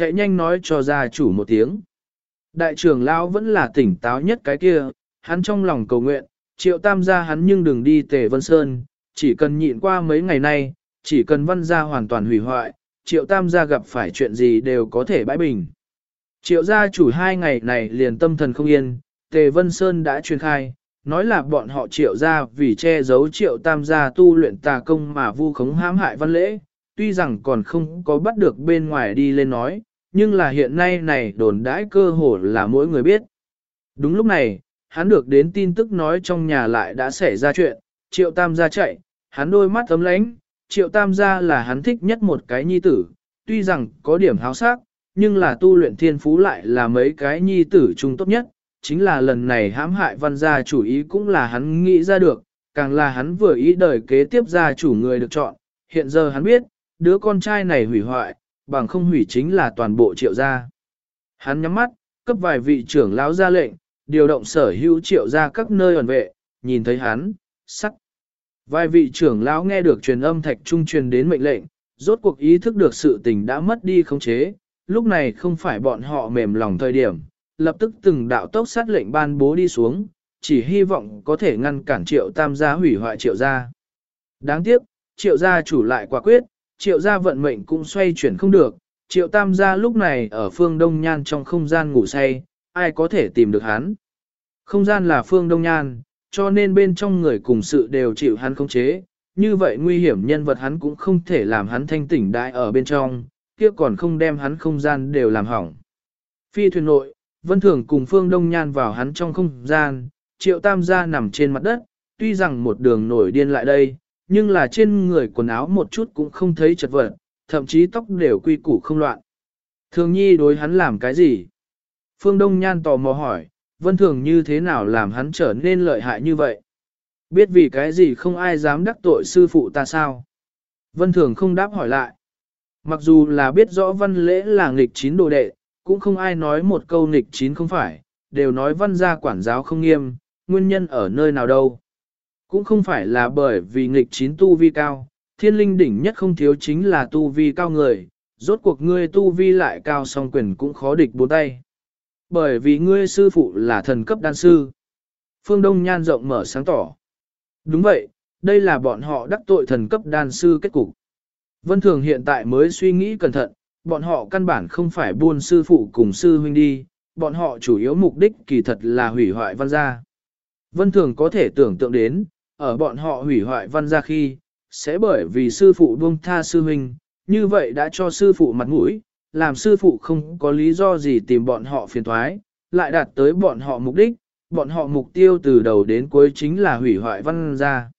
chạy nhanh nói cho gia chủ một tiếng. Đại trưởng lão vẫn là tỉnh táo nhất cái kia, hắn trong lòng cầu nguyện, triệu tam gia hắn nhưng đừng đi tề vân sơn, chỉ cần nhịn qua mấy ngày nay, chỉ cần văn gia hoàn toàn hủy hoại, triệu tam gia gặp phải chuyện gì đều có thể bãi bình. Triệu gia chủ hai ngày này liền tâm thần không yên, tề vân sơn đã truyền khai, nói là bọn họ triệu gia vì che giấu triệu tam gia tu luyện tà công mà vu khống hãm hại văn lễ, tuy rằng còn không có bắt được bên ngoài đi lên nói, nhưng là hiện nay này đồn đãi cơ hồ là mỗi người biết. Đúng lúc này, hắn được đến tin tức nói trong nhà lại đã xảy ra chuyện, triệu tam gia chạy, hắn đôi mắt ấm lánh, triệu tam gia là hắn thích nhất một cái nhi tử, tuy rằng có điểm háo sắc, nhưng là tu luyện thiên phú lại là mấy cái nhi tử trung tốt nhất, chính là lần này hãm hại văn gia chủ ý cũng là hắn nghĩ ra được, càng là hắn vừa ý đời kế tiếp gia chủ người được chọn, hiện giờ hắn biết, đứa con trai này hủy hoại, bằng không hủy chính là toàn bộ triệu gia. Hắn nhắm mắt, cấp vài vị trưởng lão ra lệnh, điều động sở hữu triệu gia các nơi ẩn vệ, nhìn thấy hắn, sắc. Vài vị trưởng lão nghe được truyền âm thạch trung truyền đến mệnh lệnh, rốt cuộc ý thức được sự tình đã mất đi khống chế, lúc này không phải bọn họ mềm lòng thời điểm, lập tức từng đạo tốc sát lệnh ban bố đi xuống, chỉ hy vọng có thể ngăn cản triệu tam gia hủy hoại triệu gia. Đáng tiếc, triệu gia chủ lại quả quyết, triệu gia vận mệnh cũng xoay chuyển không được, triệu tam gia lúc này ở phương Đông Nhan trong không gian ngủ say, ai có thể tìm được hắn. Không gian là phương Đông Nhan, cho nên bên trong người cùng sự đều chịu hắn khống chế, như vậy nguy hiểm nhân vật hắn cũng không thể làm hắn thanh tỉnh đại ở bên trong, kia còn không đem hắn không gian đều làm hỏng. Phi thuyền nội, Vân Thường cùng Phương Đông Nhan vào hắn trong không gian, triệu tam gia nằm trên mặt đất, tuy rằng một đường nổi điên lại đây, nhưng là trên người quần áo một chút cũng không thấy chật vật, thậm chí tóc đều quy củ không loạn. Thường nhi đối hắn làm cái gì? Phương Đông Nhan tò mò hỏi, Vân Thường như thế nào làm hắn trở nên lợi hại như vậy? Biết vì cái gì không ai dám đắc tội sư phụ ta sao? Vân Thường không đáp hỏi lại. Mặc dù là biết rõ văn lễ là nghịch chín đồ đệ, cũng không ai nói một câu nghịch chín không phải, đều nói văn gia quản giáo không nghiêm, nguyên nhân ở nơi nào đâu. Cũng không phải là bởi vì nghịch chín tu vi cao, thiên linh đỉnh nhất không thiếu chính là tu vi cao người, rốt cuộc ngươi tu vi lại cao song quyền cũng khó địch bốn tay. Bởi vì ngươi sư phụ là thần cấp đan sư. Phương Đông Nhan rộng mở sáng tỏ. Đúng vậy, đây là bọn họ đắc tội thần cấp đan sư kết cục. Vân Thường hiện tại mới suy nghĩ cẩn thận, bọn họ căn bản không phải buôn sư phụ cùng sư huynh đi, bọn họ chủ yếu mục đích kỳ thật là hủy hoại văn gia. Vân Thường có thể tưởng tượng đến, ở bọn họ hủy hoại văn gia khi, sẽ bởi vì sư phụ buông tha sư huynh, như vậy đã cho sư phụ mặt mũi, làm sư phụ không có lý do gì tìm bọn họ phiền thoái, lại đạt tới bọn họ mục đích, bọn họ mục tiêu từ đầu đến cuối chính là hủy hoại văn gia.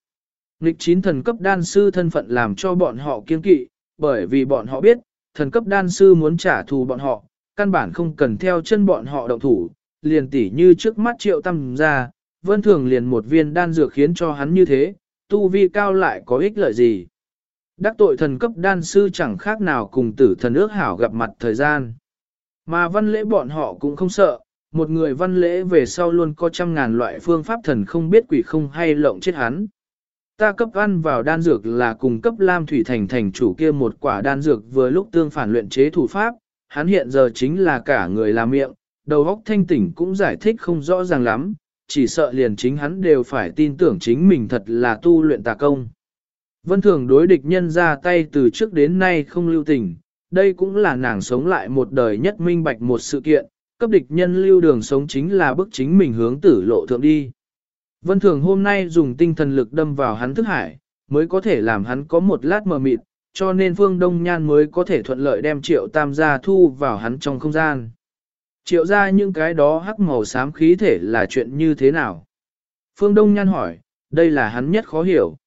Nghịch chín thần cấp đan sư thân phận làm cho bọn họ kiên kỵ, bởi vì bọn họ biết, thần cấp đan sư muốn trả thù bọn họ, căn bản không cần theo chân bọn họ động thủ, liền tỉ như trước mắt triệu tâm ra, vân thường liền một viên đan dược khiến cho hắn như thế, tu vi cao lại có ích lợi gì. Đắc tội thần cấp đan sư chẳng khác nào cùng tử thần ước hảo gặp mặt thời gian. Mà văn lễ bọn họ cũng không sợ, một người văn lễ về sau luôn có trăm ngàn loại phương pháp thần không biết quỷ không hay lộng chết hắn. Ta cấp ăn vào đan dược là cùng cấp Lam Thủy Thành thành chủ kia một quả đan dược vừa lúc tương phản luyện chế thủ pháp, hắn hiện giờ chính là cả người làm miệng, đầu óc thanh tỉnh cũng giải thích không rõ ràng lắm, chỉ sợ liền chính hắn đều phải tin tưởng chính mình thật là tu luyện tà công. Vân Thường đối địch nhân ra tay từ trước đến nay không lưu tình, đây cũng là nàng sống lại một đời nhất minh bạch một sự kiện, cấp địch nhân lưu đường sống chính là bức chính mình hướng tử lộ thượng đi. Vân Thường hôm nay dùng tinh thần lực đâm vào hắn thức hải, mới có thể làm hắn có một lát mờ mịt, cho nên Phương Đông Nhan mới có thể thuận lợi đem triệu tam gia thu vào hắn trong không gian. Triệu ra những cái đó hắc màu xám khí thể là chuyện như thế nào? Phương Đông Nhan hỏi, đây là hắn nhất khó hiểu.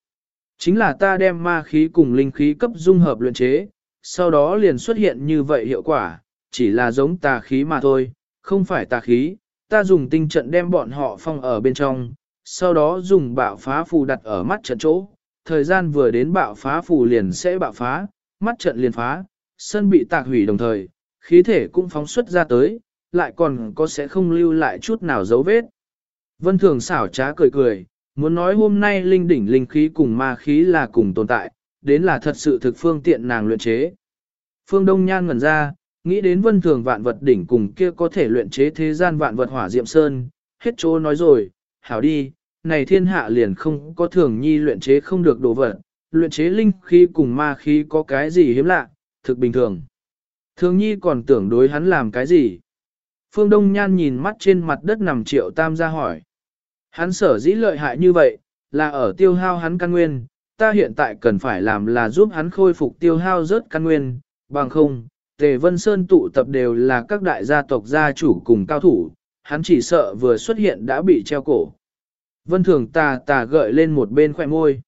Chính là ta đem ma khí cùng linh khí cấp dung hợp luyện chế, sau đó liền xuất hiện như vậy hiệu quả, chỉ là giống tà khí mà thôi, không phải tà khí, ta dùng tinh trận đem bọn họ phong ở bên trong, sau đó dùng bạo phá phù đặt ở mắt trận chỗ, thời gian vừa đến bạo phá phù liền sẽ bạo phá, mắt trận liền phá, sân bị tạc hủy đồng thời, khí thể cũng phóng xuất ra tới, lại còn có sẽ không lưu lại chút nào dấu vết. Vân Thường xảo trá cười cười, muốn nói hôm nay linh đỉnh linh khí cùng ma khí là cùng tồn tại, đến là thật sự thực phương tiện nàng luyện chế. Phương Đông Nhan ngẩn ra, nghĩ đến vân thường vạn vật đỉnh cùng kia có thể luyện chế thế gian vạn vật hỏa diệm sơn, hết chỗ nói rồi, hảo đi, này thiên hạ liền không có thường nhi luyện chế không được đồ vật, luyện chế linh khí cùng ma khí có cái gì hiếm lạ, thực bình thường. Thường nhi còn tưởng đối hắn làm cái gì? Phương Đông Nhan nhìn mắt trên mặt đất nằm triệu tam ra hỏi. Hắn sở dĩ lợi hại như vậy, là ở tiêu hao hắn căn nguyên, ta hiện tại cần phải làm là giúp hắn khôi phục tiêu hao rớt căn nguyên, bằng không, Tề Vân Sơn tụ tập đều là các đại gia tộc gia chủ cùng cao thủ, hắn chỉ sợ vừa xuất hiện đã bị treo cổ. Vân Thường tà tà gợi lên một bên khỏe môi.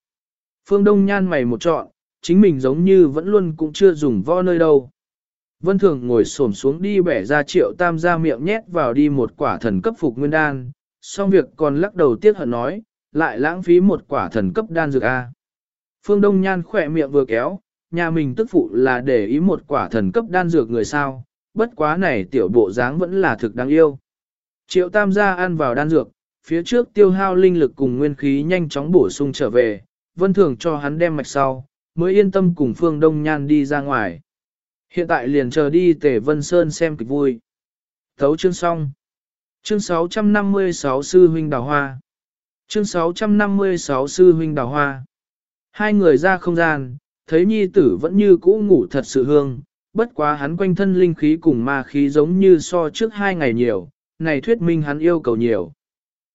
Phương Đông nhan mày một trọn, chính mình giống như vẫn luôn cũng chưa dùng vo nơi đâu. Vân Thường ngồi xổm xuống đi bẻ ra triệu tam gia miệng nhét vào đi một quả thần cấp phục nguyên đan, xong việc còn lắc đầu tiếc hận nói, lại lãng phí một quả thần cấp đan dược A. Phương Đông Nhan khỏe miệng vừa kéo, nhà mình tức phụ là để ý một quả thần cấp đan dược người sao, bất quá này tiểu bộ dáng vẫn là thực đáng yêu. Triệu tam gia ăn vào đan dược, phía trước tiêu hao linh lực cùng nguyên khí nhanh chóng bổ sung trở về, vân thường cho hắn đem mạch sau, mới yên tâm cùng Phương Đông Nhan đi ra ngoài. Hiện tại liền chờ đi Tề Vân Sơn xem kịch vui. Thấu chương xong. Chương 656 Sư Huynh Đào Hoa. Chương 656 Sư Huynh Đào Hoa. Hai người ra không gian, thấy nhi tử vẫn như cũ ngủ thật sự hương, bất quá hắn quanh thân linh khí cùng ma khí giống như so trước hai ngày nhiều, này thuyết minh hắn yêu cầu nhiều.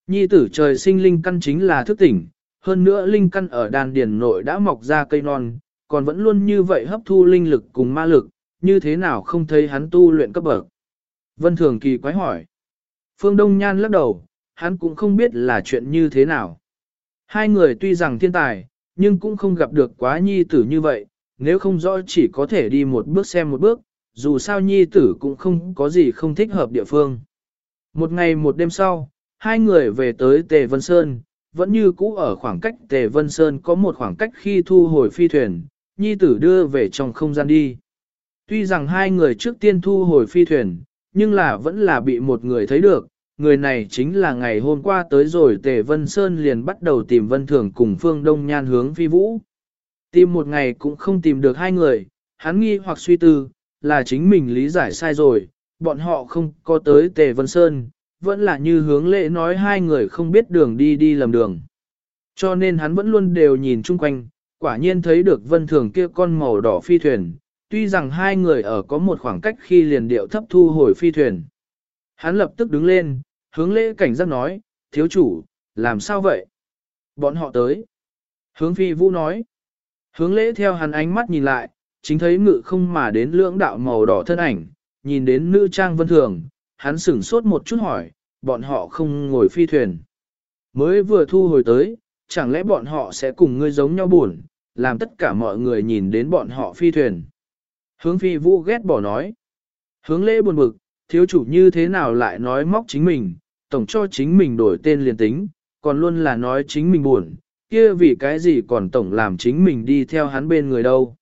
Nhi tử trời sinh linh căn chính là thức tỉnh, hơn nữa linh căn ở đàn điển nội đã mọc ra cây non, còn vẫn luôn như vậy hấp thu linh lực cùng ma lực, như thế nào không thấy hắn tu luyện cấp bậc. Vân Thường kỳ quái hỏi. Phương Đông Nhan lắc đầu, hắn cũng không biết là chuyện như thế nào. Hai người tuy rằng thiên tài, nhưng cũng không gặp được quá nhi tử như vậy, nếu không rõ chỉ có thể đi một bước xem một bước, dù sao nhi tử cũng không có gì không thích hợp địa phương. Một ngày một đêm sau, hai người về tới Tề Vân Sơn, vẫn như cũ ở khoảng cách Tề Vân Sơn có một khoảng cách khi thu hồi phi thuyền, nhi tử đưa về trong không gian đi. Tuy rằng hai người trước tiên thu hồi phi thuyền, nhưng là vẫn là bị một người thấy được, người này chính là ngày hôm qua tới rồi Tề Vân Sơn liền bắt đầu tìm Vân Thường cùng Phương Đông Nhan hướng phi vũ. Tìm một ngày cũng không tìm được hai người, hắn nghi hoặc suy tư, là chính mình lý giải sai rồi, bọn họ không có tới Tề Vân Sơn, vẫn là như hướng lệ nói hai người không biết đường đi đi lầm đường. Cho nên hắn vẫn luôn đều nhìn chung quanh, quả nhiên thấy được Vân Thường kia con màu đỏ phi thuyền, tuy rằng hai người ở có một khoảng cách khi liền điệu thấp thu hồi phi thuyền. Hắn lập tức đứng lên, hướng lễ cảnh giác nói, thiếu chủ, làm sao vậy? Bọn họ tới. Hướng phi vũ nói. Hướng lễ theo hắn ánh mắt nhìn lại, chính thấy ngự không mà đến lưỡng đạo màu đỏ thân ảnh, nhìn đến nữ trang vân thường, hắn sửng sốt một chút hỏi, bọn họ không ngồi phi thuyền. Mới vừa thu hồi tới, chẳng lẽ bọn họ sẽ cùng ngươi giống nhau buồn, làm tất cả mọi người nhìn đến bọn họ phi thuyền. Hướng phi vũ ghét bỏ nói. Hướng lễ buồn bực, thiếu chủ như thế nào lại nói móc chính mình, tổng cho chính mình đổi tên liền tính, còn luôn là nói chính mình buồn, kia vì cái gì còn tổng làm chính mình đi theo hắn bên người đâu.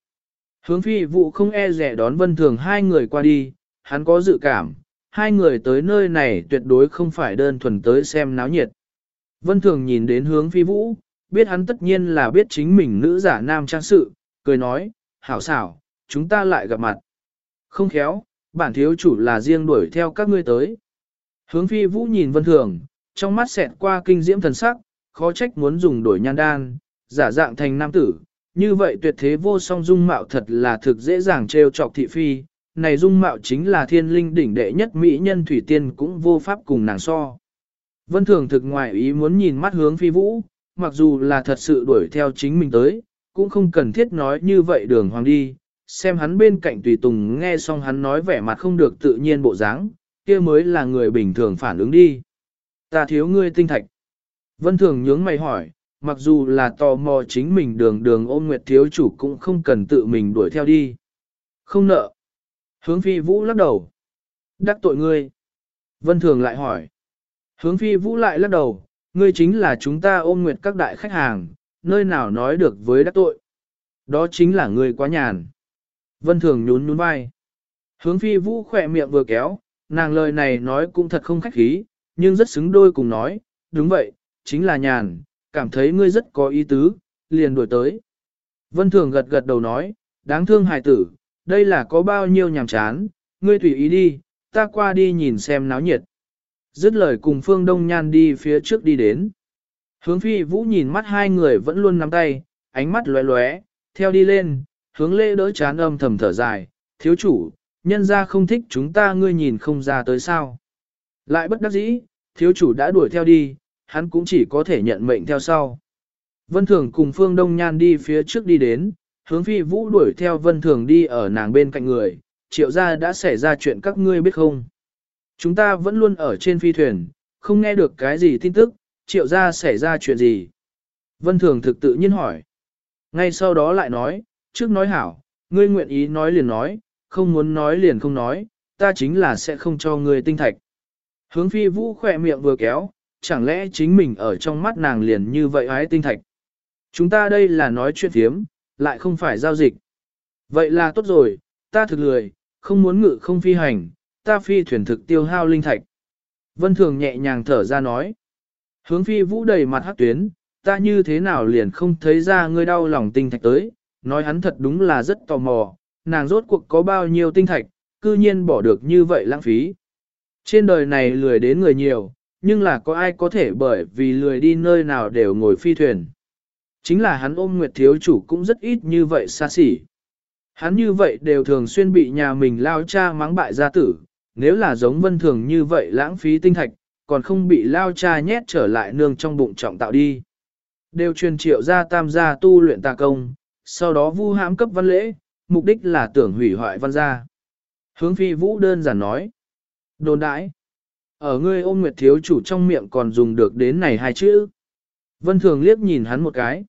Hướng phi vụ không e rẻ đón vân thường hai người qua đi, hắn có dự cảm, hai người tới nơi này tuyệt đối không phải đơn thuần tới xem náo nhiệt. Vân thường nhìn đến hướng phi vũ, biết hắn tất nhiên là biết chính mình nữ giả nam trang sự, cười nói, hảo xảo, chúng ta lại gặp mặt. Không khéo, bản thiếu chủ là riêng đuổi theo các ngươi tới. Hướng phi vũ nhìn vân thường, trong mắt xẹt qua kinh diễm thần sắc, khó trách muốn dùng đổi nhan đan, giả dạng thành nam tử. Như vậy tuyệt thế vô song dung mạo thật là thực dễ dàng trêu chọc thị phi, này dung mạo chính là thiên linh đỉnh đệ nhất mỹ nhân thủy tiên cũng vô pháp cùng nàng so. Vân thường thực ngoại ý muốn nhìn mắt hướng phi vũ, mặc dù là thật sự đuổi theo chính mình tới, cũng không cần thiết nói như vậy đường hoàng đi, xem hắn bên cạnh tùy tùng nghe xong hắn nói vẻ mặt không được tự nhiên bộ dáng, kia mới là người bình thường phản ứng đi. Ta thiếu ngươi tinh thạch. Vân Thường nhướng mày hỏi, mặc dù là tò mò chính mình đường đường ôm nguyệt thiếu chủ cũng không cần tự mình đuổi theo đi. Không nợ. Hướng phi vũ lắc đầu. Đắc tội ngươi. Vân Thường lại hỏi. Hướng phi vũ lại lắc đầu, ngươi chính là chúng ta ôm nguyệt các đại khách hàng, nơi nào nói được với đắc tội. Đó chính là ngươi quá nhàn. Vân Thường nhún nhún vai. Hướng phi vũ khỏe miệng vừa kéo, nàng lời này nói cũng thật không khách khí, nhưng rất xứng đôi cùng nói, đúng vậy, chính là nhàn, cảm thấy ngươi rất có ý tứ, liền đổi tới. Vân Thường gật gật đầu nói, đáng thương hài tử, đây là có bao nhiêu nhàm chán, ngươi tùy ý đi, ta qua đi nhìn xem náo nhiệt. Dứt lời cùng Phương Đông Nhan đi phía trước đi đến. Hướng phi vũ nhìn mắt hai người vẫn luôn nắm tay, ánh mắt lóe lóe, theo đi lên, hướng lễ đỡ chán âm thầm thở dài, thiếu chủ, nhân ra không thích chúng ta ngươi nhìn không ra tới sao. Lại bất đắc dĩ, thiếu chủ đã đuổi theo đi, hắn cũng chỉ có thể nhận mệnh theo sau. Vân Thường cùng Phương Đông Nhan đi phía trước đi đến, hướng phi vũ đuổi theo Vân Thường đi ở nàng bên cạnh người, triệu gia đã xảy ra chuyện các ngươi biết không? Chúng ta vẫn luôn ở trên phi thuyền, không nghe được cái gì tin tức, triệu gia xảy ra chuyện gì? Vân Thường thực tự nhiên hỏi. Ngay sau đó lại nói, trước nói hảo, ngươi nguyện ý nói liền nói, không muốn nói liền không nói, ta chính là sẽ không cho ngươi tinh thạch. Hướng phi vũ khỏe miệng vừa kéo, chẳng lẽ chính mình ở trong mắt nàng liền như vậy ái tinh thạch. Chúng ta đây là nói chuyện thiếm, lại không phải giao dịch. Vậy là tốt rồi, ta thực lười, không muốn ngự không phi hành, ta phi thuyền thực tiêu hao linh thạch. Vân Thường nhẹ nhàng thở ra nói. Hướng phi vũ đầy mặt hát tuyến, ta như thế nào liền không thấy ra ngươi đau lòng tinh thạch tới, nói hắn thật đúng là rất tò mò, nàng rốt cuộc có bao nhiêu tinh thạch, cư nhiên bỏ được như vậy lãng phí. Trên đời này lười đến người nhiều, nhưng là có ai có thể bởi vì lười đi nơi nào đều ngồi phi thuyền. Chính là hắn ôm Nguyệt Thiếu Chủ cũng rất ít như vậy xa xỉ. Hắn như vậy đều thường xuyên bị nhà mình lao cha mắng bại gia tử, nếu là giống vân thường như vậy lãng phí tinh thạch, còn không bị lao cha nhét trở lại nương trong bụng trọng tạo đi. Đều truyền triệu ra tam gia tu luyện tà công, sau đó vu hãm cấp văn lễ, mục đích là tưởng hủy hoại văn gia. Hướng phi vũ đơn giản nói. Đồn đãi. Ở ngươi ôm nguyệt thiếu chủ trong miệng còn dùng được đến này hai chữ. Vân thường liếc nhìn hắn một cái.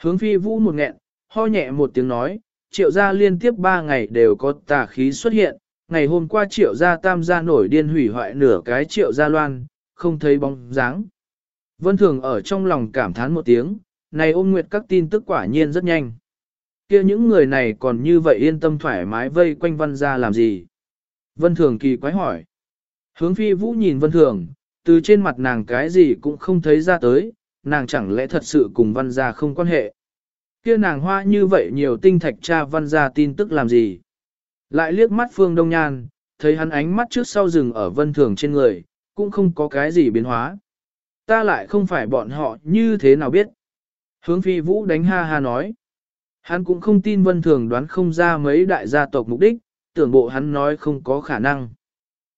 Hướng phi vũ một nghẹn, ho nhẹ một tiếng nói, triệu gia liên tiếp ba ngày đều có tà khí xuất hiện, ngày hôm qua triệu gia tam gia nổi điên hủy hoại nửa cái triệu gia loan, không thấy bóng dáng. Vân thường ở trong lòng cảm thán một tiếng, này ôm nguyệt các tin tức quả nhiên rất nhanh kia những người này còn như vậy yên tâm thoải mái vây quanh văn gia làm gì? Vân thường kỳ quái hỏi. Hướng phi vũ nhìn vân thường, từ trên mặt nàng cái gì cũng không thấy ra tới, nàng chẳng lẽ thật sự cùng văn gia không quan hệ. Kia nàng hoa như vậy nhiều tinh thạch cha văn gia tin tức làm gì. Lại liếc mắt phương đông nhan, thấy hắn ánh mắt trước sau rừng ở vân thường trên người, cũng không có cái gì biến hóa. Ta lại không phải bọn họ như thế nào biết. Hướng phi vũ đánh ha ha nói. Hắn cũng không tin vân thường đoán không ra mấy đại gia tộc mục đích, tưởng bộ hắn nói không có khả năng.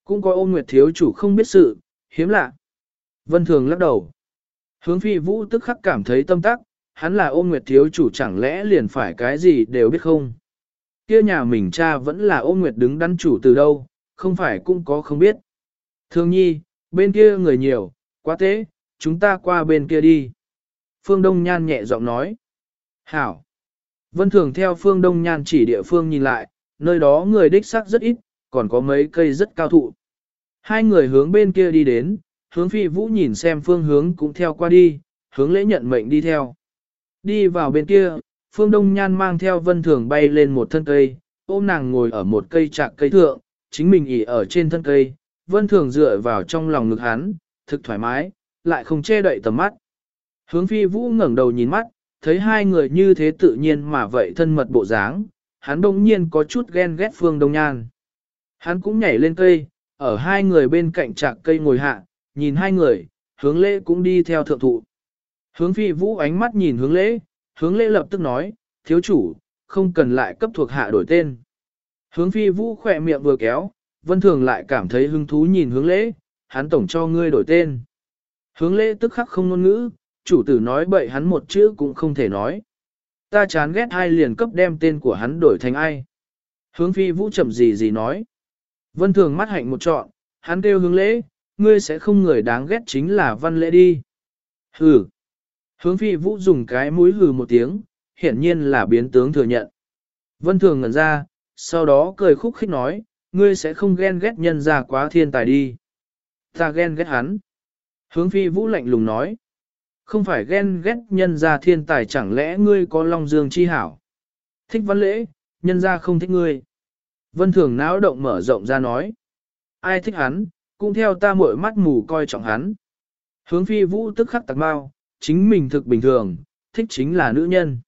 Cũng có ôn nguyệt thiếu chủ không biết sự, hiếm lạ. Vân thường lắc đầu. Hướng phi vũ tức khắc cảm thấy tâm tắc, hắn là ôn nguyệt thiếu chủ chẳng lẽ liền phải cái gì đều biết không. Kia nhà mình cha vẫn là ôn nguyệt đứng đắn chủ từ đâu, không phải cũng có không biết. Thương nhi, bên kia người nhiều, quá tế, chúng ta qua bên kia đi. Phương Đông Nhan nhẹ giọng nói. Hảo. Vân Thường theo Phương Đông Nhan chỉ địa phương nhìn lại, nơi đó người đích xác rất ít, còn có mấy cây rất cao thụ. Hai người hướng bên kia đi đến, hướng phi vũ nhìn xem phương hướng cũng theo qua đi, hướng lễ nhận mệnh đi theo. Đi vào bên kia, phương đông nhan mang theo vân thường bay lên một thân cây, ôm nàng ngồi ở một cây trạc cây thượng, chính mình ỉ ở trên thân cây, vân thường dựa vào trong lòng ngực hắn, thực thoải mái, lại không che đậy tầm mắt. Hướng phi vũ ngẩng đầu nhìn mắt, thấy hai người như thế tự nhiên mà vậy thân mật bộ dáng, hắn đông nhiên có chút ghen ghét phương đông nhan. Hắn cũng nhảy lên cây, ở hai người bên cạnh trạc cây ngồi hạ, nhìn hai người, hướng lễ cũng đi theo thượng thụ. Hướng phi vũ ánh mắt nhìn hướng lễ, hướng lễ lập tức nói, thiếu chủ, không cần lại cấp thuộc hạ đổi tên. Hướng phi vũ khỏe miệng vừa kéo, vân thường lại cảm thấy hứng thú nhìn hướng lễ, hắn tổng cho ngươi đổi tên. Hướng lễ tức khắc không ngôn ngữ, chủ tử nói bậy hắn một chữ cũng không thể nói. Ta chán ghét ai liền cấp đem tên của hắn đổi thành ai. Hướng phi vũ chậm gì gì nói. Vân thường mắt hạnh một trọn, hắn kêu hướng lễ, ngươi sẽ không người đáng ghét chính là văn lễ đi. Hừ. Hướng phi vũ dùng cái mũi hừ một tiếng, hiển nhiên là biến tướng thừa nhận. Vân thường ngẩn ra, sau đó cười khúc khích nói, ngươi sẽ không ghen ghét nhân ra quá thiên tài đi. Ta ghen ghét hắn. Hướng phi vũ lạnh lùng nói. Không phải ghen ghét nhân gia thiên tài chẳng lẽ ngươi có long dương chi hảo. Thích văn lễ, nhân gia không thích ngươi. Vân thường náo động mở rộng ra nói. Ai thích hắn, cũng theo ta muội mắt mù coi trọng hắn. Hướng phi vũ tức khắc tạc bao, chính mình thực bình thường, thích chính là nữ nhân.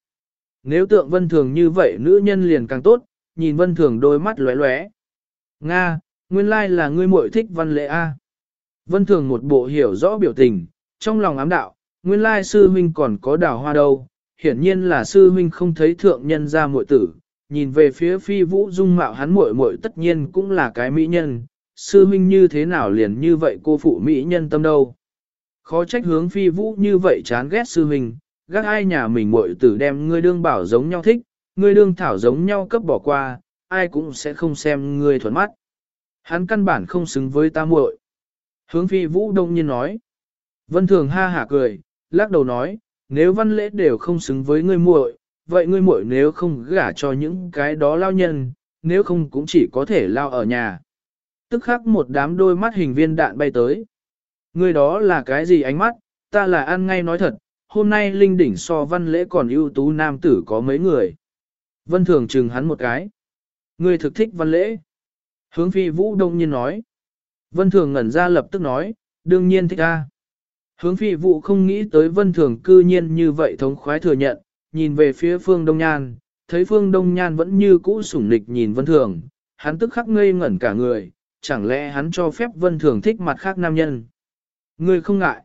Nếu tượng vân thường như vậy nữ nhân liền càng tốt, nhìn vân thường đôi mắt lóe lóe. Nga, nguyên lai là ngươi muội thích văn lễ A. Vân thường một bộ hiểu rõ biểu tình, trong lòng ám đạo, nguyên lai sư huynh còn có đào hoa đâu, hiển nhiên là sư huynh không thấy thượng nhân ra muội tử, nhìn về phía phi vũ dung mạo hắn muội muội tất nhiên cũng là cái mỹ nhân, sư huynh như thế nào liền như vậy cô phụ mỹ nhân tâm đâu. Khó trách hướng phi vũ như vậy chán ghét sư huynh, gác ai nhà mình muội tử đem ngươi đương bảo giống nhau thích, ngươi đương thảo giống nhau cấp bỏ qua, ai cũng sẽ không xem ngươi thuận mắt. Hắn căn bản không xứng với ta muội. Hướng phi vũ đông nhiên nói. Vân thường ha hả cười, lắc đầu nói, nếu văn lễ đều không xứng với ngươi muội, vậy ngươi muội nếu không gả cho những cái đó lao nhân, nếu không cũng chỉ có thể lao ở nhà. Tức khắc một đám đôi mắt hình viên đạn bay tới. Ngươi đó là cái gì ánh mắt, ta là ăn ngay nói thật, hôm nay linh đỉnh so văn lễ còn ưu tú nam tử có mấy người. Vân thường chừng hắn một cái. Ngươi thực thích văn lễ. Hướng phi vũ đông nhiên nói. Vân thường ngẩn ra lập tức nói, đương nhiên thích ta. Hướng phi vũ không nghĩ tới vân thường cư nhiên như vậy thống khoái thừa nhận, nhìn về phía phương đông nhan, thấy phương đông nhan vẫn như cũ sủng nịch nhìn vân thường, hắn tức khắc ngây ngẩn cả người, chẳng lẽ hắn cho phép vân thường thích mặt khác nam nhân. Ngươi không ngại.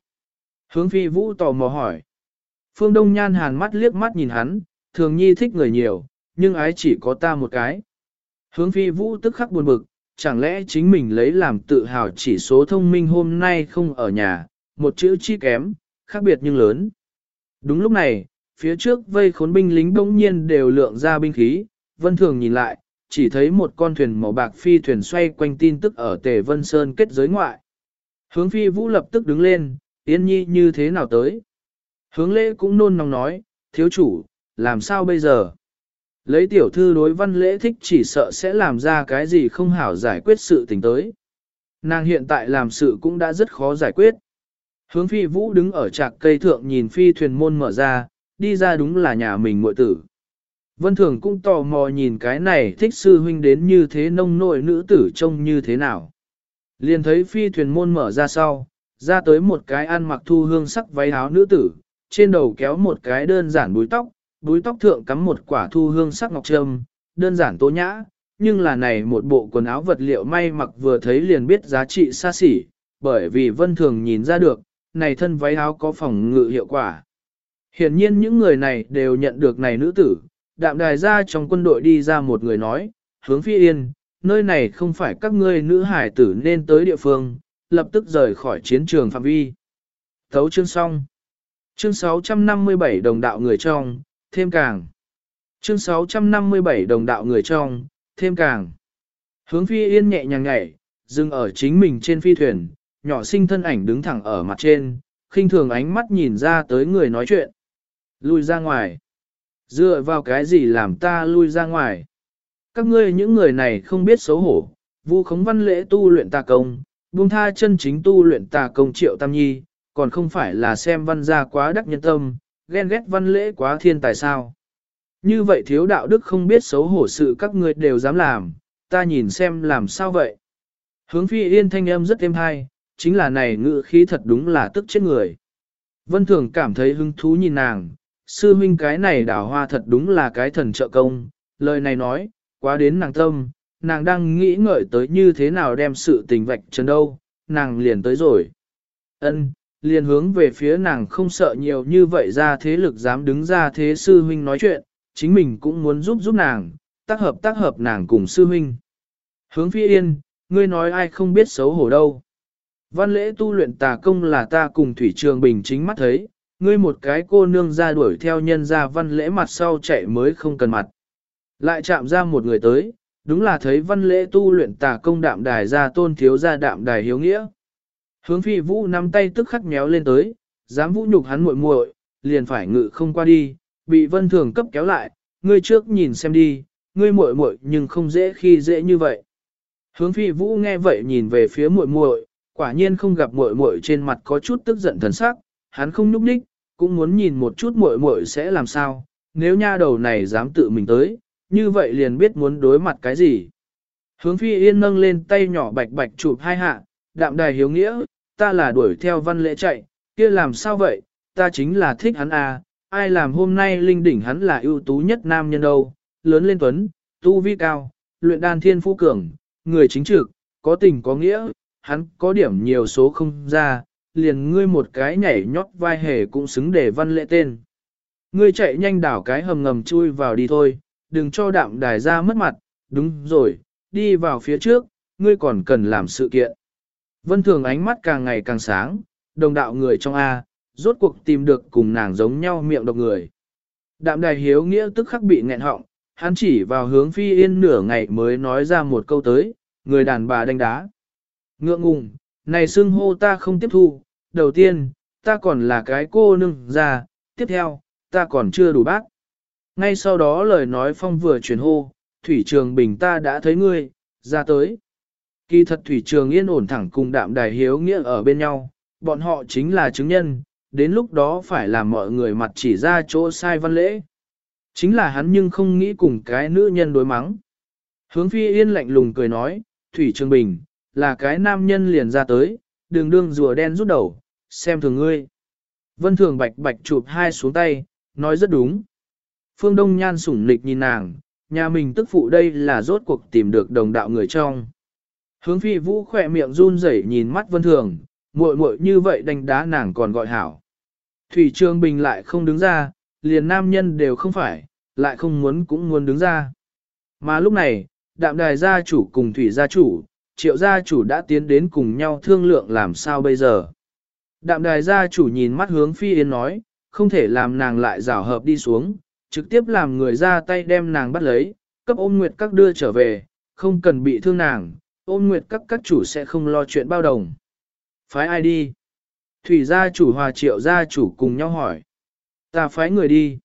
Hướng phi vũ tò mò hỏi. Phương đông nhan hàn mắt liếc mắt nhìn hắn, thường nhi thích người nhiều, nhưng ái chỉ có ta một cái. Hướng phi vũ tức khắc buồn bực, chẳng lẽ chính mình lấy làm tự hào chỉ số thông minh hôm nay không ở nhà, một chữ chi kém, khác biệt nhưng lớn. Đúng lúc này, phía trước vây khốn binh lính bỗng nhiên đều lượng ra binh khí, vân thường nhìn lại, chỉ thấy một con thuyền màu bạc phi thuyền xoay quanh tin tức ở tề vân sơn kết giới ngoại. Hướng phi vũ lập tức đứng lên, yên nhi như thế nào tới. Hướng lễ cũng nôn nóng nói, thiếu chủ, làm sao bây giờ? Lấy tiểu thư đối văn lễ thích chỉ sợ sẽ làm ra cái gì không hảo giải quyết sự tình tới. Nàng hiện tại làm sự cũng đã rất khó giải quyết. Hướng phi vũ đứng ở trạc cây thượng nhìn phi thuyền môn mở ra, đi ra đúng là nhà mình muội tử. Vân Thường cũng tò mò nhìn cái này thích sư huynh đến như thế nông nội nữ tử trông như thế nào. Liền thấy phi thuyền môn mở ra sau, ra tới một cái ăn mặc thu hương sắc váy áo nữ tử, trên đầu kéo một cái đơn giản búi tóc, búi tóc thượng cắm một quả thu hương sắc ngọc trâm, đơn giản tố nhã, nhưng là này một bộ quần áo vật liệu may mặc vừa thấy liền biết giá trị xa xỉ, bởi vì vân thường nhìn ra được, này thân váy áo có phòng ngự hiệu quả. Hiển nhiên những người này đều nhận được này nữ tử, đạm đài ra trong quân đội đi ra một người nói, hướng phi yên, nơi này không phải các ngươi nữ hải tử nên tới địa phương, lập tức rời khỏi chiến trường phạm vi. Thấu chương xong. Chương 657 đồng đạo người trong, thêm càng. Chương 657 đồng đạo người trong, thêm càng. Hướng phi yên nhẹ nhàng nhảy, dừng ở chính mình trên phi thuyền, nhỏ sinh thân ảnh đứng thẳng ở mặt trên, khinh thường ánh mắt nhìn ra tới người nói chuyện. Lui ra ngoài. Dựa vào cái gì làm ta lui ra ngoài? Các ngươi những người này không biết xấu hổ, vu khống văn lễ tu luyện tà công, buông tha chân chính tu luyện tà công triệu tam nhi, còn không phải là xem văn gia quá đắc nhân tâm, ghen ghét văn lễ quá thiên tài sao. Như vậy thiếu đạo đức không biết xấu hổ sự các ngươi đều dám làm, ta nhìn xem làm sao vậy. Hướng phi yên thanh âm rất êm hay, chính là này ngự khí thật đúng là tức chết người. Vân thường cảm thấy hứng thú nhìn nàng, sư huynh cái này đảo hoa thật đúng là cái thần trợ công, lời này nói, quá đến nàng tâm, nàng đang nghĩ ngợi tới như thế nào đem sự tình vạch trần đâu, nàng liền tới rồi. Ân, liền hướng về phía nàng không sợ nhiều như vậy ra thế lực dám đứng ra thế sư huynh nói chuyện, chính mình cũng muốn giúp giúp nàng, tác hợp tác hợp nàng cùng sư huynh. Hướng phi yên, ngươi nói ai không biết xấu hổ đâu. Văn lễ tu luyện tà công là ta cùng Thủy Trường Bình chính mắt thấy, ngươi một cái cô nương ra đuổi theo nhân ra văn lễ mặt sau chạy mới không cần mặt. Lại chạm ra một người tới, đúng là thấy văn lễ tu luyện tà công đạm đài ra tôn thiếu ra đạm đài hiếu nghĩa. Hướng phi vũ nắm tay tức khắc méo lên tới, dám vũ nhục hắn muội muội, liền phải ngự không qua đi, bị vân thường cấp kéo lại, ngươi trước nhìn xem đi, ngươi muội muội nhưng không dễ khi dễ như vậy. Hướng phi vũ nghe vậy nhìn về phía muội muội, quả nhiên không gặp muội muội trên mặt có chút tức giận thần sắc, hắn không nhúc nhích, cũng muốn nhìn một chút muội muội sẽ làm sao, nếu nha đầu này dám tự mình tới, như vậy liền biết muốn đối mặt cái gì. Hướng phi yên nâng lên tay nhỏ bạch bạch chụp hai hạ, đạm đài hiếu nghĩa, ta là đuổi theo văn lễ chạy, kia làm sao vậy, ta chính là thích hắn à, ai làm hôm nay linh đỉnh hắn là ưu tú nhất nam nhân đâu, lớn lên tuấn, tu vi cao, luyện đan thiên phú cường, người chính trực, có tình có nghĩa, hắn có điểm nhiều số không ra, liền ngươi một cái nhảy nhót vai hề cũng xứng để văn lễ tên. Ngươi chạy nhanh đảo cái hầm ngầm chui vào đi thôi, đừng cho đạm đài ra mất mặt, đúng rồi, đi vào phía trước, ngươi còn cần làm sự kiện. Vân Thường ánh mắt càng ngày càng sáng, đồng đạo người trong A, rốt cuộc tìm được cùng nàng giống nhau miệng độc người. Đạm đài hiếu nghĩa tức khắc bị nghẹn họng, hắn chỉ vào hướng phi yên nửa ngày mới nói ra một câu tới, người đàn bà đánh đá. Ngượng ngùng, này xưng hô ta không tiếp thu, đầu tiên, ta còn là cái cô nương già, tiếp theo, ta còn chưa đủ bác. Ngay sau đó lời nói phong vừa chuyển hô, Thủy Trường Bình ta đã thấy ngươi, ra tới. Kỳ thật Thủy Trường yên ổn thẳng cùng đạm đài hiếu nghĩa ở bên nhau, bọn họ chính là chứng nhân, đến lúc đó phải làm mọi người mặt chỉ ra chỗ sai văn lễ. Chính là hắn nhưng không nghĩ cùng cái nữ nhân đối mắng. Hướng phi yên lạnh lùng cười nói, Thủy Trường Bình, là cái nam nhân liền ra tới, đường đương rùa đen rút đầu, xem thường ngươi. Vân Thường bạch bạch chụp hai xuống tay, nói rất đúng. Phương Đông Nhan sủng nịch nhìn nàng, nhà mình tức phụ đây là rốt cuộc tìm được đồng đạo người trong. Hướng phi vũ khỏe miệng run rẩy nhìn mắt Vân Thường, muội muội như vậy đánh đá nàng còn gọi hảo. Thủy Trường Bình lại không đứng ra, liền nam nhân đều không phải, lại không muốn cũng muốn đứng ra. Mà lúc này, đạm đài gia chủ cùng thủy gia chủ, triệu gia chủ đã tiến đến cùng nhau thương lượng làm sao bây giờ. Đạm đài gia chủ nhìn mắt hướng phi yên nói, không thể làm nàng lại rào hợp đi xuống, trực tiếp làm người ra tay đem nàng bắt lấy, cấp ôm nguyệt các đưa trở về, không cần bị thương nàng, ôm nguyệt các các chủ sẽ không lo chuyện bao đồng. Phái ai đi? Thủy gia chủ hòa triệu gia chủ cùng nhau hỏi. Ta phái người đi.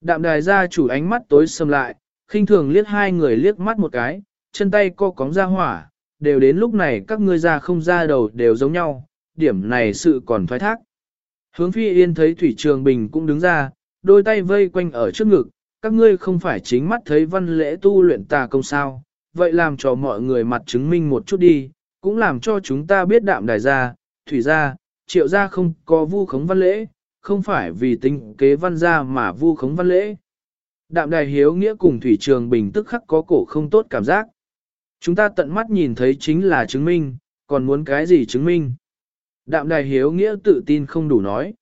Đạm đài gia chủ ánh mắt tối sầm lại, khinh thường liếc hai người liếc mắt một cái, chân tay co cóng ra hỏa, đều đến lúc này các ngươi ra không ra đầu đều giống nhau, điểm này sự còn thoái thác. Hướng phi yên thấy Thủy Trường Bình cũng đứng ra, đôi tay vây quanh ở trước ngực, các ngươi không phải chính mắt thấy văn lễ tu luyện tà công sao, vậy làm cho mọi người mặt chứng minh một chút đi, cũng làm cho chúng ta biết đạm đài gia, thủy gia, triệu gia không có vu khống văn lễ, không phải vì tính kế văn gia mà vu khống văn lễ. Đạm đài hiếu nghĩa cùng Thủy Trường Bình tức khắc có cổ không tốt cảm giác. Chúng ta tận mắt nhìn thấy chính là chứng minh, còn muốn cái gì chứng minh? Đạm đài hiếu nghĩa tự tin không đủ nói.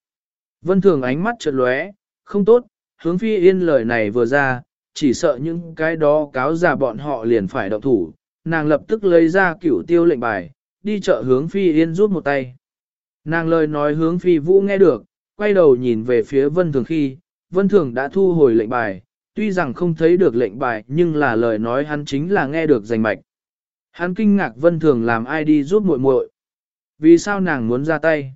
Vân thường ánh mắt chợt lóe, không tốt, hướng phi yên lời này vừa ra, chỉ sợ những cái đó cáo giả bọn họ liền phải động thủ. Nàng lập tức lấy ra cửu tiêu lệnh bài, đi chợ hướng phi yên rút một tay. Nàng lời nói hướng phi vũ nghe được, quay đầu nhìn về phía vân thường khi, vân thường đã thu hồi lệnh bài, tuy rằng không thấy được lệnh bài nhưng là lời nói hắn chính là nghe được rành mạch. Hắn kinh ngạc vân thường làm ai đi giúp muội muội. Vì sao nàng muốn ra tay?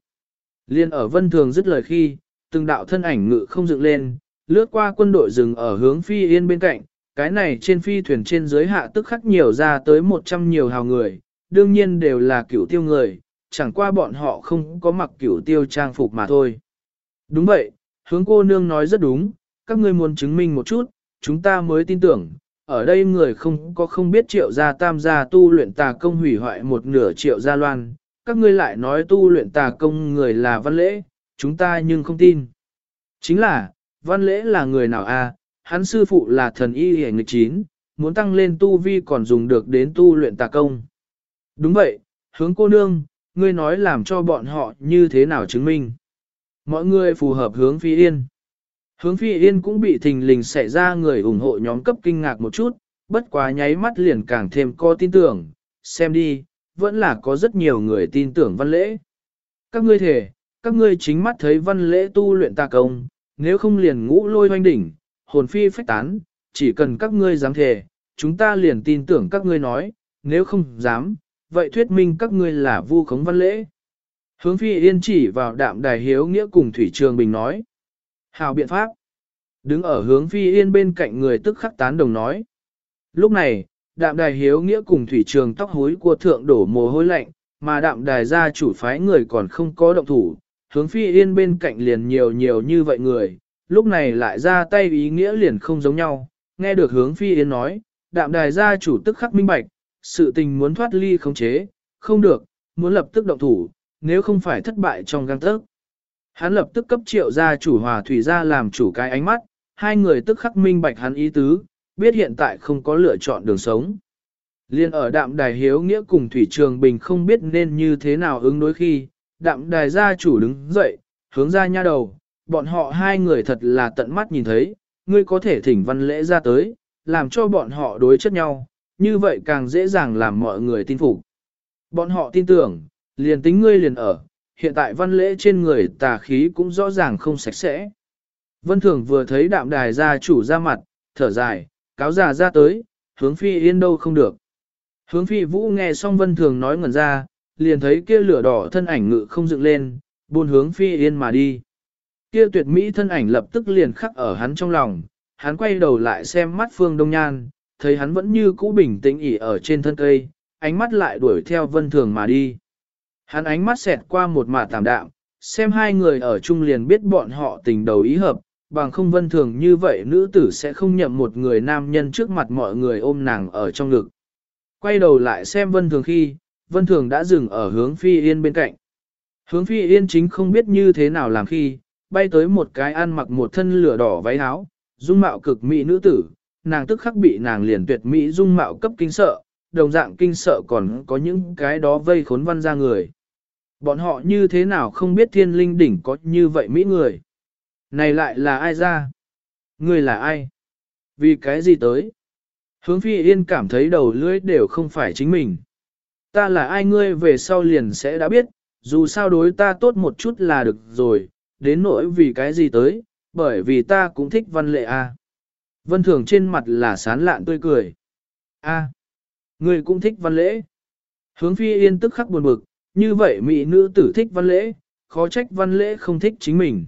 Liên ở vân thường dứt lời khi, từng đạo thân ảnh ngự không dựng lên, lướt qua quân đội rừng ở hướng phi yên bên cạnh, cái này trên phi thuyền trên dưới hạ tức khắc nhiều ra tới 100 nhiều hào người, đương nhiên đều là cửu tiêu người, chẳng qua bọn họ không có mặc cửu tiêu trang phục mà thôi. Đúng vậy, hướng cô nương nói rất đúng, các ngươi muốn chứng minh một chút, chúng ta mới tin tưởng, ở đây người không có không biết triệu gia tam gia tu luyện tà công hủy hoại một nửa triệu gia loan, các ngươi lại nói tu luyện tà công người là văn lễ, chúng ta nhưng không tin. Chính là, văn lễ là người nào a? À? hắn sư phụ là thần y hề nghịch chín, muốn tăng lên tu vi còn dùng được đến tu luyện tà công. Đúng vậy, hướng cô nương, ngươi nói làm cho bọn họ như thế nào chứng minh. Mọi người phù hợp hướng phi yên. Hướng phi yên cũng bị thình lình xảy ra người ủng hộ nhóm cấp kinh ngạc một chút, bất quá nháy mắt liền càng thêm có tin tưởng, xem đi, vẫn là có rất nhiều người tin tưởng văn lễ. Các ngươi thể, các ngươi chính mắt thấy văn lễ tu luyện tà công, nếu không liền ngũ lôi hoanh đỉnh, hồn phi phách tán, chỉ cần các ngươi dám thể, chúng ta liền tin tưởng các ngươi nói, nếu không dám, vậy thuyết minh các ngươi là vu khống văn lễ. Hướng phi yên chỉ vào đạm đài hiếu nghĩa cùng Thủy Trường Bình nói. Hào biện pháp. Đứng ở hướng phi yên bên cạnh người tức khắc tán đồng nói. Lúc này, đạm đài hiếu nghĩa cùng Thủy Trường tóc hối của thượng đổ mồ hôi lạnh, mà đạm đài gia chủ phái người còn không có động thủ. Hướng phi yên bên cạnh liền nhiều nhiều như vậy người, lúc này lại ra tay ý nghĩa liền không giống nhau. Nghe được hướng phi yên nói, đạm đài gia chủ tức khắc minh bạch, sự tình muốn thoát ly khống chế, không được, muốn lập tức động thủ, nếu không phải thất bại trong găng tấc. Hắn lập tức cấp triệu gia chủ hòa thủy gia làm chủ cái ánh mắt, hai người tức khắc minh bạch hắn ý tứ, biết hiện tại không có lựa chọn đường sống. Liên ở đạm đài hiếu nghĩa cùng Thủy Trường Bình không biết nên như thế nào ứng đối khi, đạm đài gia chủ đứng dậy, hướng ra nha đầu, bọn họ hai người thật là tận mắt nhìn thấy, ngươi có thể thỉnh văn lễ ra tới, làm cho bọn họ đối chất nhau, như vậy càng dễ dàng làm mọi người tin phục. Bọn họ tin tưởng, liền tính ngươi liền ở, hiện tại văn lễ trên người tà khí cũng rõ ràng không sạch sẽ. Vân Thường vừa thấy đạm đài gia chủ ra mặt, thở dài, cáo già ra tới, hướng phi yên đâu không được. Hướng phi vũ nghe xong Vân Thường nói ngẩn ra, liền thấy kia lửa đỏ thân ảnh ngự không dựng lên, buôn hướng phi yên mà đi. Kia tuyệt mỹ thân ảnh lập tức liền khắc ở hắn trong lòng, hắn quay đầu lại xem mắt phương đông nhan, thấy hắn vẫn như cũ bình tĩnh ỉ ở trên thân cây, ánh mắt lại đuổi theo vân thường mà đi. Hắn ánh mắt xẹt qua một mả tạm đạm, xem hai người ở chung liền biết bọn họ tình đầu ý hợp, bằng không vân thường như vậy nữ tử sẽ không nhậm một người nam nhân trước mặt mọi người ôm nàng ở trong ngực. Quay đầu lại xem vân thường khi, vân thường đã dừng ở hướng phi yên bên cạnh. Hướng phi yên chính không biết như thế nào làm khi, bay tới một cái ăn mặc một thân lửa đỏ váy áo, dung mạo cực mỹ nữ tử, nàng tức khắc bị nàng liền tuyệt mỹ dung mạo cấp kinh sợ, đồng dạng kinh sợ còn có những cái đó vây khốn văn ra người. Bọn họ như thế nào không biết thiên linh đỉnh có như vậy mỹ người. Này lại là ai ra? Người là ai? Vì cái gì tới? Hướng phi yên cảm thấy đầu lưỡi đều không phải chính mình. Ta là ai ngươi về sau liền sẽ đã biết, dù sao đối ta tốt một chút là được rồi, đến nỗi vì cái gì tới, bởi vì ta cũng thích văn lệ a. Vân thường trên mặt là sán lạn tươi cười. A, ngươi cũng thích văn lễ. Hướng phi yên tức khắc buồn bực, như vậy mỹ nữ tử thích văn lễ, khó trách văn lễ không thích chính mình.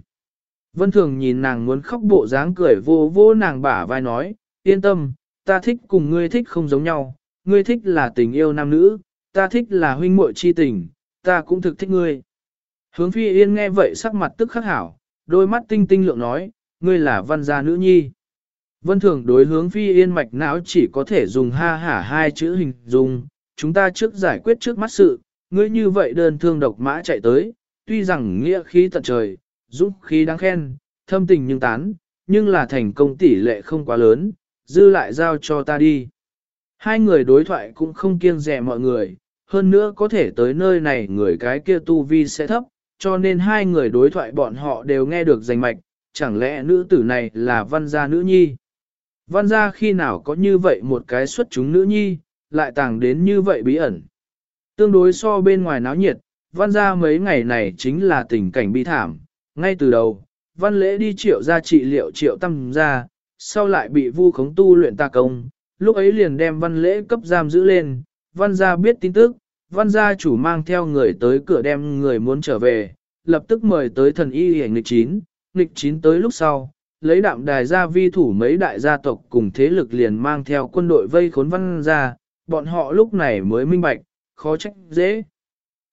Vân thường nhìn nàng muốn khóc bộ dáng cười vô vô nàng bả vai nói, yên tâm, ta thích cùng ngươi thích không giống nhau, ngươi thích là tình yêu nam nữ, ta thích là huynh muội chi tình, ta cũng thực thích ngươi. Hướng phi yên nghe vậy sắc mặt tức khắc hảo, đôi mắt tinh tinh lượng nói, ngươi là văn gia nữ nhi. Vân thường đối hướng phi yên mạch não chỉ có thể dùng ha hả hai chữ hình dung, chúng ta trước giải quyết trước mắt sự, ngươi như vậy đơn thương độc mã chạy tới, tuy rằng nghĩa khí tận trời, dũng khí đáng khen, thâm tình nhưng tán, nhưng là thành công tỷ lệ không quá lớn, dư lại giao cho ta đi. Hai người đối thoại cũng không kiêng rẻ mọi người, hơn nữa có thể tới nơi này người cái kia tu vi sẽ thấp, cho nên hai người đối thoại bọn họ đều nghe được rành mạch, chẳng lẽ nữ tử này là văn gia nữ nhi. Văn gia khi nào có như vậy một cái xuất chúng nữ nhi, lại tàng đến như vậy bí ẩn. Tương đối so bên ngoài náo nhiệt, văn gia mấy ngày này chính là tình cảnh bi thảm, ngay từ đầu, văn lễ đi triệu ra trị liệu triệu tâm ra, sau lại bị vu khống tu luyện ta công, lúc ấy liền đem văn lễ cấp giam giữ lên, văn gia biết tin tức, văn gia chủ mang theo người tới cửa đem người muốn trở về, lập tức mời tới thần y hề nghịch chín, nghịch chín tới lúc sau, lấy đạm đài gia vi thủ mấy đại gia tộc cùng thế lực liền mang theo quân đội vây khốn văn gia, bọn họ lúc này mới minh bạch, khó trách dễ.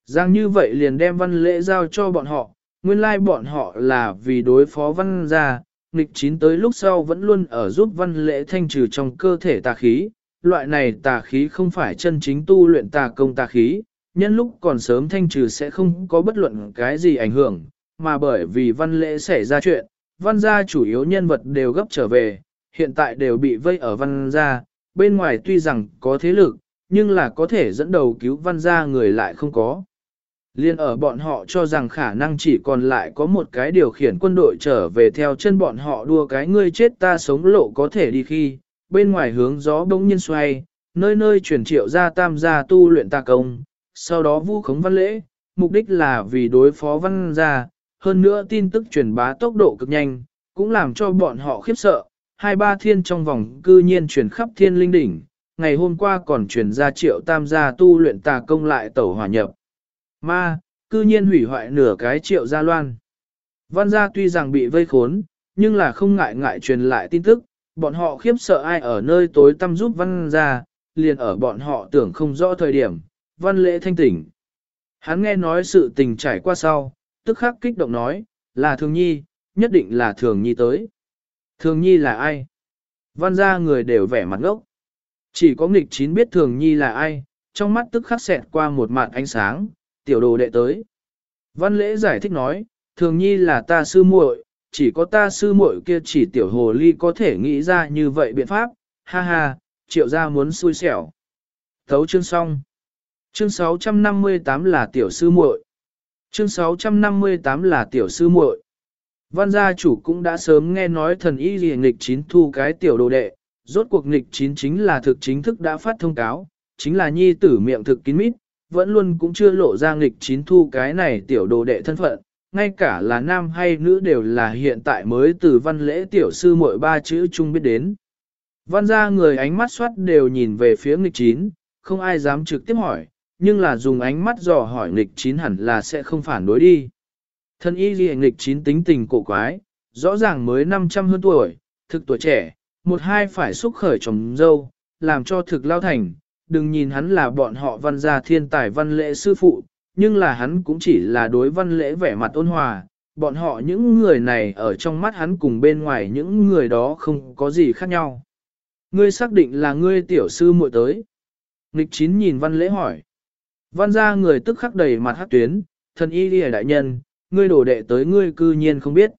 Giang như vậy liền đem văn lễ giao cho bọn họ, nguyên lai bọn họ là vì đối phó văn gia, nghịch chín tới lúc sau vẫn luôn ở giúp văn lễ thanh trừ trong cơ thể tà khí, loại này tà khí không phải chân chính tu luyện tà công tà khí, nhân lúc còn sớm thanh trừ sẽ không có bất luận cái gì ảnh hưởng, mà bởi vì văn lễ xảy ra chuyện, văn gia chủ yếu nhân vật đều gấp trở về, hiện tại đều bị vây ở văn gia, bên ngoài tuy rằng có thế lực, nhưng là có thể dẫn đầu cứu văn gia người lại không có. Liên ở bọn họ cho rằng khả năng chỉ còn lại có một cái điều khiển quân đội trở về theo chân bọn họ đua cái ngươi chết ta sống lộ có thể đi khi, bên ngoài hướng gió bỗng nhiên xoay, nơi nơi chuyển triệu ra tam gia tu luyện ta công, sau đó vu khống văn lễ, mục đích là vì đối phó văn gia, hơn nữa tin tức truyền bá tốc độ cực nhanh, cũng làm cho bọn họ khiếp sợ, hai ba thiên trong vòng cư nhiên truyền khắp thiên linh đỉnh, ngày hôm qua còn truyền ra triệu tam gia tu luyện tà công lại tẩu hòa nhập. Ma, cư nhiên hủy hoại nửa cái triệu gia loan. Văn gia tuy rằng bị vây khốn, nhưng là không ngại ngại truyền lại tin tức, bọn họ khiếp sợ ai ở nơi tối tăm giúp văn gia, liền ở bọn họ tưởng không rõ thời điểm, văn lễ thanh tỉnh. Hắn nghe nói sự tình trải qua sau, tức khắc kích động nói, là thường nhi, nhất định là thường nhi tới. Thường nhi là ai? Văn gia người đều vẻ mặt ngốc. Chỉ có nghịch chín biết thường nhi là ai, trong mắt tức khắc xẹt qua một mặt ánh sáng, tiểu đồ đệ tới. Văn lễ giải thích nói, thường nhi là ta sư muội, chỉ có ta sư muội kia chỉ tiểu hồ ly có thể nghĩ ra như vậy biện pháp, ha ha, triệu gia muốn xui xẻo. Thấu chương xong. Chương 658 là tiểu sư muội. Chương 658 là tiểu sư muội. Văn gia chủ cũng đã sớm nghe nói thần y liền nghịch chín thu cái tiểu đồ đệ, rốt cuộc nghịch chín chính là thực chính thức đã phát thông cáo, chính là nhi tử miệng thực kín mít, vẫn luôn cũng chưa lộ ra nghịch chín thu cái này tiểu đồ đệ thân phận, ngay cả là nam hay nữ đều là hiện tại mới từ văn lễ tiểu sư muội ba chữ chung biết đến. Văn gia người ánh mắt soát đều nhìn về phía nghịch chín, không ai dám trực tiếp hỏi, nhưng là dùng ánh mắt dò hỏi nghịch chín hẳn là sẽ không phản đối đi. Thân y ghi nghịch chín tính tình cổ quái, rõ ràng mới 500 hơn tuổi, thực tuổi trẻ, một hai phải xúc khởi trồng dâu, làm cho thực lao thành, đừng nhìn hắn là bọn họ văn gia thiên tài văn lễ sư phụ, nhưng là hắn cũng chỉ là đối văn lễ vẻ mặt ôn hòa, bọn họ những người này ở trong mắt hắn cùng bên ngoài những người đó không có gì khác nhau. Ngươi xác định là ngươi tiểu sư muội tới. Nịch chín nhìn văn lễ hỏi. Văn gia người tức khắc đầy mặt hát tuyến, thần y đi đại nhân, ngươi đổ đệ tới ngươi cư nhiên không biết.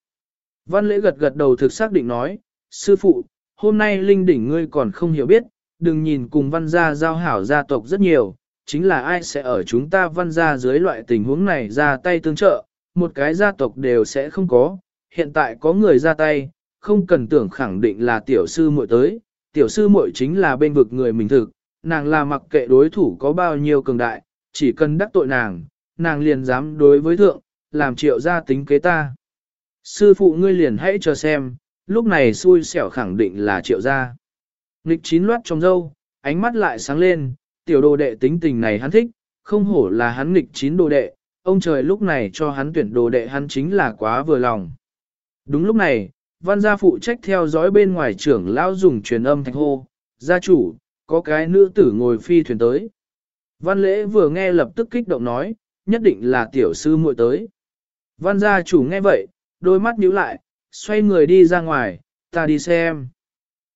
Văn lễ gật gật đầu thực xác định nói, sư phụ, hôm nay linh đỉnh ngươi còn không hiểu biết, đừng nhìn cùng văn gia giao hảo gia tộc rất nhiều, chính là ai sẽ ở chúng ta văn gia dưới loại tình huống này ra tay tương trợ, một cái gia tộc đều sẽ không có, hiện tại có người ra tay, không cần tưởng khẳng định là tiểu sư muội tới, tiểu sư muội chính là bên vực người mình thực, nàng là mặc kệ đối thủ có bao nhiêu cường đại, chỉ cần đắc tội nàng, nàng liền dám đối với thượng, làm triệu gia tính kế ta. Sư phụ ngươi liền hãy chờ xem, lúc này xui xẻo khẳng định là triệu gia. Nghịch chín loát trong dâu, ánh mắt lại sáng lên, tiểu đồ đệ tính tình này hắn thích, không hổ là hắn nghịch chín đồ đệ, ông trời lúc này cho hắn tuyển đồ đệ hắn chính là quá vừa lòng. Đúng lúc này, văn gia phụ trách theo dõi bên ngoài trưởng lão dùng truyền âm thạch hô, gia chủ, có cái nữ tử ngồi phi thuyền tới. Văn lễ vừa nghe lập tức kích động nói, nhất định là tiểu sư muội tới. Văn gia chủ nghe vậy, đôi mắt nhíu lại, xoay người đi ra ngoài, ta đi xem.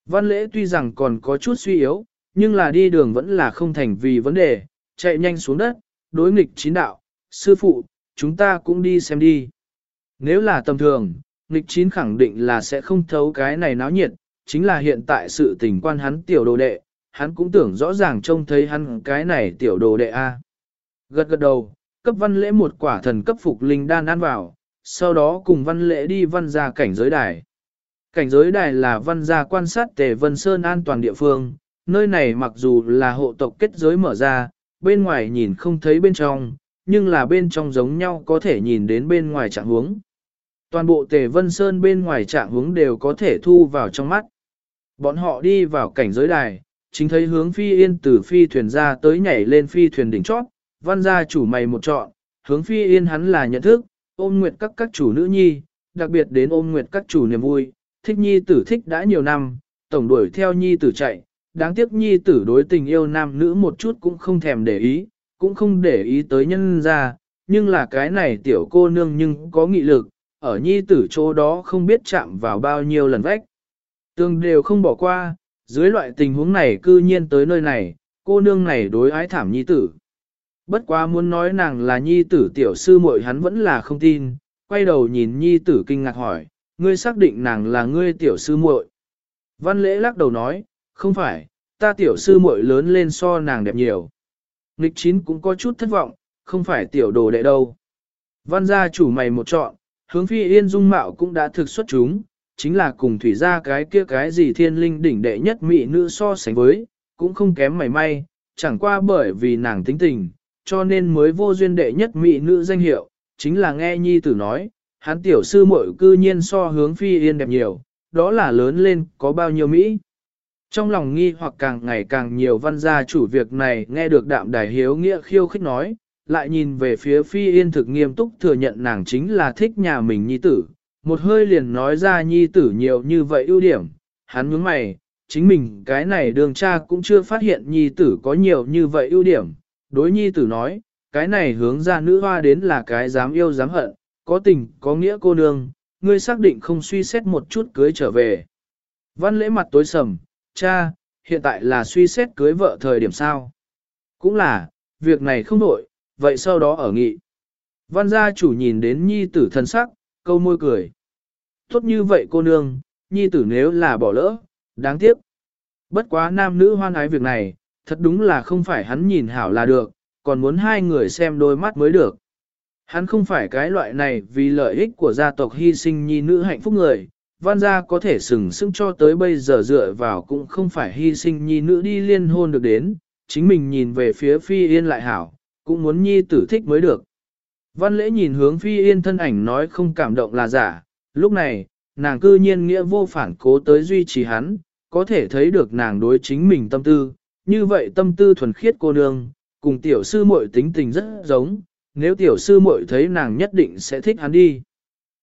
Văn lễ tuy rằng còn có chút suy yếu, nhưng là đi đường vẫn là không thành vì vấn đề, chạy nhanh xuống đất, đối nghịch chín đạo, sư phụ, chúng ta cũng đi xem đi. Nếu là tầm thường, nghịch chín khẳng định là sẽ không thấu cái này náo nhiệt, chính là hiện tại sự tình quan hắn tiểu đồ đệ, hắn cũng tưởng rõ ràng trông thấy hắn cái này tiểu đồ đệ A. Gật gật đầu, cấp văn lễ một quả thần cấp phục linh đan ăn vào, sau đó cùng văn lễ đi văn ra cảnh giới đài. Cảnh giới đài là văn gia quan sát tề vân sơn an toàn địa phương, nơi này mặc dù là hộ tộc kết giới mở ra, bên ngoài nhìn không thấy bên trong, nhưng là bên trong giống nhau có thể nhìn đến bên ngoài trạng hướng. Toàn bộ tề vân sơn bên ngoài trạng hướng đều có thể thu vào trong mắt. Bọn họ đi vào cảnh giới đài, chính thấy hướng phi yên từ phi thuyền ra tới nhảy lên phi thuyền đỉnh chót, văn gia chủ mày một trọn. hướng phi yên hắn là nhận thức, ôm nguyệt các các chủ nữ nhi, đặc biệt đến ôm nguyệt các chủ niềm vui, thích nhi tử thích đã nhiều năm, tổng đuổi theo nhi tử chạy, đáng tiếc nhi tử đối tình yêu nam nữ một chút cũng không thèm để ý, cũng không để ý tới nhân ra, nhưng là cái này tiểu cô nương nhưng có nghị lực, ở nhi tử chỗ đó không biết chạm vào bao nhiêu lần vách. Tương đều không bỏ qua, dưới loại tình huống này cư nhiên tới nơi này, cô nương này đối ái thảm nhi tử. Bất quá muốn nói nàng là nhi tử tiểu sư muội hắn vẫn là không tin, quay đầu nhìn nhi tử kinh ngạc hỏi, ngươi xác định nàng là ngươi tiểu sư muội. Văn lễ lắc đầu nói, không phải, ta tiểu sư muội lớn lên so nàng đẹp nhiều. Nghịch chín cũng có chút thất vọng, không phải tiểu đồ đệ đâu. Văn gia chủ mày một chọn, hướng phi yên dung mạo cũng đã thực xuất chúng, chính là cùng thủy gia cái kia cái gì thiên linh đỉnh đệ nhất mỹ nữ so sánh với, cũng không kém mảy may, chẳng qua bởi vì nàng tính tình, cho nên mới vô duyên đệ nhất mỹ nữ danh hiệu, chính là nghe nhi tử nói, hắn tiểu sư muội cư nhiên so hướng phi yên đẹp nhiều, đó là lớn lên có bao nhiêu Mỹ. Trong lòng nghi hoặc càng ngày càng nhiều văn gia chủ việc này nghe được đạm đài hiếu nghĩa khiêu khích nói, lại nhìn về phía phi yên thực nghiêm túc thừa nhận nàng chính là thích nhà mình nhi tử, một hơi liền nói ra nhi tử nhiều như vậy ưu điểm, hắn nhướng mày, chính mình cái này đường cha cũng chưa phát hiện nhi tử có nhiều như vậy ưu điểm, đối nhi tử nói, cái này hướng ra nữ hoa đến là cái dám yêu dám hận, có tình, có nghĩa cô nương, ngươi xác định không suy xét một chút cưới trở về. Văn lễ mặt tối sầm, cha, hiện tại là suy xét cưới vợ thời điểm sao. Cũng là, việc này không đổi, vậy sau đó ở nghị. Văn gia chủ nhìn đến nhi tử thân sắc, câu môi cười. Tốt như vậy cô nương, nhi tử nếu là bỏ lỡ, đáng tiếc. Bất quá nam nữ hoan ái việc này, thật đúng là không phải hắn nhìn hảo là được, còn muốn hai người xem đôi mắt mới được. Hắn không phải cái loại này vì lợi ích của gia tộc hy sinh nhi nữ hạnh phúc người, văn gia có thể sừng sững cho tới bây giờ dựa vào cũng không phải hy sinh nhi nữ đi liên hôn được đến, chính mình nhìn về phía phi yên lại hảo, cũng muốn nhi tử thích mới được. Văn lễ nhìn hướng phi yên thân ảnh nói không cảm động là giả, lúc này, nàng cư nhiên nghĩa vô phản cố tới duy trì hắn, có thể thấy được nàng đối chính mình tâm tư, như vậy tâm tư thuần khiết cô nương, cùng tiểu sư muội tính tình rất giống, nếu tiểu sư muội thấy nàng nhất định sẽ thích hắn đi.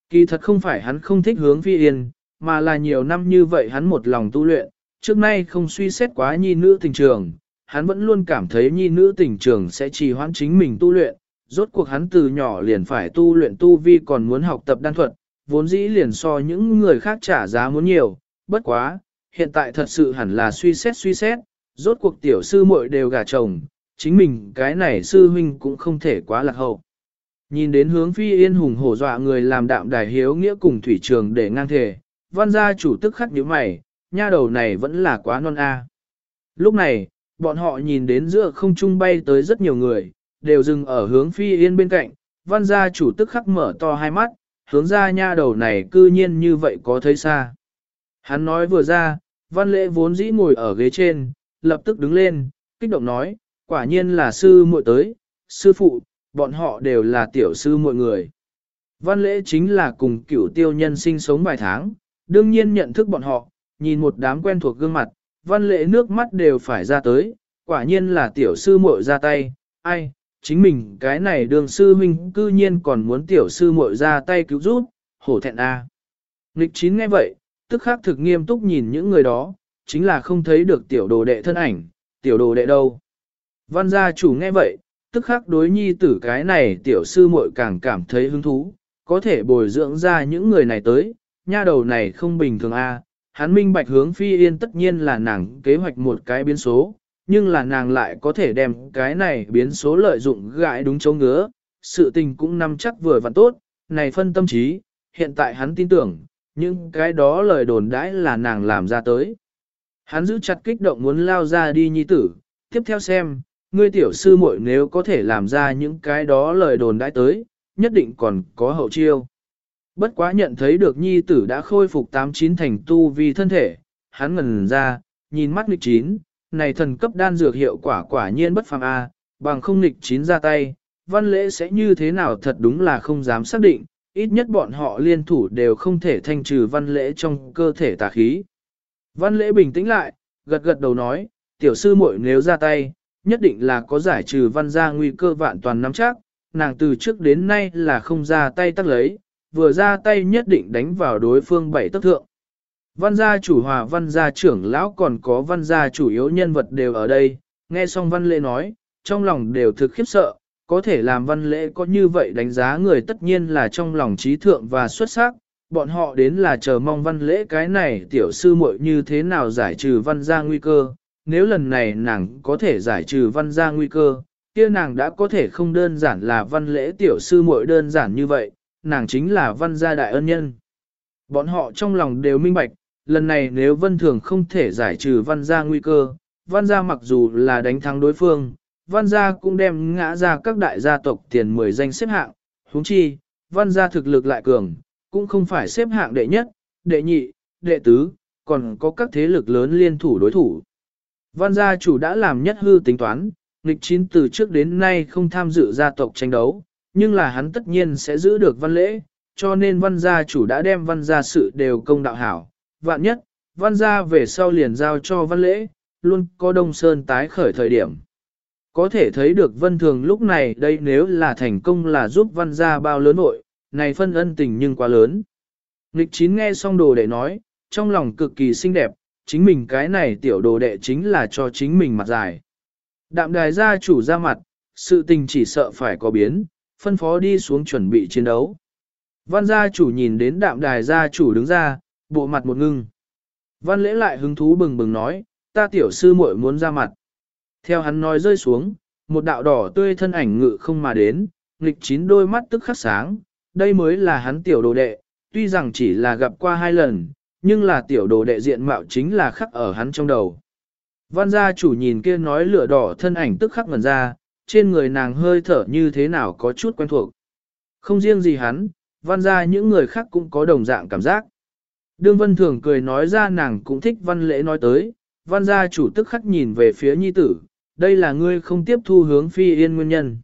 Kỳ thật không phải hắn không thích hướng phi yên, mà là nhiều năm như vậy hắn một lòng tu luyện, trước nay không suy xét quá nhi nữ tình trường, hắn vẫn luôn cảm thấy nhi nữ tình trường sẽ trì hoãn chính mình tu luyện, rốt cuộc hắn từ nhỏ liền phải tu luyện tu vi còn muốn học tập đan thuật, vốn dĩ liền so những người khác trả giá muốn nhiều, bất quá, hiện tại thật sự hẳn là suy xét suy xét, rốt cuộc tiểu sư muội đều gả chồng, chính mình cái này sư huynh cũng không thể quá lạc hậu. Nhìn đến hướng phi yên hùng hổ dọa người làm đạm đài hiếu nghĩa cùng thủy trường để ngang thể, văn gia chủ tức khắc nhíu mày, nha đầu này vẫn là quá non a. Lúc này, bọn họ nhìn đến giữa không trung bay tới rất nhiều người, đều dừng ở hướng phi yên bên cạnh, văn gia chủ tức khắc mở to hai mắt, hướng ra nha đầu này cư nhiên như vậy có thấy xa. Hắn nói vừa ra, văn lễ vốn dĩ ngồi ở ghế trên, lập tức đứng lên, kích động nói, quả nhiên là sư muội tới, sư phụ, bọn họ đều là tiểu sư muội người. Văn lễ chính là cùng cửu tiêu nhân sinh sống vài tháng, đương nhiên nhận thức bọn họ, nhìn một đám quen thuộc gương mặt, văn lễ nước mắt đều phải ra tới, quả nhiên là tiểu sư muội ra tay, ai, chính mình cái này đường sư huynh cư nhiên còn muốn tiểu sư muội ra tay cứu giúp, hổ thẹn a. À. Nghịch chín nghe vậy, tức khắc thực nghiêm túc nhìn những người đó, chính là không thấy được tiểu đồ đệ thân ảnh, tiểu đồ đệ đâu. Văn gia chủ nghe vậy, tức khắc đối nhi tử cái này tiểu sư muội càng cảm thấy hứng thú, có thể bồi dưỡng ra những người này tới, nha đầu này không bình thường a. Hắn minh bạch hướng phi yên tất nhiên là nàng kế hoạch một cái biến số, nhưng là nàng lại có thể đem cái này biến số lợi dụng gãi đúng chỗ ngứa, sự tình cũng nắm chắc vừa và tốt, này phân tâm trí, hiện tại hắn tin tưởng, nhưng cái đó lời đồn đãi là nàng làm ra tới. Hắn giữ chặt kích động muốn lao ra đi nhi tử, tiếp theo xem, ngươi tiểu sư muội nếu có thể làm ra những cái đó lời đồn đãi tới, nhất định còn có hậu chiêu. Bất quá nhận thấy được nhi tử đã khôi phục tám chín thành tu vì thân thể, hắn ngần ra, nhìn mắt nghịch chín, này thần cấp đan dược hiệu quả quả nhiên bất phàm a, bằng không nghịch chín ra tay, văn lễ sẽ như thế nào thật đúng là không dám xác định, ít nhất bọn họ liên thủ đều không thể thanh trừ văn lễ trong cơ thể tà khí. Văn lễ bình tĩnh lại, gật gật đầu nói, tiểu sư muội nếu ra tay, nhất định là có giải trừ văn gia nguy cơ vạn toàn nắm chắc, nàng từ trước đến nay là không ra tay tắt lấy, vừa ra tay nhất định đánh vào đối phương bảy tấc thượng. Văn gia chủ hòa văn gia trưởng lão còn có văn gia chủ yếu nhân vật đều ở đây, nghe xong văn lễ nói, trong lòng đều thực khiếp sợ, có thể làm văn lễ có như vậy đánh giá người tất nhiên là trong lòng trí thượng và xuất sắc, bọn họ đến là chờ mong văn lễ cái này tiểu sư muội như thế nào giải trừ văn gia nguy cơ, nếu lần này nàng có thể giải trừ văn gia nguy cơ, kia nàng đã có thể không đơn giản là văn lễ tiểu sư muội đơn giản như vậy, nàng chính là văn gia đại ân nhân. Bọn họ trong lòng đều minh bạch, lần này nếu vân thường không thể giải trừ văn gia nguy cơ, văn gia mặc dù là đánh thắng đối phương, văn gia cũng đem ngã ra các đại gia tộc tiền mười danh xếp hạng, huống chi, văn gia thực lực lại cường, cũng không phải xếp hạng đệ nhất, đệ nhị, đệ tứ, còn có các thế lực lớn liên thủ đối thủ. Văn gia chủ đã làm nhất hư tính toán, nghịch chín từ trước đến nay không tham dự gia tộc tranh đấu, nhưng là hắn tất nhiên sẽ giữ được văn lễ, cho nên văn gia chủ đã đem văn gia sự đều công đạo hảo. Vạn nhất, văn gia về sau liền giao cho văn lễ, luôn có đông sơn tái khởi thời điểm. Có thể thấy được vân thường lúc này đây nếu là thành công là giúp văn gia bao lớn nội, này phân ân tình nhưng quá lớn. Nghịch chín nghe xong đồ đệ nói, trong lòng cực kỳ xinh đẹp, chính mình cái này tiểu đồ đệ chính là cho chính mình mặt dài. Đạm đài gia chủ ra mặt, sự tình chỉ sợ phải có biến, phân phó đi xuống chuẩn bị chiến đấu. Văn gia chủ nhìn đến đạm đài gia chủ đứng ra, bộ mặt một ngưng. Văn lễ lại hứng thú bừng bừng nói, ta tiểu sư muội muốn ra mặt. Theo hắn nói rơi xuống, một đạo đỏ tươi thân ảnh ngự không mà đến, nghịch chín đôi mắt tức khắc sáng, đây mới là hắn tiểu đồ đệ, tuy rằng chỉ là gặp qua hai lần, nhưng là tiểu đồ đệ diện mạo chính là khắc ở hắn trong đầu. Văn gia chủ nhìn kia nói lửa đỏ thân ảnh tức khắc ngần ra, trên người nàng hơi thở như thế nào có chút quen thuộc. Không riêng gì hắn, văn gia những người khác cũng có đồng dạng cảm giác. Đương vân thường cười nói ra nàng cũng thích văn lễ nói tới, văn gia chủ tức khắc nhìn về phía nhi tử, đây là ngươi không tiếp thu hướng phi yên nguyên nhân.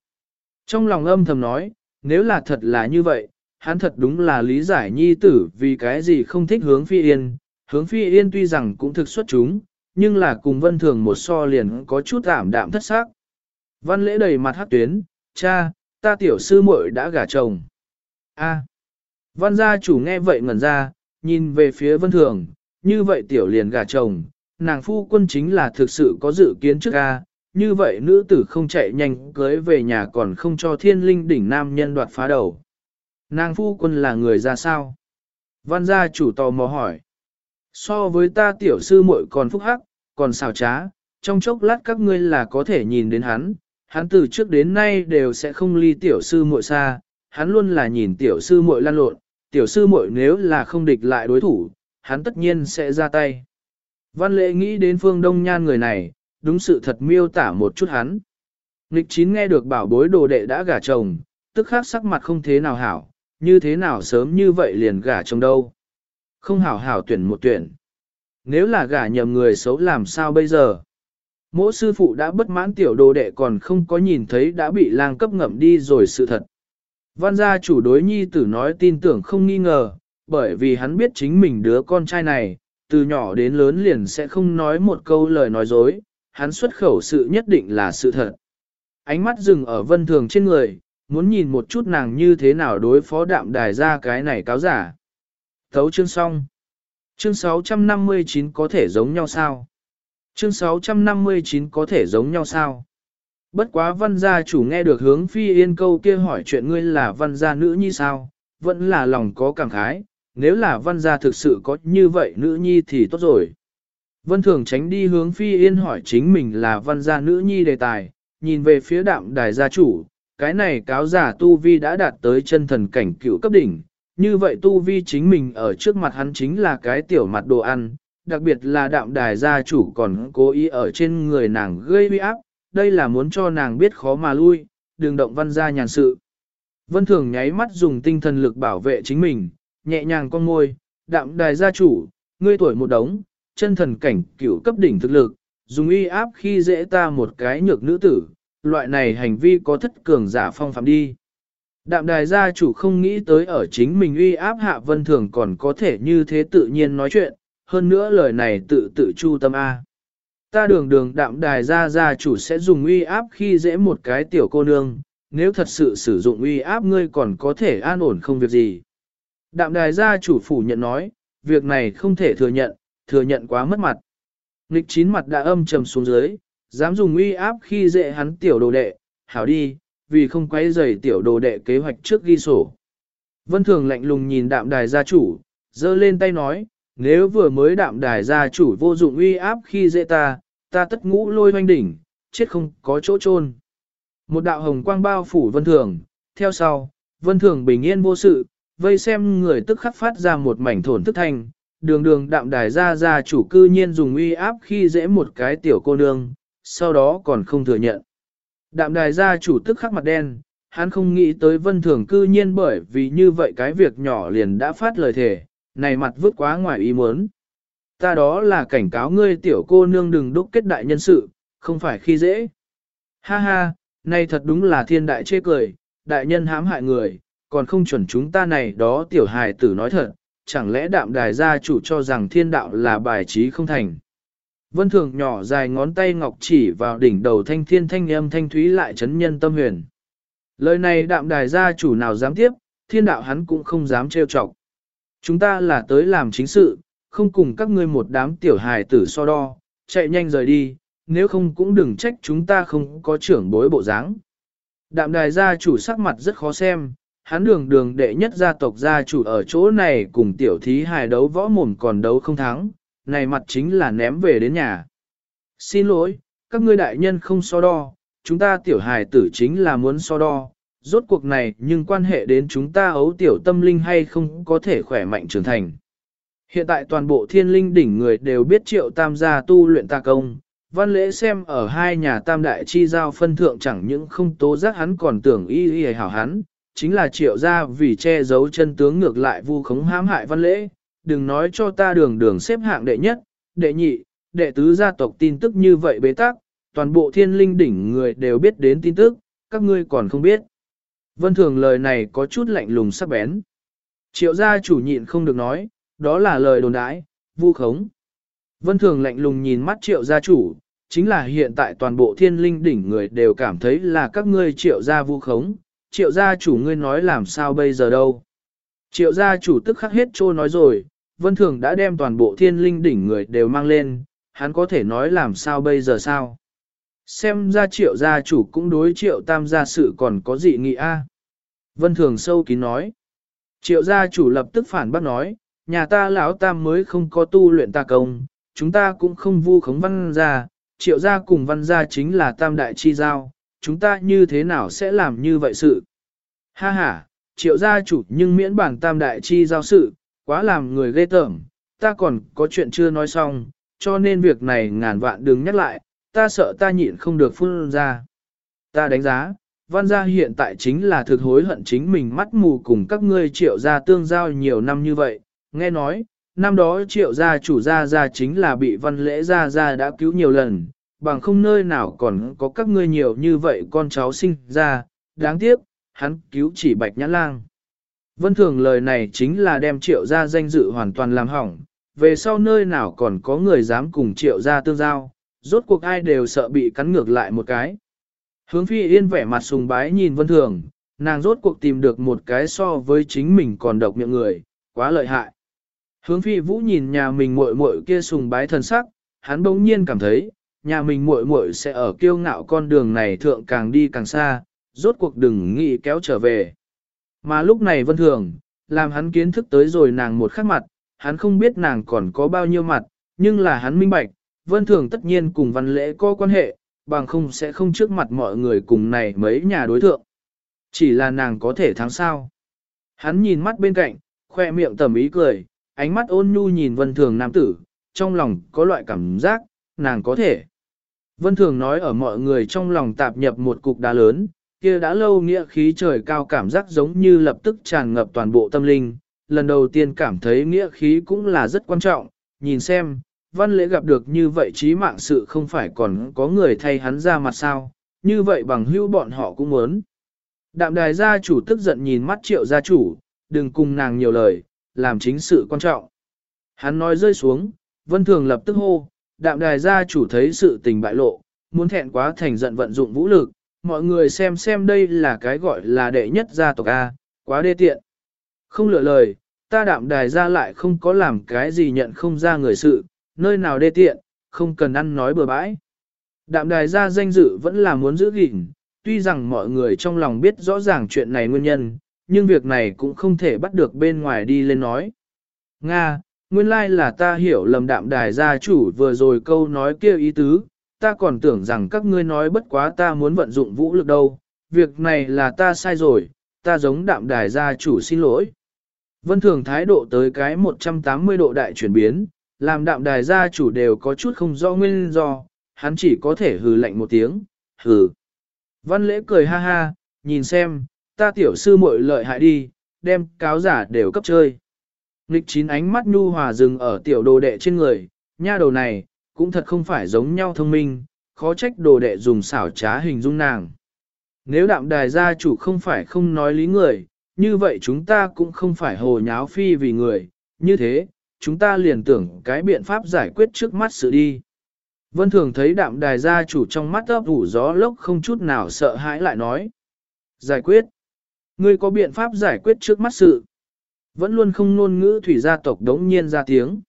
Trong lòng âm thầm nói, nếu là thật là như vậy, hắn thật đúng là lý giải nhi tử vì cái gì không thích hướng phi yên, hướng phi yên tuy rằng cũng thực xuất chúng, nhưng là cùng vân thường một so liền có chút ảm đạm thất xác. Văn lễ đầy mặt hát tuyến, cha, ta tiểu sư muội đã gả chồng. A. Văn gia chủ nghe vậy ngẩn ra, nhìn về phía vân thường, như vậy tiểu liền gả chồng, nàng phu quân chính là thực sự có dự kiến trước A, như vậy nữ tử không chạy nhanh cưới về nhà còn không cho thiên linh đỉnh nam nhân đoạt phá đầu. Nàng phu quân là người ra sao? Văn gia chủ tò mò hỏi. So với ta tiểu sư muội còn phúc hắc, còn xào trá, trong chốc lát các ngươi là có thể nhìn đến hắn, hắn từ trước đến nay đều sẽ không ly tiểu sư muội xa, hắn luôn là nhìn tiểu sư muội lan lộn, tiểu sư muội nếu là không địch lại đối thủ, hắn tất nhiên sẽ ra tay. Văn lệ nghĩ đến phương đông nhan người này, đúng sự thật miêu tả một chút hắn. Nghịch chín nghe được bảo bối đồ đệ đã gả chồng, tức khắc sắc mặt không thế nào hảo, như thế nào sớm như vậy liền gả chồng đâu. Không hảo hảo tuyển một tuyển. Nếu là gả nhầm người xấu làm sao bây giờ? Mỗi sư phụ đã bất mãn tiểu đồ đệ còn không có nhìn thấy đã bị lang cấp ngậm đi rồi sự thật. Văn gia chủ đối nhi tử nói tin tưởng không nghi ngờ, bởi vì hắn biết chính mình đứa con trai này, từ nhỏ đến lớn liền sẽ không nói một câu lời nói dối, hắn xuất khẩu sự nhất định là sự thật. Ánh mắt dừng ở vân thường trên người, muốn nhìn một chút nàng như thế nào đối phó đạm đài ra cái này cáo giả. Thấu chương xong. Chương 659 có thể giống nhau sao? Chương 659 có thể giống nhau sao? Bất quá văn gia chủ nghe được hướng phi yên câu kia hỏi chuyện ngươi là văn gia nữ nhi sao? Vẫn là lòng có cảm khái, nếu là văn gia thực sự có như vậy nữ nhi thì tốt rồi. Vân thường tránh đi hướng phi yên hỏi chính mình là văn gia nữ nhi đề tài, nhìn về phía đạm đài gia chủ, cái này cáo giả tu vi đã đạt tới chân thần cảnh cựu cấp đỉnh, như vậy tu vi chính mình ở trước mặt hắn chính là cái tiểu mặt đồ ăn, đặc biệt là đạm đài gia chủ còn cố ý ở trên người nàng gây uy áp, đây là muốn cho nàng biết khó mà lui, đừng động văn gia nhàn sự. Vân thường nháy mắt dùng tinh thần lực bảo vệ chính mình, nhẹ nhàng con môi, đạm đài gia chủ, ngươi tuổi một đống, chân thần cảnh cửu cấp đỉnh thực lực, dùng uy áp khi dễ ta một cái nhược nữ tử, loại này hành vi có thất cường giả phong phạm đi. Đạm đài gia chủ không nghĩ tới ở chính mình uy áp hạ vân thường còn có thể như thế tự nhiên nói chuyện, hơn nữa lời này tự tự chu tâm A. Ta đường đường đạm đài gia gia chủ sẽ dùng uy áp khi dễ một cái tiểu cô nương, nếu thật sự sử dụng uy áp ngươi còn có thể an ổn không việc gì. Đạm đài gia chủ phủ nhận nói, việc này không thể thừa nhận, thừa nhận quá mất mặt. Nghịch chín mặt đã âm trầm xuống dưới, dám dùng uy áp khi dễ hắn tiểu đồ đệ, hảo đi, vì không quay rầy tiểu đồ đệ kế hoạch trước ghi sổ. Vân Thường lạnh lùng nhìn đạm đài gia chủ, giơ lên tay nói, nếu vừa mới đạm đài gia chủ vô dụng uy áp khi dễ ta, ta tất ngũ lôi hoanh đỉnh, chết không có chỗ chôn. Một đạo hồng quang bao phủ Vân Thường, theo sau, Vân Thường bình yên vô sự, vây xem người tức khắc phát ra một mảnh thổn thức thanh, đường đường đạm đài gia gia chủ cư nhiên dùng uy áp khi dễ một cái tiểu cô nương, sau đó còn không thừa nhận. Đạm đài gia chủ tức khắc mặt đen, hắn không nghĩ tới vân thường cư nhiên bởi vì như vậy cái việc nhỏ liền đã phát lời thề, này mặt vứt quá ngoài ý muốn. Ta đó là cảnh cáo ngươi tiểu cô nương đừng đúc kết đại nhân sự, không phải khi dễ. Ha ha, này thật đúng là thiên đại chê cười, đại nhân hãm hại người, còn không chuẩn chúng ta này đó tiểu hài tử nói thật, chẳng lẽ đạm đài gia chủ cho rằng thiên đạo là bài trí không thành. Vân thường nhỏ dài ngón tay ngọc chỉ vào đỉnh đầu thanh thiên thanh âm thanh thúy lại chấn nhân tâm huyền. Lời này đạm đài gia chủ nào dám tiếp, thiên đạo hắn cũng không dám trêu chọc. Chúng ta là tới làm chính sự, không cùng các ngươi một đám tiểu hài tử so đo, chạy nhanh rời đi, nếu không cũng đừng trách chúng ta không có trưởng bối bộ dáng. Đạm đài gia chủ sắc mặt rất khó xem, hắn đường đường đệ nhất gia tộc gia chủ ở chỗ này cùng tiểu thí hài đấu võ mồm còn đấu không thắng, này mặt chính là ném về đến nhà. Xin lỗi, các ngươi đại nhân không so đo, chúng ta tiểu hài tử chính là muốn so đo, rốt cuộc này nhưng quan hệ đến chúng ta ấu tiểu tâm linh hay không có thể khỏe mạnh trưởng thành. Hiện tại toàn bộ thiên linh đỉnh người đều biết triệu tam gia tu luyện ta công, Văn lễ xem ở hai nhà tam đại chi giao phân thượng chẳng những không tố giác hắn còn tưởng y y hảo hắn, chính là triệu ra vì che giấu chân tướng ngược lại vu khống hãm hại văn lễ, đừng nói cho ta đường đường xếp hạng đệ nhất, đệ nhị, đệ tứ gia tộc tin tức như vậy bế tắc, toàn bộ thiên linh đỉnh người đều biết đến tin tức, các ngươi còn không biết. Vân thường lời này có chút lạnh lùng sắc bén. Triệu gia chủ nhịn không được nói, đó là lời đồn đãi, vu khống. Vân thường lạnh lùng nhìn mắt triệu gia chủ, chính là hiện tại toàn bộ thiên linh đỉnh người đều cảm thấy là các ngươi triệu gia vu khống, triệu gia chủ ngươi nói làm sao bây giờ đâu. Triệu gia chủ tức khắc hết trô nói rồi, vân thường đã đem toàn bộ thiên linh đỉnh người đều mang lên, hắn có thể nói làm sao bây giờ sao. Xem ra triệu gia chủ cũng đối triệu tam gia sự còn có gì nghị a Vân thường sâu kín nói. Triệu gia chủ lập tức phản bác nói, nhà ta lão tam mới không có tu luyện ta công, chúng ta cũng không vu khống văn gia, triệu gia cùng văn gia chính là tam đại chi giao, chúng ta như thế nào sẽ làm như vậy sự? Ha ha, triệu gia chủ nhưng miễn bản tam đại chi giao sự, quá làm người ghê tởm, ta còn có chuyện chưa nói xong, cho nên việc này ngàn vạn đừng nhắc lại, ta sợ ta nhịn không được phun ra. Ta đánh giá, văn gia hiện tại chính là thực hối hận chính mình mắt mù cùng các ngươi triệu gia tương giao nhiều năm như vậy, nghe nói, năm đó triệu gia chủ gia gia chính là bị văn lễ gia gia đã cứu nhiều lần, bằng không nơi nào còn có các ngươi nhiều như vậy con cháu sinh ra, đáng tiếc, hắn cứu chỉ bạch nhãn lang. Vân thường lời này chính là đem triệu gia danh dự hoàn toàn làm hỏng, về sau nơi nào còn có người dám cùng triệu gia tương giao, rốt cuộc ai đều sợ bị cắn ngược lại một cái. Hướng phi yên vẻ mặt sùng bái nhìn vân thường, nàng rốt cuộc tìm được một cái so với chính mình còn độc miệng người, quá lợi hại. Hướng phi vũ nhìn nhà mình muội muội kia sùng bái thần sắc, hắn bỗng nhiên cảm thấy, nhà mình muội muội sẽ ở kiêu ngạo con đường này thượng càng đi càng xa, rốt cuộc đừng nghĩ kéo trở về. Mà lúc này vân thường, làm hắn kiến thức tới rồi nàng một khắc mặt, hắn không biết nàng còn có bao nhiêu mặt, nhưng là hắn minh bạch, vân thường tất nhiên cùng văn lễ có quan hệ, bằng không sẽ không trước mặt mọi người cùng này mấy nhà đối thượng. Chỉ là nàng có thể thắng sao. Hắn nhìn mắt bên cạnh, khoe miệng tầm ý cười, ánh mắt ôn nhu nhìn vân thường nam tử, trong lòng có loại cảm giác, nàng có thể. Vân thường nói ở mọi người trong lòng tạp nhập một cục đá lớn, kia đã lâu nghĩa khí trời cao cảm giác giống như lập tức tràn ngập toàn bộ tâm linh, lần đầu tiên cảm thấy nghĩa khí cũng là rất quan trọng, nhìn xem, văn lễ gặp được như vậy trí mạng sự không phải còn có người thay hắn ra mặt sao, như vậy bằng hữu bọn họ cũng muốn. Đạm đài gia chủ tức giận nhìn mắt triệu gia chủ, đừng cùng nàng nhiều lời, làm chính sự quan trọng. Hắn nói rơi xuống, vân thường lập tức hô, đạm đài gia chủ thấy sự tình bại lộ, muốn thẹn quá thành giận vận dụng vũ lực, mọi người xem xem đây là cái gọi là đệ nhất gia tộc A, quá đê tiện. Không lựa lời, ta đạm đài gia lại không có làm cái gì nhận không ra người sự, nơi nào đê tiện, không cần ăn nói bừa bãi. Đạm đài gia danh dự vẫn là muốn giữ gìn, tuy rằng mọi người trong lòng biết rõ ràng chuyện này nguyên nhân, nhưng việc này cũng không thể bắt được bên ngoài đi lên nói. Nga, nguyên lai là ta hiểu lầm đạm đài gia chủ vừa rồi câu nói kia ý tứ, ta còn tưởng rằng các ngươi nói bất quá ta muốn vận dụng vũ lực đâu, việc này là ta sai rồi, ta giống đạm đài gia chủ xin lỗi. Vân thường thái độ tới cái 180 độ đại chuyển biến, làm đạm đài gia chủ đều có chút không do nguyên do, hắn chỉ có thể hừ lạnh một tiếng, hừ. Văn lễ cười ha ha, nhìn xem, ta tiểu sư muội lợi hại đi, đem cáo giả đều cấp chơi. Nghịch chín ánh mắt nhu hòa dừng ở tiểu đồ đệ trên người, nha đầu này, cũng thật không phải giống nhau thông minh, khó trách đồ đệ dùng xảo trá hình dung nàng. Nếu đạm đài gia chủ không phải không nói lý người, như vậy chúng ta cũng không phải hồ nháo phi vì người, như thế, chúng ta liền tưởng cái biện pháp giải quyết trước mắt sự đi. Vân thường thấy đạm đài gia chủ trong mắt ấp ủ gió lốc không chút nào sợ hãi lại nói. Giải quyết. Ngươi có biện pháp giải quyết trước mắt sự. Vẫn luôn không ngôn ngữ thủy gia tộc đống nhiên ra tiếng.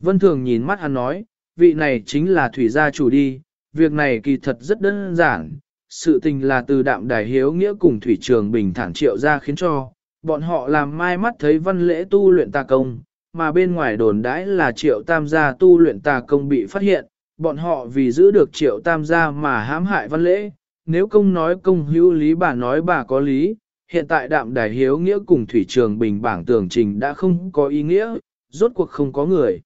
Vân thường nhìn mắt hắn nói, vị này chính là thủy gia chủ đi, việc này kỳ thật rất đơn giản, sự tình là từ đạm đài hiếu nghĩa cùng thủy trường bình thản triệu ra khiến cho, bọn họ làm mai mắt thấy văn lễ tu luyện tà công, mà bên ngoài đồn đãi là triệu tam gia tu luyện tà công bị phát hiện, bọn họ vì giữ được triệu tam gia mà hãm hại văn lễ, nếu công nói công hữu lý bà nói bà có lý, hiện tại đạm đài hiếu nghĩa cùng thủy trường bình bảng tường trình đã không có ý nghĩa, rốt cuộc không có người.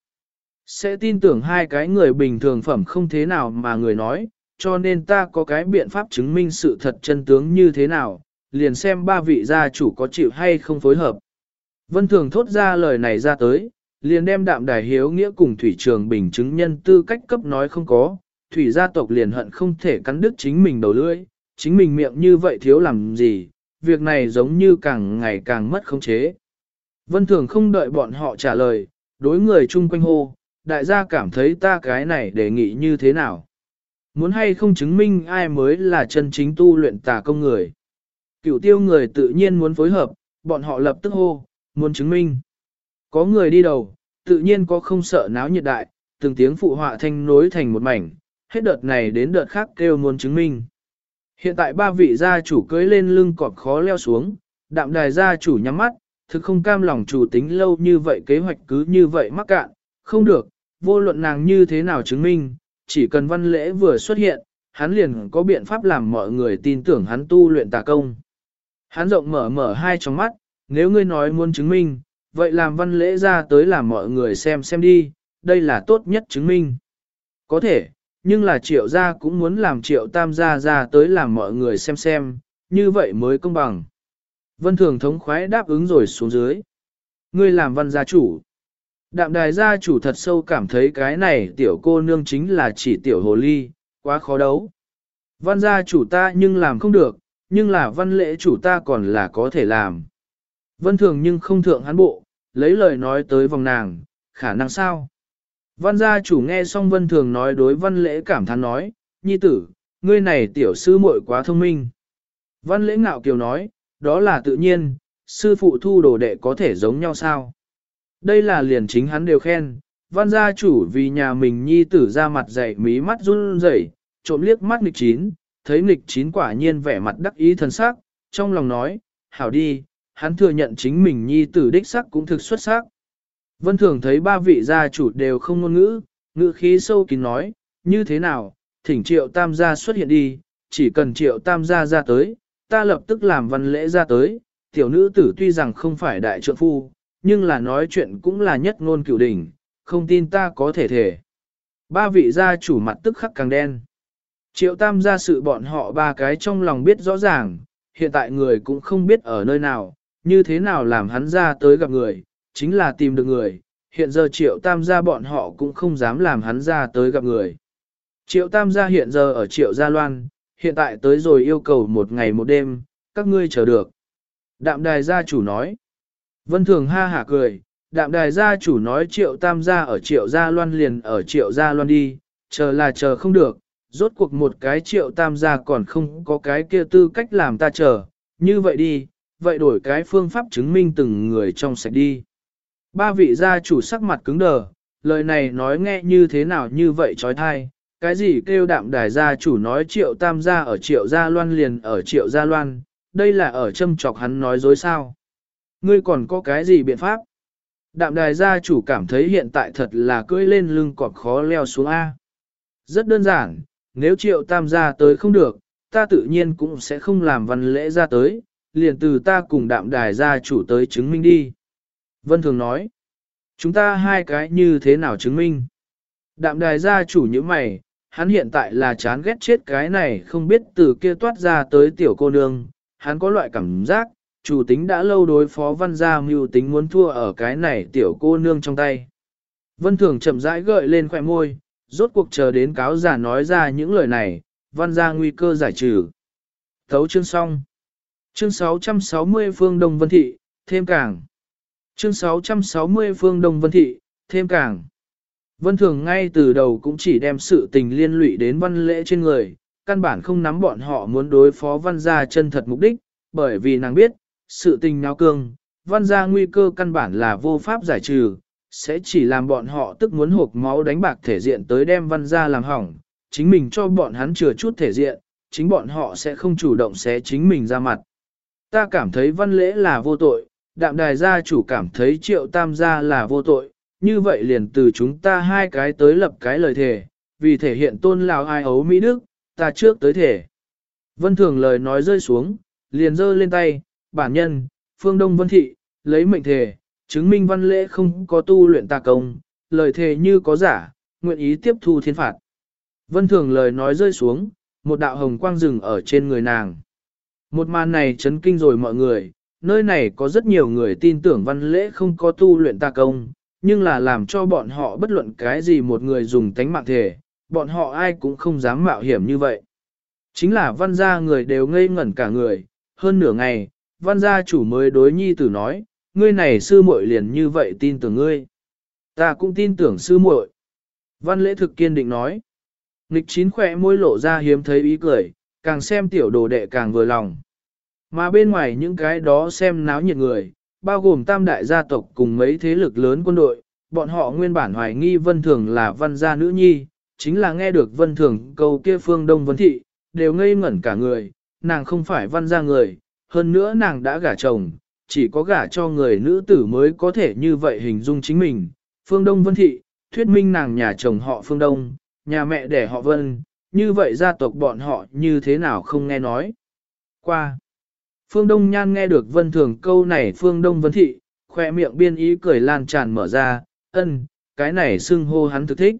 Sẽ tin tưởng hai cái người bình thường phẩm không thế nào mà người nói, cho nên ta có cái biện pháp chứng minh sự thật chân tướng như thế nào, liền xem ba vị gia chủ có chịu hay không phối hợp. Vân Thường thốt ra lời này ra tới, liền đem đạm đài hiếu nghĩa cùng Thủy Trường Bình chứng nhân tư cách cấp nói không có, Thủy gia tộc liền hận không thể cắn đứt chính mình đầu lưỡi, chính mình miệng như vậy thiếu làm gì, việc này giống như càng ngày càng mất khống chế. Vân Thường không đợi bọn họ trả lời, đối người chung quanh hô, đại gia cảm thấy ta cái này đề nghị như thế nào. Muốn hay không chứng minh ai mới là chân chính tu luyện tà công người. Cựu tiêu người tự nhiên muốn phối hợp, bọn họ lập tức hô, muốn chứng minh. Có người đi đầu, tự nhiên có không sợ náo nhiệt đại, từng tiếng phụ họa thanh nối thành một mảnh, hết đợt này đến đợt khác kêu muốn chứng minh. Hiện tại ba vị gia chủ cưới lên lưng cọp khó leo xuống, đạm đài gia chủ nhắm mắt, thực không cam lòng chủ tính lâu như vậy kế hoạch cứ như vậy mắc cạn, không được, vô luận nàng như thế nào chứng minh, chỉ cần văn lễ vừa xuất hiện, hắn liền có biện pháp làm mọi người tin tưởng hắn tu luyện tà công. Hắn rộng mở mở hai tròng mắt, nếu ngươi nói muốn chứng minh, vậy làm văn lễ ra tới làm mọi người xem xem đi, đây là tốt nhất chứng minh. Có thể, nhưng là triệu gia cũng muốn làm triệu tam gia ra tới làm mọi người xem xem, như vậy mới công bằng. Vân Thường thống khoái đáp ứng rồi xuống dưới. Ngươi làm văn gia chủ. Đạm đài gia chủ thật sâu cảm thấy cái này tiểu cô nương chính là chỉ tiểu hồ ly, quá khó đấu. Văn gia chủ ta nhưng làm không được, nhưng là văn lễ chủ ta còn là có thể làm. Vân thường nhưng không thượng hắn bộ, lấy lời nói tới vòng nàng, khả năng sao? Văn gia chủ nghe xong vân thường nói đối văn lễ cảm thán nói, nhi tử, ngươi này tiểu sư muội quá thông minh. Văn lễ ngạo kiều nói, đó là tự nhiên, sư phụ thu đồ đệ có thể giống nhau sao? Đây là liền chính hắn đều khen, văn gia chủ vì nhà mình nhi tử ra mặt dày mí mắt run rẩy, trộm liếc mắt nghịch chín, thấy nghịch chín quả nhiên vẻ mặt đắc ý thần sắc, trong lòng nói, hảo đi, hắn thừa nhận chính mình nhi tử đích sắc cũng thực xuất sắc. Vân thường thấy ba vị gia chủ đều không ngôn ngữ, ngữ khí sâu kín nói, như thế nào, thỉnh triệu tam gia xuất hiện đi, chỉ cần triệu tam gia ra tới, ta lập tức làm văn lễ ra tới, tiểu nữ tử tuy rằng không phải đại trượng phu, nhưng là nói chuyện cũng là nhất ngôn cửu đỉnh, không tin ta có thể thể. Ba vị gia chủ mặt tức khắc càng đen. Triệu tam gia sự bọn họ ba cái trong lòng biết rõ ràng, hiện tại người cũng không biết ở nơi nào, như thế nào làm hắn ra tới gặp người, chính là tìm được người, hiện giờ triệu tam gia bọn họ cũng không dám làm hắn ra tới gặp người. Triệu tam gia hiện giờ ở triệu gia loan, hiện tại tới rồi yêu cầu một ngày một đêm, các ngươi chờ được. Đạm đài gia chủ nói. Vân thường ha hả cười, đạm đài gia chủ nói triệu tam gia ở triệu gia loan liền ở triệu gia loan đi, chờ là chờ không được, rốt cuộc một cái triệu tam gia còn không có cái kia tư cách làm ta chờ, như vậy đi, vậy đổi cái phương pháp chứng minh từng người trong sạch đi. Ba vị gia chủ sắc mặt cứng đờ, lời này nói nghe như thế nào như vậy trói thai, cái gì kêu đạm đài gia chủ nói triệu tam gia ở triệu gia loan liền ở triệu gia loan, đây là ở châm chọc hắn nói dối sao. Ngươi còn có cái gì biện pháp? Đạm đài gia chủ cảm thấy hiện tại thật là cưỡi lên lưng cọp khó leo xuống A. Rất đơn giản, nếu triệu tam gia tới không được, ta tự nhiên cũng sẽ không làm văn lễ ra tới, liền từ ta cùng đạm đài gia chủ tới chứng minh đi. Vân Thường nói, chúng ta hai cái như thế nào chứng minh? Đạm đài gia chủ như mày, hắn hiện tại là chán ghét chết cái này không biết từ kia toát ra tới tiểu cô nương, hắn có loại cảm giác, chủ tính đã lâu đối phó văn gia mưu tính muốn thua ở cái này tiểu cô nương trong tay. Vân Thường chậm rãi gợi lên khỏe môi, rốt cuộc chờ đến cáo giả nói ra những lời này, văn gia nguy cơ giải trừ. Thấu chương xong. Chương 660 Phương Đông Vân Thị, thêm càng. Chương 660 Phương Đông Vân Thị, thêm càng. Vân Thường ngay từ đầu cũng chỉ đem sự tình liên lụy đến văn lễ trên người, căn bản không nắm bọn họ muốn đối phó văn gia chân thật mục đích, bởi vì nàng biết, sự tình náo cương, văn gia nguy cơ căn bản là vô pháp giải trừ, sẽ chỉ làm bọn họ tức muốn hộp máu đánh bạc thể diện tới đem văn gia làm hỏng, chính mình cho bọn hắn chừa chút thể diện, chính bọn họ sẽ không chủ động xé chính mình ra mặt. Ta cảm thấy văn lễ là vô tội, đạm đài gia chủ cảm thấy triệu tam gia là vô tội, như vậy liền từ chúng ta hai cái tới lập cái lời thề, vì thể hiện tôn lão ai ấu Mỹ Đức, ta trước tới thể. Vân thường lời nói rơi xuống, liền giơ lên tay, bản nhân, phương đông vân thị, lấy mệnh thề, chứng minh văn lễ không có tu luyện tà công, lời thề như có giả, nguyện ý tiếp thu thiên phạt. Vân thường lời nói rơi xuống, một đạo hồng quang rừng ở trên người nàng. Một màn này chấn kinh rồi mọi người, nơi này có rất nhiều người tin tưởng văn lễ không có tu luyện ta công, nhưng là làm cho bọn họ bất luận cái gì một người dùng tánh mạng thể, bọn họ ai cũng không dám mạo hiểm như vậy. Chính là văn gia người đều ngây ngẩn cả người, hơn nửa ngày, văn gia chủ mới đối nhi tử nói, ngươi này sư muội liền như vậy tin tưởng ngươi. Ta cũng tin tưởng sư muội. Văn lễ thực kiên định nói. Nghịch chín khỏe môi lộ ra hiếm thấy ý cười, càng xem tiểu đồ đệ càng vừa lòng. Mà bên ngoài những cái đó xem náo nhiệt người, bao gồm tam đại gia tộc cùng mấy thế lực lớn quân đội, bọn họ nguyên bản hoài nghi vân thường là văn gia nữ nhi, chính là nghe được vân thường câu kia phương đông vân thị, đều ngây ngẩn cả người, nàng không phải văn gia người, hơn nữa nàng đã gả chồng, chỉ có gả cho người nữ tử mới có thể như vậy hình dung chính mình. Phương Đông Vân Thị, thuyết minh nàng nhà chồng họ Phương Đông, nhà mẹ đẻ họ Vân, như vậy gia tộc bọn họ như thế nào không nghe nói. Qua. Phương Đông Nhan nghe được Vân Thường câu này Phương Đông Vân Thị, khoe miệng biên ý cười lan tràn mở ra, ân, cái này xưng hô hắn thực thích.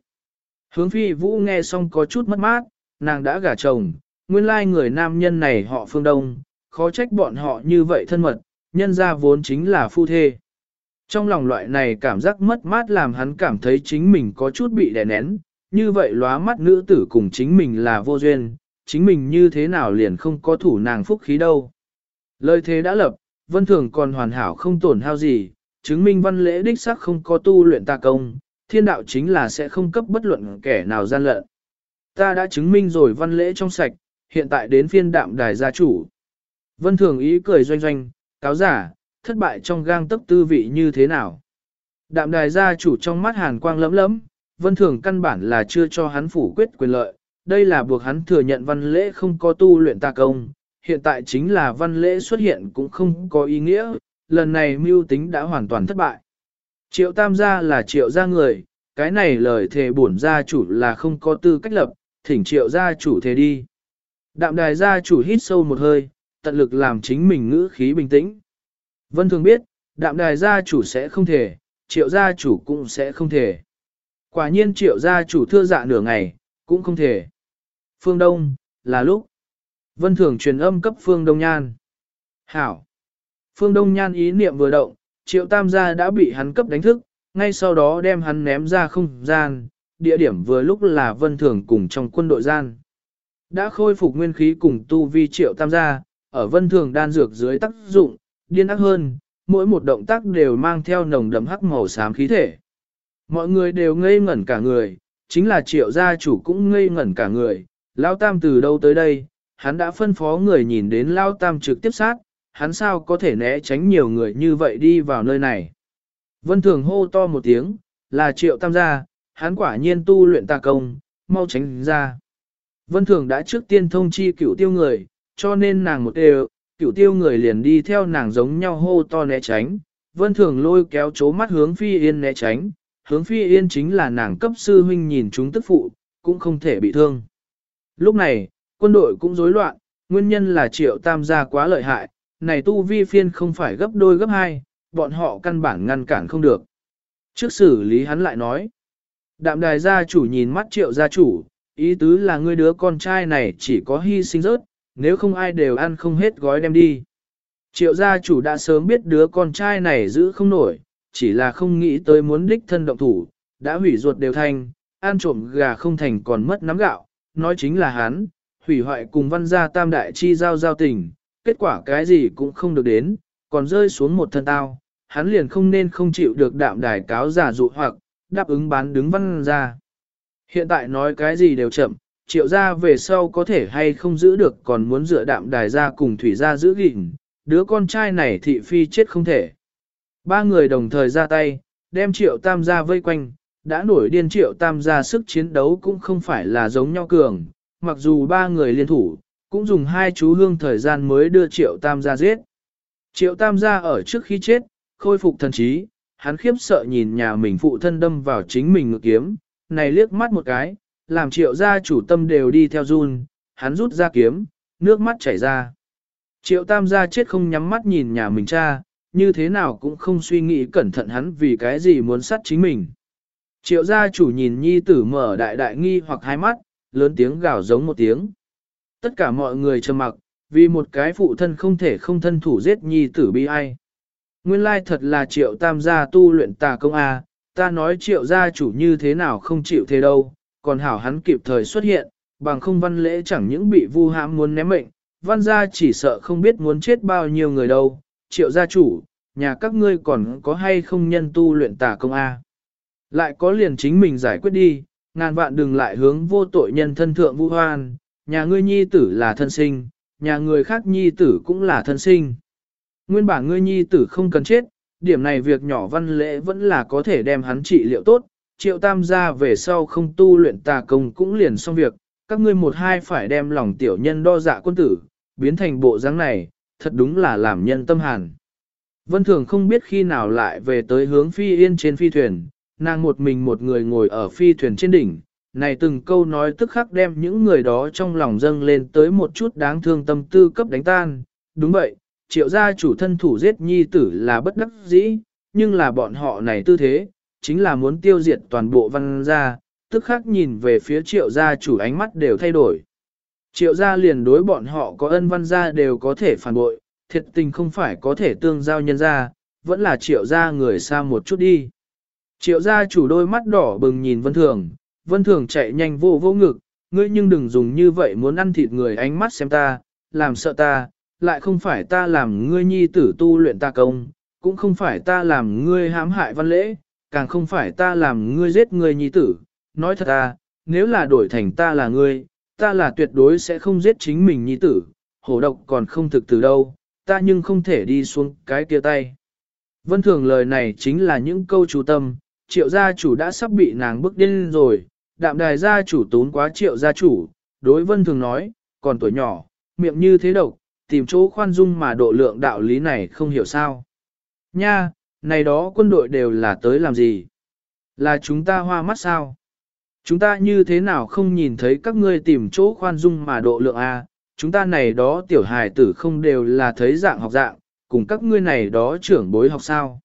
Hướng phi vũ nghe xong có chút mất mát, nàng đã gả chồng, nguyên lai người nam nhân này họ Phương Đông, khó trách bọn họ như vậy thân mật, nhân ra vốn chính là phu thê. Trong lòng loại này cảm giác mất mát làm hắn cảm thấy chính mình có chút bị đè nén, như vậy lóa mắt nữ tử cùng chính mình là vô duyên, chính mình như thế nào liền không có thủ nàng phúc khí đâu. Lời thế đã lập, vân thường còn hoàn hảo không tổn hao gì, chứng minh văn lễ đích sắc không có tu luyện ta công, thiên đạo chính là sẽ không cấp bất luận kẻ nào gian lận. Ta đã chứng minh rồi văn lễ trong sạch, hiện tại đến phiên đạm đài gia chủ. Vân thường ý cười doanh doanh, cáo giả, thất bại trong gang tấc tư vị như thế nào. Đạm đài gia chủ trong mắt hàn quang lấm lấm, vân thường căn bản là chưa cho hắn phủ quyết quyền lợi, đây là buộc hắn thừa nhận văn lễ không có tu luyện ta công, hiện tại chính là văn lễ xuất hiện cũng không có ý nghĩa, lần này mưu tính đã hoàn toàn thất bại. Triệu tam gia là triệu gia người, cái này lời thề bổn gia chủ là không có tư cách lập, thỉnh triệu gia chủ thề đi. Đạm đài gia chủ hít sâu một hơi, tận lực làm chính mình ngữ khí bình tĩnh. Vân thường biết, đạm đài gia chủ sẽ không thể, triệu gia chủ cũng sẽ không thể. Quả nhiên triệu gia chủ thưa dạ nửa ngày, cũng không thể. Phương Đông, là lúc. Vân thường truyền âm cấp Phương Đông Nhan. Hảo. Phương Đông Nhan ý niệm vừa động, triệu tam gia đã bị hắn cấp đánh thức, ngay sau đó đem hắn ném ra không gian, địa điểm vừa lúc là vân thường cùng trong quân đội gian. Đã khôi phục nguyên khí cùng tu vi triệu tam gia, ở vân thường đan dược dưới tác dụng, điên ác hơn, mỗi một động tác đều mang theo nồng đậm hắc màu xám khí thể. Mọi người đều ngây ngẩn cả người, chính là triệu gia chủ cũng ngây ngẩn cả người, Lão Tam từ đâu tới đây, hắn đã phân phó người nhìn đến Lao Tam trực tiếp sát, hắn sao có thể né tránh nhiều người như vậy đi vào nơi này. Vân Thường hô to một tiếng, là triệu tam gia, hắn quả nhiên tu luyện tà công, mau tránh ra. Vân Thường đã trước tiên thông chi cửu tiêu người, cho nên nàng một đều, cửu tiêu người liền đi theo nàng giống nhau hô to né tránh. Vân Thường lôi kéo chố mắt hướng Phi Yên né tránh, hướng Phi Yên chính là nàng cấp sư huynh nhìn chúng tức phụ, cũng không thể bị thương. Lúc này, quân đội cũng rối loạn, nguyên nhân là triệu tam gia quá lợi hại, này tu vi phiên không phải gấp đôi gấp hai, bọn họ căn bản ngăn cản không được. Trước xử lý hắn lại nói, đạm đài gia chủ nhìn mắt triệu gia chủ, ý tứ là ngươi đứa con trai này chỉ có hy sinh rớt, nếu không ai đều ăn không hết gói đem đi. Triệu gia chủ đã sớm biết đứa con trai này giữ không nổi, chỉ là không nghĩ tới muốn đích thân động thủ, đã hủy ruột đều thành, ăn trộm gà không thành còn mất nắm gạo, nói chính là hắn, hủy hoại cùng văn gia tam đại chi giao giao tình, kết quả cái gì cũng không được đến, còn rơi xuống một thân tao, hắn liền không nên không chịu được đạm đài cáo giả dụ hoặc, đáp ứng bán đứng văn gia. Hiện tại nói cái gì đều chậm, triệu gia về sau có thể hay không giữ được còn muốn dựa đạm đài gia cùng thủy gia giữ gìn, đứa con trai này thị phi chết không thể. Ba người đồng thời ra tay, đem triệu tam gia vây quanh, đã nổi điên triệu tam gia sức chiến đấu cũng không phải là giống nhau cường, mặc dù ba người liên thủ, cũng dùng hai chú hương thời gian mới đưa triệu tam gia giết. Triệu tam gia ở trước khi chết, khôi phục thần trí, hắn khiếp sợ nhìn nhà mình phụ thân đâm vào chính mình ngược kiếm, này liếc mắt một cái, làm triệu gia chủ tâm đều đi theo run, hắn rút ra kiếm, nước mắt chảy ra. Triệu tam gia chết không nhắm mắt nhìn nhà mình cha, như thế nào cũng không suy nghĩ cẩn thận hắn vì cái gì muốn sát chính mình. Triệu gia chủ nhìn nhi tử mở đại đại nghi hoặc hai mắt, lớn tiếng gào giống một tiếng. Tất cả mọi người trầm mặc, vì một cái phụ thân không thể không thân thủ giết nhi tử bi ai. Nguyên lai thật là triệu tam gia tu luyện tà công A, ta nói triệu gia chủ như thế nào không chịu thế đâu, còn hảo hắn kịp thời xuất hiện, bằng không văn lễ chẳng những bị vu hãm muốn ném mệnh, văn gia chỉ sợ không biết muốn chết bao nhiêu người đâu, triệu gia chủ, nhà các ngươi còn có hay không nhân tu luyện tà công A. Lại có liền chính mình giải quyết đi, ngàn vạn đừng lại hướng vô tội nhân thân thượng vu hoan, nhà ngươi nhi tử là thân sinh, nhà người khác nhi tử cũng là thân sinh. Nguyên bản ngươi nhi tử không cần chết, điểm này việc nhỏ văn lễ vẫn là có thể đem hắn trị liệu tốt, triệu tam gia về sau không tu luyện tà công cũng liền xong việc, các ngươi một hai phải đem lòng tiểu nhân đo dạ quân tử, biến thành bộ dáng này, thật đúng là làm nhân tâm hàn. Vân Thường không biết khi nào lại về tới hướng phi yên trên phi thuyền, nàng một mình một người ngồi ở phi thuyền trên đỉnh, này từng câu nói tức khắc đem những người đó trong lòng dâng lên tới một chút đáng thương tâm tư cấp đánh tan. Đúng vậy, triệu gia chủ thân thủ giết nhi tử là bất đắc dĩ, nhưng là bọn họ này tư thế, chính là muốn tiêu diệt toàn bộ văn gia, tức khắc nhìn về phía triệu gia chủ ánh mắt đều thay đổi. Triệu gia liền đối bọn họ có ân văn gia đều có thể phản bội, thiệt tình không phải có thể tương giao nhân gia, vẫn là triệu gia người xa một chút đi. Triệu gia chủ đôi mắt đỏ bừng nhìn vân thường, vân thường chạy nhanh vô vô ngực, ngươi nhưng đừng dùng như vậy muốn ăn thịt người ánh mắt xem ta, làm sợ ta, lại không phải ta làm ngươi nhi tử tu luyện ta công, cũng không phải ta làm ngươi hãm hại văn lễ, càng không phải ta làm ngươi giết ngươi nhi tử, nói thật ta, nếu là đổi thành ta là ngươi, ta là tuyệt đối sẽ không giết chính mình nhi tử, hổ độc còn không thực từ đâu, ta nhưng không thể đi xuống cái kia tay. Vân thường lời này chính là những câu chú tâm, triệu gia chủ đã sắp bị nàng bức điên rồi, đạm đài gia chủ tốn quá triệu gia chủ, đối vân thường nói, còn tuổi nhỏ, miệng như thế độc, tìm chỗ khoan dung mà độ lượng đạo lý này không hiểu sao. Nha, này đó quân đội đều là tới làm gì? Là chúng ta hoa mắt sao? Chúng ta như thế nào không nhìn thấy các ngươi tìm chỗ khoan dung mà độ lượng A, chúng ta này đó tiểu hài tử không đều là thấy dạng học dạng, cùng các ngươi này đó trưởng bối học sao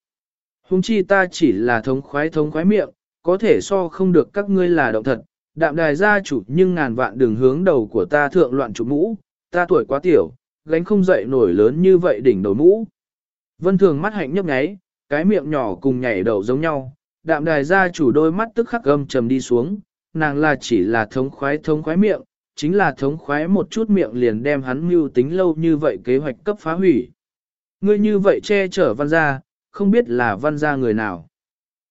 huống chi ta chỉ là thống khoái thống khoái miệng, có thể so không được các ngươi là động thật, đạm đài gia chủ nhưng ngàn vạn đường hướng đầu của ta thượng loạn chủ mũ, ta tuổi quá tiểu, gánh không dậy nổi lớn như vậy đỉnh đầu mũ. Vân thường mắt hạnh nhấp nháy, cái miệng nhỏ cùng nhảy đầu giống nhau, đạm đài gia chủ đôi mắt tức khắc gầm trầm đi xuống, nàng là chỉ là thống khoái thống khoái miệng, chính là thống khoái một chút miệng liền đem hắn mưu tính lâu như vậy kế hoạch cấp phá hủy. Ngươi như vậy che chở văn gia, không biết là văn gia người nào.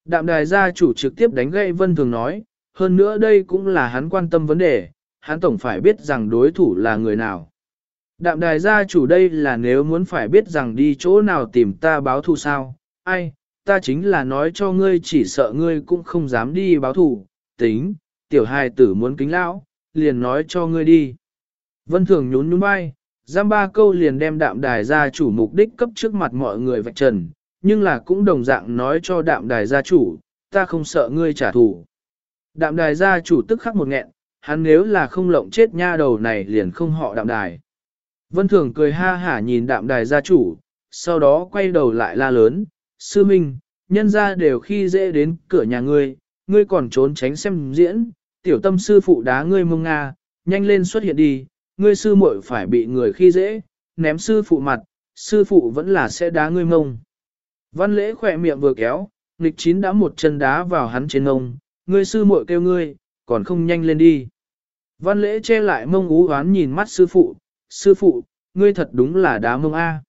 Đạm đài gia chủ trực tiếp đánh gậy vân thường nói, hơn nữa đây cũng là hắn quan tâm vấn đề, hắn tổng phải biết rằng đối thủ là người nào. Đạm đài gia chủ đây là nếu muốn phải biết rằng đi chỗ nào tìm ta báo thù sao, ai, ta chính là nói cho ngươi chỉ sợ ngươi cũng không dám đi báo thù, tính, tiểu hài tử muốn kính lão, liền nói cho ngươi đi. Vân thường nhún nhún vai, giam ba câu liền đem đạm đài gia chủ mục đích cấp trước mặt mọi người vạch trần, nhưng là cũng đồng dạng nói cho đạm đài gia chủ, ta không sợ ngươi trả thù. Đạm đài gia chủ tức khắc một nghẹn, hắn nếu là không lộng chết nha đầu này liền không họ đạm đài. Vân Thường cười ha hả nhìn đạm đài gia chủ, sau đó quay đầu lại la lớn, sư minh, nhân ra đều khi dễ đến cửa nhà ngươi, ngươi còn trốn tránh xem diễn, tiểu tâm sư phụ đá ngươi mông nga, nhanh lên xuất hiện đi, ngươi sư muội phải bị người khi dễ, ném sư phụ mặt, sư phụ vẫn là sẽ đá ngươi mông. Văn lễ khỏe miệng vừa kéo, nghịch chín đã một chân đá vào hắn trên ông. ngươi sư muội kêu ngươi, còn không nhanh lên đi. Văn lễ che lại mông ú hoán nhìn mắt sư phụ, sư phụ, ngươi thật đúng là đá mông A.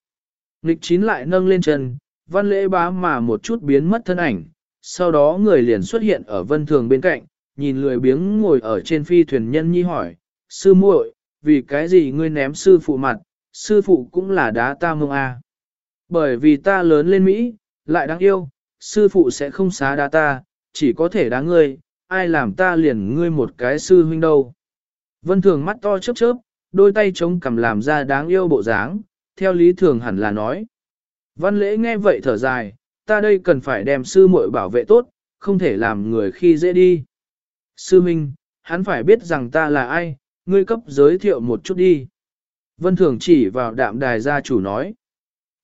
Nghịch chín lại nâng lên chân, văn lễ bá mà một chút biến mất thân ảnh, sau đó người liền xuất hiện ở vân thường bên cạnh, nhìn lười biếng ngồi ở trên phi thuyền nhân nhi hỏi, sư muội, vì cái gì ngươi ném sư phụ mặt, sư phụ cũng là đá ta mông A. Bởi vì ta lớn lên Mỹ, lại đáng yêu, sư phụ sẽ không xá đá ta, chỉ có thể đá ngươi, ai làm ta liền ngươi một cái sư huynh đâu. Vân thường mắt to chớp chớp, đôi tay chống cầm làm ra đáng yêu bộ dáng, theo lý thường hẳn là nói. Văn lễ nghe vậy thở dài, ta đây cần phải đem sư muội bảo vệ tốt, không thể làm người khi dễ đi. Sư Minh, hắn phải biết rằng ta là ai, ngươi cấp giới thiệu một chút đi. Vân Thường chỉ vào đạm đài gia chủ nói.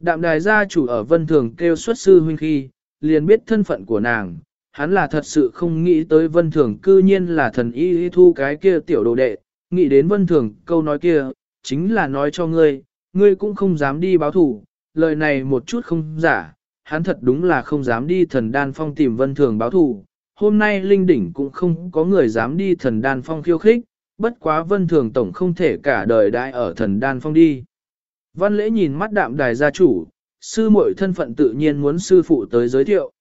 Đạm đài gia chủ ở Vân Thường kêu xuất sư huynh khi, liền biết thân phận của nàng, Hắn là thật sự không nghĩ tới vân thường cư nhiên là thần y thu cái kia tiểu đồ đệ, nghĩ đến vân thường câu nói kia, chính là nói cho ngươi, ngươi cũng không dám đi báo thủ, lời này một chút không giả, hắn thật đúng là không dám đi thần đan phong tìm vân thường báo thủ. Hôm nay linh đỉnh cũng không có người dám đi thần đan phong khiêu khích, bất quá vân thường tổng không thể cả đời đại ở thần đan phong đi. Văn lễ nhìn mắt đạm đài gia chủ, sư muội thân phận tự nhiên muốn sư phụ tới giới thiệu.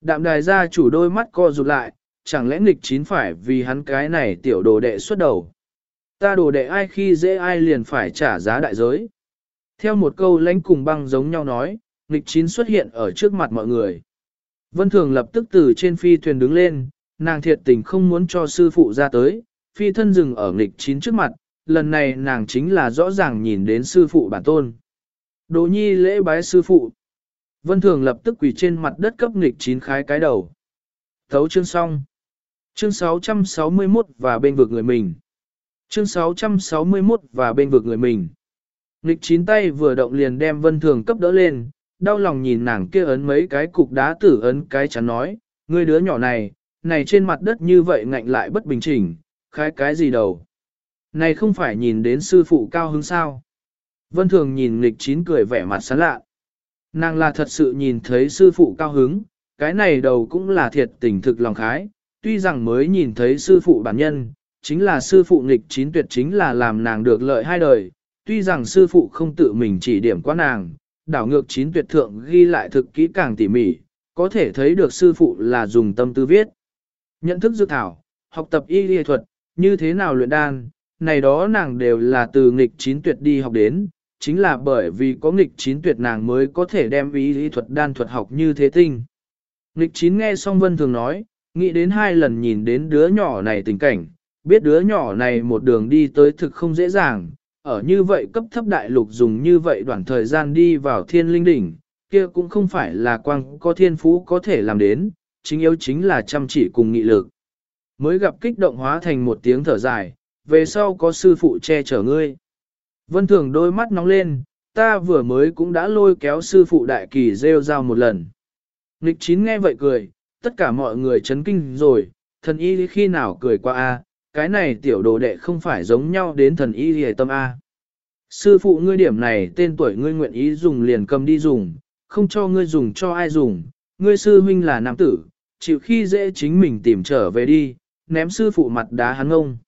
Đạm đài gia chủ đôi mắt co rụt lại, chẳng lẽ nghịch chín phải vì hắn cái này tiểu đồ đệ xuất đầu. Ta đồ đệ ai khi dễ ai liền phải trả giá đại giới. Theo một câu lãnh cùng băng giống nhau nói, nghịch chín xuất hiện ở trước mặt mọi người. Vân Thường lập tức từ trên phi thuyền đứng lên, nàng thiệt tình không muốn cho sư phụ ra tới, phi thân dừng ở nghịch chín trước mặt, lần này nàng chính là rõ ràng nhìn đến sư phụ bản tôn. Đỗ nhi lễ bái sư phụ. Vân Thường lập tức quỳ trên mặt đất cấp nghịch chín khái cái đầu. Thấu chương xong. Chương 661 và bên vực người mình. Chương 661 và bên vực người mình. Nghịch chín tay vừa động liền đem Vân Thường cấp đỡ lên, đau lòng nhìn nàng kia ấn mấy cái cục đá tử ấn cái chắn nói, ngươi đứa nhỏ này, này trên mặt đất như vậy ngạnh lại bất bình chỉnh, khái cái gì đầu. Này không phải nhìn đến sư phụ cao hứng sao. Vân Thường nhìn nghịch chín cười vẻ mặt sán lạ. Nàng là thật sự nhìn thấy sư phụ cao hứng, cái này đầu cũng là thiệt tình thực lòng khái, tuy rằng mới nhìn thấy sư phụ bản nhân, chính là sư phụ nghịch chín tuyệt chính là làm nàng được lợi hai đời, tuy rằng sư phụ không tự mình chỉ điểm qua nàng, đảo ngược chín tuyệt thượng ghi lại thực kỹ càng tỉ mỉ, có thể thấy được sư phụ là dùng tâm tư viết. Nhận thức dược thảo, học tập y y thuật, như thế nào luyện đan, này đó nàng đều là từ nghịch chín tuyệt đi học đến, chính là bởi vì có nghịch chín tuyệt nàng mới có thể đem ý lý thuật đan thuật học như thế tinh. Nghịch chín nghe xong vân thường nói, nghĩ đến hai lần nhìn đến đứa nhỏ này tình cảnh, biết đứa nhỏ này một đường đi tới thực không dễ dàng, ở như vậy cấp thấp đại lục dùng như vậy đoạn thời gian đi vào thiên linh đỉnh, kia cũng không phải là quang có thiên phú có thể làm đến, chính yếu chính là chăm chỉ cùng nghị lực. Mới gặp kích động hóa thành một tiếng thở dài, về sau có sư phụ che chở ngươi. Vân thường đôi mắt nóng lên, ta vừa mới cũng đã lôi kéo sư phụ đại kỳ rêu rao một lần. Nịch chín nghe vậy cười, tất cả mọi người chấn kinh rồi, thần y khi nào cười qua a cái này tiểu đồ đệ không phải giống nhau đến thần y hề tâm A. Sư phụ ngươi điểm này tên tuổi ngươi nguyện ý dùng liền cầm đi dùng, không cho ngươi dùng cho ai dùng, ngươi sư huynh là nam tử, chịu khi dễ chính mình tìm trở về đi, ném sư phụ mặt đá hắn ông.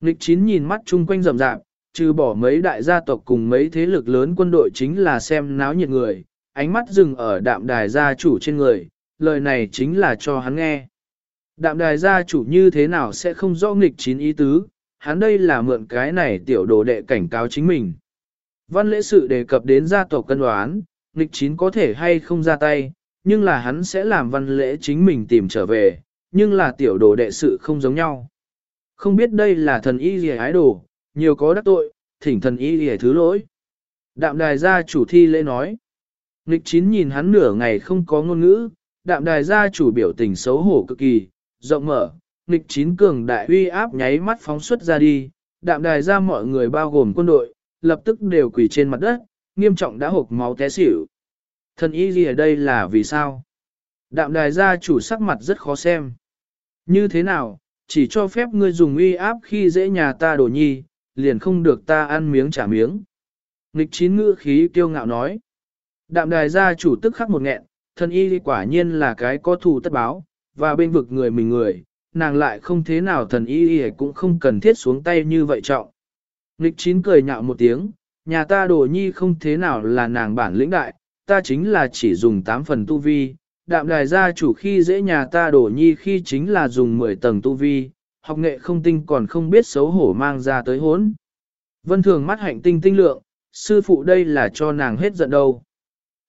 Nghịch chín nhìn mắt chung quanh rầm rạp, trừ bỏ mấy đại gia tộc cùng mấy thế lực lớn quân đội chính là xem náo nhiệt người, ánh mắt dừng ở đạm đài gia chủ trên người, lời này chính là cho hắn nghe. Đạm đài gia chủ như thế nào sẽ không rõ nghịch chín ý tứ, hắn đây là mượn cái này tiểu đồ đệ cảnh cáo chính mình. Văn lễ sự đề cập đến gia tộc cân đoán, nghịch chín có thể hay không ra tay, nhưng là hắn sẽ làm văn lễ chính mình tìm trở về, nhưng là tiểu đồ đệ sự không giống nhau. Không biết đây là thần y gì ái đồ, nhiều có đắc tội, thỉnh thần y gì thứ lỗi. Đạm đài gia chủ thi lễ nói. Nịch chín nhìn hắn nửa ngày không có ngôn ngữ, đạm đài gia chủ biểu tình xấu hổ cực kỳ, rộng mở, nịch chín cường đại uy áp nháy mắt phóng xuất ra đi, đạm đài ra mọi người bao gồm quân đội, lập tức đều quỳ trên mặt đất, nghiêm trọng đã hộp máu té xỉu. Thần y gì ở đây là vì sao? Đạm đài gia chủ sắc mặt rất khó xem. Như thế nào, chỉ cho phép ngươi dùng uy áp khi dễ nhà ta đồ nhi, liền không được ta ăn miếng trả miếng. Nghịch chín ngữ khí kiêu ngạo nói. Đạm đài gia chủ tức khắc một nghẹn, thần y quả nhiên là cái có thù tất báo, và bên vực người mình người, nàng lại không thế nào thần y y cũng không cần thiết xuống tay như vậy trọng. Nghịch chín cười nhạo một tiếng, nhà ta đồ nhi không thế nào là nàng bản lĩnh đại, ta chính là chỉ dùng tám phần tu vi, đạm đài gia chủ khi dễ nhà ta đổ nhi khi chính là dùng 10 tầng tu vi, học nghệ không tinh còn không biết xấu hổ mang ra tới hốn. Vân thường mắt hạnh tinh tinh lượng, sư phụ đây là cho nàng hết giận đâu.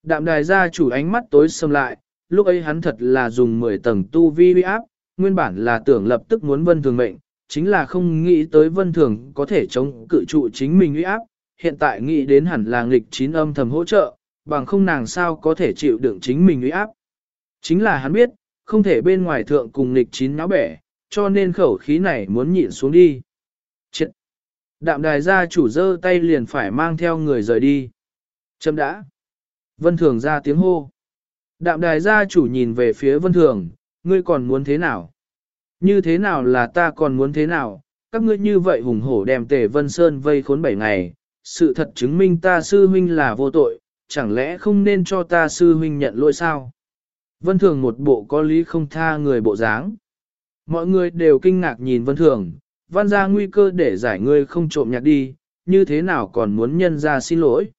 Đạm đài gia chủ ánh mắt tối sầm lại, lúc ấy hắn thật là dùng 10 tầng tu vi uy áp, nguyên bản là tưởng lập tức muốn vân thường mệnh, chính là không nghĩ tới vân thường có thể chống cự trụ chính mình uy áp, hiện tại nghĩ đến hẳn là nghịch chín âm thầm hỗ trợ, bằng không nàng sao có thể chịu đựng chính mình uy áp. Chính là hắn biết, không thể bên ngoài thượng cùng nịch chín náo bẻ, cho nên khẩu khí này muốn nhịn xuống đi. Chết! Đạm đài gia chủ dơ tay liền phải mang theo người rời đi. Chấm đã! Vân thường ra tiếng hô. Đạm đài gia chủ nhìn về phía vân thường, ngươi còn muốn thế nào? Như thế nào là ta còn muốn thế nào? Các ngươi như vậy hùng hổ đem tề Vân Sơn vây khốn bảy ngày, sự thật chứng minh ta sư huynh là vô tội, chẳng lẽ không nên cho ta sư huynh nhận lỗi sao? Vân Thường một bộ có lý không tha người bộ dáng. Mọi người đều kinh ngạc nhìn Vân Thường, văn ra nguy cơ để giải ngươi không trộm nhạc đi, như thế nào còn muốn nhân ra xin lỗi.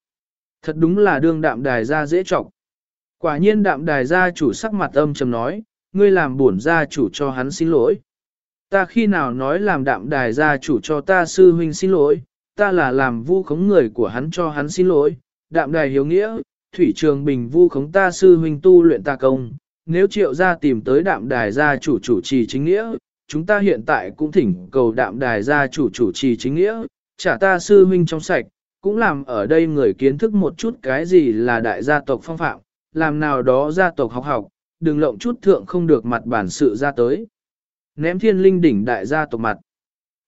Thật đúng là đương đạm đài ra dễ trọng. Quả nhiên đạm đài gia chủ sắc mặt âm trầm nói, ngươi làm bổn gia chủ cho hắn xin lỗi. Ta khi nào nói làm đạm đài gia chủ cho ta sư huynh xin lỗi, ta là làm vu khống người của hắn cho hắn xin lỗi. Đạm đài hiếu nghĩa, thủy trường bình vu khống ta sư huynh tu luyện ta công. Nếu triệu gia tìm tới đạm đài gia chủ chủ trì chính nghĩa, chúng ta hiện tại cũng thỉnh cầu đạm đài gia chủ chủ trì chính nghĩa, trả ta sư huynh trong sạch, cũng làm ở đây người kiến thức một chút cái gì là đại gia tộc phong phạm, làm nào đó gia tộc học học, đừng lộng chút thượng không được mặt bản sự ra tới. Ném thiên linh đỉnh đại gia tộc mặt.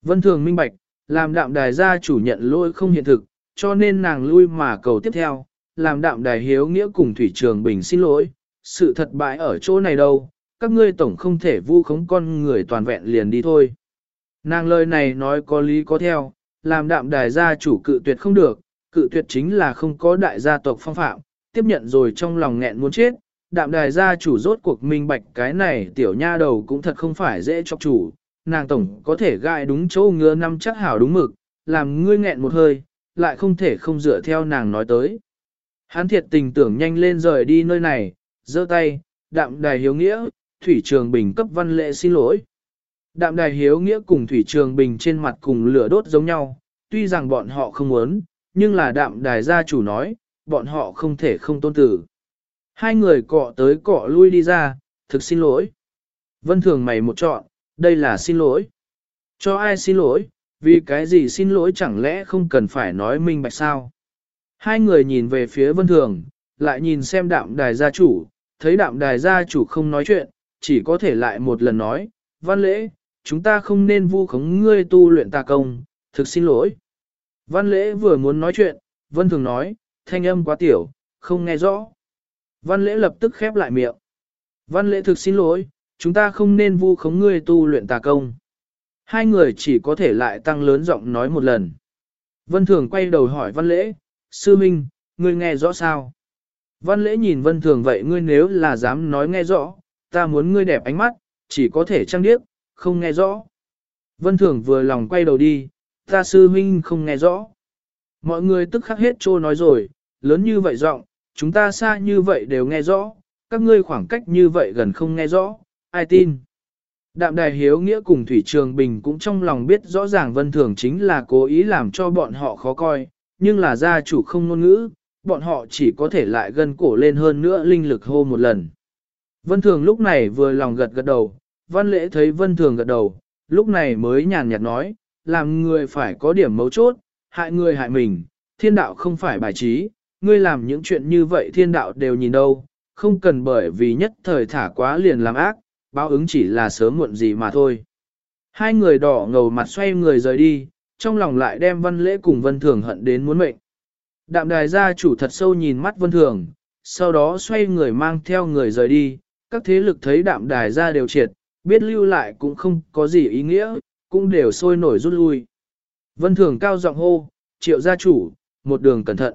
Vân thường minh bạch, làm đạm đài gia chủ nhận lỗi không hiện thực, cho nên nàng lui mà cầu tiếp theo, làm đạm đài hiếu nghĩa cùng thủy trường bình xin lỗi, sự thật bại ở chỗ này đâu, các ngươi tổng không thể vu khống con người toàn vẹn liền đi thôi. Nàng lời này nói có lý có theo, làm đạm đài gia chủ cự tuyệt không được, cự tuyệt chính là không có đại gia tộc phong phạm, tiếp nhận rồi trong lòng nghẹn muốn chết, đạm đài gia chủ rốt cuộc minh bạch cái này tiểu nha đầu cũng thật không phải dễ chọc chủ, nàng tổng có thể gai đúng chỗ ngứa năm chắc hảo đúng mực, làm ngươi nghẹn một hơi, lại không thể không dựa theo nàng nói tới. Hắn thiệt tình tưởng nhanh lên rời đi nơi này, giơ tay, đạm đài hiếu nghĩa, Thủy Trường Bình cấp văn lệ xin lỗi. Đạm đài hiếu nghĩa cùng Thủy Trường Bình trên mặt cùng lửa đốt giống nhau, tuy rằng bọn họ không muốn, nhưng là đạm đài gia chủ nói, bọn họ không thể không tôn tử. Hai người cọ tới cọ lui đi ra, thực xin lỗi. Vân thường mày một chọn, đây là xin lỗi. Cho ai xin lỗi, vì cái gì xin lỗi chẳng lẽ không cần phải nói minh bạch sao. Hai người nhìn về phía vân thường, lại nhìn xem đạm đài gia chủ, thấy đạm đài gia chủ không nói chuyện, chỉ có thể lại một lần nói, văn lễ, chúng ta không nên vu khống ngươi tu luyện tà công, thực xin lỗi. Văn lễ vừa muốn nói chuyện, vân thường nói, thanh âm quá tiểu, không nghe rõ. Văn lễ lập tức khép lại miệng. Văn lễ thực xin lỗi, chúng ta không nên vu khống ngươi tu luyện tà công. Hai người chỉ có thể lại tăng lớn giọng nói một lần. Vân Thường quay đầu hỏi Văn Lễ, Sư Minh, ngươi nghe rõ sao? Văn Lễ nhìn Vân Thường vậy ngươi nếu là dám nói nghe rõ, ta muốn ngươi đẹp ánh mắt, chỉ có thể trăng điếc, không nghe rõ. Vân Thường vừa lòng quay đầu đi, ta Sư Minh không nghe rõ. Mọi người tức khắc hết trô nói rồi, lớn như vậy giọng, chúng ta xa như vậy đều nghe rõ, các ngươi khoảng cách như vậy gần không nghe rõ, ai tin. Đạm đài hiếu nghĩa cùng Thủy Trường Bình cũng trong lòng biết rõ ràng vân thường chính là cố ý làm cho bọn họ khó coi, nhưng là gia chủ không ngôn ngữ, bọn họ chỉ có thể lại gần cổ lên hơn nữa linh lực hô một lần. Vân thường lúc này vừa lòng gật gật đầu, văn lễ thấy vân thường gật đầu, lúc này mới nhàn nhạt nói, làm người phải có điểm mấu chốt, hại người hại mình, thiên đạo không phải bài trí, ngươi làm những chuyện như vậy thiên đạo đều nhìn đâu, không cần bởi vì nhất thời thả quá liền làm ác, báo ứng chỉ là sớm muộn gì mà thôi. Hai người đỏ ngầu mặt xoay người rời đi, trong lòng lại đem văn lễ cùng vân thường hận đến muốn mệnh. Đạm đài gia chủ thật sâu nhìn mắt vân thường, sau đó xoay người mang theo người rời đi, các thế lực thấy đạm đài gia đều triệt, biết lưu lại cũng không có gì ý nghĩa, cũng đều sôi nổi rút lui. Vân thường cao giọng hô, triệu gia chủ, một đường cẩn thận.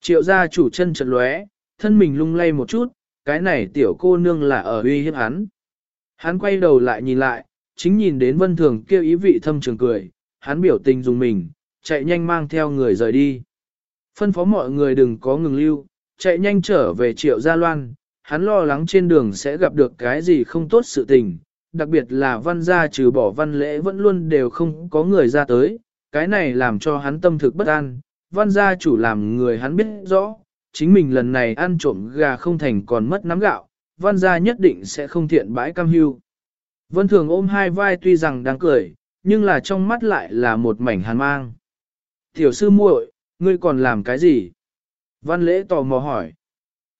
Triệu gia chủ chân chật lóe, thân mình lung lay một chút, cái này tiểu cô nương là ở uy hiếp hắn. Hắn quay đầu lại nhìn lại, chính nhìn đến vân thường kêu ý vị thâm trường cười, hắn biểu tình dùng mình, chạy nhanh mang theo người rời đi. Phân phó mọi người đừng có ngừng lưu, chạy nhanh trở về triệu gia loan, hắn lo lắng trên đường sẽ gặp được cái gì không tốt sự tình, đặc biệt là văn gia trừ bỏ văn lễ vẫn luôn đều không có người ra tới, cái này làm cho hắn tâm thực bất an, văn gia chủ làm người hắn biết rõ, chính mình lần này ăn trộm gà không thành còn mất nắm gạo, văn gia nhất định sẽ không thiện bãi cam hưu. Vân thường ôm hai vai tuy rằng đang cười, nhưng là trong mắt lại là một mảnh hàn mang. Tiểu sư muội, ngươi còn làm cái gì? Văn lễ tò mò hỏi.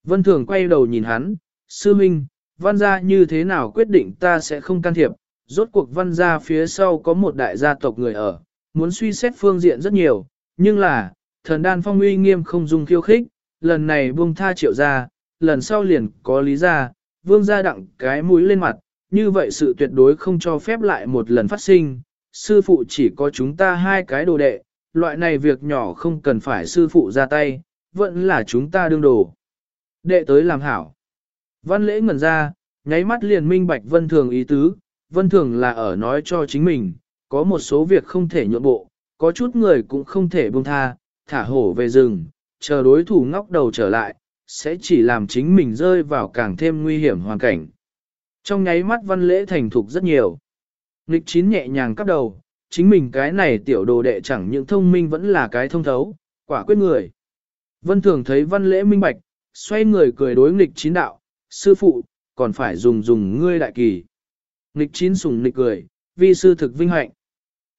Vân thường quay đầu nhìn hắn, sư minh, văn gia như thế nào quyết định ta sẽ không can thiệp, rốt cuộc văn gia phía sau có một đại gia tộc người ở, muốn suy xét phương diện rất nhiều, nhưng là, thần đan phong uy nghiêm không dung khiêu khích, lần này buông tha triệu gia, lần sau liền có lý gia. vương gia đặng cái mũi lên mặt, như vậy sự tuyệt đối không cho phép lại một lần phát sinh, sư phụ chỉ có chúng ta hai cái đồ đệ, loại này việc nhỏ không cần phải sư phụ ra tay, vẫn là chúng ta đương đồ. Đệ tới làm hảo. Văn lễ ngẩn ra, nháy mắt liền minh bạch vân thường ý tứ, vân thường là ở nói cho chính mình, có một số việc không thể nhượng bộ, có chút người cũng không thể buông tha, thả hổ về rừng, chờ đối thủ ngóc đầu trở lại, sẽ chỉ làm chính mình rơi vào càng thêm nguy hiểm hoàn cảnh. Trong nháy mắt văn lễ thành thục rất nhiều. Nghịch chín nhẹ nhàng cắp đầu, chính mình cái này tiểu đồ đệ chẳng những thông minh vẫn là cái thông thấu, quả quyết người. Vân thường thấy văn lễ minh bạch, xoay người cười đối nghịch chín đạo, sư phụ, còn phải dùng dùng ngươi đại kỳ. Nghịch chín sùng nghịch cười, vi sư thực vinh hạnh.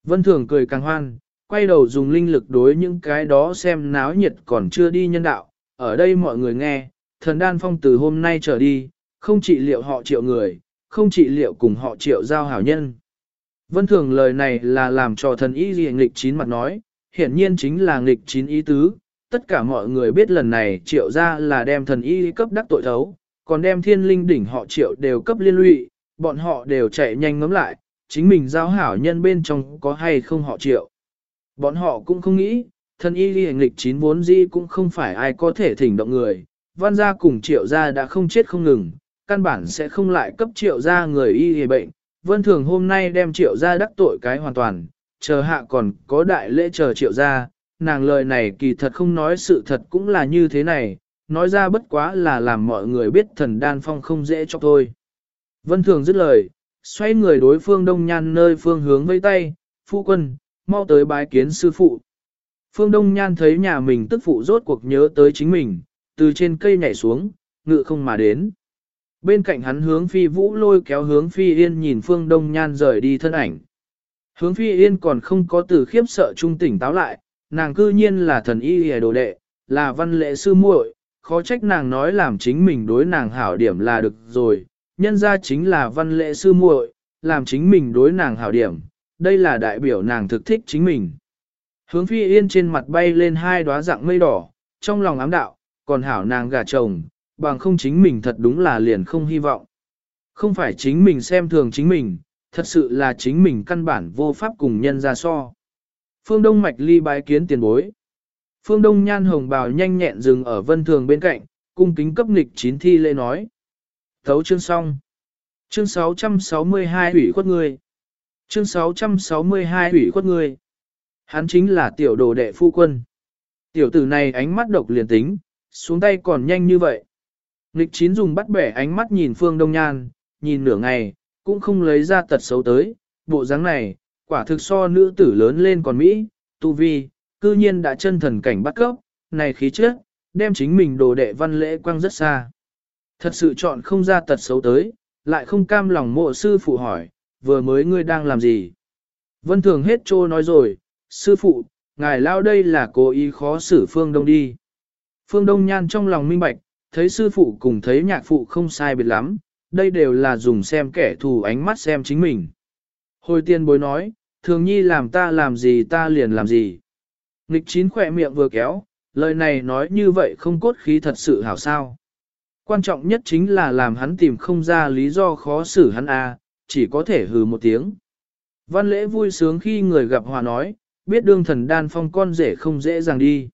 Vân thường cười càng hoan, quay đầu dùng linh lực đối những cái đó xem náo nhiệt còn chưa đi nhân đạo. Ở đây mọi người nghe, thần đan phong từ hôm nay trở đi, không trị liệu họ triệu người, không trị liệu cùng họ triệu giao hảo nhân. Vân thường lời này là làm cho thần y gì nghịch chín mặt nói, hiển nhiên chính là nghịch chín ý tứ. Tất cả mọi người biết lần này triệu ra là đem thần y cấp đắc tội thấu, còn đem thiên linh đỉnh họ triệu đều cấp liên lụy, bọn họ đều chạy nhanh ngấm lại, chính mình giao hảo nhân bên trong có hay không họ triệu. Bọn họ cũng không nghĩ, thần y ghi hành lịch chín vốn di cũng không phải ai có thể thỉnh động người, văn gia cùng triệu gia đã không chết không ngừng, căn bản sẽ không lại cấp triệu gia người y hề bệnh. Vân thường hôm nay đem triệu gia đắc tội cái hoàn toàn, chờ hạ còn có đại lễ chờ triệu gia, nàng lời này kỳ thật không nói sự thật cũng là như thế này, nói ra bất quá là làm mọi người biết thần đan phong không dễ cho thôi. Vân thường dứt lời, xoay người đối phương đông nhan nơi phương hướng vây tay, phu quân, mau tới bái kiến sư phụ. Phương Đông Nhan thấy nhà mình tức phụ rốt cuộc nhớ tới chính mình, từ trên cây nhảy xuống, ngự không mà đến. Bên cạnh hắn hướng phi vũ lôi kéo hướng phi yên nhìn Phương Đông Nhan rời đi thân ảnh. Hướng phi yên còn không có từ khiếp sợ trung tỉnh táo lại, nàng cư nhiên là thần y hề đồ đệ, là văn lệ sư muội, khó trách nàng nói làm chính mình đối nàng hảo điểm là được rồi, nhân ra chính là văn lệ sư muội, làm chính mình đối nàng hảo điểm, đây là đại biểu nàng thực thích chính mình. Hướng phi yên trên mặt bay lên hai đóa dạng mây đỏ, trong lòng ám đạo, còn hảo nàng gà chồng, bằng không chính mình thật đúng là liền không hy vọng. Không phải chính mình xem thường chính mình, thật sự là chính mình căn bản vô pháp cùng nhân ra so. Phương Đông mạch ly bái kiến tiền bối. Phương Đông nhan hồng bào nhanh nhẹn dừng ở vân thường bên cạnh, cung kính cấp nghịch chín thi lễ nói. Thấu chương xong. Chương 662 hủy khuất người. Chương 662 hủy khuất người. Hắn chính là tiểu đồ đệ phu quân. Tiểu tử này ánh mắt độc liền tính, xuống tay còn nhanh như vậy. Nghịch chín dùng bắt bẻ ánh mắt nhìn Phương Đông Nhan, nhìn nửa ngày, cũng không lấy ra tật xấu tới. Bộ dáng này, quả thực so nữ tử lớn lên còn Mỹ, tu vi, cư nhiên đã chân thần cảnh bắt cấp, này khí chất, đem chính mình đồ đệ văn lễ quăng rất xa. Thật sự chọn không ra tật xấu tới, lại không cam lòng mộ sư phụ hỏi, vừa mới ngươi đang làm gì? Vân Thường hết trô nói rồi, sư phụ, ngài lao đây là cố ý khó xử Phương Đông đi. Phương Đông nhan trong lòng minh bạch, thấy sư phụ cùng thấy nhạc phụ không sai biệt lắm, đây đều là dùng xem kẻ thù ánh mắt xem chính mình. Hồi tiên bối nói, thường nhi làm ta làm gì ta liền làm gì. Nịch chín khỏe miệng vừa kéo, lời này nói như vậy không cốt khí thật sự hảo sao. Quan trọng nhất chính là làm hắn tìm không ra lý do khó xử hắn a, à, chỉ có thể hừ một tiếng. Văn lễ vui sướng khi người gặp hòa nói, biết đương thần đan phong con rể không dễ dàng đi.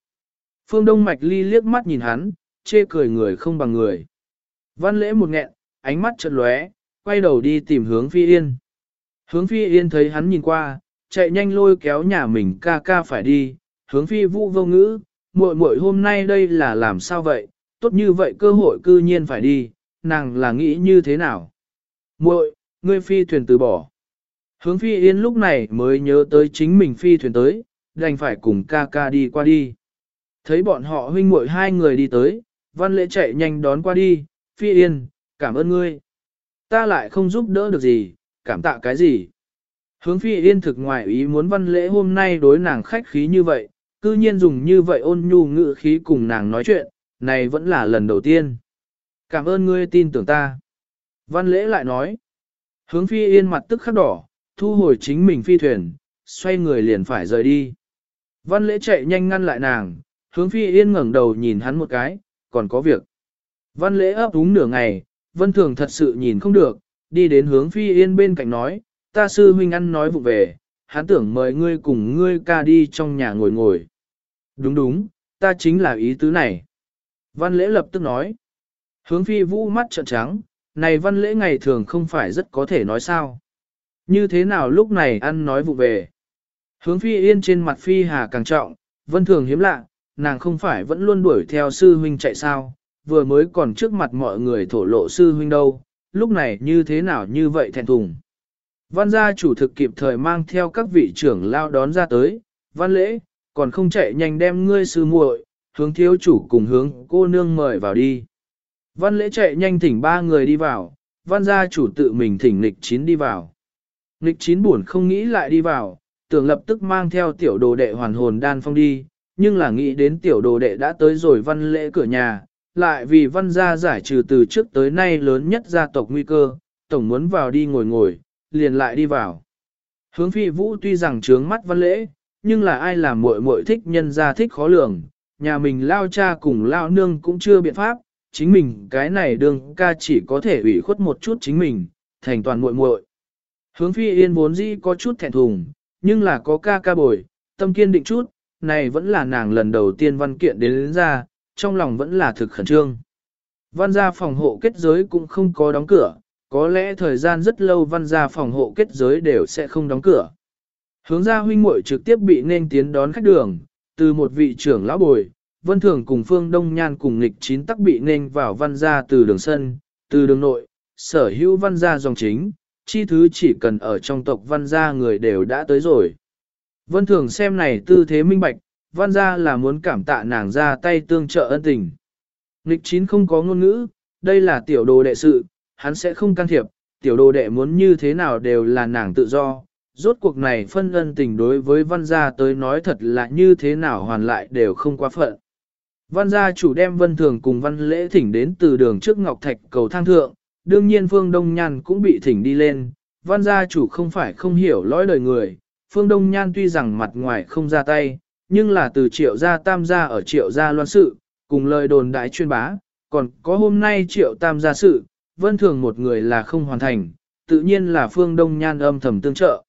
Phương Đông Mạch Ly liếc mắt nhìn hắn, chê cười người không bằng người. Văn lễ một nghẹn, ánh mắt chợt lóe, quay đầu đi tìm hướng phi yên. Hướng phi yên thấy hắn nhìn qua, chạy nhanh lôi kéo nhà mình ca ca phải đi, hướng phi vũ vô ngữ, muội muội hôm nay đây là làm sao vậy, tốt như vậy cơ hội cư nhiên phải đi, nàng là nghĩ như thế nào. muội ngươi phi thuyền từ bỏ. Hướng phi yên lúc này mới nhớ tới chính mình phi thuyền tới, đành phải cùng ca ca đi qua đi. Thấy bọn họ huynh muội hai người đi tới, văn lễ chạy nhanh đón qua đi, phi yên, cảm ơn ngươi. Ta lại không giúp đỡ được gì, cảm tạ cái gì. Hướng phi yên thực ngoại ý muốn văn lễ hôm nay đối nàng khách khí như vậy, cư nhiên dùng như vậy ôn nhu ngữ khí cùng nàng nói chuyện, này vẫn là lần đầu tiên. Cảm ơn ngươi tin tưởng ta. Văn lễ lại nói. Hướng phi yên mặt tức khắc đỏ, thu hồi chính mình phi thuyền, xoay người liền phải rời đi. Văn lễ chạy nhanh ngăn lại nàng, hướng phi yên ngẩng đầu nhìn hắn một cái, còn có việc. Văn lễ ấp úng nửa ngày, vân thường thật sự nhìn không được, đi đến hướng phi yên bên cạnh nói, ta sư huynh ăn nói vụ về, hắn tưởng mời ngươi cùng ngươi ca đi trong nhà ngồi ngồi. Đúng đúng, ta chính là ý tứ này. Văn lễ lập tức nói. Hướng phi vũ mắt trợn trắng, này văn lễ ngày thường không phải rất có thể nói sao. Như thế nào lúc này ăn nói vụ về. Hướng phi yên trên mặt phi hà càng trọng, vân thường hiếm lạ, nàng không phải vẫn luôn đuổi theo sư huynh chạy sao, vừa mới còn trước mặt mọi người thổ lộ sư huynh đâu, lúc này như thế nào như vậy thẹn thùng. Văn gia chủ thực kịp thời mang theo các vị trưởng lao đón ra tới, văn lễ, còn không chạy nhanh đem ngươi sư muội, hướng thiếu chủ cùng hướng cô nương mời vào đi. Văn lễ chạy nhanh thỉnh ba người đi vào, văn gia chủ tự mình thỉnh nịch chín đi vào. Nịch chín buồn không nghĩ lại đi vào, tưởng lập tức mang theo tiểu đồ đệ hoàn hồn đan phong đi, nhưng là nghĩ đến tiểu đồ đệ đã tới rồi văn lễ cửa nhà, lại vì văn gia giải trừ từ trước tới nay lớn nhất gia tộc nguy cơ, tổng muốn vào đi ngồi ngồi, liền lại đi vào. Hướng phi vũ tuy rằng trướng mắt văn lễ, nhưng là ai làm muội muội thích nhân gia thích khó lường, nhà mình lao cha cùng lao nương cũng chưa biện pháp, chính mình cái này đương ca chỉ có thể ủy khuất một chút chính mình, thành toàn muội muội. Hướng phi yên vốn dĩ có chút thẹn thùng, nhưng là có ca ca bồi, tâm kiên định chút, này vẫn là nàng lần đầu tiên văn kiện đến, đến ra, trong lòng vẫn là thực khẩn trương. Văn gia phòng hộ kết giới cũng không có đóng cửa, có lẽ thời gian rất lâu văn gia phòng hộ kết giới đều sẽ không đóng cửa. Hướng gia huynh muội trực tiếp bị nên tiến đón khách đường, từ một vị trưởng lão bồi, vân thường cùng phương đông nhan cùng nghịch chín tắc bị nên vào văn gia từ đường sân, từ đường nội, sở hữu văn gia dòng chính, chi thứ chỉ cần ở trong tộc văn gia người đều đã tới rồi. Vân thường xem này tư thế minh bạch, văn gia là muốn cảm tạ nàng ra tay tương trợ ân tình. Nịch chín không có ngôn ngữ, đây là tiểu đồ đệ sự, hắn sẽ không can thiệp, tiểu đồ đệ muốn như thế nào đều là nàng tự do. Rốt cuộc này phân ân tình đối với văn gia tới nói thật là như thế nào hoàn lại đều không quá phận. Văn gia chủ đem vân thường cùng văn lễ thỉnh đến từ đường trước Ngọc Thạch cầu thang thượng, đương nhiên Phương Đông Nhan cũng bị thỉnh đi lên. Văn gia chủ không phải không hiểu lõi đời người, Phương Đông Nhan tuy rằng mặt ngoài không ra tay, nhưng là từ triệu gia tam gia ở triệu gia loan sự, cùng lời đồn đại chuyên bá, còn có hôm nay triệu tam gia sự, vân thường một người là không hoàn thành, tự nhiên là Phương Đông Nhan âm thầm tương trợ.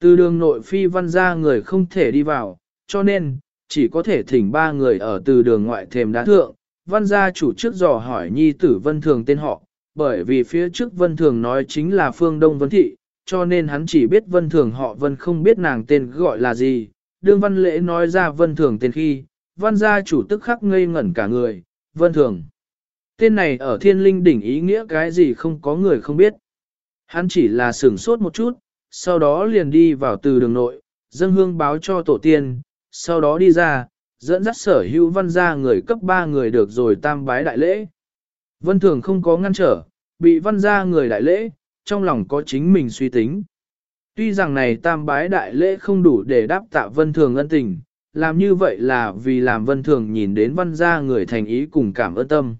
Từ đường nội phi văn gia người không thể đi vào, cho nên, chỉ có thể thỉnh ba người ở từ đường ngoại thềm đá thượng. Văn gia chủ trước dò hỏi nhi tử vân thường tên họ, bởi vì phía trước vân thường nói chính là phương đông vân thị, cho nên hắn chỉ biết vân thường họ vân không biết nàng tên gọi là gì. Đương văn lễ nói ra vân thường tên khi, văn gia chủ tức khắc ngây ngẩn cả người, vân thường. Tên này ở thiên linh đỉnh ý nghĩa cái gì không có người không biết. Hắn chỉ là sửng sốt một chút, sau đó liền đi vào từ đường nội, dâng hương báo cho tổ tiên, sau đó đi ra, dẫn dắt sở hữu văn gia người cấp 3 người được rồi tam bái đại lễ. Vân Thường không có ngăn trở, bị văn gia người đại lễ, trong lòng có chính mình suy tính. Tuy rằng này tam bái đại lễ không đủ để đáp tạ Vân Thường ân tình, làm như vậy là vì làm Vân Thường nhìn đến văn gia người thành ý cùng cảm ơn tâm.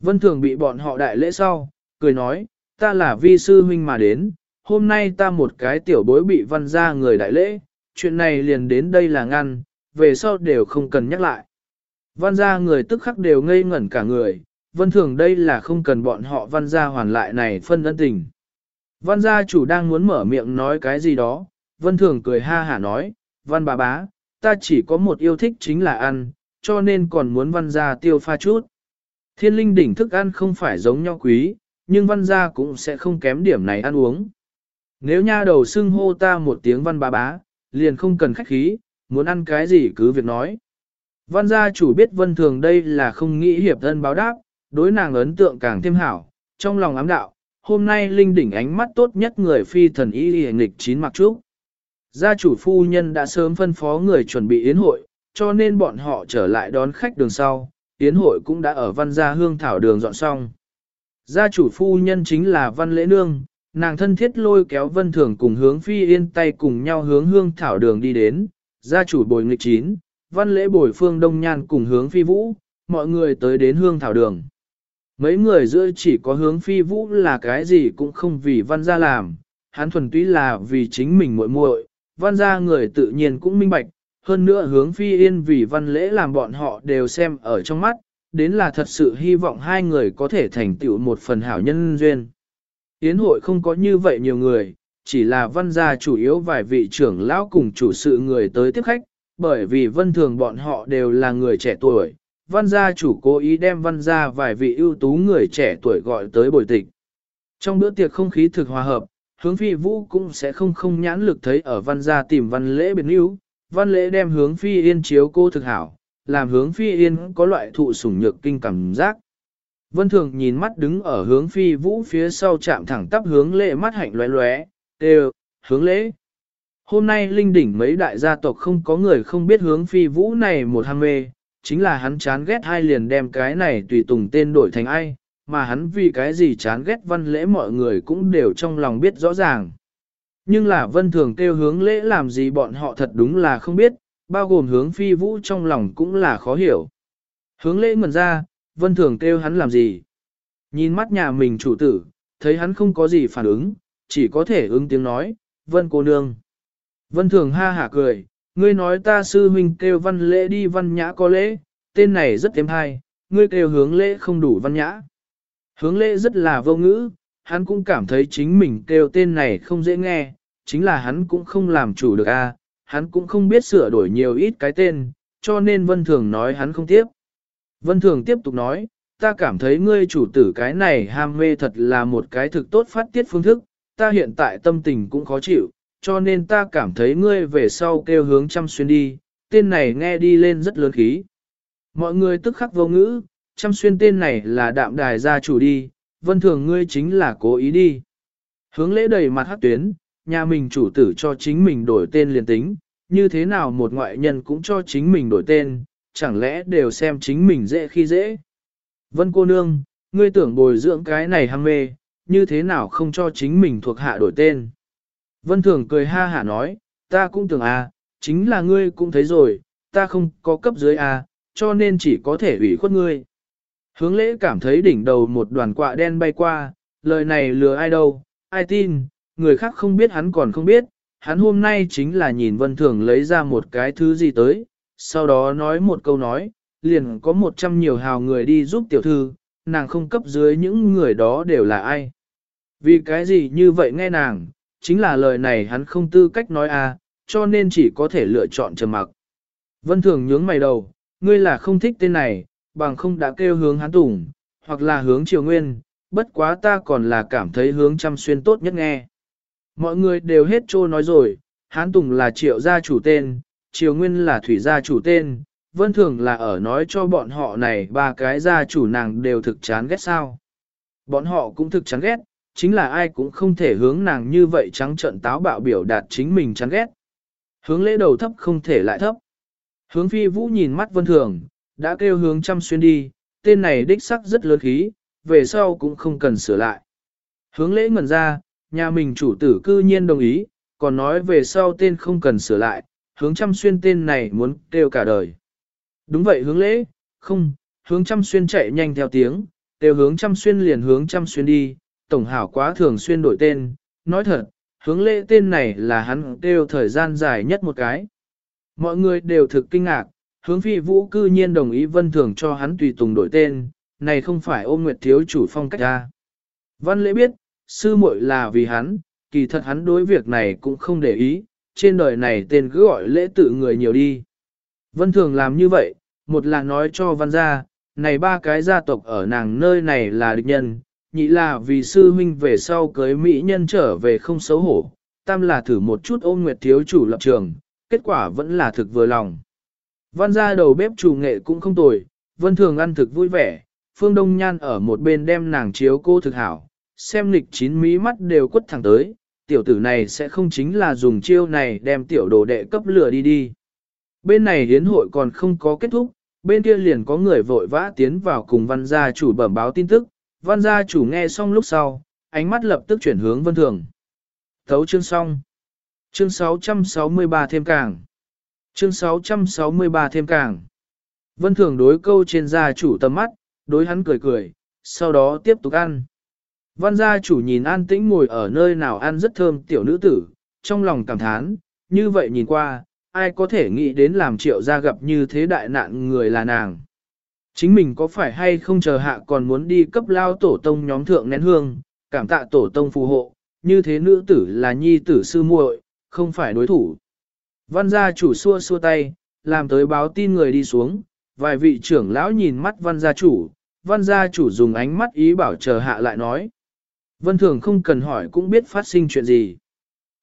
Vân Thường bị bọn họ đại lễ sau, cười nói, ta là vi sư huynh mà đến, hôm nay ta một cái tiểu bối bị văn gia người đại lễ, chuyện này liền đến đây là ngăn, về sau đều không cần nhắc lại. Văn gia người tức khắc đều ngây ngẩn cả người, vân thường đây là không cần bọn họ văn gia hoàn lại này phân ân tình. Văn gia chủ đang muốn mở miệng nói cái gì đó, vân thường cười ha hả nói, văn bà bá, ta chỉ có một yêu thích chính là ăn, cho nên còn muốn văn gia tiêu pha chút. Thiên linh đỉnh thức ăn không phải giống nhau quý, nhưng văn gia cũng sẽ không kém điểm này ăn uống. Nếu nha đầu xưng hô ta một tiếng văn bà bá, liền không cần khách khí, muốn ăn cái gì cứ việc nói. Văn gia chủ biết vân thường đây là không nghĩ hiệp thân báo đáp, đối nàng ấn tượng càng thêm hảo, trong lòng ám đạo, hôm nay linh đỉnh ánh mắt tốt nhất người phi thần y y nghịch chín mặc trúc. Gia chủ phu nhân đã sớm phân phó người chuẩn bị yến hội, cho nên bọn họ trở lại đón khách đường sau, yến hội cũng đã ở văn gia hương thảo đường dọn xong. Gia chủ phu nhân chính là văn lễ nương, nàng thân thiết lôi kéo vân thường cùng hướng phi yên tay cùng nhau hướng hương thảo đường đi đến, gia chủ bồi nghịch chín, văn lễ bồi phương đông nhan cùng hướng phi vũ, mọi người tới đến hương thảo đường. Mấy người giữa chỉ có hướng phi vũ là cái gì cũng không vì văn gia làm, hắn thuần túy là vì chính mình muội muội, văn gia người tự nhiên cũng minh bạch, hơn nữa hướng phi yên vì văn lễ làm bọn họ đều xem ở trong mắt, đến là thật sự hy vọng hai người có thể thành tựu một phần hảo nhân duyên. Yến hội không có như vậy nhiều người, chỉ là văn gia chủ yếu vài vị trưởng lão cùng chủ sự người tới tiếp khách, bởi vì vân thường bọn họ đều là người trẻ tuổi. Văn gia chủ cố ý đem văn gia vài vị ưu tú người trẻ tuổi gọi tới bồi tịch. Trong bữa tiệc không khí thực hòa hợp, hướng phi vũ cũng sẽ không không nhãn lực thấy ở văn gia tìm văn lễ biệt níu, văn lễ đem hướng phi yên chiếu cô thực hảo, làm hướng phi yên có loại thụ sủng nhược kinh cảm giác. Vân thường nhìn mắt đứng ở hướng phi vũ phía sau chạm thẳng tắp hướng lễ mắt hạnh lóe lóe, đều, hướng lễ. Hôm nay linh đỉnh mấy đại gia tộc không có người không biết hướng phi vũ này một ham mê, chính là hắn chán ghét hai liền đem cái này tùy tùng tên đổi thành ai, mà hắn vì cái gì chán ghét văn lễ mọi người cũng đều trong lòng biết rõ ràng. Nhưng là vân thường kêu hướng lễ làm gì bọn họ thật đúng là không biết, bao gồm hướng phi vũ trong lòng cũng là khó hiểu. Hướng lễ ngần ra, vân thường kêu hắn làm gì? Nhìn mắt nhà mình chủ tử, thấy hắn không có gì phản ứng, chỉ có thể ứng tiếng nói, vân cô nương. Vân thường ha hả cười, ngươi nói ta sư huynh kêu văn lễ đi văn nhã có lễ, tên này rất thêm hay, ngươi kêu hướng lễ không đủ văn nhã. Hướng lễ rất là vô ngữ, hắn cũng cảm thấy chính mình kêu tên này không dễ nghe, chính là hắn cũng không làm chủ được a, hắn cũng không biết sửa đổi nhiều ít cái tên, cho nên Vân Thường nói hắn không tiếp. Vân Thường tiếp tục nói, ta cảm thấy ngươi chủ tử cái này ham mê thật là một cái thực tốt phát tiết phương thức, ta hiện tại tâm tình cũng khó chịu, cho nên ta cảm thấy ngươi về sau kêu hướng chăm xuyên đi, tên này nghe đi lên rất lớn khí. Mọi người tức khắc vô ngữ, chăm xuyên tên này là đạm đài gia chủ đi, vân thường ngươi chính là cố ý đi. Hướng lễ đầy mặt hát tuyến, nhà mình chủ tử cho chính mình đổi tên liền tính, như thế nào một ngoại nhân cũng cho chính mình đổi tên, chẳng lẽ đều xem chính mình dễ khi dễ. Vân cô nương, ngươi tưởng bồi dưỡng cái này ham mê, như thế nào không cho chính mình thuộc hạ đổi tên. Vân thường cười ha hả nói, ta cũng tưởng à, chính là ngươi cũng thấy rồi, ta không có cấp dưới à, cho nên chỉ có thể ủy khuất ngươi. Hướng lễ cảm thấy đỉnh đầu một đoàn quạ đen bay qua, lời này lừa ai đâu, ai tin, người khác không biết hắn còn không biết, hắn hôm nay chính là nhìn vân thường lấy ra một cái thứ gì tới, sau đó nói một câu nói, liền có một trăm nhiều hào người đi giúp tiểu thư, nàng không cấp dưới những người đó đều là ai. Vì cái gì như vậy nghe nàng, chính là lời này hắn không tư cách nói à, cho nên chỉ có thể lựa chọn trầm mặc. Vân thường nhướng mày đầu, ngươi là không thích tên này, bằng không đã kêu hướng hắn tùng, hoặc là hướng triều nguyên, bất quá ta còn là cảm thấy hướng chăm xuyên tốt nhất nghe. Mọi người đều hết trô nói rồi, hán tùng là triệu gia chủ tên, triều nguyên là thủy gia chủ tên, vân thường là ở nói cho bọn họ này ba cái gia chủ nàng đều thực chán ghét sao. Bọn họ cũng thực chán ghét, chính là ai cũng không thể hướng nàng như vậy trắng trợn táo bạo biểu đạt chính mình chán ghét. Hướng lễ đầu thấp không thể lại thấp. Hướng phi vũ nhìn mắt vân thường, đã kêu hướng chăm xuyên đi, tên này đích sắc rất lớn khí, về sau cũng không cần sửa lại. Hướng lễ ngẩn ra, nhà mình chủ tử cư nhiên đồng ý, còn nói về sau tên không cần sửa lại, hướng chăm xuyên tên này muốn kêu cả đời. Đúng vậy hướng lễ, không, hướng chăm xuyên chạy nhanh theo tiếng, kêu hướng chăm xuyên liền hướng chăm xuyên đi, tổng hảo quá thường xuyên đổi tên, nói thật, hướng lễ tên này là hắn kêu thời gian dài nhất một cái. Mọi người đều thực kinh ngạc, hướng phi vũ cư nhiên đồng ý vân thường cho hắn tùy tùng đổi tên, này không phải ôm nguyệt thiếu chủ phong cách ra. Văn lễ biết, sư muội là vì hắn, kỳ thật hắn đối việc này cũng không để ý, trên đời này tên cứ gọi lễ tự người nhiều đi. Vân thường làm như vậy, một là nói cho văn gia, này ba cái gia tộc ở nàng nơi này là địch nhân, nhị là vì sư huynh về sau cưới mỹ nhân trở về không xấu hổ, tam là thử một chút ôm nguyệt thiếu chủ lập trường, kết quả vẫn là thực vừa lòng. Văn gia đầu bếp chủ nghệ cũng không tồi, vân thường ăn thực vui vẻ, phương đông nhan ở một bên đem nàng chiếu cô thực hảo, xem lịch chín mí mắt đều quất thẳng tới, tiểu tử này sẽ không chính là dùng chiêu này đem tiểu đồ đệ cấp lửa đi đi. Bên này hiến hội còn không có kết thúc, bên kia liền có người vội vã tiến vào cùng văn gia chủ bẩm báo tin tức, văn gia chủ nghe xong lúc sau, ánh mắt lập tức chuyển hướng vân thường. Thấu chương xong. Chương 663 thêm càng. Chương 663 thêm càng. Vân thường đối câu trên gia chủ tầm mắt, đối hắn cười cười, sau đó tiếp tục ăn. Văn gia chủ nhìn an tĩnh ngồi ở nơi nào ăn rất thơm tiểu nữ tử, trong lòng cảm thán, như vậy nhìn qua, ai có thể nghĩ đến làm triệu gia gặp như thế đại nạn người là nàng. Chính mình có phải hay không chờ hạ còn muốn đi cấp lao tổ tông nhóm thượng nén hương, cảm tạ tổ tông phù hộ, như thế nữ tử là nhi tử sư muội, không phải đối thủ. Văn gia chủ xua xua tay, làm tới báo tin người đi xuống, vài vị trưởng lão nhìn mắt văn gia chủ, văn gia chủ dùng ánh mắt ý bảo chờ hạ lại nói. Vân thường không cần hỏi cũng biết phát sinh chuyện gì.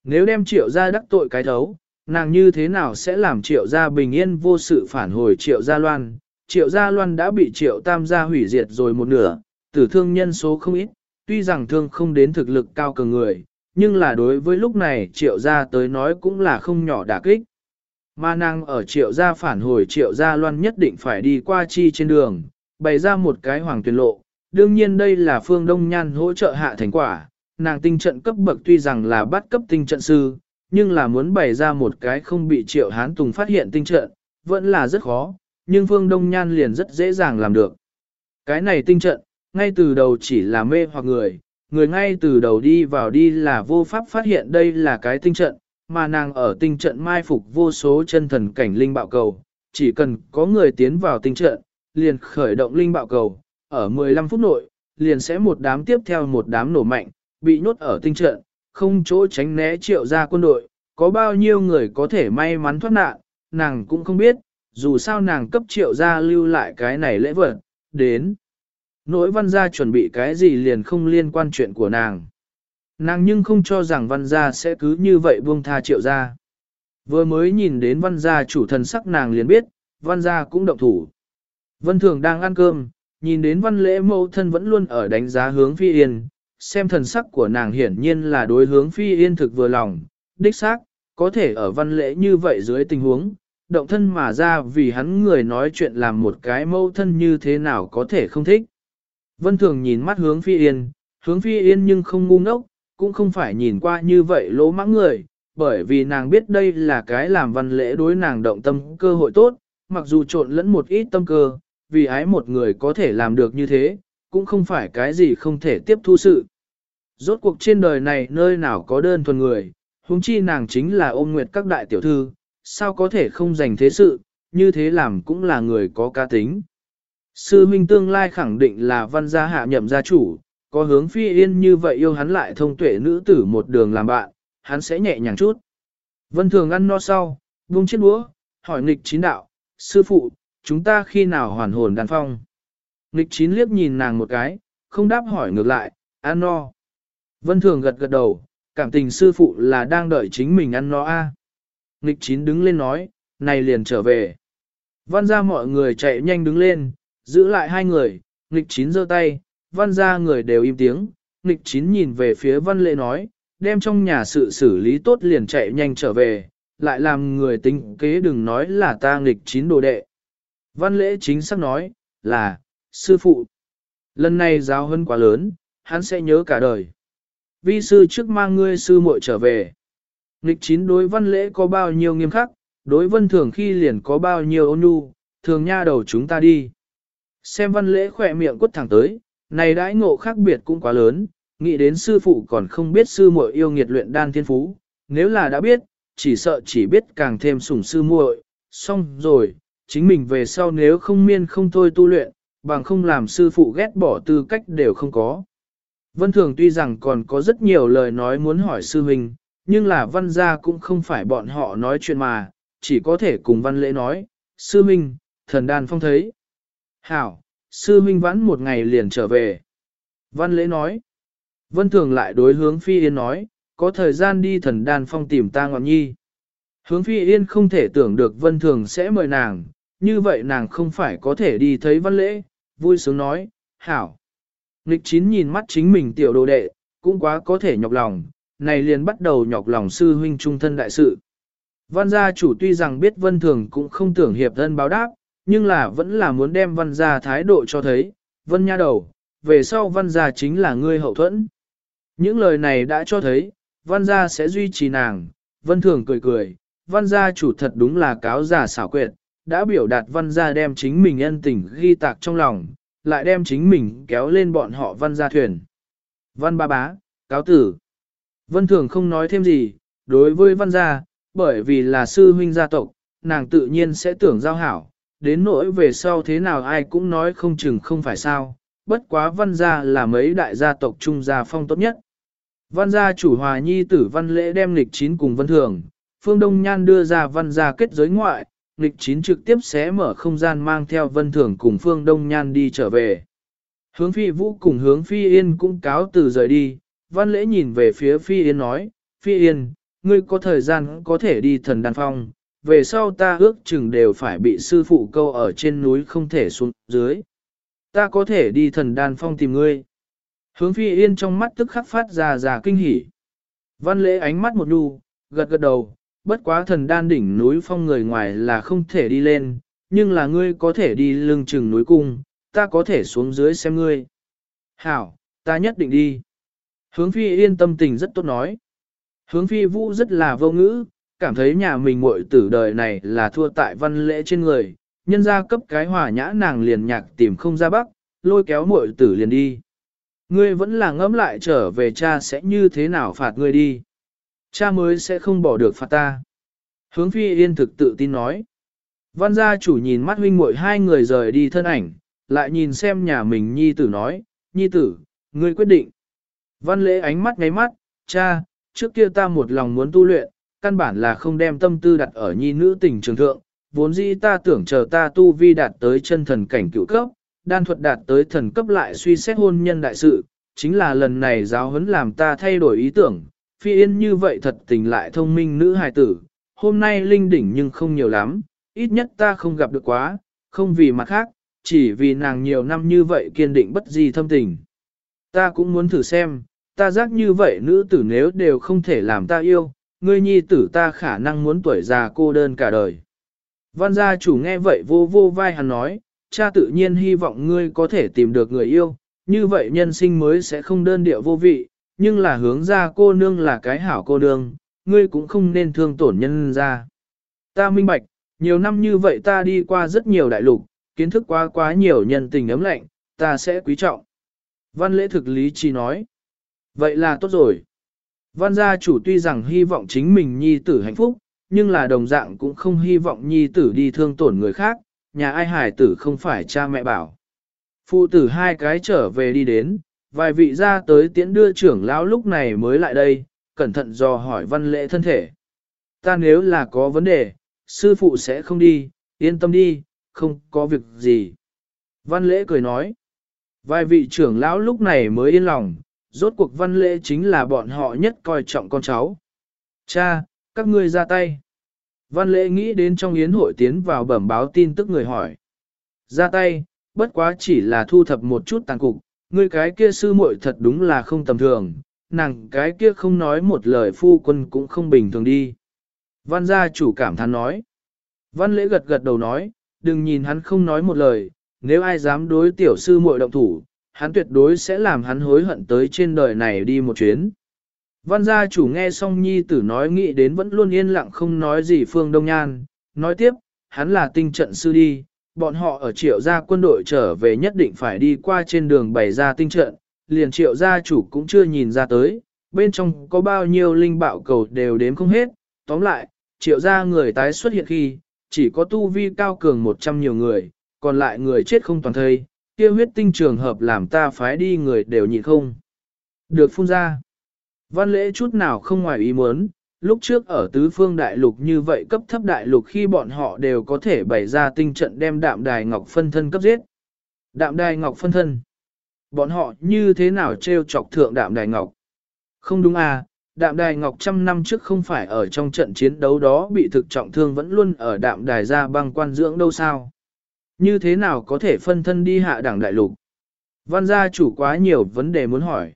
Nếu đem triệu gia đắc tội cái thấu, nàng như thế nào sẽ làm triệu gia bình yên vô sự phản hồi triệu gia loan. Triệu gia loan đã bị triệu tam gia hủy diệt rồi một nửa, tử thương nhân số không ít, tuy rằng thương không đến thực lực cao cường người, nhưng là đối với lúc này triệu gia tới nói cũng là không nhỏ đả kích. Ma Năng ở triệu gia phản hồi triệu gia loan nhất định phải đi qua chi trên đường, bày ra một cái hoàng tuyển lộ. Đương nhiên đây là phương Đông Nhan hỗ trợ hạ thành quả, nàng tinh trận cấp bậc tuy rằng là bắt cấp tinh trận sư, nhưng là muốn bày ra một cái không bị triệu hán tùng phát hiện tinh trận, vẫn là rất khó, nhưng phương Đông Nhan liền rất dễ dàng làm được. Cái này tinh trận, ngay từ đầu chỉ là mê hoặc người, người ngay từ đầu đi vào đi là vô pháp phát hiện đây là cái tinh trận, mà nàng ở tinh trận mai phục vô số chân thần cảnh linh bạo cầu, chỉ cần có người tiến vào tinh trận, liền khởi động linh bạo cầu, ở 15 phút nội, liền sẽ một đám tiếp theo một đám nổ mạnh, bị nhốt ở tinh trận, không chỗ tránh né triệu ra quân đội, có bao nhiêu người có thể may mắn thoát nạn, nàng cũng không biết, dù sao nàng cấp triệu gia lưu lại cái này lễ vật, đến. Nỗi văn gia chuẩn bị cái gì liền không liên quan chuyện của nàng. Nàng nhưng không cho rằng văn gia sẽ cứ như vậy buông tha triệu gia. Vừa mới nhìn đến văn gia chủ thần sắc nàng liền biết, văn gia cũng động thủ. Vân thường đang ăn cơm, nhìn đến văn lễ mẫu thân vẫn luôn ở đánh giá hướng phi yên, xem thần sắc của nàng hiển nhiên là đối hướng phi yên thực vừa lòng, đích xác, có thể ở văn lễ như vậy dưới tình huống, động thân mà ra vì hắn người nói chuyện làm một cái mẫu thân như thế nào có thể không thích. Vân thường nhìn mắt hướng phi yên, hướng phi yên nhưng không ngu ngốc, cũng không phải nhìn qua như vậy lỗ mãng người, bởi vì nàng biết đây là cái làm văn lễ đối nàng động tâm cơ hội tốt, mặc dù trộn lẫn một ít tâm cơ, vì ái một người có thể làm được như thế, cũng không phải cái gì không thể tiếp thu sự. Rốt cuộc trên đời này nơi nào có đơn thuần người, huống chi nàng chính là ôm nguyệt các đại tiểu thư, sao có thể không dành thế sự, như thế làm cũng là người có ca tính. Sư huynh tương lai khẳng định là văn gia hạ nhậm gia chủ, có hướng phi yên như vậy yêu hắn lại thông tuệ nữ tử một đường làm bạn, hắn sẽ nhẹ nhàng chút. Vân thường ăn no sau, buông chiếc đũa, hỏi nghịch chín đạo, sư phụ, chúng ta khi nào hoàn hồn đàn phong? Nghịch chín liếc nhìn nàng một cái, không đáp hỏi ngược lại, ăn no. Vân thường gật gật đầu, cảm tình sư phụ là đang đợi chính mình ăn no a. À. Nghịch chín đứng lên nói, này liền trở về. Văn ra mọi người chạy nhanh đứng lên, giữ lại hai người, nghịch chín giơ tay, văn ra người đều im tiếng, nghịch chín nhìn về phía văn lệ nói, đem trong nhà sự xử lý tốt liền chạy nhanh trở về, lại làm người tính kế đừng nói là ta nghịch chín đồ đệ. Văn lễ chính xác nói, là, sư phụ. Lần này giáo hơn quá lớn, hắn sẽ nhớ cả đời. Vi sư trước mang ngươi sư muội trở về. Nghịch chín đối văn lễ có bao nhiêu nghiêm khắc, đối vân thường khi liền có bao nhiêu ôn nhu, thường nha đầu chúng ta đi. Xem văn lễ khỏe miệng quất thẳng tới, này đãi ngộ khác biệt cũng quá lớn, nghĩ đến sư phụ còn không biết sư muội yêu nghiệt luyện đan thiên phú, nếu là đã biết, chỉ sợ chỉ biết càng thêm sủng sư muội, xong rồi, chính mình về sau nếu không miên không thôi tu luyện, bằng không làm sư phụ ghét bỏ tư cách đều không có. Vân Thường tuy rằng còn có rất nhiều lời nói muốn hỏi sư huynh, nhưng là văn gia cũng không phải bọn họ nói chuyện mà, chỉ có thể cùng văn lễ nói, sư huynh, thần đàn phong thấy. Hảo, sư huynh vãn một ngày liền trở về. Văn lễ nói. Vân thường lại đối hướng phi yên nói, có thời gian đi thần đan phong tìm ta ngọn nhi. Hướng phi yên không thể tưởng được vân thường sẽ mời nàng, như vậy nàng không phải có thể đi thấy văn lễ, vui sướng nói, hảo. Nghịch chín nhìn mắt chính mình tiểu đồ đệ, cũng quá có thể nhọc lòng, này liền bắt đầu nhọc lòng sư huynh trung thân đại sự. Văn gia chủ tuy rằng biết vân thường cũng không tưởng hiệp thân báo đáp, nhưng là vẫn là muốn đem văn gia thái độ cho thấy, vân nha đầu, về sau văn gia chính là ngươi hậu thuẫn. Những lời này đã cho thấy, văn gia sẽ duy trì nàng, vân thường cười cười, văn gia chủ thật đúng là cáo giả xảo quyệt, đã biểu đạt văn gia đem chính mình ân tình ghi tạc trong lòng, lại đem chính mình kéo lên bọn họ văn gia thuyền. Văn ba bá, cáo tử. Vân thường không nói thêm gì, đối với văn gia, bởi vì là sư huynh gia tộc, nàng tự nhiên sẽ tưởng giao hảo, đến nỗi về sau thế nào ai cũng nói không chừng không phải sao, bất quá văn gia là mấy đại gia tộc trung gia phong tốt nhất. Văn gia chủ hòa nhi tử văn lễ đem lịch chín cùng văn thường, phương Đông Nhan đưa ra văn gia kết giới ngoại, lịch chín trực tiếp xé mở không gian mang theo vân thường cùng phương Đông Nhan đi trở về. Hướng phi vũ cùng hướng phi yên cũng cáo từ rời đi, văn lễ nhìn về phía phi yên nói, phi yên, ngươi có thời gian có thể đi thần đàn phong, về sau ta ước chừng đều phải bị sư phụ câu ở trên núi không thể xuống dưới. Ta có thể đi thần đàn phong tìm ngươi. Hướng phi yên trong mắt tức khắc phát ra ra kinh hỉ. Văn lễ ánh mắt một nhu, gật gật đầu, bất quá thần đan đỉnh núi phong người ngoài là không thể đi lên, nhưng là ngươi có thể đi lưng chừng núi cung, ta có thể xuống dưới xem ngươi. Hảo, ta nhất định đi. Hướng phi yên tâm tình rất tốt nói. Hướng phi vũ rất là vô ngữ, cảm thấy nhà mình muội tử đời này là thua tại văn lễ trên người, nhân ra cấp cái hòa nhã nàng liền nhạc tìm không ra bắc, lôi kéo muội tử liền đi. Ngươi vẫn là ngẫm lại trở về cha sẽ như thế nào phạt ngươi đi. Cha mới sẽ không bỏ được phạt ta. Hướng phi yên thực tự tin nói. Văn gia chủ nhìn mắt huynh muội hai người rời đi thân ảnh, lại nhìn xem nhà mình nhi tử nói, nhi tử, ngươi quyết định. Văn lễ ánh mắt ngáy mắt, cha, trước kia ta một lòng muốn tu luyện, căn bản là không đem tâm tư đặt ở nhi nữ tình trường thượng, vốn dĩ ta tưởng chờ ta tu vi đạt tới chân thần cảnh cựu cấp, đan thuật đạt tới thần cấp lại suy xét hôn nhân đại sự, chính là lần này giáo huấn làm ta thay đổi ý tưởng, phi yên như vậy thật tình lại thông minh nữ hài tử, hôm nay linh đỉnh nhưng không nhiều lắm, ít nhất ta không gặp được quá, không vì mặt khác, chỉ vì nàng nhiều năm như vậy kiên định bất di thâm tình. Ta cũng muốn thử xem, ta giác như vậy nữ tử nếu đều không thể làm ta yêu, ngươi nhi tử ta khả năng muốn tuổi già cô đơn cả đời. Văn gia chủ nghe vậy vô vô vai hắn nói, cha tự nhiên hy vọng ngươi có thể tìm được người yêu, như vậy nhân sinh mới sẽ không đơn điệu vô vị, nhưng là hướng ra cô nương là cái hảo cô nương, ngươi cũng không nên thương tổn nhân ra. Ta minh bạch, nhiều năm như vậy ta đi qua rất nhiều đại lục, kiến thức quá quá nhiều nhân tình ấm lạnh, ta sẽ quý trọng. Văn lễ thực lý chỉ nói. Vậy là tốt rồi. Văn gia chủ tuy rằng hy vọng chính mình nhi tử hạnh phúc, nhưng là đồng dạng cũng không hy vọng nhi tử đi thương tổn người khác, nhà ai hải tử không phải cha mẹ bảo. Phụ tử hai cái trở về đi đến, vài vị ra tới tiễn đưa trưởng lão lúc này mới lại đây, cẩn thận dò hỏi văn lễ thân thể. Ta nếu là có vấn đề, sư phụ sẽ không đi, yên tâm đi, không có việc gì. Văn lễ cười nói. Vài vị trưởng lão lúc này mới yên lòng, rốt cuộc văn lễ chính là bọn họ nhất coi trọng con cháu. Cha, các ngươi ra tay. Văn lễ nghĩ đến trong yến hội tiến vào bẩm báo tin tức người hỏi. Ra tay, bất quá chỉ là thu thập một chút tàn cục, ngươi cái kia sư muội thật đúng là không tầm thường, nàng cái kia không nói một lời phu quân cũng không bình thường đi. Văn gia chủ cảm thán nói. Văn lễ gật gật đầu nói, đừng nhìn hắn không nói một lời, nếu ai dám đối tiểu sư muội động thủ, hắn tuyệt đối sẽ làm hắn hối hận tới trên đời này đi một chuyến. Văn gia chủ nghe xong nhi tử nói nghĩ đến vẫn luôn yên lặng không nói gì Phương Đông Nhan, nói tiếp, hắn là tinh trận sư đi, bọn họ ở triệu gia quân đội trở về nhất định phải đi qua trên đường bày ra tinh trận, liền triệu gia chủ cũng chưa nhìn ra tới, bên trong có bao nhiêu linh bạo cầu đều đếm không hết, tóm lại, triệu gia người tái xuất hiện khi, chỉ có tu vi cao cường 100 nhiều người, còn lại người chết không toàn thây, kia huyết tinh trường hợp làm ta phái đi người đều nhịn không. Được phun ra. Văn lễ chút nào không ngoài ý muốn, lúc trước ở tứ phương đại lục như vậy cấp thấp đại lục khi bọn họ đều có thể bày ra tinh trận đem đạm đài ngọc phân thân cấp giết. Đạm đài ngọc phân thân. Bọn họ như thế nào trêu chọc thượng đạm đài ngọc? Không đúng à, đạm đài ngọc trăm năm trước không phải ở trong trận chiến đấu đó bị thực trọng thương vẫn luôn ở đạm đài ra băng quan dưỡng đâu sao? Như thế nào có thể phân thân đi hạ đảng đại lục? Văn gia chủ quá nhiều vấn đề muốn hỏi.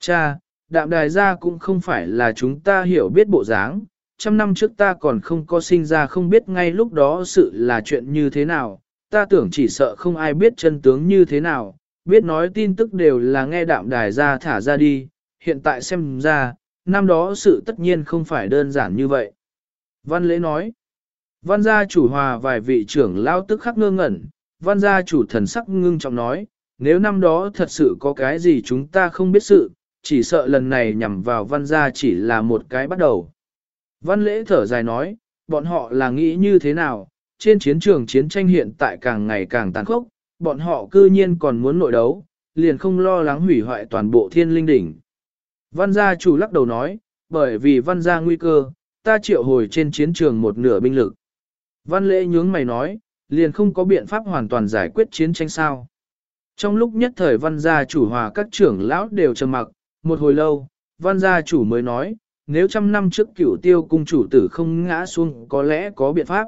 Cha, đạm đài gia cũng không phải là chúng ta hiểu biết bộ dáng. Trăm năm trước ta còn không có sinh ra không biết ngay lúc đó sự là chuyện như thế nào. Ta tưởng chỉ sợ không ai biết chân tướng như thế nào. Biết nói tin tức đều là nghe đạm đài gia thả ra đi. Hiện tại xem ra, năm đó sự tất nhiên không phải đơn giản như vậy. Văn lễ nói. Văn gia chủ hòa vài vị trưởng lao tức khắc ngơ ngẩn, văn gia chủ thần sắc ngưng trọng nói, nếu năm đó thật sự có cái gì chúng ta không biết sự, chỉ sợ lần này nhằm vào văn gia chỉ là một cái bắt đầu. Văn lễ thở dài nói, bọn họ là nghĩ như thế nào, trên chiến trường chiến tranh hiện tại càng ngày càng tàn khốc, bọn họ cư nhiên còn muốn nội đấu, liền không lo lắng hủy hoại toàn bộ thiên linh đỉnh. Văn gia chủ lắc đầu nói, bởi vì văn gia nguy cơ, ta triệu hồi trên chiến trường một nửa binh lực. Văn lễ nhướng mày nói, liền không có biện pháp hoàn toàn giải quyết chiến tranh sao. Trong lúc nhất thời văn gia chủ hòa các trưởng lão đều trầm mặc, một hồi lâu, văn gia chủ mới nói, nếu trăm năm trước cửu tiêu cung chủ tử không ngã xuống có lẽ có biện pháp.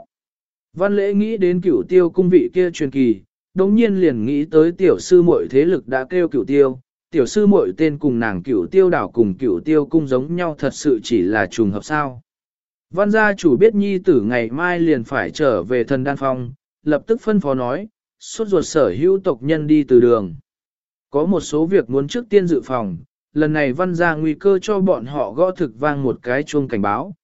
Văn lễ nghĩ đến cửu tiêu cung vị kia truyền kỳ, đồng nhiên liền nghĩ tới tiểu sư muội thế lực đã kêu cửu tiêu, tiểu sư muội tên cùng nàng cửu tiêu đảo cùng cửu tiêu cung giống nhau thật sự chỉ là trùng hợp sao. Văn gia chủ biết nhi tử ngày mai liền phải trở về thần đan phong, lập tức phân phó nói, suốt ruột sở hữu tộc nhân đi từ đường. Có một số việc muốn trước tiên dự phòng, lần này văn gia nguy cơ cho bọn họ gõ thực vang một cái chuông cảnh báo.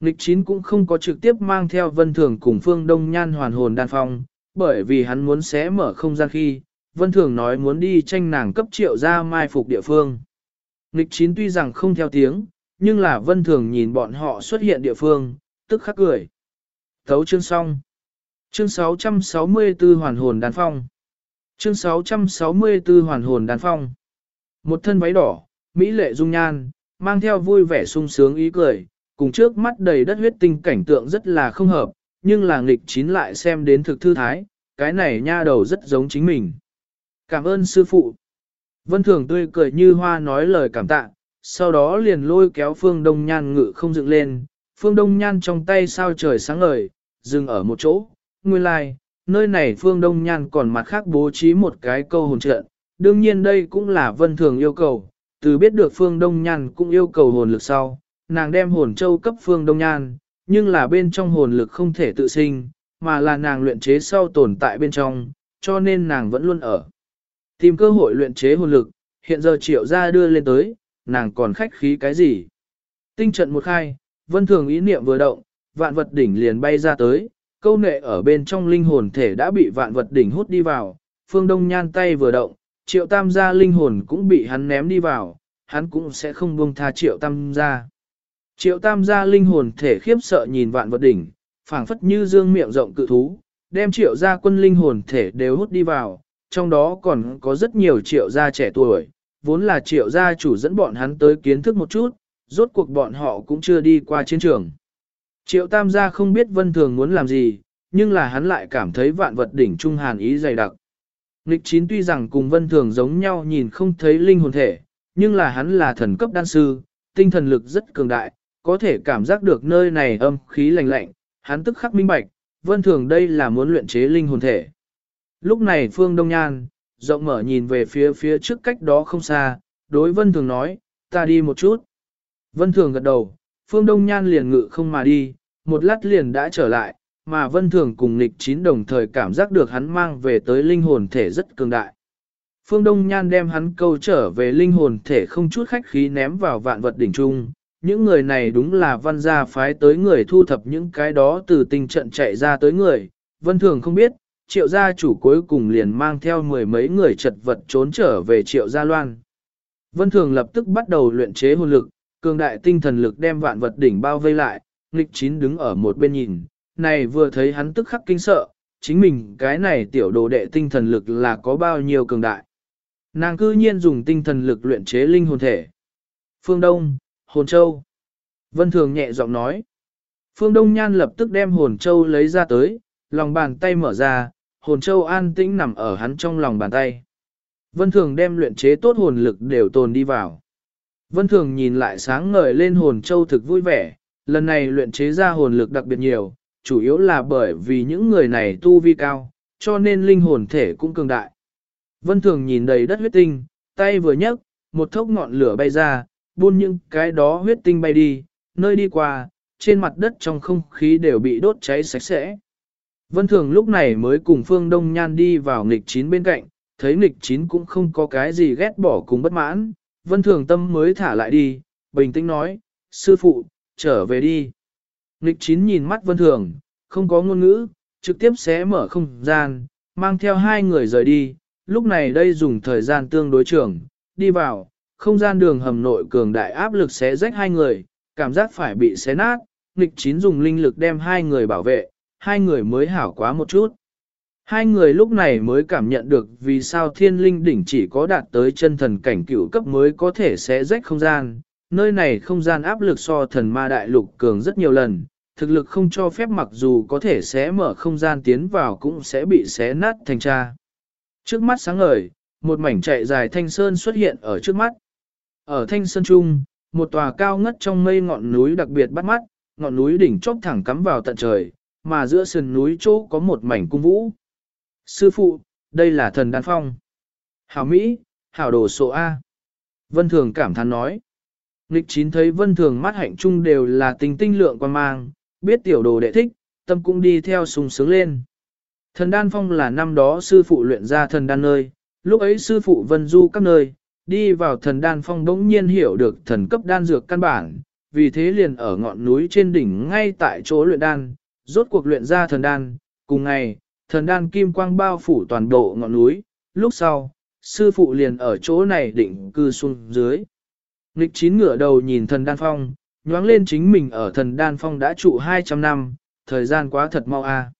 Nịch chín cũng không có trực tiếp mang theo vân thường cùng phương đông nhan hoàn hồn đan phong, bởi vì hắn muốn xé mở không gian khi, vân thường nói muốn đi tranh nàng cấp triệu ra mai phục địa phương. Nịch chín tuy rằng không theo tiếng, nhưng là vân thường nhìn bọn họ xuất hiện địa phương, tức khắc cười. Thấu chương xong. Chương 664 Hoàn hồn đàn phong. Chương 664 Hoàn hồn đàn phong. Một thân váy đỏ, mỹ lệ dung nhan, mang theo vui vẻ sung sướng ý cười, cùng trước mắt đầy đất huyết tinh cảnh tượng rất là không hợp, nhưng là nghịch chín lại xem đến thực thư thái, cái này nha đầu rất giống chính mình. Cảm ơn sư phụ. Vân Thường tươi cười như hoa nói lời cảm tạ, sau đó liền lôi kéo Phương Đông Nhan ngự không dựng lên, Phương Đông Nhan trong tay sao trời sáng ngời, dừng ở một chỗ, nguyên lai, like, nơi này Phương Đông Nhan còn mặt khác bố trí một cái câu hồn trận, đương nhiên đây cũng là Vân Thường yêu cầu, từ biết được Phương Đông Nhan cũng yêu cầu hồn lực sau, nàng đem hồn châu cấp Phương Đông Nhan, nhưng là bên trong hồn lực không thể tự sinh, mà là nàng luyện chế sau tồn tại bên trong, cho nên nàng vẫn luôn ở. Tìm cơ hội luyện chế hồn lực, hiện giờ triệu ra đưa lên tới, nàng còn khách khí cái gì? Tinh trận một khai, vân thường ý niệm vừa động, vạn vật đỉnh liền bay ra tới, câu nệ ở bên trong linh hồn thể đã bị vạn vật đỉnh hút đi vào, phương đông nhan tay vừa động, triệu tam gia linh hồn cũng bị hắn ném đi vào, hắn cũng sẽ không buông tha triệu tam gia. Triệu tam gia linh hồn thể khiếp sợ nhìn vạn vật đỉnh, phảng phất như dương miệng rộng cự thú, đem triệu gia quân linh hồn thể đều hút đi vào, trong đó còn có rất nhiều triệu gia trẻ tuổi, vốn là triệu gia chủ dẫn bọn hắn tới kiến thức một chút, rốt cuộc bọn họ cũng chưa đi qua chiến trường. Triệu tam gia không biết vân thường muốn làm gì, nhưng là hắn lại cảm thấy vạn vật đỉnh trung hàn ý dày đặc. Nịch chín tuy rằng cùng vân thường giống nhau nhìn không thấy linh hồn thể, nhưng là hắn là thần cấp đan sư, tinh thần lực rất cường đại, có thể cảm giác được nơi này âm khí lạnh lạnh, hắn tức khắc minh bạch, vân thường đây là muốn luyện chế linh hồn thể. Lúc này Phương Đông Nhan, rộng mở nhìn về phía phía trước cách đó không xa, đối Vân Thường nói, ta đi một chút. Vân Thường gật đầu, Phương Đông Nhan liền ngự không mà đi, một lát liền đã trở lại, mà Vân Thường cùng Nịch Chín đồng thời cảm giác được hắn mang về tới linh hồn thể rất cường đại. Phương Đông Nhan đem hắn câu trở về linh hồn thể không chút khách khí ném vào vạn vật đỉnh trung. Những người này đúng là văn gia phái tới người thu thập những cái đó từ tình trận chạy ra tới người. Vân Thường không biết, triệu gia chủ cuối cùng liền mang theo mười mấy người chật vật trốn trở về triệu gia loan. Vân Thường lập tức bắt đầu luyện chế hồn lực, cường đại tinh thần lực đem vạn vật đỉnh bao vây lại, nghịch chín đứng ở một bên nhìn, này vừa thấy hắn tức khắc kinh sợ, chính mình cái này tiểu đồ đệ tinh thần lực là có bao nhiêu cường đại. Nàng cư nhiên dùng tinh thần lực luyện chế linh hồn thể. Phương Đông, Hồn Châu. Vân Thường nhẹ giọng nói. Phương Đông Nhan lập tức đem Hồn Châu lấy ra tới, lòng bàn tay mở ra, hồn châu an tĩnh nằm ở hắn trong lòng bàn tay. Vân Thường đem luyện chế tốt hồn lực đều tồn đi vào. Vân Thường nhìn lại sáng ngời lên hồn châu thực vui vẻ, lần này luyện chế ra hồn lực đặc biệt nhiều, chủ yếu là bởi vì những người này tu vi cao, cho nên linh hồn thể cũng cường đại. Vân Thường nhìn đầy đất huyết tinh, tay vừa nhấc, một thốc ngọn lửa bay ra, buôn những cái đó huyết tinh bay đi, nơi đi qua, trên mặt đất trong không khí đều bị đốt cháy sạch sẽ. Vân Thường lúc này mới cùng Phương Đông Nhan đi vào nghịch chín bên cạnh, thấy nghịch chín cũng không có cái gì ghét bỏ cùng bất mãn, Vân Thường tâm mới thả lại đi, bình tĩnh nói, sư phụ, trở về đi. Nghịch chín nhìn mắt Vân Thường, không có ngôn ngữ, trực tiếp xé mở không gian, mang theo hai người rời đi, lúc này đây dùng thời gian tương đối trường, đi vào, không gian đường hầm nội cường đại áp lực xé rách hai người, cảm giác phải bị xé nát, nghịch chín dùng linh lực đem hai người bảo vệ, hai người mới hảo quá một chút. Hai người lúc này mới cảm nhận được vì sao thiên linh đỉnh chỉ có đạt tới chân thần cảnh cửu cấp mới có thể sẽ rách không gian. Nơi này không gian áp lực so thần ma đại lục cường rất nhiều lần, thực lực không cho phép mặc dù có thể sẽ mở không gian tiến vào cũng sẽ bị xé nát thành tra. Trước mắt sáng ngời, một mảnh chạy dài thanh sơn xuất hiện ở trước mắt. Ở thanh sơn trung, một tòa cao ngất trong mây ngọn núi đặc biệt bắt mắt, ngọn núi đỉnh chóp thẳng cắm vào tận trời, mà giữa sườn núi chỗ có một mảnh cung vũ. Sư phụ, đây là thần đan phong. Hảo Mỹ, hảo đồ sổ A. Vân Thường cảm thán nói. Nịch chín thấy Vân Thường mắt hạnh trung đều là tình tinh lượng quan mang, biết tiểu đồ đệ thích, tâm cũng đi theo sung sướng lên. Thần đan phong là năm đó sư phụ luyện ra thần đan nơi, lúc ấy sư phụ vân du các nơi, đi vào thần đan phong đống nhiên hiểu được thần cấp đan dược căn bản, vì thế liền ở ngọn núi trên đỉnh ngay tại chỗ luyện đan, rốt cuộc luyện ra thần đan, cùng ngày, thần đan kim quang bao phủ toàn bộ ngọn núi, lúc sau, sư phụ liền ở chỗ này định cư xuống dưới. Nịch chín ngửa đầu nhìn thần đan phong, nhoáng lên chính mình ở thần đan phong đã trụ 200 năm, thời gian quá thật mau a. À.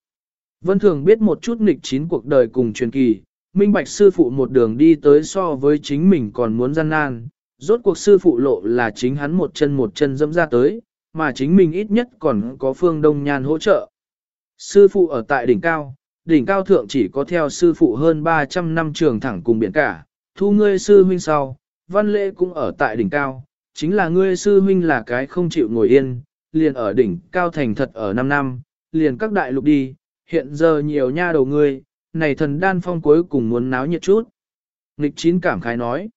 Vân Thường biết một chút nịch chín cuộc đời cùng truyền kỳ, minh bạch sư phụ một đường đi tới so với chính mình còn muốn gian nan, rốt cuộc sư phụ lộ là chính hắn một chân một chân dẫm ra tới, mà chính mình ít nhất còn có phương đông nhan hỗ trợ. Sư phụ ở tại đỉnh cao, đỉnh cao thượng chỉ có theo sư phụ hơn 300 năm trường thẳng cùng biển cả, thu ngươi sư huynh sau, văn lễ cũng ở tại đỉnh cao, chính là ngươi sư huynh là cái không chịu ngồi yên, liền ở đỉnh cao thành thật ở 5 năm, liền các đại lục đi, hiện giờ nhiều nha đầu ngươi, này thần đan phong cuối cùng muốn náo nhiệt chút. Nịch chín cảm khái nói.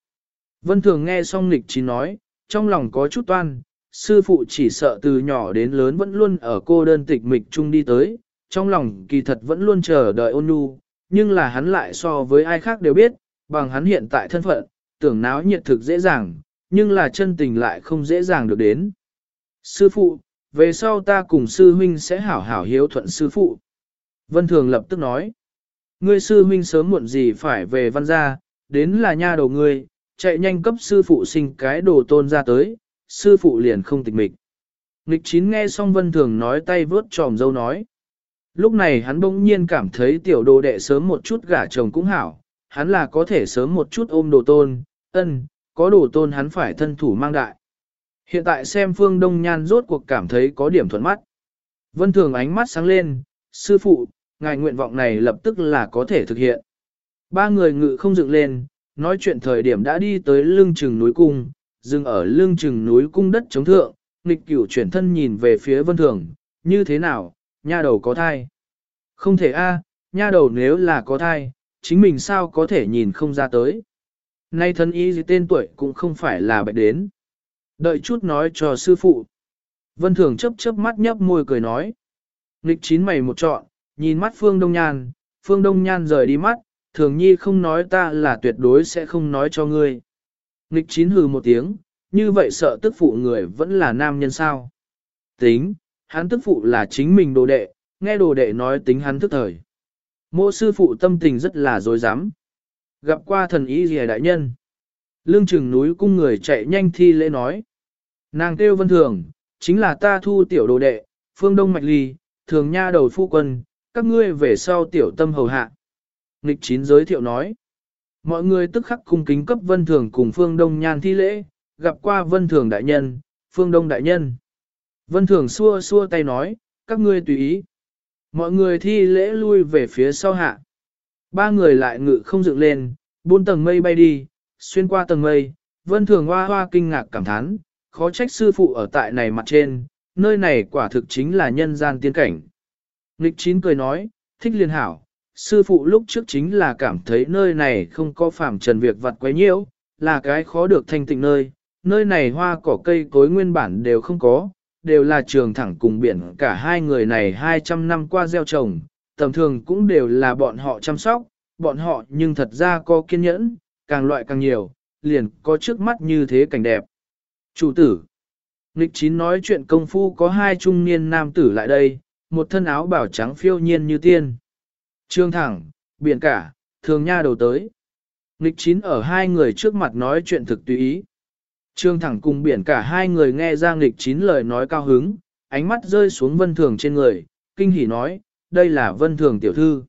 Vân thường nghe xong nịch chín nói, trong lòng có chút toan, sư phụ chỉ sợ từ nhỏ đến lớn vẫn luôn ở cô đơn tịch mịch chung đi tới, trong lòng kỳ thật vẫn luôn chờ đợi ôn nhu, nhưng là hắn lại so với ai khác đều biết, bằng hắn hiện tại thân phận, tưởng náo nhiệt thực dễ dàng, nhưng là chân tình lại không dễ dàng được đến. Sư phụ, về sau ta cùng sư huynh sẽ hảo hảo hiếu thuận sư phụ. Vân Thường lập tức nói, ngươi sư huynh sớm muộn gì phải về văn gia, đến là nha đầu ngươi, chạy nhanh cấp sư phụ sinh cái đồ tôn ra tới, sư phụ liền không tịch mịch. Nghịch chín nghe xong Vân Thường nói tay vớt tròm dâu nói. Lúc này hắn bỗng nhiên cảm thấy tiểu đồ đệ sớm một chút gả chồng cũng hảo, hắn là có thể sớm một chút ôm đồ tôn, ân, có đồ tôn hắn phải thân thủ mang đại. Hiện tại xem phương đông nhan rốt cuộc cảm thấy có điểm thuận mắt. Vân thường ánh mắt sáng lên, sư phụ, ngài nguyện vọng này lập tức là có thể thực hiện. Ba người ngự không dựng lên, nói chuyện thời điểm đã đi tới lưng chừng núi cung, dừng ở lưng chừng núi cung đất chống thượng, nghịch cửu chuyển thân nhìn về phía vân thường, như thế nào, nha đầu có thai. Không thể a, nha đầu nếu là có thai, chính mình sao có thể nhìn không ra tới. Nay thân y gì tên tuổi cũng không phải là bệnh đến. Đợi chút nói cho sư phụ. Vân Thường chấp chớp mắt nhấp môi cười nói. Nghịch chín mày một trọn, nhìn mắt Phương Đông Nhan, Phương Đông Nhan rời đi mắt, thường nhi không nói ta là tuyệt đối sẽ không nói cho ngươi. Nghịch chín hừ một tiếng, như vậy sợ tức phụ người vẫn là nam nhân sao. Tính, hắn tức phụ là chính mình đồ đệ, nghe đồ đệ nói tính hắn thức thời. Mộ sư phụ tâm tình rất là dối rắm Gặp qua thần ý gì đại nhân. Lương trừng núi cung người chạy nhanh thi lễ nói. Nàng kêu vân thường, chính là ta thu tiểu đồ đệ, phương đông mạch ly, thường nha đầu phu quân, các ngươi về sau tiểu tâm hầu hạ. Nghịch chín giới thiệu nói. Mọi người tức khắc cung kính cấp vân thường cùng phương đông nhan thi lễ, gặp qua vân thường đại nhân, phương đông đại nhân. Vân thường xua xua tay nói, các ngươi tùy ý. Mọi người thi lễ lui về phía sau hạ. Ba người lại ngự không dựng lên, buôn tầng mây bay đi, xuyên qua tầng mây, vân thường hoa hoa kinh ngạc cảm thán, khó trách sư phụ ở tại này mặt trên, nơi này quả thực chính là nhân gian tiên cảnh. Nịch chín cười nói, thích liên hảo, sư phụ lúc trước chính là cảm thấy nơi này không có phạm trần việc vặt quấy nhiễu, là cái khó được thanh tịnh nơi, nơi này hoa cỏ cây cối nguyên bản đều không có, đều là trường thẳng cùng biển cả hai người này 200 năm qua gieo trồng, tầm thường cũng đều là bọn họ chăm sóc, bọn họ nhưng thật ra có kiên nhẫn, càng loại càng nhiều, liền có trước mắt như thế cảnh đẹp. Chủ tử Nghịch chín nói chuyện công phu có hai trung niên nam tử lại đây, một thân áo bảo trắng phiêu nhiên như tiên. Trương thẳng, biển cả, thường nha đầu tới. Nịch chín ở hai người trước mặt nói chuyện thực tùy ý. Trương thẳng cùng biển cả hai người nghe Giang Nịch chín lời nói cao hứng, ánh mắt rơi xuống vân thường trên người, kinh hỉ nói, đây là vân thường tiểu thư.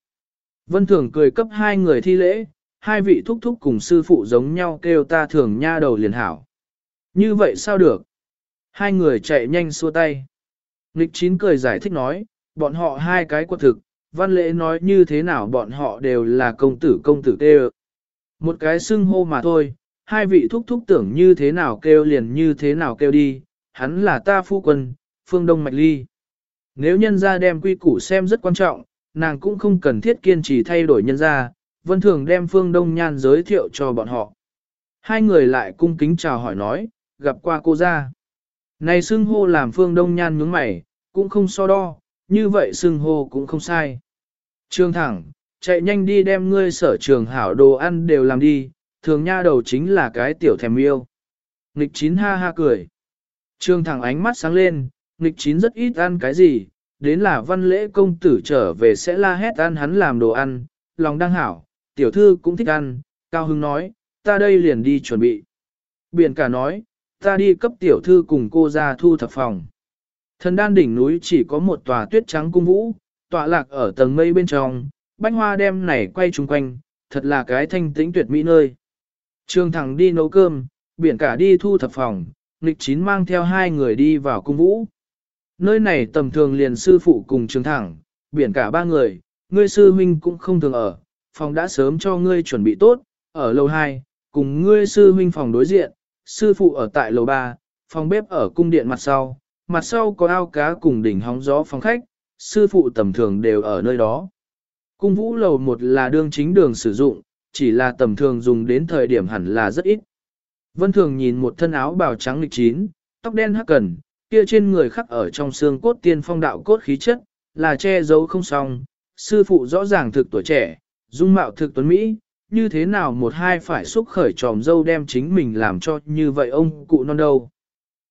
Vân thường cười cấp hai người thi lễ, hai vị thúc thúc cùng sư phụ giống nhau kêu ta thường nha đầu liền hảo. Như vậy sao được? Hai người chạy nhanh xua tay. Nghịch chín cười giải thích nói, bọn họ hai cái quật thực, văn lễ nói như thế nào bọn họ đều là công tử công tử kêu. Một cái xưng hô mà thôi, hai vị thúc thúc tưởng như thế nào kêu liền như thế nào kêu đi, hắn là ta phu quân, phương đông mạch ly. Nếu nhân gia đem quy củ xem rất quan trọng, nàng cũng không cần thiết kiên trì thay đổi nhân gia, vân thường đem phương đông nhan giới thiệu cho bọn họ. Hai người lại cung kính chào hỏi nói, gặp qua cô ra. Này xưng hô làm phương đông nhan nhướng mày, cũng không so đo, như vậy xưng hô cũng không sai. Trương thẳng, chạy nhanh đi đem ngươi sở trường hảo đồ ăn đều làm đi, thường nha đầu chính là cái tiểu thèm yêu. Nghịch chín ha ha cười. Trương thẳng ánh mắt sáng lên, nghịch chín rất ít ăn cái gì, đến là văn lễ công tử trở về sẽ la hét ăn hắn làm đồ ăn, lòng đang hảo, tiểu thư cũng thích ăn, cao hưng nói, ta đây liền đi chuẩn bị. Biển cả nói, ta đi cấp tiểu thư cùng cô ra thu thập phòng. Thần đan đỉnh núi chỉ có một tòa tuyết trắng cung vũ, tọa lạc ở tầng mây bên trong, bánh hoa đem này quay chung quanh, thật là cái thanh tĩnh tuyệt mỹ nơi. Trương thẳng đi nấu cơm, biển cả đi thu thập phòng, nghịch chín mang theo hai người đi vào cung vũ. Nơi này tầm thường liền sư phụ cùng trường thẳng, biển cả ba người, ngươi sư huynh cũng không thường ở, phòng đã sớm cho ngươi chuẩn bị tốt, ở lầu 2, cùng ngươi sư huynh phòng đối diện, sư phụ ở tại lầu 3, phòng bếp ở cung điện mặt sau, mặt sau có ao cá cùng đỉnh hóng gió phòng khách, sư phụ tầm thường đều ở nơi đó. Cung vũ lầu một là đương chính đường sử dụng, chỉ là tầm thường dùng đến thời điểm hẳn là rất ít. Vân thường nhìn một thân áo bào trắng lịch chín, tóc đen hắc cần, kia trên người khắc ở trong xương cốt tiên phong đạo cốt khí chất, là che giấu không xong. Sư phụ rõ ràng thực tuổi trẻ, dung mạo thực tuấn Mỹ, như thế nào một hai phải xúc khởi tròm dâu đem chính mình làm cho như vậy ông cụ non đâu.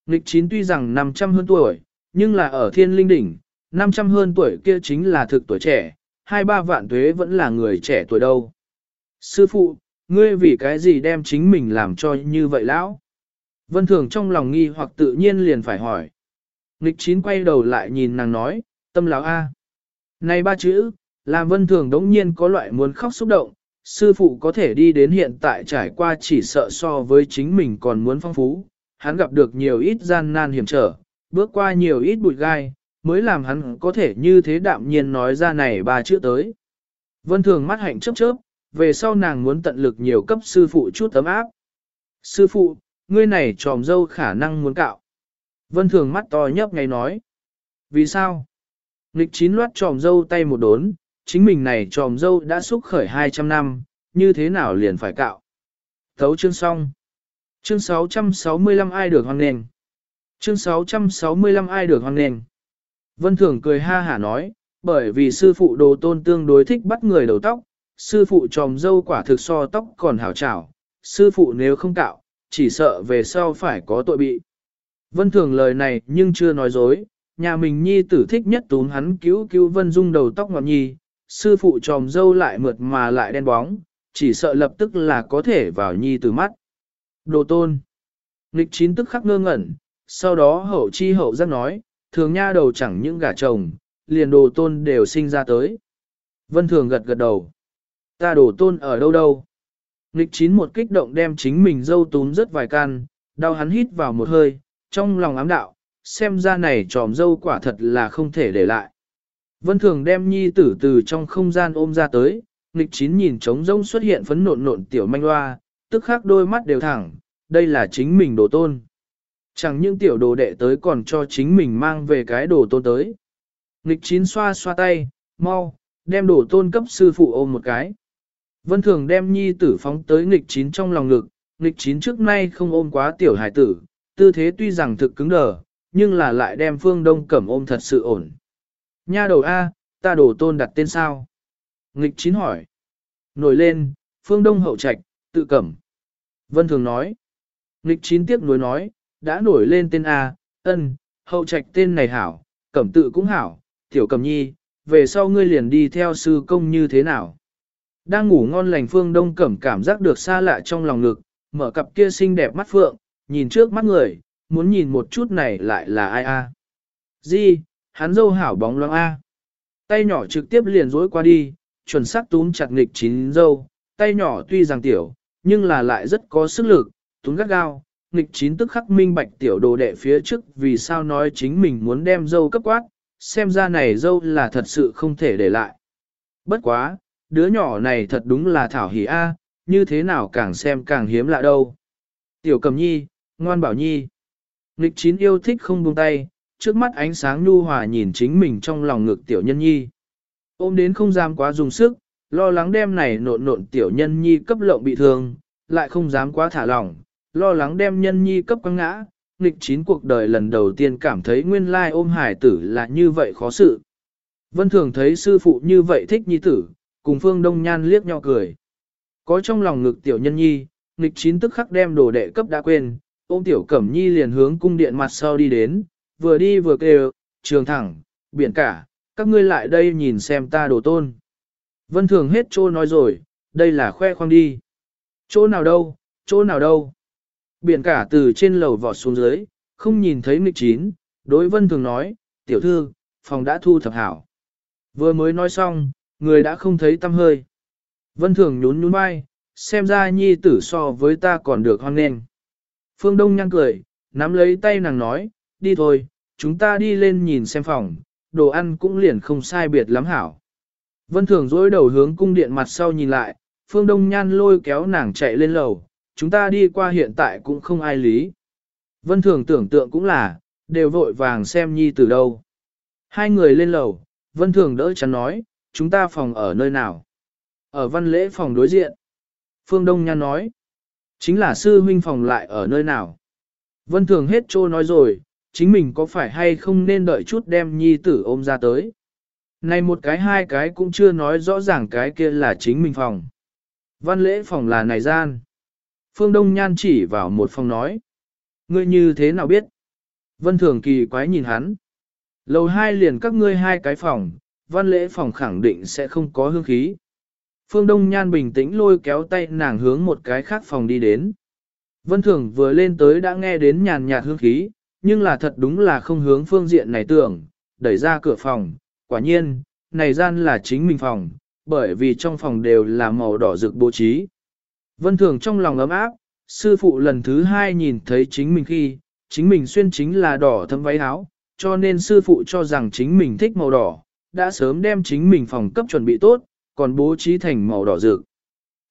Nghịch chín tuy rằng 500 hơn tuổi, nhưng là ở thiên linh đỉnh, 500 hơn tuổi kia chính là thực tuổi trẻ, hai ba vạn tuế vẫn là người trẻ tuổi đâu. Sư phụ, ngươi vì cái gì đem chính mình làm cho như vậy lão? Vân Thường trong lòng nghi hoặc tự nhiên liền phải hỏi. Nghịch chín quay đầu lại nhìn nàng nói, tâm lão A. Này ba chữ, làm Vân Thường đống nhiên có loại muốn khóc xúc động, sư phụ có thể đi đến hiện tại trải qua chỉ sợ so với chính mình còn muốn phong phú, hắn gặp được nhiều ít gian nan hiểm trở, bước qua nhiều ít bụi gai, mới làm hắn có thể như thế đạm nhiên nói ra này ba chữ tới. Vân thường mắt hạnh chớp chớp, về sau nàng muốn tận lực nhiều cấp sư phụ chút tấm áp. Sư phụ, ngươi này tròm dâu khả năng muốn cạo. Vân thường mắt to nhấp ngay nói. Vì sao? Nghịch chín loát tròm dâu tay một đốn, chính mình này tròm dâu đã xúc khởi 200 năm, như thế nào liền phải cạo. Thấu chương xong. Chương 665 ai được hoang nền. Chương 665 ai được hoang nền. Vân Thường cười ha hả nói, bởi vì sư phụ đồ tôn tương đối thích bắt người đầu tóc, sư phụ tròm dâu quả thực so tóc còn hảo trảo, sư phụ nếu không cạo, chỉ sợ về sau phải có tội bị. Vân Thường lời này nhưng chưa nói dối, nhà mình nhi tử thích nhất tún hắn cứu cứu Vân Dung đầu tóc ngọt nhi, sư phụ tròm dâu lại mượt mà lại đen bóng, chỉ sợ lập tức là có thể vào nhi tử mắt. Đồ tôn. Nịch chín tức khắc ngơ ngẩn, sau đó hậu chi hậu giác nói, thường nha đầu chẳng những gả chồng, liền đồ tôn đều sinh ra tới. Vân thường gật gật đầu. Ta đồ tôn ở đâu đâu? Nịch chín một kích động đem chính mình dâu túm rất vài can, đau hắn hít vào một hơi, trong lòng ám đạo, xem ra này tròm dâu quả thật là không thể để lại. Vân thường đem nhi tử từ trong không gian ôm ra tới, nghịch chín nhìn trống rông xuất hiện phấn nộn nộn tiểu manh loa, tức khắc đôi mắt đều thẳng, đây là chính mình đồ tôn. Chẳng những tiểu đồ đệ tới còn cho chính mình mang về cái đồ tôn tới. Nghịch chín xoa xoa tay, mau, đem đồ tôn cấp sư phụ ôm một cái. Vân thường đem nhi tử phóng tới nghịch chín trong lòng ngực, nghịch chín trước nay không ôm quá tiểu hải tử, tư thế tuy rằng thực cứng đờ, nhưng là lại đem phương đông cẩm ôm thật sự ổn. Nha đầu A, ta đồ tôn đặt tên sao? Nghịch chín hỏi. Nổi lên, phương đông hậu trạch, tự cẩm. Vân thường nói. Nịch chín tiếc nuối nói, đã nổi lên tên A, ân, hậu trạch tên này hảo, cẩm tự cũng hảo, tiểu cẩm nhi, về sau ngươi liền đi theo sư công như thế nào. Đang ngủ ngon lành phương đông cẩm cảm giác được xa lạ trong lòng ngực, mở cặp kia xinh đẹp mắt phượng, nhìn trước mắt người, muốn nhìn một chút này lại là ai a? Di, hắn dâu hảo bóng loáng a. Tay nhỏ trực tiếp liền dối qua đi, chuẩn xác túm chặt nghịch chín dâu, tay nhỏ tuy rằng tiểu, nhưng là lại rất có sức lực, túng gắt gao, nghịch chín tức khắc minh bạch tiểu đồ đệ phía trước vì sao nói chính mình muốn đem dâu cấp quát, xem ra này dâu là thật sự không thể để lại. Bất quá, đứa nhỏ này thật đúng là thảo hỉ a, như thế nào càng xem càng hiếm lạ đâu. Tiểu cầm nhi, ngoan bảo nhi. Nghịch chín yêu thích không buông tay, trước mắt ánh sáng nhu hòa nhìn chính mình trong lòng ngực tiểu nhân nhi. Ôm đến không dám quá dùng sức, lo lắng đem này nộn nộn tiểu nhân nhi cấp lộng bị thương, lại không dám quá thả lỏng, lo lắng đem nhân nhi cấp quăng ngã. Nghịch chín cuộc đời lần đầu tiên cảm thấy nguyên lai ôm hải tử là như vậy khó sự. Vân thường thấy sư phụ như vậy thích nhi tử, cùng phương đông nhan liếc nhau cười. Có trong lòng ngực tiểu nhân nhi, nghịch chín tức khắc đem đồ đệ cấp đã quên, ôm tiểu cẩm nhi liền hướng cung điện mặt sau đi đến, vừa đi vừa kêu, trường thẳng, biển cả, các ngươi lại đây nhìn xem ta đồ tôn. Vân thường hết trô nói rồi, đây là khoe khoang đi. Chỗ nào đâu, chỗ nào đâu. Biển cả từ trên lầu vọt xuống dưới, không nhìn thấy nghịch chín, đối vân thường nói, tiểu thư, phòng đã thu thập hảo. Vừa mới nói xong, người đã không thấy tâm hơi. Vân thường nhún nhún vai, xem ra nhi tử so với ta còn được hoan nghênh. Phương Đông nhăn cười, nắm lấy tay nàng nói, đi thôi, chúng ta đi lên nhìn xem phòng, đồ ăn cũng liền không sai biệt lắm hảo. Vân thường dối đầu hướng cung điện mặt sau nhìn lại, Phương Đông nhan lôi kéo nàng chạy lên lầu, chúng ta đi qua hiện tại cũng không ai lý. Vân thường tưởng tượng cũng là, đều vội vàng xem nhi từ đâu. Hai người lên lầu, Vân thường đỡ chắn nói, chúng ta phòng ở nơi nào? Ở văn lễ phòng đối diện. Phương Đông Nhan nói, chính là sư huynh phòng lại ở nơi nào? Vân thường hết trô nói rồi, chính mình có phải hay không nên đợi chút đem nhi tử ôm ra tới. Này một cái hai cái cũng chưa nói rõ ràng cái kia là chính mình phòng. Văn lễ phòng là này gian. Phương Đông Nhan chỉ vào một phòng nói. Ngươi như thế nào biết? Vân Thường kỳ quái nhìn hắn. Lầu hai liền các ngươi hai cái phòng, văn lễ phòng khẳng định sẽ không có hương khí. Phương Đông Nhan bình tĩnh lôi kéo tay nàng hướng một cái khác phòng đi đến. Vân Thường vừa lên tới đã nghe đến nhàn nhạt hương khí, nhưng là thật đúng là không hướng phương diện này tưởng, đẩy ra cửa phòng, quả nhiên, này gian là chính mình phòng, bởi vì trong phòng đều là màu đỏ rực bố trí. Vân Thường trong lòng ấm áp, sư phụ lần thứ hai nhìn thấy chính mình khi, chính mình xuyên chính là đỏ thâm váy áo, cho nên sư phụ cho rằng chính mình thích màu đỏ, đã sớm đem chính mình phòng cấp chuẩn bị tốt, còn bố trí thành màu đỏ rực.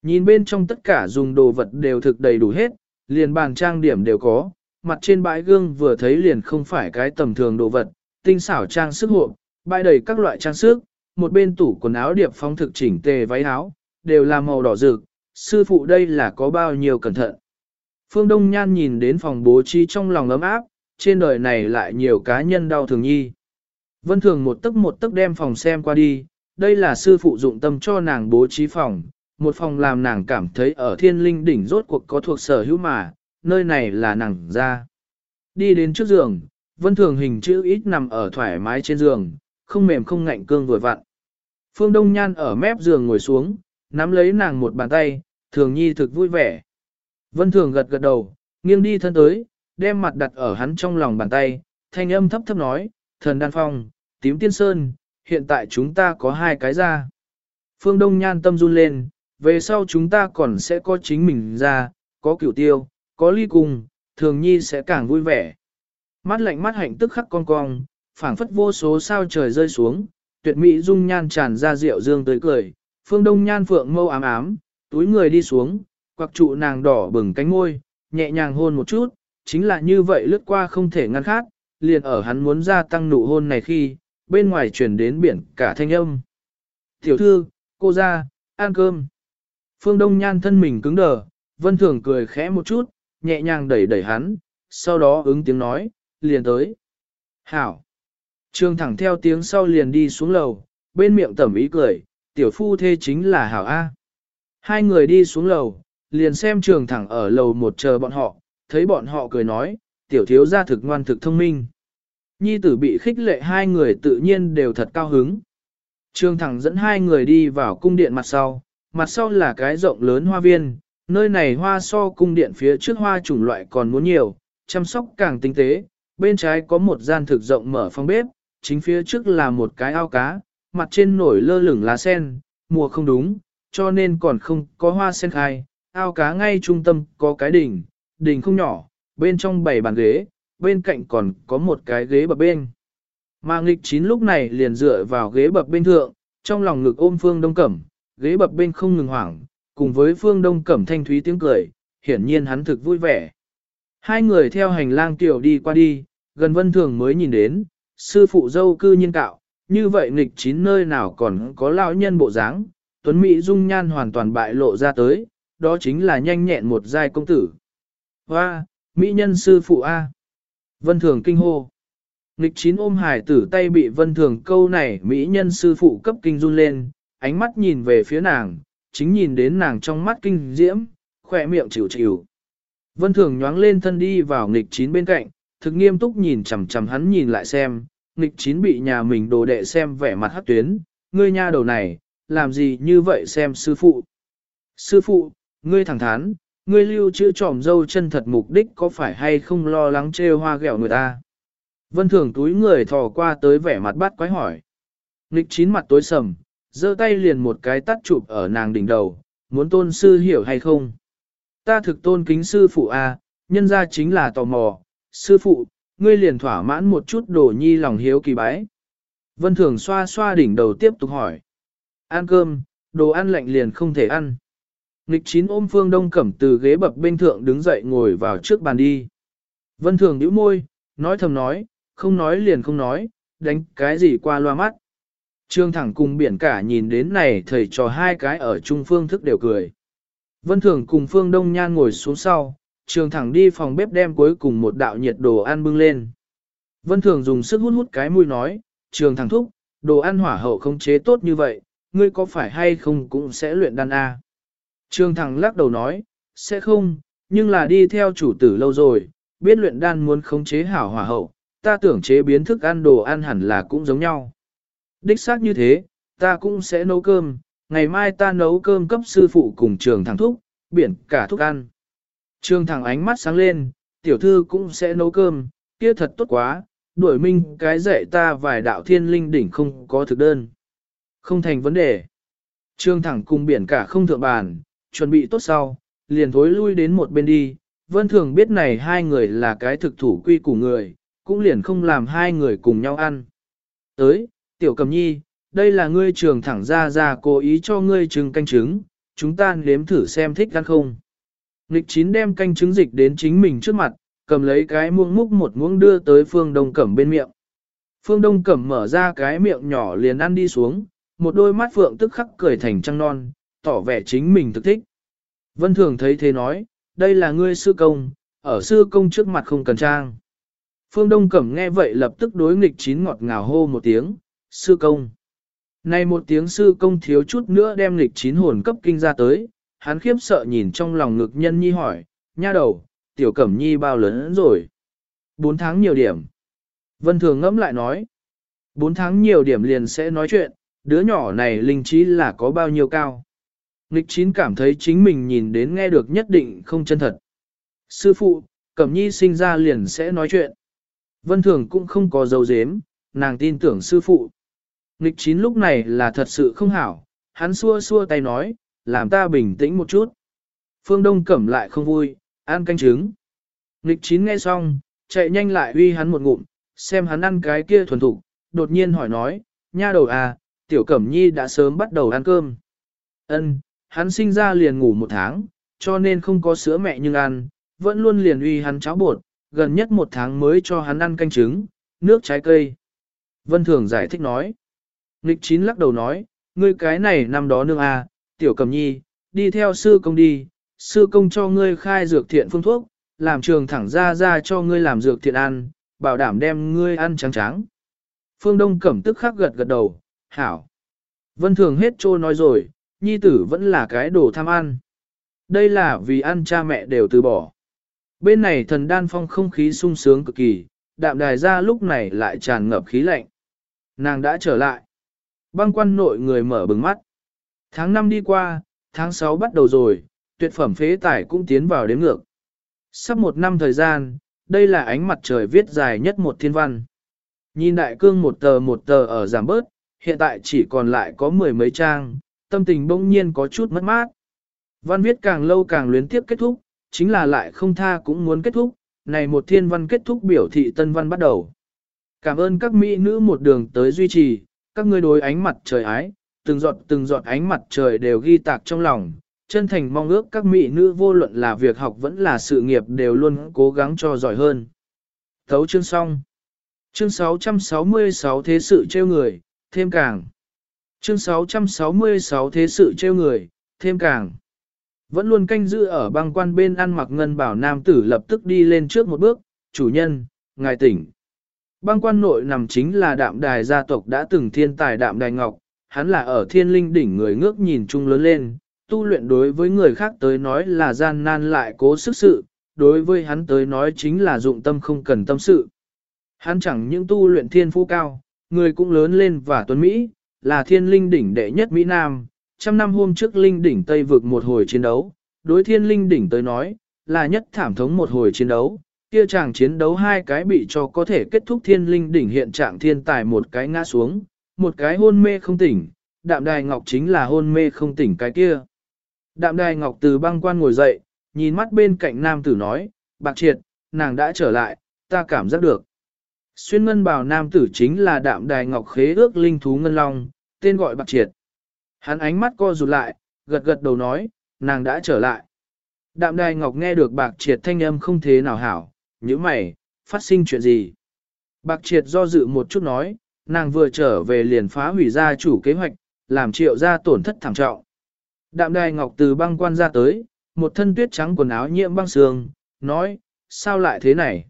Nhìn bên trong tất cả dùng đồ vật đều thực đầy đủ hết, liền bàn trang điểm đều có, mặt trên bãi gương vừa thấy liền không phải cái tầm thường đồ vật, tinh xảo trang sức hộp, bãi đầy các loại trang sức, một bên tủ quần áo điệp phong thực chỉnh tề váy áo, đều là màu đỏ rực, sư phụ đây là có bao nhiêu cẩn thận. Phương Đông Nhan nhìn đến phòng bố trí trong lòng ấm áp, trên đời này lại nhiều cá nhân đau thường nhi. Vân Thường một tấc một tấc đem phòng xem qua đi, đây là sư phụ dụng tâm cho nàng bố trí phòng, một phòng làm nàng cảm thấy ở thiên linh đỉnh rốt cuộc có thuộc sở hữu mà, nơi này là nàng ra. Đi đến trước giường, Vân Thường hình chữ ít nằm ở thoải mái trên giường, không mềm không ngạnh cương vừa vặn. Phương Đông Nhan ở mép giường ngồi xuống, nắm lấy nàng một bàn tay, Thường Nhi thực vui vẻ. Vân Thường gật gật đầu, nghiêng đi thân tới, đem mặt đặt ở hắn trong lòng bàn tay, thanh âm thấp thấp nói, thần đan phong, tím tiên sơn, hiện tại chúng ta có hai cái ra. Phương Đông Nhan tâm run lên, về sau chúng ta còn sẽ có chính mình ra, có cửu tiêu, có ly cùng, thường nhi sẽ càng vui vẻ. Mắt lạnh mắt hạnh tức khắc con cong, phảng phất vô số sao trời rơi xuống, tuyệt mỹ dung nhan tràn ra rượu dương tới cười, phương đông nhan phượng mâu ám ám, túi người đi xuống, quặc trụ nàng đỏ bừng cánh môi, nhẹ nhàng hôn một chút, chính là như vậy lướt qua không thể ngăn khác, liền ở hắn muốn gia tăng nụ hôn này khi, bên ngoài truyền đến biển cả thanh âm. Tiểu thư, cô ra, ăn cơm. Phương Đông Nhan thân mình cứng đờ, Vân Thường cười khẽ một chút, nhẹ nhàng đẩy đẩy hắn, sau đó ứng tiếng nói, liền tới. Hảo. Trương thẳng theo tiếng sau liền đi xuống lầu, bên miệng tẩm ý cười, tiểu phu thê chính là Hảo A. Hai người đi xuống lầu, liền xem trường thẳng ở lầu một chờ bọn họ, thấy bọn họ cười nói, tiểu thiếu gia thực ngoan thực thông minh. Nhi tử bị khích lệ hai người tự nhiên đều thật cao hứng. Trương thẳng dẫn hai người đi vào cung điện mặt sau, mặt sau là cái rộng lớn hoa viên, nơi này hoa so cung điện phía trước hoa chủng loại còn muốn nhiều, chăm sóc càng tinh tế, bên trái có một gian thực rộng mở phòng bếp, chính phía trước là một cái ao cá, mặt trên nổi lơ lửng lá sen, mùa không đúng, cho nên còn không có hoa sen khai, ao cá ngay trung tâm có cái đỉnh, đỉnh không nhỏ, bên trong bảy bàn ghế, bên cạnh còn có một cái ghế bập bên. Mà nghịch chín lúc này liền dựa vào ghế bập bên thượng, trong lòng ngực ôm phương đông cẩm, ghế bập bên không ngừng hoảng, cùng với phương đông cẩm thanh thúy tiếng cười, hiển nhiên hắn thực vui vẻ. Hai người theo hành lang tiểu đi qua đi, gần vân thường mới nhìn đến, sư phụ dâu cư nhiên cạo, như vậy nghịch chín nơi nào còn có lão nhân bộ dáng, tuấn mỹ dung nhan hoàn toàn bại lộ ra tới, đó chính là nhanh nhẹn một giai công tử. Hoa, mỹ nhân sư phụ A. Vân thường kinh hô. Nghịch chín ôm hải tử tay bị vân thường câu này mỹ nhân sư phụ cấp kinh run lên, ánh mắt nhìn về phía nàng, chính nhìn đến nàng trong mắt kinh diễm, khỏe miệng chịu chịu. Vân thường nhoáng lên thân đi vào nghịch chín bên cạnh, thực nghiêm túc nhìn chằm chằm hắn nhìn lại xem, nghịch chín bị nhà mình đồ đệ xem vẻ mặt hắc tuyến, ngươi nha đầu này, làm gì như vậy xem sư phụ. Sư phụ, ngươi thẳng thắn, ngươi lưu chữ tròm dâu chân thật mục đích có phải hay không lo lắng trêu hoa ghẹo người ta. Vân thường túi người thò qua tới vẻ mặt bắt quái hỏi. Nghịch chín mặt tối sầm, giơ tay liền một cái tắt chụp ở nàng đỉnh đầu, muốn tôn sư hiểu hay không. Ta thực tôn kính sư phụ a, à, nhân ra chính là tò mò, sư phụ, ngươi liền thỏa mãn một chút đồ nhi lòng hiếu kỳ bái. Vân Thường xoa xoa đỉnh đầu tiếp tục hỏi. Ăn cơm, đồ ăn lạnh liền không thể ăn. Nghịch chín ôm phương đông cẩm từ ghế bập bên thượng đứng dậy ngồi vào trước bàn đi. Vân Thường nhíu môi, nói thầm nói, không nói liền không nói, đánh cái gì qua loa mắt. Trương thẳng cùng biển cả nhìn đến này thầy trò hai cái ở trung phương thức đều cười. Vân Thường cùng Phương Đông Nhan ngồi xuống sau, trường thẳng đi phòng bếp đem cuối cùng một đạo nhiệt đồ ăn bưng lên. Vân Thường dùng sức hút hút cái mũi nói, trường thẳng thúc, đồ ăn hỏa hậu không chế tốt như vậy, ngươi có phải hay không cũng sẽ luyện đan A. Trường thẳng lắc đầu nói, sẽ không, nhưng là đi theo chủ tử lâu rồi, biết luyện đan muốn khống chế hảo hỏa hậu, ta tưởng chế biến thức ăn đồ ăn hẳn là cũng giống nhau. Đích xác như thế, ta cũng sẽ nấu cơm, ngày mai ta nấu cơm cấp sư phụ cùng trường thẳng thúc, biển cả thúc ăn. Trương thẳng ánh mắt sáng lên, tiểu thư cũng sẽ nấu cơm, kia thật tốt quá, đuổi minh cái dạy ta vài đạo thiên linh đỉnh không có thực đơn. Không thành vấn đề. Trương thẳng cùng biển cả không thượng bàn, chuẩn bị tốt sau, liền thối lui đến một bên đi. Vân thường biết này hai người là cái thực thủ quy của người, cũng liền không làm hai người cùng nhau ăn. Tới, tiểu cầm nhi, đây là ngươi trường thẳng ra ra cố ý cho ngươi trứng canh trứng, chúng ta nếm thử xem thích ăn không. Nghịch chín đem canh trứng dịch đến chính mình trước mặt, cầm lấy cái muỗng múc một muỗng đưa tới phương đông cẩm bên miệng. Phương đông cẩm mở ra cái miệng nhỏ liền ăn đi xuống, một đôi mắt phượng tức khắc cười thành trăng non, tỏ vẻ chính mình thực thích. Vân thường thấy thế nói, đây là ngươi sư công, ở sư công trước mặt không cần trang. Phương Đông Cẩm nghe vậy lập tức đối nghịch chín ngọt ngào hô một tiếng, sư công. Này một tiếng sư công thiếu chút nữa đem nghịch chín hồn cấp kinh ra tới, hắn khiếp sợ nhìn trong lòng ngực nhân nhi hỏi, nha đầu, tiểu cẩm nhi bao lớn rồi? Bốn tháng nhiều điểm. Vân Thường ngẫm lại nói, bốn tháng nhiều điểm liền sẽ nói chuyện, đứa nhỏ này linh trí là có bao nhiêu cao. Nịch chín cảm thấy chính mình nhìn đến nghe được nhất định không chân thật. Sư phụ, Cẩm Nhi sinh ra liền sẽ nói chuyện. Vân Thường cũng không có dấu dếm, nàng tin tưởng sư phụ. Nịch chín lúc này là thật sự không hảo, hắn xua xua tay nói, làm ta bình tĩnh một chút. Phương Đông cẩm lại không vui, ăn canh trứng. Nịch chín nghe xong, chạy nhanh lại uy hắn một ngụm, xem hắn ăn cái kia thuần thục, đột nhiên hỏi nói, nha đầu à, tiểu cẩm nhi đã sớm bắt đầu ăn cơm. Ân, hắn sinh ra liền ngủ một tháng, cho nên không có sữa mẹ nhưng ăn, vẫn luôn liền uy hắn cháo bột, gần nhất một tháng mới cho hắn ăn canh trứng, nước trái cây. Vân Thường giải thích nói. Nịch chín lắc đầu nói, ngươi cái này năm đó nương à, tiểu cầm nhi, đi theo sư công đi, sư công cho ngươi khai dược thiện phương thuốc, làm trường thẳng ra ra cho ngươi làm dược thiện ăn, bảo đảm đem ngươi ăn trắng trắng. Phương Đông cẩm tức khắc gật gật đầu, hảo. Vân Thường hết trô nói rồi, nhi tử vẫn là cái đồ tham ăn. Đây là vì ăn cha mẹ đều từ bỏ. Bên này thần đan phong không khí sung sướng cực kỳ, đạm đài ra lúc này lại tràn ngập khí lạnh. Nàng đã trở lại. Băng quan nội người mở bừng mắt. Tháng 5 đi qua, tháng 6 bắt đầu rồi, tuyệt phẩm phế tải cũng tiến vào đếm ngược. Sắp một năm thời gian, đây là ánh mặt trời viết dài nhất một thiên văn. Nhìn đại cương một tờ một tờ ở giảm bớt, hiện tại chỉ còn lại có mười mấy trang, tâm tình bỗng nhiên có chút mất mát. Văn viết càng lâu càng luyến tiếp kết thúc, chính là lại không tha cũng muốn kết thúc, này một thiên văn kết thúc biểu thị tân văn bắt đầu. Cảm ơn các mỹ nữ một đường tới duy trì, các ngươi đối ánh mặt trời ái, từng giọt từng giọt ánh mặt trời đều ghi tạc trong lòng, chân thành mong ước các mỹ nữ vô luận là việc học vẫn là sự nghiệp đều luôn cố gắng cho giỏi hơn. Thấu chương xong. Chương 666 Thế sự trêu người, thêm càng. Chương 666 Thế sự trêu người, thêm càng. Vẫn luôn canh giữ ở băng quan bên ăn mặc ngân bảo nam tử lập tức đi lên trước một bước, chủ nhân, ngài tỉnh. Băng quan nội nằm chính là đạm đài gia tộc đã từng thiên tài đạm đài ngọc, hắn là ở thiên linh đỉnh người ngước nhìn chung lớn lên, tu luyện đối với người khác tới nói là gian nan lại cố sức sự, đối với hắn tới nói chính là dụng tâm không cần tâm sự. Hắn chẳng những tu luyện thiên phú cao, người cũng lớn lên và tuấn Mỹ, là thiên linh đỉnh đệ nhất Mỹ Nam. Trăm năm hôm trước linh đỉnh Tây vực một hồi chiến đấu, đối thiên linh đỉnh tới nói, là nhất thảm thống một hồi chiến đấu. Kia chàng chiến đấu hai cái bị cho có thể kết thúc thiên linh đỉnh hiện trạng thiên tài một cái ngã xuống, một cái hôn mê không tỉnh, đạm đài ngọc chính là hôn mê không tỉnh cái kia. Đạm đài ngọc từ băng quan ngồi dậy, nhìn mắt bên cạnh nam tử nói, bạc triệt, nàng đã trở lại, ta cảm giác được. Xuyên ngân bảo nam tử chính là đạm đài ngọc khế ước linh thú ngân long, tên gọi bạc triệt. Hắn ánh mắt co rụt lại, gật gật đầu nói, nàng đã trở lại. Đạm đài ngọc nghe được bạc triệt thanh âm không thế nào hảo, như mày, phát sinh chuyện gì? Bạc triệt do dự một chút nói, nàng vừa trở về liền phá hủy gia chủ kế hoạch, làm triệu gia tổn thất thảm trọng. Đạm đài ngọc từ băng quan ra tới, một thân tuyết trắng quần áo nhiễm băng sương, nói, sao lại thế này?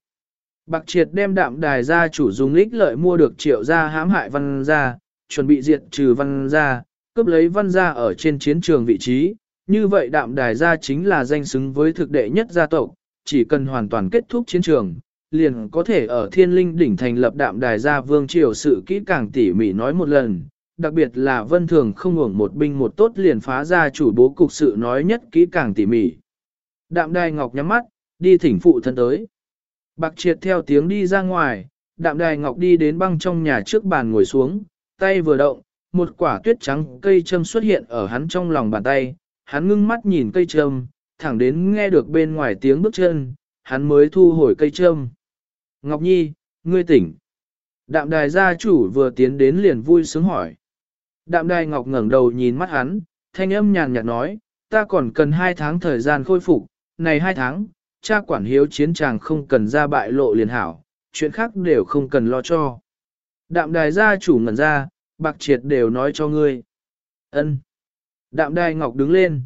Bạc triệt đem đạm đài gia chủ dùng ích lợi mua được triệu gia hãm hại văn gia, chuẩn bị diệt trừ văn gia, cướp lấy văn gia ở trên chiến trường vị trí. Như vậy đạm đài gia chính là danh xứng với thực đệ nhất gia tộc, chỉ cần hoàn toàn kết thúc chiến trường, liền có thể ở thiên linh đỉnh thành lập đạm đài gia vương triều sự kỹ càng tỉ mỉ nói một lần. Đặc biệt là vân thường không ngủng một binh một tốt liền phá ra chủ bố cục sự nói nhất kỹ càng tỉ mỉ. Đạm đài ngọc nhắm mắt, đi thỉnh phụ thân tới. Bạc triệt theo tiếng đi ra ngoài, đạm đài ngọc đi đến băng trong nhà trước bàn ngồi xuống, tay vừa động, một quả tuyết trắng cây châm xuất hiện ở hắn trong lòng bàn tay, hắn ngưng mắt nhìn cây châm, thẳng đến nghe được bên ngoài tiếng bước chân, hắn mới thu hồi cây châm. Ngọc Nhi, ngươi tỉnh. Đạm đài gia chủ vừa tiến đến liền vui sướng hỏi. Đạm đài Ngọc ngẩng đầu nhìn mắt hắn, thanh âm nhàn nhạt nói, ta còn cần hai tháng thời gian khôi phục, này hai tháng, cha quản hiếu chiến tràng không cần ra bại lộ liền hảo, chuyện khác đều không cần lo cho. Đạm đài gia chủ ngẩn ra, bạc triệt đều nói cho ngươi. ân Đạm đài ngọc đứng lên.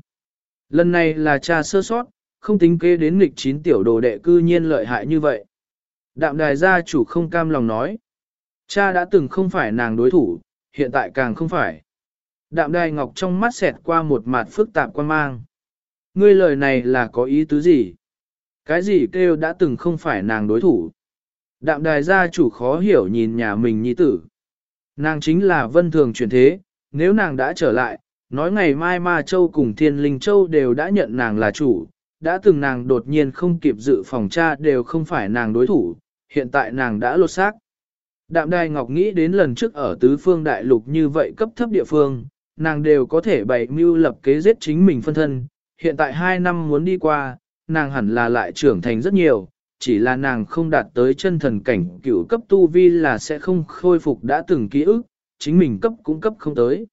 Lần này là cha sơ sót, không tính kế đến nghịch chín tiểu đồ đệ cư nhiên lợi hại như vậy. Đạm đài gia chủ không cam lòng nói. Cha đã từng không phải nàng đối thủ, hiện tại càng không phải. Đạm đài ngọc trong mắt xẹt qua một mặt phức tạp quan mang. Ngươi lời này là có ý tứ gì? Cái gì kêu đã từng không phải nàng đối thủ? Đạm đài gia chủ khó hiểu nhìn nhà mình nhi tử. Nàng chính là vân thường chuyển thế, nếu nàng đã trở lại, nói ngày mai Ma Châu cùng Thiên Linh Châu đều đã nhận nàng là chủ, đã từng nàng đột nhiên không kịp dự phòng cha đều không phải nàng đối thủ, hiện tại nàng đã lột xác. Đạm Đài Ngọc nghĩ đến lần trước ở tứ phương đại lục như vậy cấp thấp địa phương, nàng đều có thể bày mưu lập kế giết chính mình phân thân, hiện tại hai năm muốn đi qua, nàng hẳn là lại trưởng thành rất nhiều, chỉ là nàng không đạt tới chân thần cảnh cửu cấp tu vi là sẽ không khôi phục đã từng ký ức, chính mình cấp cũng cấp không tới.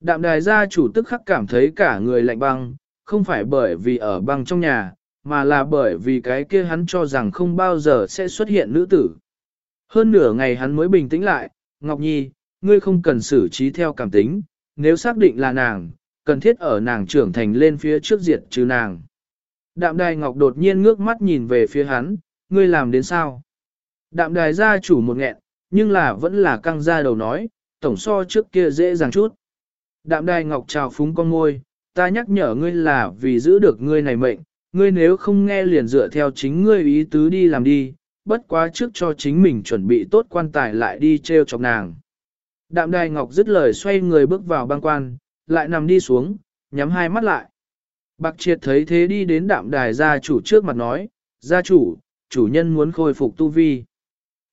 Đạm đài gia chủ tức khắc cảm thấy cả người lạnh băng, không phải bởi vì ở băng trong nhà, mà là bởi vì cái kia hắn cho rằng không bao giờ sẽ xuất hiện nữ tử. Hơn nửa ngày hắn mới bình tĩnh lại, Ngọc Nhi, ngươi không cần xử trí theo cảm tính, nếu xác định là nàng, cần thiết ở nàng trưởng thành lên phía trước diệt trừ nàng. Đạm đài ngọc đột nhiên ngước mắt nhìn về phía hắn, ngươi làm đến sao? Đạm đài gia chủ một nghẹn, nhưng là vẫn là căng ra đầu nói, tổng so trước kia dễ dàng chút. Đạm đài ngọc chào phúng con môi, ta nhắc nhở ngươi là vì giữ được ngươi này mệnh, ngươi nếu không nghe liền dựa theo chính ngươi ý tứ đi làm đi, bất quá trước cho chính mình chuẩn bị tốt quan tài lại đi treo chọc nàng. Đạm đài ngọc dứt lời xoay người bước vào băng quan, lại nằm đi xuống, nhắm hai mắt lại. Bạc triệt thấy thế đi đến đạm đài gia chủ trước mặt nói, gia chủ, chủ nhân muốn khôi phục tu vi.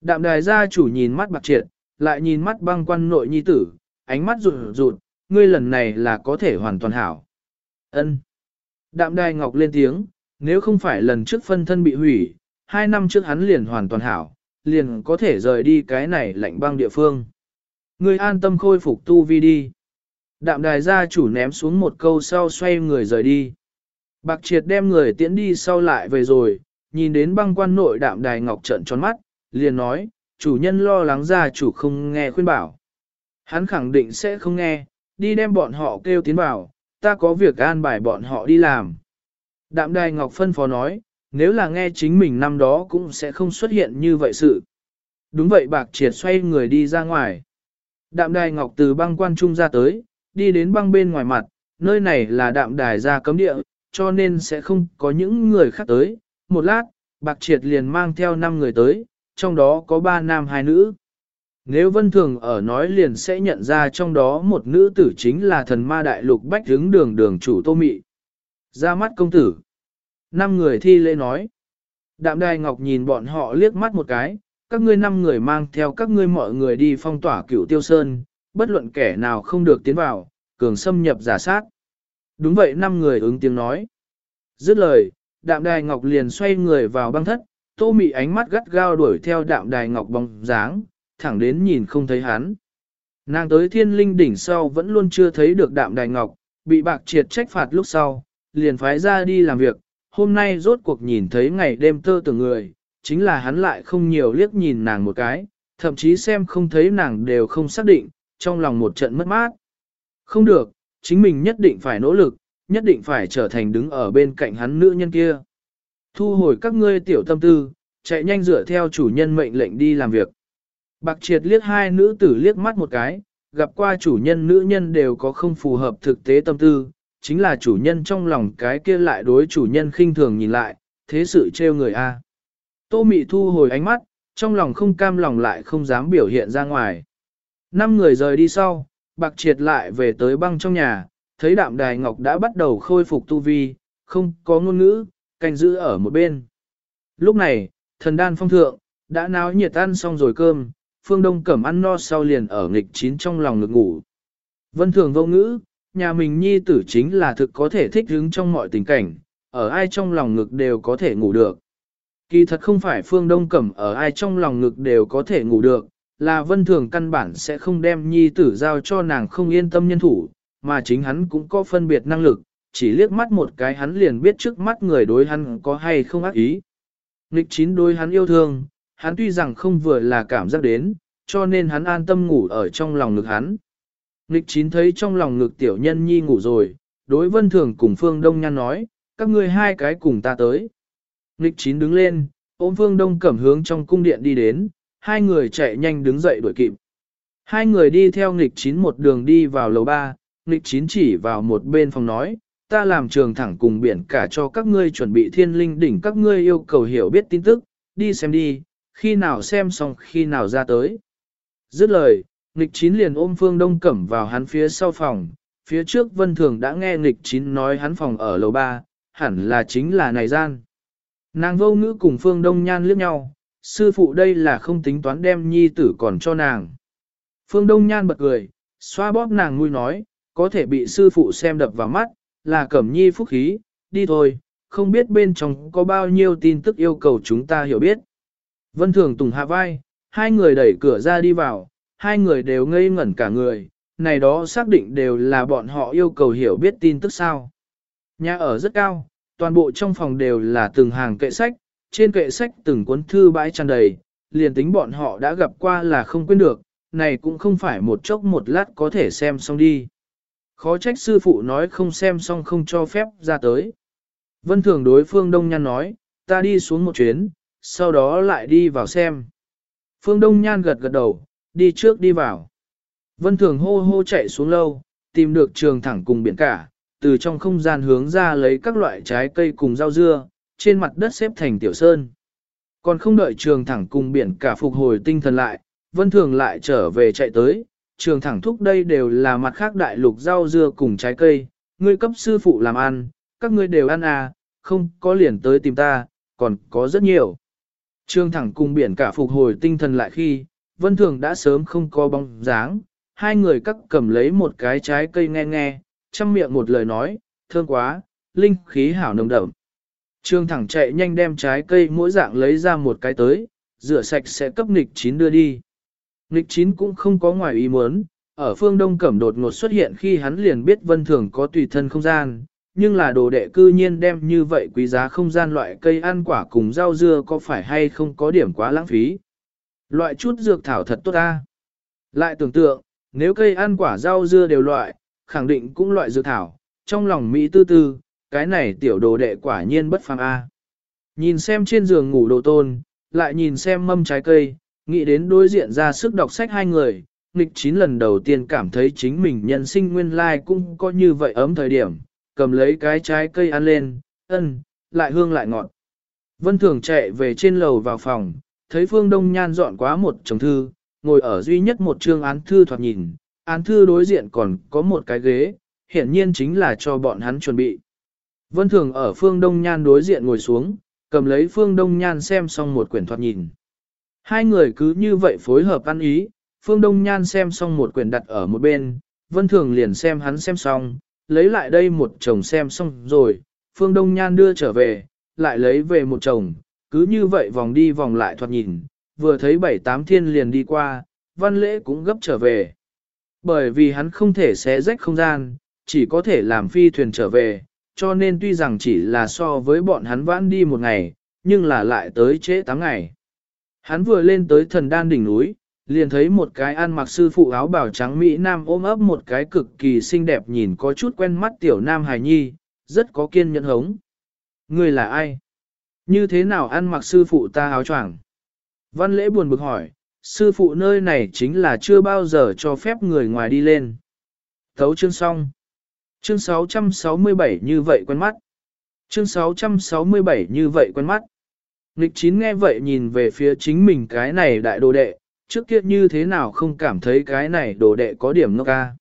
Đạm đài gia chủ nhìn mắt bạc triệt, lại nhìn mắt băng quan nội nhi tử, ánh mắt rụt rụt, ngươi lần này là có thể hoàn toàn hảo. Ân. Đạm đài ngọc lên tiếng, nếu không phải lần trước phân thân bị hủy, hai năm trước hắn liền hoàn toàn hảo, liền có thể rời đi cái này lạnh băng địa phương. Ngươi an tâm khôi phục tu vi đi. Đạm đài gia chủ ném xuống một câu sau xoay người rời đi. Bạc triệt đem người tiễn đi sau lại về rồi, nhìn đến băng quan nội đạm đài ngọc trận tròn mắt, liền nói, chủ nhân lo lắng gia chủ không nghe khuyên bảo. Hắn khẳng định sẽ không nghe, đi đem bọn họ kêu tiến vào, ta có việc an bài bọn họ đi làm. Đạm đài ngọc phân phó nói, nếu là nghe chính mình năm đó cũng sẽ không xuất hiện như vậy sự. Đúng vậy bạc triệt xoay người đi ra ngoài. Đạm đài ngọc từ băng quan trung ra tới, đi đến băng bên ngoài mặt, nơi này là đạm đài ra cấm địa, cho nên sẽ không có những người khác tới. Một lát, bạc triệt liền mang theo 5 người tới, trong đó có 3 nam 2 nữ. Nếu vân thường ở nói liền sẽ nhận ra trong đó một nữ tử chính là thần ma đại lục bách hướng đường đường chủ tô mị. Ra mắt công tử. Năm người thi lễ nói. Đạm đài ngọc nhìn bọn họ liếc mắt một cái, các ngươi năm người mang theo các ngươi mọi người đi phong tỏa cửu tiêu sơn, bất luận kẻ nào không được tiến vào, cường xâm nhập giả sát. Đúng vậy năm người ứng tiếng nói. Dứt lời, đạm đài ngọc liền xoay người vào băng thất, tô mị ánh mắt gắt gao đuổi theo đạm đài ngọc bóng dáng, thẳng đến nhìn không thấy hắn. Nàng tới thiên linh đỉnh sau vẫn luôn chưa thấy được đạm đài ngọc, bị bạc triệt trách phạt lúc sau, liền phái ra đi làm việc, hôm nay rốt cuộc nhìn thấy ngày đêm tơ tưởng người, chính là hắn lại không nhiều liếc nhìn nàng một cái, thậm chí xem không thấy nàng đều không xác định, trong lòng một trận mất mát. Không được, chính mình nhất định phải nỗ lực, nhất định phải trở thành đứng ở bên cạnh hắn nữ nhân kia. Thu hồi các ngươi tiểu tâm tư, chạy nhanh dựa theo chủ nhân mệnh lệnh đi làm việc. Bạc triệt liếc hai nữ tử liếc mắt một cái, gặp qua chủ nhân nữ nhân đều có không phù hợp thực tế tâm tư, chính là chủ nhân trong lòng cái kia lại đối chủ nhân khinh thường nhìn lại, thế sự trêu người a. Tô Mị thu hồi ánh mắt, trong lòng không cam lòng lại không dám biểu hiện ra ngoài. Năm người rời đi sau, bạc triệt lại về tới băng trong nhà, thấy đạm đài ngọc đã bắt đầu khôi phục tu vi, không có ngôn ngữ, canh giữ ở một bên. Lúc này, thần đan phong thượng, đã náo nhiệt ăn xong rồi cơm, phương đông cẩm ăn no sau liền ở nghịch chín trong lòng ngực ngủ. Vân thường vô ngữ, nhà mình nhi tử chính là thực có thể thích hứng trong mọi tình cảnh, ở ai trong lòng ngực đều có thể ngủ được. Kỳ thật không phải phương đông cẩm ở ai trong lòng ngực đều có thể ngủ được, là vân thường căn bản sẽ không đem nhi tử giao cho nàng không yên tâm nhân thủ, mà chính hắn cũng có phân biệt năng lực, chỉ liếc mắt một cái hắn liền biết trước mắt người đối hắn có hay không ác ý. Nghịch chín đối hắn yêu thương, hắn tuy rằng không vừa là cảm giác đến, cho nên hắn an tâm ngủ ở trong lòng ngực hắn. Nghịch chín thấy trong lòng ngực tiểu nhân nhi ngủ rồi, đối vân thường cùng phương đông nhan nói, các ngươi hai cái cùng ta tới. Nghịch chín đứng lên, ôm phương đông cẩm hướng trong cung điện đi đến, hai người chạy nhanh đứng dậy đuổi kịp. Hai người đi theo nghịch chín một đường đi vào lầu ba, nghịch chín chỉ vào một bên phòng nói, ta làm trường thẳng cùng biển cả cho các ngươi chuẩn bị thiên linh đỉnh các ngươi yêu cầu hiểu biết tin tức, đi xem đi, khi nào xem xong khi nào ra tới. Dứt lời, nghịch chín liền ôm phương đông cẩm vào hắn phía sau phòng, phía trước vân thường đã nghe nghịch chín nói hắn phòng ở lầu ba, hẳn là chính là này gian. Nàng vô ngữ cùng phương đông nhan liếc nhau, sư phụ đây là không tính toán đem nhi tử còn cho nàng. Phương đông nhan bật cười, xoa bóp nàng nuôi nói, có thể bị sư phụ xem đập vào mắt, là cẩm nhi phúc khí, đi thôi, không biết bên trong có bao nhiêu tin tức yêu cầu chúng ta hiểu biết. Vân thường tùng hạ vai, hai người đẩy cửa ra đi vào, hai người đều ngây ngẩn cả người, này đó xác định đều là bọn họ yêu cầu hiểu biết tin tức sao. Nhà ở rất cao, toàn bộ trong phòng đều là từng hàng kệ sách, trên kệ sách từng cuốn thư bãi tràn đầy, liền tính bọn họ đã gặp qua là không quên được, này cũng không phải một chốc một lát có thể xem xong đi. Khó trách sư phụ nói không xem xong không cho phép ra tới. Vân thường đối phương Đông Nhan nói, ta đi xuống một chuyến, sau đó lại đi vào xem. Phương Đông Nhan gật gật đầu, đi trước đi vào. Vân thường hô hô chạy xuống lâu, tìm được trường thẳng cùng biển cả, từ trong không gian hướng ra lấy các loại trái cây cùng rau dưa, trên mặt đất xếp thành tiểu sơn. Còn không đợi trường thẳng cùng biển cả phục hồi tinh thần lại, vân thường lại trở về chạy tới, trường thẳng thúc đây đều là mặt khác đại lục rau dưa cùng trái cây, ngươi cấp sư phụ làm ăn, các ngươi đều ăn à, không có liền tới tìm ta, còn có rất nhiều. Trương thẳng cùng biển cả phục hồi tinh thần lại khi, vân thường đã sớm không có bóng dáng, hai người cắt cầm lấy một cái trái cây nghe nghe, chăm miệng một lời nói, thương quá, linh khí hảo nồng đậm. Trương thẳng chạy nhanh đem trái cây mỗi dạng lấy ra một cái tới, rửa sạch sẽ cấp nghịch chín đưa đi. Nghịch chín cũng không có ngoài ý muốn, ở phương Đông Cẩm đột ngột xuất hiện khi hắn liền biết vân thường có tùy thân không gian, nhưng là đồ đệ cư nhiên đem như vậy quý giá không gian loại cây ăn quả cùng rau dưa có phải hay không có điểm quá lãng phí. Loại chút dược thảo thật tốt ta. Lại tưởng tượng, nếu cây ăn quả rau dưa đều loại, khẳng định cũng loại dược thảo, trong lòng Mỹ tư tư, cái này tiểu đồ đệ quả nhiên bất phàm A. Nhìn xem trên giường ngủ đồ tôn, lại nhìn xem mâm trái cây, nghĩ đến đối diện ra sức đọc sách hai người, nghịch chín lần đầu tiên cảm thấy chính mình nhân sinh nguyên lai cũng có như vậy ấm thời điểm, cầm lấy cái trái cây ăn lên, ân, lại hương lại ngọt. Vân Thường chạy về trên lầu vào phòng, thấy Phương Đông Nhan dọn quá một chồng thư, ngồi ở duy nhất một chương án thư thoạt nhìn, án thư đối diện còn có một cái ghế, hiển nhiên chính là cho bọn hắn chuẩn bị. Vân Thường ở Phương Đông Nhan đối diện ngồi xuống, cầm lấy Phương Đông Nhan xem xong một quyển thoạt nhìn. Hai người cứ như vậy phối hợp ăn ý, Phương Đông Nhan xem xong một quyển đặt ở một bên, Vân Thường liền xem hắn xem xong, lấy lại đây một chồng xem xong rồi, Phương Đông Nhan đưa trở về, lại lấy về một chồng, cứ như vậy vòng đi vòng lại thoạt nhìn, vừa thấy bảy tám thiên liền đi qua, văn lễ cũng gấp trở về. Bởi vì hắn không thể xé rách không gian, chỉ có thể làm phi thuyền trở về, cho nên tuy rằng chỉ là so với bọn hắn vãn đi một ngày, nhưng là lại tới trễ 8 ngày. Hắn vừa lên tới thần đan đỉnh núi, liền thấy một cái ăn mặc sư phụ áo bảo trắng Mỹ Nam ôm ấp một cái cực kỳ xinh đẹp nhìn có chút quen mắt tiểu Nam Hải Nhi, rất có kiên nhẫn hống. Người là ai? Như thế nào ăn mặc sư phụ ta áo choàng? Văn lễ buồn bực hỏi, sư phụ nơi này chính là chưa bao giờ cho phép người ngoài đi lên. Thấu chương xong. Chương 667 như vậy quen mắt. Chương 667 như vậy quen mắt. Nghịch chín nghe vậy nhìn về phía chính mình cái này đại đồ đệ, trước kia như thế nào không cảm thấy cái này đồ đệ có điểm ngốc ca.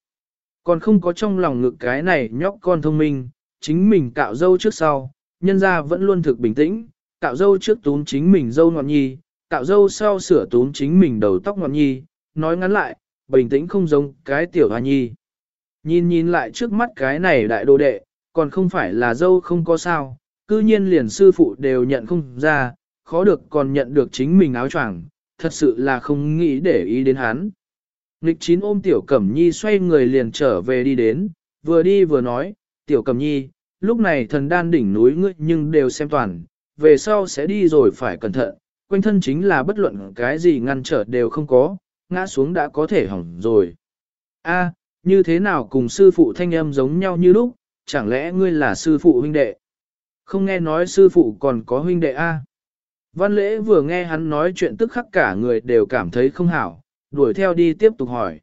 Còn không có trong lòng ngực cái này nhóc con thông minh, chính mình cạo dâu trước sau, nhân ra vẫn luôn thực bình tĩnh, cạo dâu trước tún chính mình dâu ngọn nhi, cạo dâu sau sửa tún chính mình đầu tóc ngọn nhi, nói ngắn lại, bình tĩnh không giống cái tiểu hoa nhi. Nhìn nhìn lại trước mắt cái này đại đồ đệ, còn không phải là dâu không có sao, cư nhiên liền sư phụ đều nhận không ra, khó được còn nhận được chính mình áo choàng, thật sự là không nghĩ để ý đến hắn. Nịch chín ôm tiểu cẩm nhi xoay người liền trở về đi đến, vừa đi vừa nói, tiểu cẩm nhi, lúc này thần đan đỉnh núi ngươi nhưng đều xem toàn, về sau sẽ đi rồi phải cẩn thận, quanh thân chính là bất luận cái gì ngăn trở đều không có, ngã xuống đã có thể hỏng rồi. A, như thế nào cùng sư phụ thanh âm giống nhau như lúc, chẳng lẽ ngươi là sư phụ huynh đệ? Không nghe nói sư phụ còn có huynh đệ A. Văn lễ vừa nghe hắn nói chuyện tức khắc cả người đều cảm thấy không hảo, đuổi theo đi tiếp tục hỏi.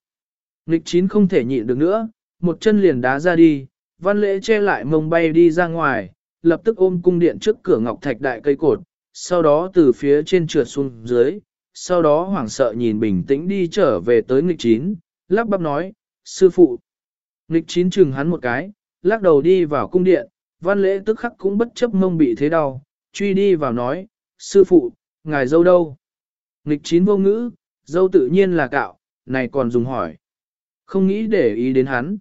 Nịch chín không thể nhịn được nữa, một chân liền đá ra đi, văn lễ che lại mông bay đi ra ngoài, lập tức ôm cung điện trước cửa ngọc thạch đại cây cột, sau đó từ phía trên trượt xuống dưới, sau đó hoảng sợ nhìn bình tĩnh đi trở về tới nghịch chín, lắp bắp nói, sư phụ. Nghịch chín chừng hắn một cái, lắc đầu đi vào cung điện, văn lễ tức khắc cũng bất chấp mông bị thế đau, truy đi vào nói, sư phụ, ngài dâu đâu? Nghịch chín vô ngữ, dâu tự nhiên là cạo, này còn dùng hỏi. Không nghĩ để ý đến hắn.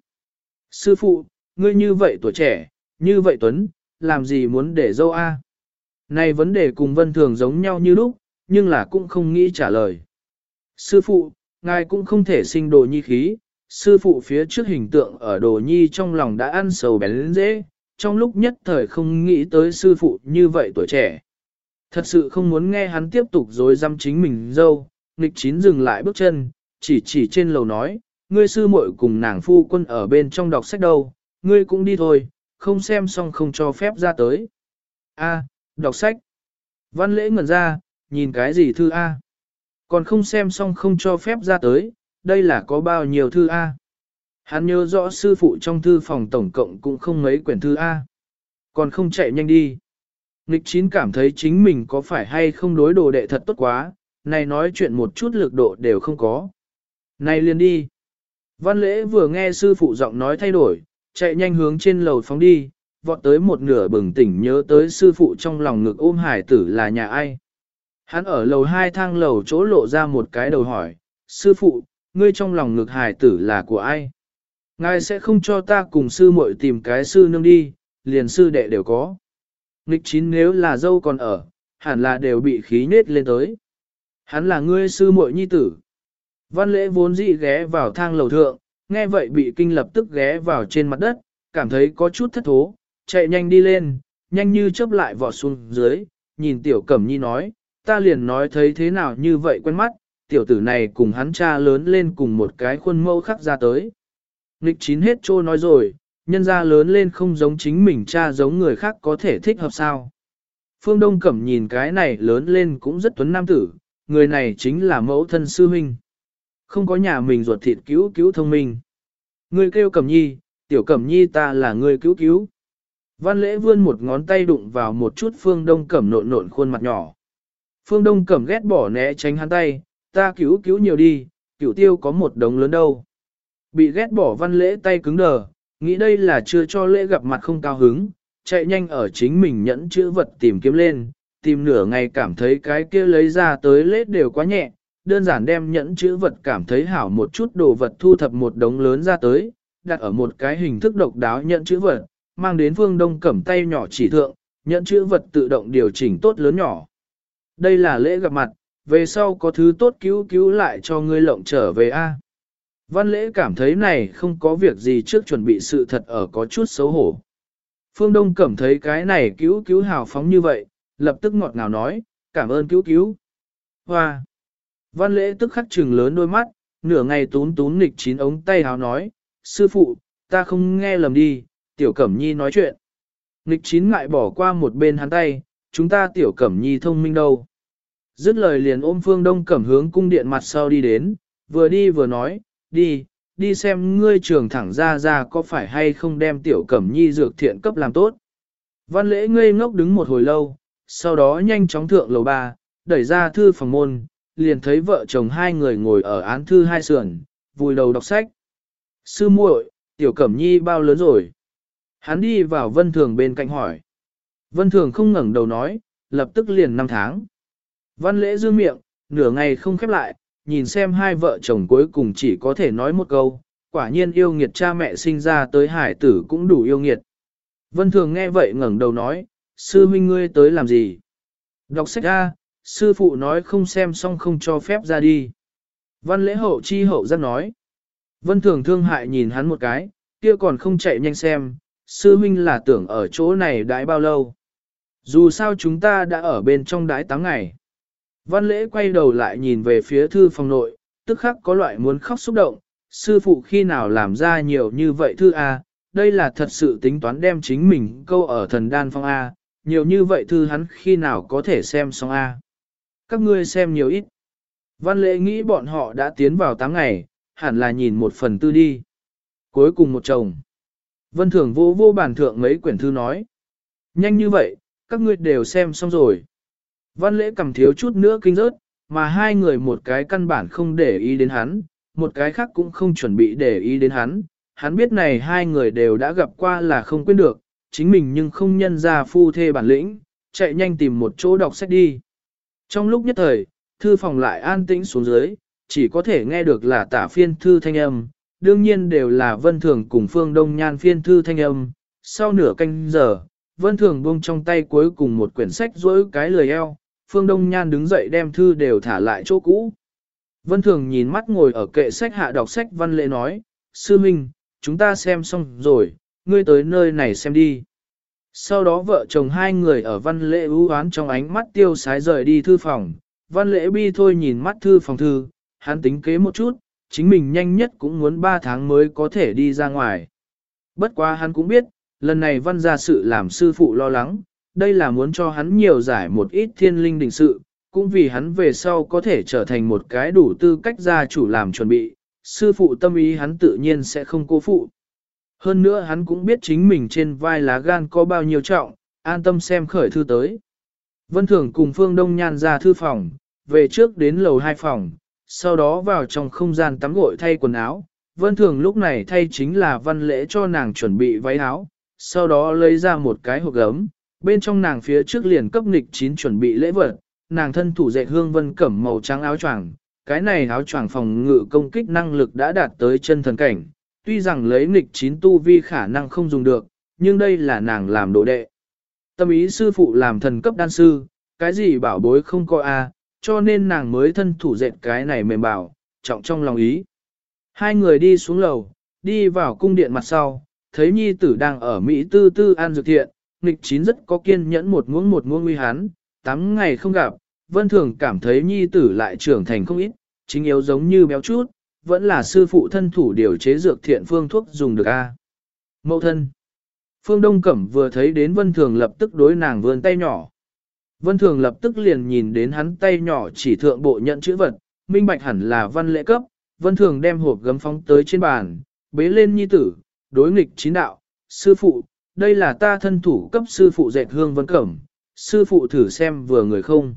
Sư phụ, ngươi như vậy tuổi trẻ, như vậy tuấn, làm gì muốn để dâu a? Này vấn đề cùng vân thường giống nhau như lúc, nhưng là cũng không nghĩ trả lời. Sư phụ, ngài cũng không thể sinh đồ nhi khí, sư phụ phía trước hình tượng ở đồ nhi trong lòng đã ăn sầu bén dễ, trong lúc nhất thời không nghĩ tới sư phụ như vậy tuổi trẻ. Thật sự không muốn nghe hắn tiếp tục dối dăm chính mình dâu, nghịch chín dừng lại bước chân, chỉ chỉ trên lầu nói, ngươi sư muội cùng nàng phu quân ở bên trong đọc sách đâu, ngươi cũng đi thôi, không xem xong không cho phép ra tới. A, đọc sách. Văn lễ ngẩn ra, nhìn cái gì thư A. Còn không xem xong không cho phép ra tới, đây là có bao nhiêu thư A. Hắn nhớ rõ sư phụ trong thư phòng tổng cộng cũng không mấy quyển thư A. Còn không chạy nhanh đi. Nịch chín cảm thấy chính mình có phải hay không đối đồ đệ thật tốt quá, này nói chuyện một chút lực độ đều không có. Này liền đi. Văn lễ vừa nghe sư phụ giọng nói thay đổi, chạy nhanh hướng trên lầu phóng đi, vọt tới một nửa bừng tỉnh nhớ tới sư phụ trong lòng ngực ôm hải tử là nhà ai. Hắn ở lầu hai thang lầu chỗ lộ ra một cái đầu hỏi, sư phụ, ngươi trong lòng ngực hải tử là của ai? Ngài sẽ không cho ta cùng sư muội tìm cái sư nương đi, liền sư đệ đều có. Nghịch chín nếu là dâu còn ở, hẳn là đều bị khí nết lên tới. Hắn là ngươi sư muội nhi tử. Văn lễ vốn dị ghé vào thang lầu thượng, nghe vậy bị kinh lập tức ghé vào trên mặt đất, cảm thấy có chút thất thố, chạy nhanh đi lên, nhanh như chớp lại vọt xuống dưới, nhìn tiểu cẩm nhi nói, ta liền nói thấy thế nào như vậy quen mắt, tiểu tử này cùng hắn cha lớn lên cùng một cái khuôn mẫu khắc ra tới. Nịch chín hết trô nói rồi, nhân ra lớn lên không giống chính mình cha giống người khác có thể thích hợp sao. Phương Đông Cẩm nhìn cái này lớn lên cũng rất tuấn nam tử, người này chính là mẫu thân sư huynh. Không có nhà mình ruột thịt cứu cứu thông minh. Người kêu Cẩm Nhi, tiểu Cẩm Nhi ta là người cứu cứu. Văn lễ vươn một ngón tay đụng vào một chút Phương Đông Cẩm nộn nộn khuôn mặt nhỏ. Phương Đông Cẩm ghét bỏ né tránh hắn tay, ta cứu cứu nhiều đi, cửu tiêu có một đống lớn đâu. Bị ghét bỏ văn lễ tay cứng đờ, nghĩ đây là chưa cho lễ gặp mặt không cao hứng, chạy nhanh ở chính mình nhẫn chữ vật tìm kiếm lên, tìm nửa ngày cảm thấy cái kia lấy ra tới lễ đều quá nhẹ, đơn giản đem nhẫn chữ vật cảm thấy hảo một chút đồ vật thu thập một đống lớn ra tới, đặt ở một cái hình thức độc đáo nhẫn chữ vật, mang đến phương đông cẩm tay nhỏ chỉ thượng, nhẫn chữ vật tự động điều chỉnh tốt lớn nhỏ. Đây là lễ gặp mặt, về sau có thứ tốt cứu cứu lại cho ngươi lộng trở về a. Văn lễ cảm thấy này không có việc gì trước chuẩn bị sự thật ở có chút xấu hổ. Phương Đông cảm thấy cái này cứu cứu hào phóng như vậy, lập tức ngọt ngào nói, cảm ơn cứu cứu. Hoa! Văn lễ tức khắc trừng lớn đôi mắt, nửa ngày tún tún nghịch chín ống tay hào nói, sư phụ, ta không nghe lầm đi, tiểu cẩm nhi nói chuyện. Nghịch chín ngại bỏ qua một bên hắn tay, chúng ta tiểu cẩm nhi thông minh đâu. Dứt lời liền ôm phương đông cẩm hướng cung điện mặt sau đi đến, vừa đi vừa nói, đi, đi xem ngươi trường thẳng ra ra có phải hay không đem tiểu cẩm nhi dược thiện cấp làm tốt. Văn lễ ngây ngốc đứng một hồi lâu, sau đó nhanh chóng thượng lầu ba, đẩy ra thư phòng môn, liền thấy vợ chồng hai người ngồi ở án thư hai sườn, vùi đầu đọc sách. Sư muội, tiểu cẩm nhi bao lớn rồi? Hắn đi vào vân thường bên cạnh hỏi. Vân thường không ngẩng đầu nói, lập tức liền năm tháng. Văn lễ dương miệng, nửa ngày không khép lại, nhìn xem hai vợ chồng cuối cùng chỉ có thể nói một câu, quả nhiên yêu nghiệt cha mẹ sinh ra tới hải tử cũng đủ yêu nghiệt. Vân Thường nghe vậy ngẩng đầu nói, sư huynh ngươi tới làm gì? Đọc sách ra, sư phụ nói không xem xong không cho phép ra đi. Văn lễ hậu chi hậu giác nói. Vân Thường thương hại nhìn hắn một cái, kia còn không chạy nhanh xem, sư huynh là tưởng ở chỗ này đãi bao lâu. Dù sao chúng ta đã ở bên trong đãi 8 ngày. Văn lễ quay đầu lại nhìn về phía thư phòng nội, tức khắc có loại muốn khóc xúc động, sư phụ khi nào làm ra nhiều như vậy thư A, đây là thật sự tính toán đem chính mình câu ở thần đan phong A, nhiều như vậy thư hắn khi nào có thể xem xong A. Các ngươi xem nhiều ít. Văn lễ nghĩ bọn họ đã tiến vào 8 ngày, hẳn là nhìn một phần tư đi. Cuối cùng một chồng. Vân thường vô vô bản thượng mấy quyển thư nói. Nhanh như vậy, các ngươi đều xem xong rồi. Văn lễ cầm thiếu chút nữa kinh rớt, mà hai người một cái căn bản không để ý đến hắn, một cái khác cũng không chuẩn bị để ý đến hắn. Hắn biết này hai người đều đã gặp qua là không quên được, chính mình nhưng không nhân ra phu thê bản lĩnh, chạy nhanh tìm một chỗ đọc sách đi. Trong lúc nhất thời, thư phòng lại an tĩnh xuống dưới, chỉ có thể nghe được là tả phiên thư thanh âm, đương nhiên đều là vân thường cùng phương đông nhan phiên thư thanh âm. Sau nửa canh giờ, vân thường buông trong tay cuối cùng một quyển sách dối cái lười eo, Phương Đông Nhan đứng dậy đem thư đều thả lại chỗ cũ. Vân Thường nhìn mắt ngồi ở kệ sách hạ đọc sách văn lệ nói, Sư Minh, chúng ta xem xong rồi, ngươi tới nơi này xem đi. Sau đó vợ chồng hai người ở văn lễ ưu oán trong ánh mắt tiêu sái rời đi thư phòng. Văn lễ bi thôi nhìn mắt thư phòng thư, hắn tính kế một chút, chính mình nhanh nhất cũng muốn 3 tháng mới có thể đi ra ngoài. Bất quá hắn cũng biết, lần này văn ra sự làm sư phụ lo lắng, đây là muốn cho hắn nhiều giải một ít thiên linh đình sự, cũng vì hắn về sau có thể trở thành một cái đủ tư cách gia chủ làm chuẩn bị, sư phụ tâm ý hắn tự nhiên sẽ không cố phụ. Hơn nữa hắn cũng biết chính mình trên vai lá gan có bao nhiêu trọng, an tâm xem khởi thư tới. Vân Thường cùng Phương Đông Nhan ra thư phòng, về trước đến lầu hai phòng, sau đó vào trong không gian tắm gội thay quần áo. Vân Thường lúc này thay chính là văn lễ cho nàng chuẩn bị váy áo, sau đó lấy ra một cái hộp gấm, bên trong nàng phía trước liền cấp nghịch chín chuẩn bị lễ vật, nàng thân thủ dệt hương vân cẩm màu trắng áo choàng, cái này áo choàng phòng ngự công kích năng lực đã đạt tới chân thần cảnh, tuy rằng lấy nghịch chín tu vi khả năng không dùng được, nhưng đây là nàng làm đồ đệ. Tâm ý sư phụ làm thần cấp đan sư, cái gì bảo bối không có a, cho nên nàng mới thân thủ dệt cái này mềm bảo, trọng trong lòng ý. Hai người đi xuống lầu, đi vào cung điện mặt sau, thấy nhi tử đang ở Mỹ tư tư an dược thiện, nghịch chín rất có kiên nhẫn một muỗng một muỗng uy hắn, tám ngày không gặp, vân thường cảm thấy nhi tử lại trưởng thành không ít, chính yếu giống như béo chút, vẫn là sư phụ thân thủ điều chế dược thiện phương thuốc dùng được a. Mậu thân. Phương Đông Cẩm vừa thấy đến Vân Thường lập tức đối nàng vươn tay nhỏ. Vân Thường lập tức liền nhìn đến hắn tay nhỏ chỉ thượng bộ nhận chữ vật, minh bạch hẳn là văn lễ cấp, Vân Thường đem hộp gấm phóng tới trên bàn, bế lên nhi tử, đối nghịch chín đạo, sư phụ, đây là ta thân thủ cấp sư phụ dệt hương Vân Cẩm, sư phụ thử xem vừa người không.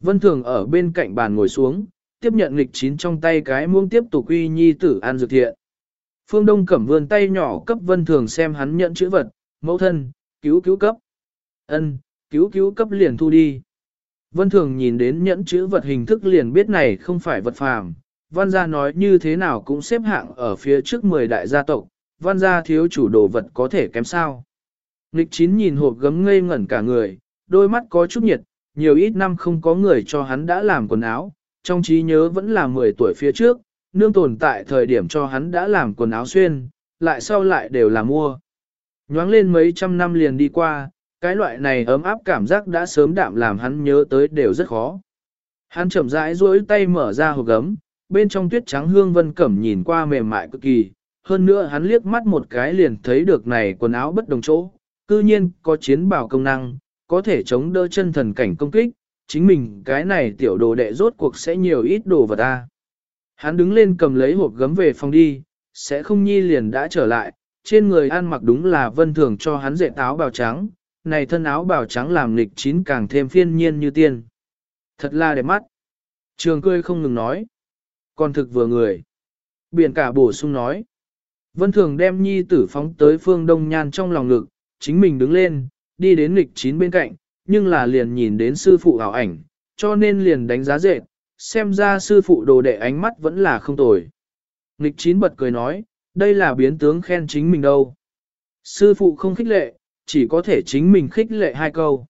Vân Thường ở bên cạnh bàn ngồi xuống, tiếp nhận nghịch chín trong tay cái muông tiếp tục uy nhi tử an dược thiện. Phương Đông Cẩm vươn tay nhỏ cấp Vân Thường xem hắn nhận chữ vật, mẫu thân, cứu cứu cấp. ân cứu cứu cấp liền thu đi. Vân Thường nhìn đến nhẫn chữ vật hình thức liền biết này không phải vật phàm. Văn gia nói như thế nào cũng xếp hạng ở phía trước 10 đại gia tộc, văn gia thiếu chủ đồ vật có thể kém sao. Nịch chín nhìn hộp gấm ngây ngẩn cả người, đôi mắt có chút nhiệt, nhiều ít năm không có người cho hắn đã làm quần áo, trong trí nhớ vẫn là 10 tuổi phía trước, nương tồn tại thời điểm cho hắn đã làm quần áo xuyên, lại sau lại đều là mua. Nhoáng lên mấy trăm năm liền đi qua, cái loại này ấm áp cảm giác đã sớm đạm làm hắn nhớ tới đều rất khó. Hắn chậm rãi duỗi tay mở ra hộp gấm, bên trong tuyết trắng hương vân cẩm nhìn qua mềm mại cực kỳ, hơn nữa hắn liếc mắt một cái liền thấy được này quần áo bất đồng chỗ, cư nhiên có chiến bảo công năng, có thể chống đỡ chân thần cảnh công kích, chính mình cái này tiểu đồ đệ rốt cuộc sẽ nhiều ít đồ vật ta. Hắn đứng lên cầm lấy hộp gấm về phòng đi, sẽ không nhi liền đã trở lại, trên người ăn mặc đúng là vân thường cho hắn dệt áo bào trắng, này thân áo bào trắng làm nghịch chín càng thêm phiên nhiên như tiên. Thật là đẹp mắt. Trường cười không ngừng nói. Còn thực vừa người. Biển cả bổ sung nói. Vân thường đem nhi tử phóng tới phương đông nhan trong lòng ngực, chính mình đứng lên, đi đến lịch chín bên cạnh, nhưng là liền nhìn đến sư phụ ảo ảnh, cho nên liền đánh giá dệt, xem ra sư phụ đồ đệ ánh mắt vẫn là không tồi. Nghịch chín bật cười nói, đây là biến tướng khen chính mình đâu. Sư phụ không khích lệ, chỉ có thể chính mình khích lệ hai câu.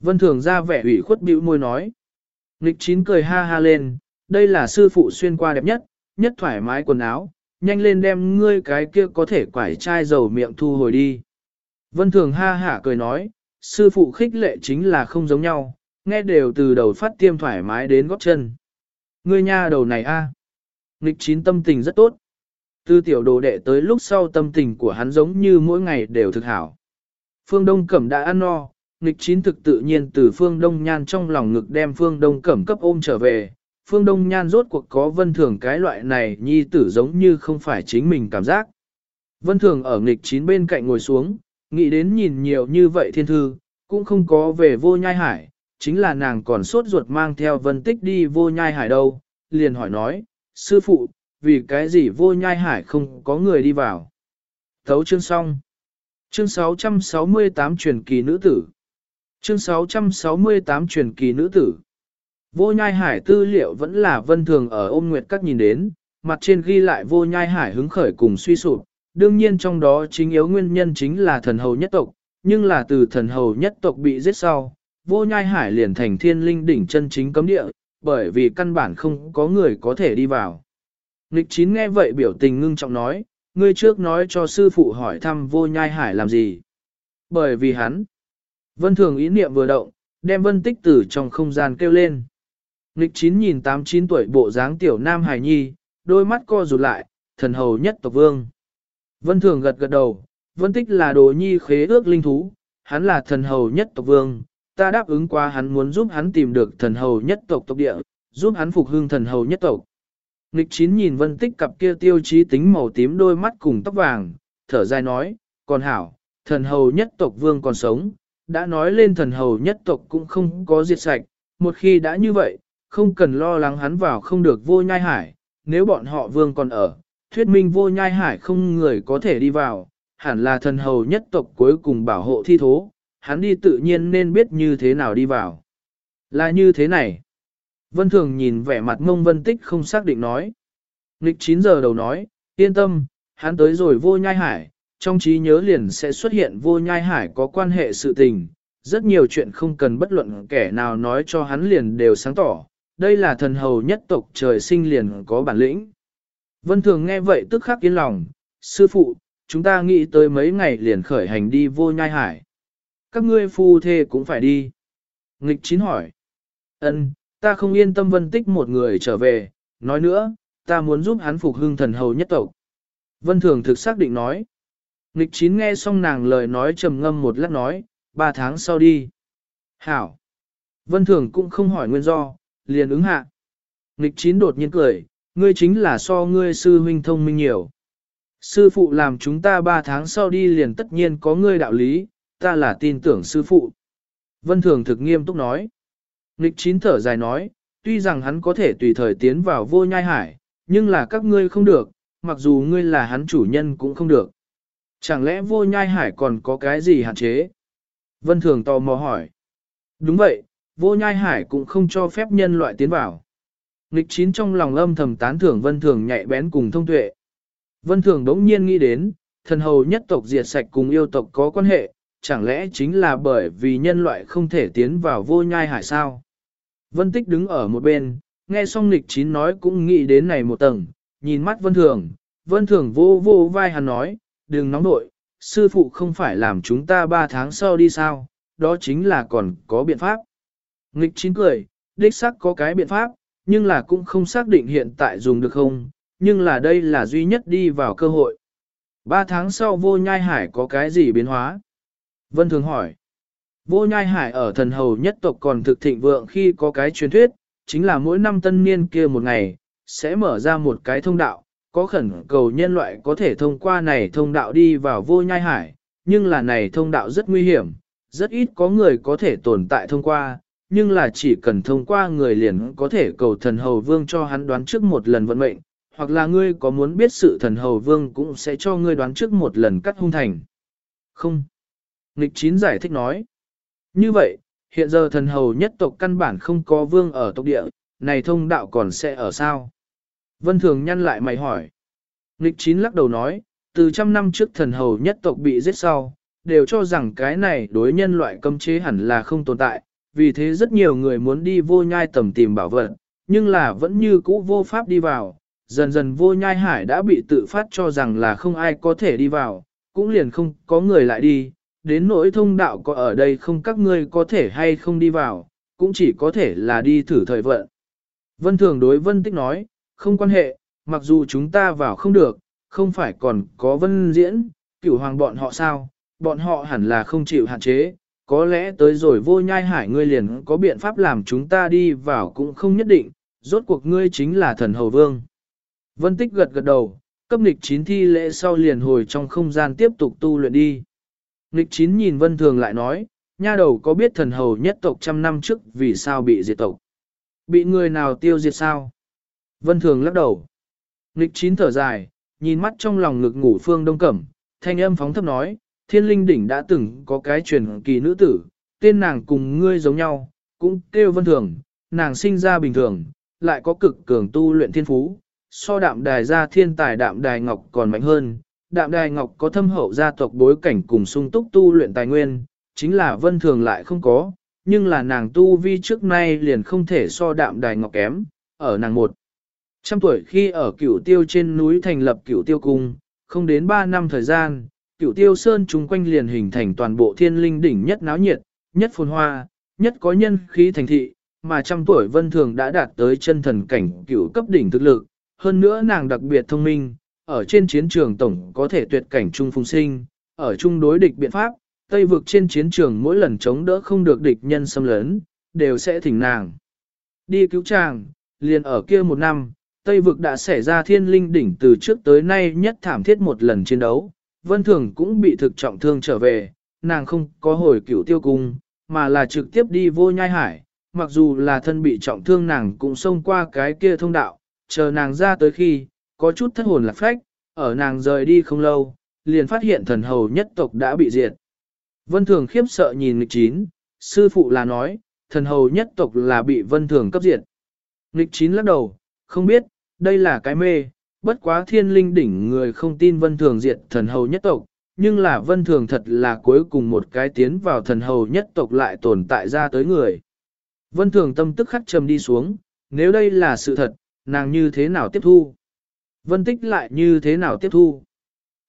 Vân thường ra vẻ ủy khuất bĩu môi nói. Nghịch chín cười ha ha lên, đây là sư phụ xuyên qua đẹp nhất, nhất thoải mái quần áo, nhanh lên đem ngươi cái kia có thể quải chai dầu miệng thu hồi đi. Vân thường ha hả cười nói, sư phụ khích lệ chính là không giống nhau, nghe đều từ đầu phát tiêm thoải mái đến gót chân. Ngươi nha đầu này a, Nghịch chín tâm tình rất tốt. Từ tiểu đồ đệ tới lúc sau tâm tình của hắn giống như mỗi ngày đều thực hảo. Phương Đông Cẩm đã ăn no, nghịch chín thực tự nhiên từ Phương Đông Nhan trong lòng ngực đem Phương Đông Cẩm cấp ôm trở về. Phương Đông Nhan rốt cuộc có vân thường cái loại này nhi tử giống như không phải chính mình cảm giác. Vân thường ở nghịch chín bên cạnh ngồi xuống, nghĩ đến nhìn nhiều như vậy thiên thư, cũng không có về vô nhai hải, chính là nàng còn sốt ruột mang theo vân tích đi vô nhai hải đâu, liền hỏi nói, sư phụ, vì cái gì vô nhai hải không có người đi vào. Thấu chương xong. Chương 668 truyền kỳ nữ tử. Chương 668 truyền kỳ nữ tử. Vô nhai hải tư liệu vẫn là vân thường ở ôm nguyệt các nhìn đến, mặt trên ghi lại vô nhai hải hứng khởi cùng suy sụp. Đương nhiên trong đó chính yếu nguyên nhân chính là thần hầu nhất tộc, nhưng là từ thần hầu nhất tộc bị giết sau, vô nhai hải liền thành thiên linh đỉnh chân chính cấm địa, bởi vì căn bản không có người có thể đi vào. Nghịch chín nghe vậy biểu tình ngưng trọng nói, ngươi trước nói cho sư phụ hỏi thăm vô nhai hải làm gì. Bởi vì hắn, vân thường ý niệm vừa động, đem vân tích tử trong không gian kêu lên. Nghịch chín nhìn tám chín tuổi bộ dáng tiểu nam hải nhi, đôi mắt co rụt lại, thần hầu nhất tộc vương. Vân thường gật gật đầu, vân tích là đồ nhi khế ước linh thú, hắn là thần hầu nhất tộc vương, ta đáp ứng qua hắn muốn giúp hắn tìm được thần hầu nhất tộc tộc địa, giúp hắn phục hưng thần hầu nhất tộc. Nghịch chín nhìn vân tích cặp kia tiêu chí tính màu tím đôi mắt cùng tóc vàng, thở dài nói, còn hảo, thần hầu nhất tộc vương còn sống, đã nói lên thần hầu nhất tộc cũng không có diệt sạch, một khi đã như vậy, không cần lo lắng hắn vào không được vô nhai hải, nếu bọn họ vương còn ở, thuyết minh vô nhai hải không người có thể đi vào, hẳn là thần hầu nhất tộc cuối cùng bảo hộ thi thố, hắn đi tự nhiên nên biết như thế nào đi vào. Là như thế này. Vân Thường nhìn vẻ mặt mông vân tích không xác định nói. Nghịch 9 giờ đầu nói, yên tâm, hắn tới rồi vô nhai hải, trong trí nhớ liền sẽ xuất hiện vô nhai hải có quan hệ sự tình. Rất nhiều chuyện không cần bất luận kẻ nào nói cho hắn liền đều sáng tỏ, đây là thần hầu nhất tộc trời sinh liền có bản lĩnh. Vân Thường nghe vậy tức khắc yên lòng, sư phụ, chúng ta nghĩ tới mấy ngày liền khởi hành đi vô nhai hải. Các ngươi phu thê cũng phải đi. Nghịch chín hỏi. ân, ta không yên tâm vân tích một người trở về, nói nữa, ta muốn giúp hắn phục hưng thần hầu nhất tộc. Vân Thường thực xác định nói. Nghịch chín nghe xong nàng lời nói trầm ngâm một lát nói, ba tháng sau đi. Hảo. Vân Thường cũng không hỏi nguyên do, liền ứng hạ. Nghịch chín đột nhiên cười, ngươi chính là so ngươi sư huynh thông minh nhiều. Sư phụ làm chúng ta ba tháng sau đi liền tất nhiên có ngươi đạo lý, ta là tin tưởng sư phụ. Vân Thường thực nghiêm túc nói. Nghịch chín thở dài nói, tuy rằng hắn có thể tùy thời tiến vào vô nhai hải, nhưng là các ngươi không được, mặc dù ngươi là hắn chủ nhân cũng không được. Chẳng lẽ vô nhai hải còn có cái gì hạn chế? Vân Thường tò mò hỏi. Đúng vậy, vô nhai hải cũng không cho phép nhân loại tiến vào. Nghịch chín trong lòng âm thầm tán thưởng Vân Thường nhạy bén cùng thông tuệ. Vân Thường đống nhiên nghĩ đến, thần hầu nhất tộc diệt sạch cùng yêu tộc có quan hệ, chẳng lẽ chính là bởi vì nhân loại không thể tiến vào vô nhai hải sao? Vân Tích đứng ở một bên, nghe xong nghịch chín nói cũng nghĩ đến này một tầng, nhìn mắt Vân Thường, Vân Thường vô vô vai hắn nói, đừng nóng nội, sư phụ không phải làm chúng ta ba tháng sau đi sao, đó chính là còn có biện pháp. Nghịch chín cười, đích xác có cái biện pháp, nhưng là cũng không xác định hiện tại dùng được không, nhưng là đây là duy nhất đi vào cơ hội. Ba tháng sau vô nhai hải có cái gì biến hóa? Vân Thường hỏi. Vô nhai hải ở thần hầu nhất tộc còn thực thịnh vượng khi có cái truyền thuyết, chính là mỗi năm tân niên kia một ngày, sẽ mở ra một cái thông đạo, có khẩn cầu nhân loại có thể thông qua này thông đạo đi vào vô nhai hải, nhưng là này thông đạo rất nguy hiểm, rất ít có người có thể tồn tại thông qua, nhưng là chỉ cần thông qua người liền có thể cầu thần hầu vương cho hắn đoán trước một lần vận mệnh, hoặc là ngươi có muốn biết sự thần hầu vương cũng sẽ cho ngươi đoán trước một lần cắt hung thành. Không. Nghịch chín giải thích nói. Như vậy, hiện giờ thần hầu nhất tộc căn bản không có vương ở tộc địa, này thông đạo còn sẽ ở sao? Vân Thường nhăn lại mày hỏi. Nghịch chín lắc đầu nói, từ trăm năm trước thần hầu nhất tộc bị giết sau, đều cho rằng cái này đối nhân loại cấm chế hẳn là không tồn tại, vì thế rất nhiều người muốn đi vô nhai tầm tìm bảo vật, nhưng là vẫn như cũ vô pháp đi vào, dần dần vô nhai hải đã bị tự phát cho rằng là không ai có thể đi vào, cũng liền không có người lại đi, đến nỗi thông đạo có ở đây không các ngươi có thể hay không đi vào, cũng chỉ có thể là đi thử thời vận. Vân Thường đối Vân Tích nói, không quan hệ, mặc dù chúng ta vào không được, không phải còn có Vân Diễn, cửu hoàng bọn họ sao, bọn họ hẳn là không chịu hạn chế, có lẽ tới rồi vô nhai hải ngươi liền có biện pháp làm chúng ta đi vào cũng không nhất định, rốt cuộc ngươi chính là thần hầu vương. Vân Tích gật gật đầu, cấp nịch chín thi lễ sau liền hồi trong không gian tiếp tục tu luyện đi. Nịch chín nhìn Vân Thường lại nói, nha đầu có biết thần hầu nhất tộc trăm năm trước vì sao bị diệt tộc? Bị người nào tiêu diệt sao? Vân Thường lắc đầu. Nịch chín thở dài, nhìn mắt trong lòng ngực ngủ phương đông cẩm, thanh âm phóng thấp nói, thiên linh đỉnh đã từng có cái truyền kỳ nữ tử, tên nàng cùng ngươi giống nhau, cũng kêu Vân Thường, nàng sinh ra bình thường, lại có cực cường tu luyện thiên phú, so đạm đài gia thiên tài đạm đài ngọc còn mạnh hơn. Đạm đài ngọc có thâm hậu gia tộc bối cảnh cùng sung túc tu luyện tài nguyên, chính là vân thường lại không có, nhưng là nàng tu vi trước nay liền không thể so đạm đài ngọc kém, ở nàng một. Trăm tuổi khi ở cửu tiêu trên núi thành lập cửu tiêu cung, không đến 3 năm thời gian, cửu tiêu sơn chung quanh liền hình thành toàn bộ thiên linh đỉnh nhất náo nhiệt, nhất phồn hoa, nhất có nhân khí thành thị, mà trăm tuổi vân thường đã đạt tới chân thần cảnh cửu cấp đỉnh thực lực, hơn nữa nàng đặc biệt thông minh, ở trên chiến trường tổng có thể tuyệt cảnh trung phùng sinh, ở chung đối địch biện pháp, Tây vực trên chiến trường mỗi lần chống đỡ không được địch nhân xâm lấn, đều sẽ thỉnh nàng. Đi cứu chàng, liền ở kia một năm, Tây vực đã xảy ra thiên linh đỉnh từ trước tới nay nhất thảm thiết một lần chiến đấu, Vân Thường cũng bị thực trọng thương trở về, nàng không có hồi cửu tiêu cung, mà là trực tiếp đi vô nhai hải, mặc dù là thân bị trọng thương nàng cũng xông qua cái kia thông đạo, chờ nàng ra tới khi, có chút thất hồn lạc phách, ở nàng rời đi không lâu, liền phát hiện thần hầu nhất tộc đã bị diệt. Vân Thường khiếp sợ nhìn nghịch chín, sư phụ là nói, thần hầu nhất tộc là bị vân thường cấp diệt. Nghịch chín lắc đầu, không biết, đây là cái mê, bất quá thiên linh đỉnh người không tin vân thường diệt thần hầu nhất tộc, nhưng là vân thường thật là cuối cùng một cái tiến vào thần hầu nhất tộc lại tồn tại ra tới người. Vân thường tâm tức khắc trầm đi xuống, nếu đây là sự thật, nàng như thế nào tiếp thu? Vân tích lại như thế nào tiếp thu?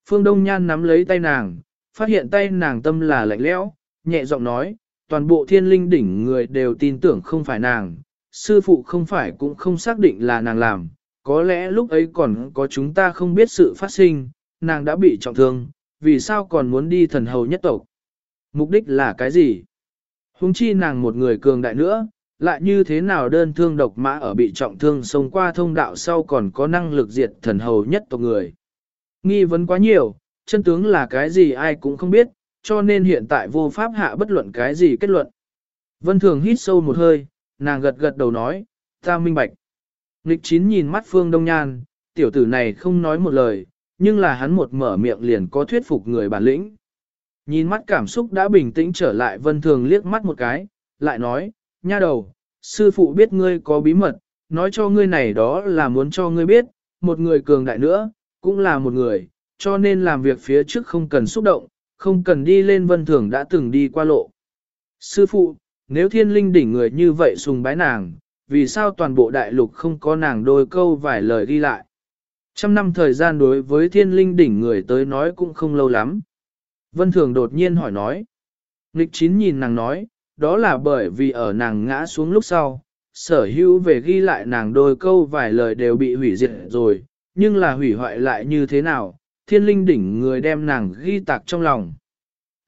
Phương Đông Nhan nắm lấy tay nàng, phát hiện tay nàng tâm là lạnh lẽo, nhẹ giọng nói, toàn bộ thiên linh đỉnh người đều tin tưởng không phải nàng, sư phụ không phải cũng không xác định là nàng làm, có lẽ lúc ấy còn có chúng ta không biết sự phát sinh, nàng đã bị trọng thương, vì sao còn muốn đi thần hầu nhất tộc? Mục đích là cái gì? Hùng chi nàng một người cường đại nữa, lại như thế nào đơn thương độc mã ở bị trọng thương xông qua thông đạo sau còn có năng lực diệt thần hầu nhất tộc người. Nghi vấn quá nhiều, chân tướng là cái gì ai cũng không biết, cho nên hiện tại vô pháp hạ bất luận cái gì kết luận. Vân Thường hít sâu một hơi, nàng gật gật đầu nói, ta minh bạch. Nịch chín nhìn mắt Phương Đông Nhan, tiểu tử này không nói một lời, nhưng là hắn một mở miệng liền có thuyết phục người bản lĩnh. Nhìn mắt cảm xúc đã bình tĩnh trở lại Vân Thường liếc mắt một cái, lại nói, nha đầu, sư phụ biết ngươi có bí mật, nói cho ngươi này đó là muốn cho ngươi biết, một người cường đại nữa, cũng là một người, cho nên làm việc phía trước không cần xúc động, không cần đi lên vân thường đã từng đi qua lộ. Sư phụ, nếu thiên linh đỉnh người như vậy sùng bái nàng, vì sao toàn bộ đại lục không có nàng đôi câu vài lời ghi lại? Trăm năm thời gian đối với thiên linh đỉnh người tới nói cũng không lâu lắm. Vân thường đột nhiên hỏi nói. Nịch chín nhìn nàng nói, đó là bởi vì ở nàng ngã xuống lúc sau, sở hữu về ghi lại nàng đôi câu vài lời đều bị hủy diệt rồi, nhưng là hủy hoại lại như thế nào, thiên linh đỉnh người đem nàng ghi tạc trong lòng.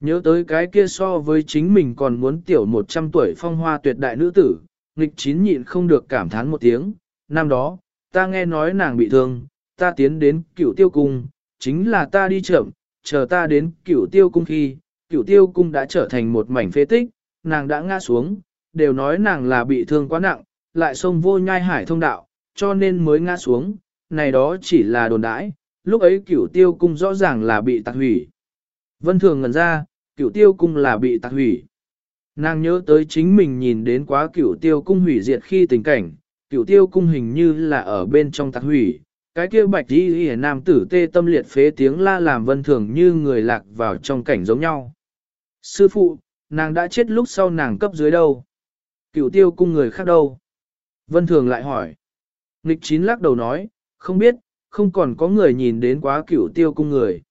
Nhớ tới cái kia so với chính mình còn muốn tiểu 100 tuổi phong hoa tuyệt đại nữ tử, nghịch chín nhịn không được cảm thán một tiếng, năm đó, ta nghe nói nàng bị thương, ta tiến đến cửu tiêu cung, chính là ta đi chậm, chờ ta đến cửu tiêu cung khi, cửu tiêu cung đã trở thành một mảnh phế tích, nàng đã ngã xuống, đều nói nàng là bị thương quá nặng, lại xông vô nhai hải thông đạo, cho nên mới ngã xuống, này đó chỉ là đồn đãi, lúc ấy cửu tiêu cung rõ ràng là bị tạc hủy. Vân thường ngần ra, cửu tiêu cung là bị tạc hủy. Nàng nhớ tới chính mình nhìn đến quá cửu tiêu cung hủy diệt khi tình cảnh, cửu tiêu cung hình như là ở bên trong tạc hủy. Cái kia bạch đi hề nam tử tê tâm liệt phế tiếng la làm vân thường như người lạc vào trong cảnh giống nhau. Sư phụ, nàng đã chết lúc sau nàng cấp dưới đâu? Cửu tiêu cung người khác đâu? Vân thường lại hỏi. Nghịch chín lắc đầu nói, không biết, không còn có người nhìn đến quá cửu tiêu cung người.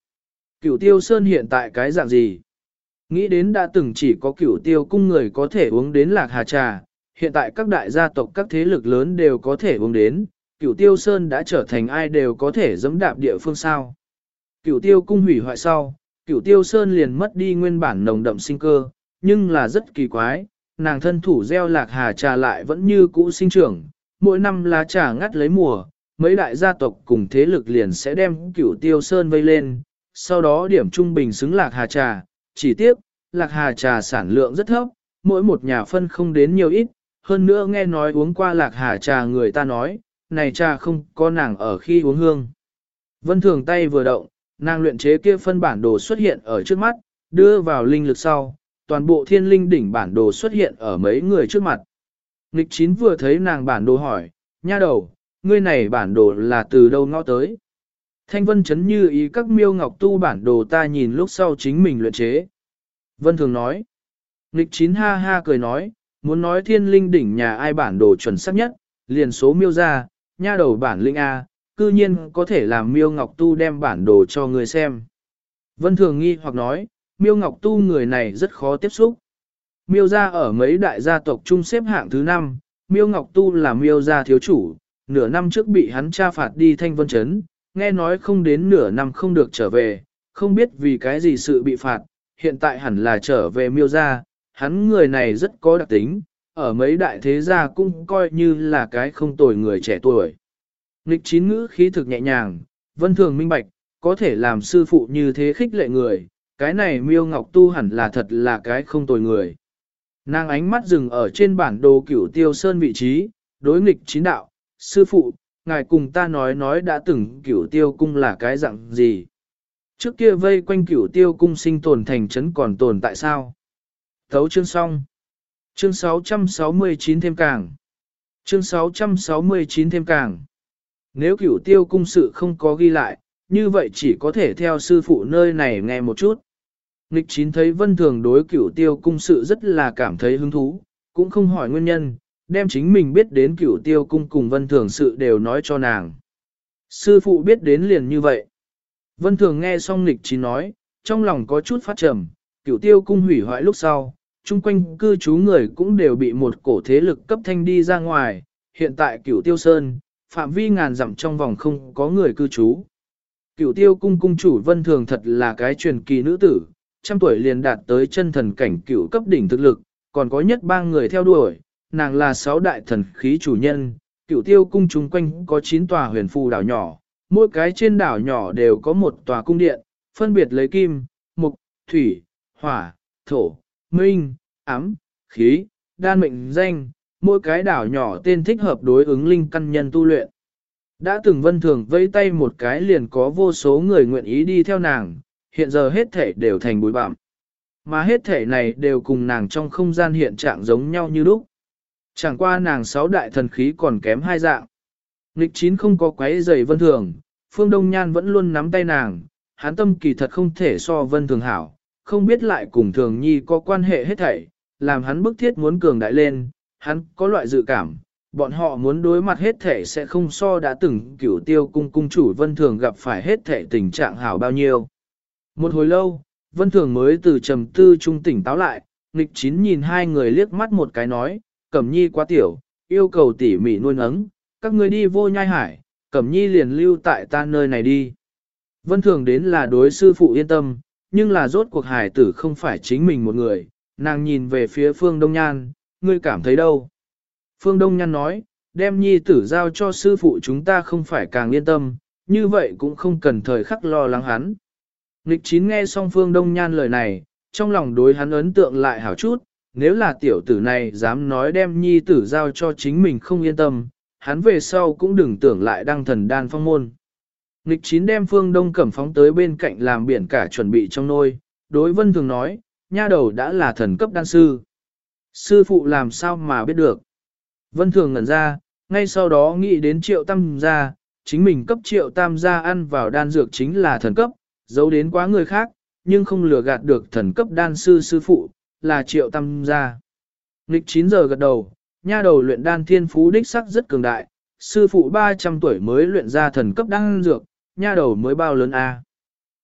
Cửu tiêu sơn hiện tại cái dạng gì? Nghĩ đến đã từng chỉ có cửu tiêu cung người có thể uống đến lạc hà trà, hiện tại các đại gia tộc các thế lực lớn đều có thể uống đến, cửu tiêu sơn đã trở thành ai đều có thể dẫm đạp địa phương sao. Cửu tiêu cung hủy hoại sau, cửu tiêu sơn liền mất đi nguyên bản nồng đậm sinh cơ, nhưng là rất kỳ quái, nàng thân thủ gieo lạc hà trà lại vẫn như cũ sinh trưởng, mỗi năm lá trà ngắt lấy mùa, mấy đại gia tộc cùng thế lực liền sẽ đem cửu tiêu sơn vây lên, sau đó điểm trung bình xứng lạc hà trà, chỉ tiếc, lạc hà trà sản lượng rất thấp, mỗi một nhà phân không đến nhiều ít, hơn nữa nghe nói uống qua lạc hà trà người ta nói, này trà không có nàng ở khi uống hương. Vân thường tay vừa động, nàng luyện chế kia phân bản đồ xuất hiện ở trước mắt, đưa vào linh lực sau, toàn bộ thiên linh đỉnh bản đồ xuất hiện ở mấy người trước mặt. Nghịch chín vừa thấy nàng bản đồ hỏi, nha đầu, ngươi này bản đồ là từ đâu ngõ tới. Thanh vân chấn như ý các miêu ngọc tu bản đồ ta nhìn lúc sau chính mình luyện chế. Vân thường nói. Nghịch chín ha ha cười nói, muốn nói thiên linh đỉnh nhà ai bản đồ chuẩn xác nhất, liền số miêu ra, nha đầu bản linh A, cư nhiên có thể làm miêu ngọc tu đem bản đồ cho người xem. Vân thường nghi hoặc nói, miêu ngọc tu người này rất khó tiếp xúc. Miêu gia ở mấy đại gia tộc chung xếp hạng thứ 5, miêu ngọc tu là miêu gia thiếu chủ, nửa năm trước bị hắn tra phạt đi thanh vân chấn, nghe nói không đến nửa năm không được trở về, không biết vì cái gì sự bị phạt, hiện tại hẳn là trở về miêu gia, hắn người này rất có đặc tính, ở mấy đại thế gia cũng coi như là cái không tồi người trẻ tuổi. Nịch chín ngữ khí thực nhẹ nhàng, vân thường minh bạch, có thể làm sư phụ như thế khích lệ người, cái này miêu ngọc tu hẳn là thật là cái không tồi người. Nàng ánh mắt dừng ở trên bản đồ cửu tiêu sơn vị trí, đối nghịch chín đạo, sư phụ, ngài cùng ta nói nói đã từng cửu tiêu cung là cái dạng gì. Trước kia vây quanh cửu tiêu cung sinh tồn thành trấn còn tồn tại sao? Thấu chương xong. Chương 669 thêm càng. Chương 669 thêm càng. Nếu cửu tiêu cung sự không có ghi lại, như vậy chỉ có thể theo sư phụ nơi này nghe một chút. Nghịch chín thấy vân thường đối cửu tiêu cung sự rất là cảm thấy hứng thú, cũng không hỏi nguyên nhân, đem chính mình biết đến cửu tiêu cung cùng vân thường sự đều nói cho nàng. Sư phụ biết đến liền như vậy. Vân thường nghe xong nghịch chín nói, trong lòng có chút phát trầm, cửu tiêu cung hủy hoại lúc sau, chung quanh cư trú người cũng đều bị một cổ thế lực cấp thanh đi ra ngoài, hiện tại cửu tiêu sơn, phạm vi ngàn dặm trong vòng không có người cư trú. Cửu tiêu cung cung chủ vân thường thật là cái truyền kỳ nữ tử, trăm tuổi liền đạt tới chân thần cảnh cửu cấp đỉnh thực lực, còn có nhất ba người theo đuổi, nàng là sáu đại thần khí chủ nhân, cựu tiêu cung chung quanh có chín tòa huyền phù đảo nhỏ, mỗi cái trên đảo nhỏ đều có một tòa cung điện, phân biệt lấy kim, mục, thủy, hỏa, thổ, minh, ám, khí, đan mệnh danh, mỗi cái đảo nhỏ tên thích hợp đối ứng linh căn nhân tu luyện. Đã từng vân thường vây tay một cái liền có vô số người nguyện ý đi theo nàng, hiện giờ hết thể đều thành bụi bặm. Mà hết thể này đều cùng nàng trong không gian hiện trạng giống nhau như lúc. Chẳng qua nàng sáu đại thần khí còn kém hai dạng. Nghịch chín không có quấy giày vân thường, phương đông nhan vẫn luôn nắm tay nàng, hán tâm kỳ thật không thể so vân thường hảo, không biết lại cùng thường nhi có quan hệ hết thảy, làm hắn bức thiết muốn cường đại lên, hắn có loại dự cảm, bọn họ muốn đối mặt hết thể sẽ không so đã từng cửu tiêu cung cung chủ vân thường gặp phải hết thể tình trạng hảo bao nhiêu. Một hồi lâu, vân thường mới từ trầm tư trung tỉnh táo lại, nghịch chín nhìn hai người liếc mắt một cái nói, cẩm nhi quá tiểu, yêu cầu tỉ mỉ nuôi nấng, các ngươi đi vô nhai hải, cẩm nhi liền lưu tại ta nơi này đi. Vân thường đến là đối sư phụ yên tâm, nhưng là rốt cuộc hải tử không phải chính mình một người, nàng nhìn về phía phương Đông Nhan, ngươi cảm thấy đâu? Phương Đông Nhan nói, đem nhi tử giao cho sư phụ chúng ta không phải càng yên tâm, như vậy cũng không cần thời khắc lo lắng hắn. Nịch chín nghe xong Phương Đông Nhan lời này, trong lòng đối hắn ấn tượng lại hảo chút, nếu là tiểu tử này dám nói đem nhi tử giao cho chính mình không yên tâm, hắn về sau cũng đừng tưởng lại đăng thần đan phong môn. Nịch chín đem Phương Đông Cẩm phóng tới bên cạnh làm biển cả chuẩn bị trong nôi, đối vân thường nói, nha đầu đã là thần cấp đan sư. Sư phụ làm sao mà biết được. Vân thường ngẩn ra, ngay sau đó nghĩ đến triệu tam gia, chính mình cấp triệu tam gia ăn vào đan dược chính là thần cấp, giấu đến quá người khác, nhưng không lừa gạt được thần cấp đan sư sư phụ, là triệu tam gia. Nghịch 9 giờ gật đầu, nha đầu luyện đan thiên phú đích sắc rất cường đại, sư phụ 300 tuổi mới luyện ra thần cấp đan dược, nha đầu mới bao lớn a.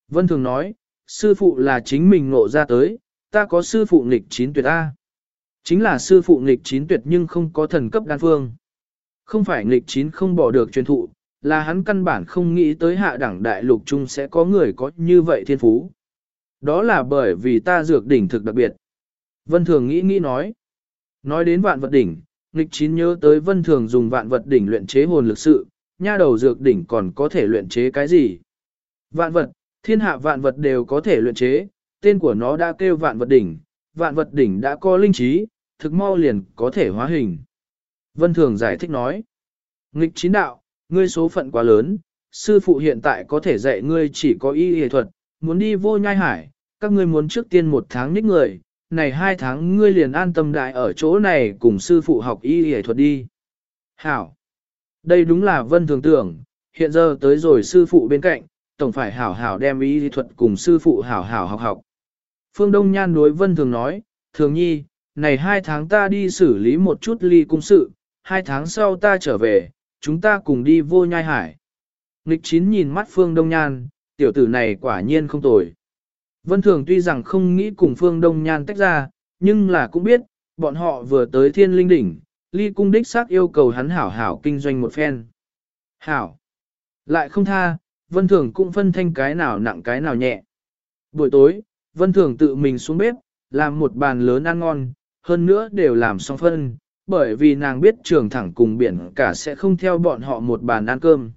Vân thường nói, sư phụ là chính mình ngộ ra tới, ta có sư phụ nghịch 9 tuyệt A. Chính là sư phụ nghịch 9 tuyệt nhưng không có thần cấp đan phương. Không phải nghịch 9 không bỏ được truyền thụ, là hắn căn bản không nghĩ tới hạ đẳng đại lục chung sẽ có người có như vậy thiên phú. Đó là bởi vì ta dược đỉnh thực đặc biệt. Vân Thường nghĩ nghĩ nói. Nói đến vạn vật đỉnh, nghịch Chín nhớ tới Vân Thường dùng vạn vật đỉnh luyện chế hồn lực sự, nha đầu dược đỉnh còn có thể luyện chế cái gì? Vạn vật, thiên hạ vạn vật đều có thể luyện chế, tên của nó đã kêu vạn vật đỉnh, vạn vật đỉnh đã có linh trí, thực mau liền có thể hóa hình. Vân Thường giải thích nói, nghịch chín đạo, ngươi số phận quá lớn, sư phụ hiện tại có thể dạy ngươi chỉ có y y thuật, muốn đi vô nhai hải, các ngươi muốn trước tiên một tháng nhích người, này hai tháng ngươi liền an tâm đại ở chỗ này cùng sư phụ học y y thuật đi. Hảo! Đây đúng là vân thường tưởng, hiện giờ tới rồi sư phụ bên cạnh, tổng phải hảo hảo đem y y thuật cùng sư phụ hảo hảo học học. Phương Đông Nhan đối vân thường nói, thường nhi, này hai tháng ta đi xử lý một chút ly cung sự, hai tháng sau ta trở về, chúng ta cùng đi vô nhai hải. Nịch chín nhìn mắt Phương Đông Nhan, tiểu tử này quả nhiên không tồi. Vân Thường tuy rằng không nghĩ cùng Phương Đông Nhan tách ra, nhưng là cũng biết, bọn họ vừa tới thiên linh đỉnh, ly cung đích xác yêu cầu hắn hảo hảo kinh doanh một phen. Hảo! Lại không tha, Vân Thường cũng phân thanh cái nào nặng cái nào nhẹ. Buổi tối, Vân Thường tự mình xuống bếp, làm một bàn lớn ăn ngon, hơn nữa đều làm xong phân, bởi vì nàng biết trường thẳng cùng biển cả sẽ không theo bọn họ một bàn ăn cơm.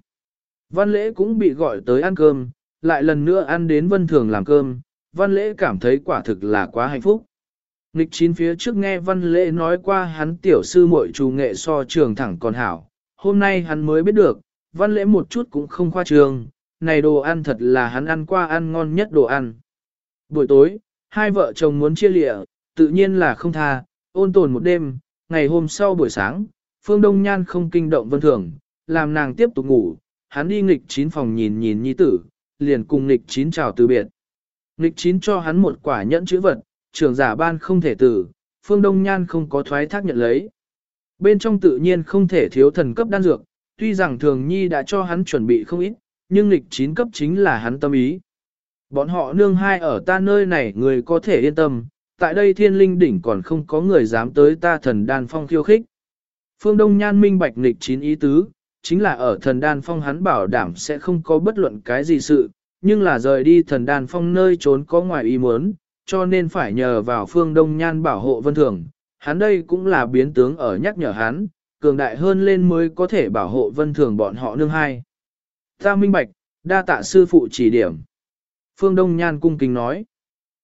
Văn lễ cũng bị gọi tới ăn cơm, lại lần nữa ăn đến Vân Thường làm cơm, Văn lễ cảm thấy quả thực là quá hạnh phúc. Nghịch chín phía trước nghe Văn lễ nói qua hắn tiểu sư muội trù nghệ so trường thẳng còn hảo, hôm nay hắn mới biết được, Văn lễ một chút cũng không khoa trường, này đồ ăn thật là hắn ăn qua ăn ngon nhất đồ ăn. Buổi tối, hai vợ chồng muốn chia lịa, tự nhiên là không tha, ôn tồn một đêm, ngày hôm sau buổi sáng, Phương Đông Nhan không kinh động vân thường, làm nàng tiếp tục ngủ, hắn đi nghịch chín phòng nhìn nhìn nhi tử, liền cùng nghịch chín chào từ biệt. Nịch chín cho hắn một quả nhẫn chữ vật, trưởng giả ban không thể tử, Phương Đông Nhan không có thoái thác nhận lấy. Bên trong tự nhiên không thể thiếu thần cấp đan dược, tuy rằng thường nhi đã cho hắn chuẩn bị không ít, nhưng Nịch chín cấp chính là hắn tâm ý. Bọn họ nương hai ở ta nơi này người có thể yên tâm, tại đây thiên linh đỉnh còn không có người dám tới ta thần đan phong khiêu khích. Phương Đông Nhan minh bạch nghịch chín ý tứ, chính là ở thần đan phong hắn bảo đảm sẽ không có bất luận cái gì sự, nhưng là rời đi thần đàn phong nơi trốn có ngoài ý muốn, cho nên phải nhờ vào phương Đông Nhan bảo hộ vân thường. Hắn đây cũng là biến tướng ở nhắc nhở hắn, cường đại hơn lên mới có thể bảo hộ vân thường bọn họ nương hai. Ta minh bạch, đa tạ sư phụ chỉ điểm. Phương Đông Nhan cung kính nói.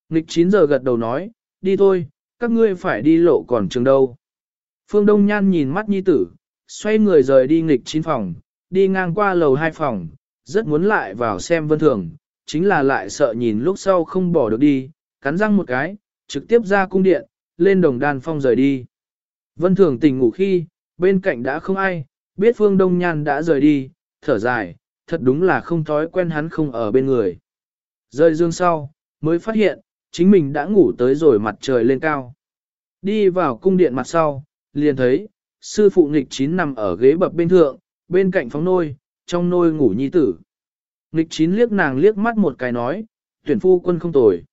Nghịch 9 giờ gật đầu nói, đi thôi, các ngươi phải đi lộ còn trường đâu. Phương Đông Nhan nhìn mắt nhi tử, xoay người rời đi nghịch 9 phòng, đi ngang qua lầu 2 phòng, rất muốn lại vào xem vân thường, chính là lại sợ nhìn lúc sau không bỏ được đi, cắn răng một cái, trực tiếp ra cung điện, lên đồng đan phong rời đi. Vân thường tỉnh ngủ khi, bên cạnh đã không ai, biết Phương Đông Nhan đã rời đi, thở dài, thật đúng là không thói quen hắn không ở bên người. Rơi dương sau, mới phát hiện, chính mình đã ngủ tới rồi mặt trời lên cao. Đi vào cung điện mặt sau, liền thấy, sư phụ nghịch chín nằm ở ghế bập bên thượng, bên cạnh phóng nôi, trong nôi ngủ nhi tử. Nịch chín liếc nàng liếc mắt một cái nói, tuyển phu quân không tồi.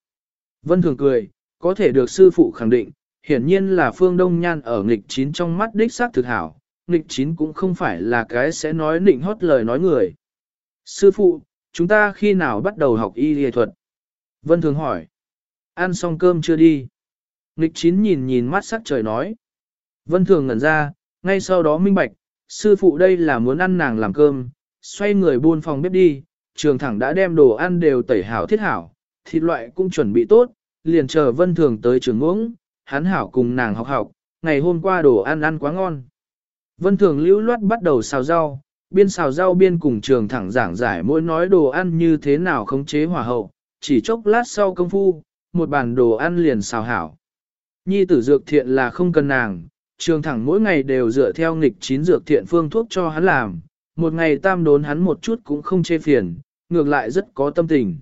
Vân thường cười, có thể được sư phụ khẳng định, hiển nhiên là phương đông nhan ở nghịch chín trong mắt đích xác thực hảo, nghịch chín cũng không phải là cái sẽ nói nịnh hót lời nói người. Sư phụ, chúng ta khi nào bắt đầu học y y thuật? Vân thường hỏi. Ăn xong cơm chưa đi? Nghịch chín nhìn nhìn mắt sắc trời nói. Vân thường ngẩn ra, ngay sau đó minh bạch, sư phụ đây là muốn ăn nàng làm cơm, xoay người buôn phòng bếp đi, trường thẳng đã đem đồ ăn đều tẩy hảo thiết hảo, thịt loại cũng chuẩn bị tốt, liền chờ vân thường tới trường uống, hắn hảo cùng nàng học học, ngày hôm qua đồ ăn ăn quá ngon. Vân thường lưu loát bắt đầu xào rau, biên xào rau biên cùng trường thẳng giảng giải mỗi nói đồ ăn như thế nào khống chế hỏa hậu, chỉ chốc lát sau công phu, một bàn đồ ăn liền xào hảo. Nhi tử dược thiện là không cần nàng, trường thẳng mỗi ngày đều dựa theo nghịch chín dược thiện phương thuốc cho hắn làm, một ngày tam đốn hắn một chút cũng không chê phiền, ngược lại rất có tâm tình.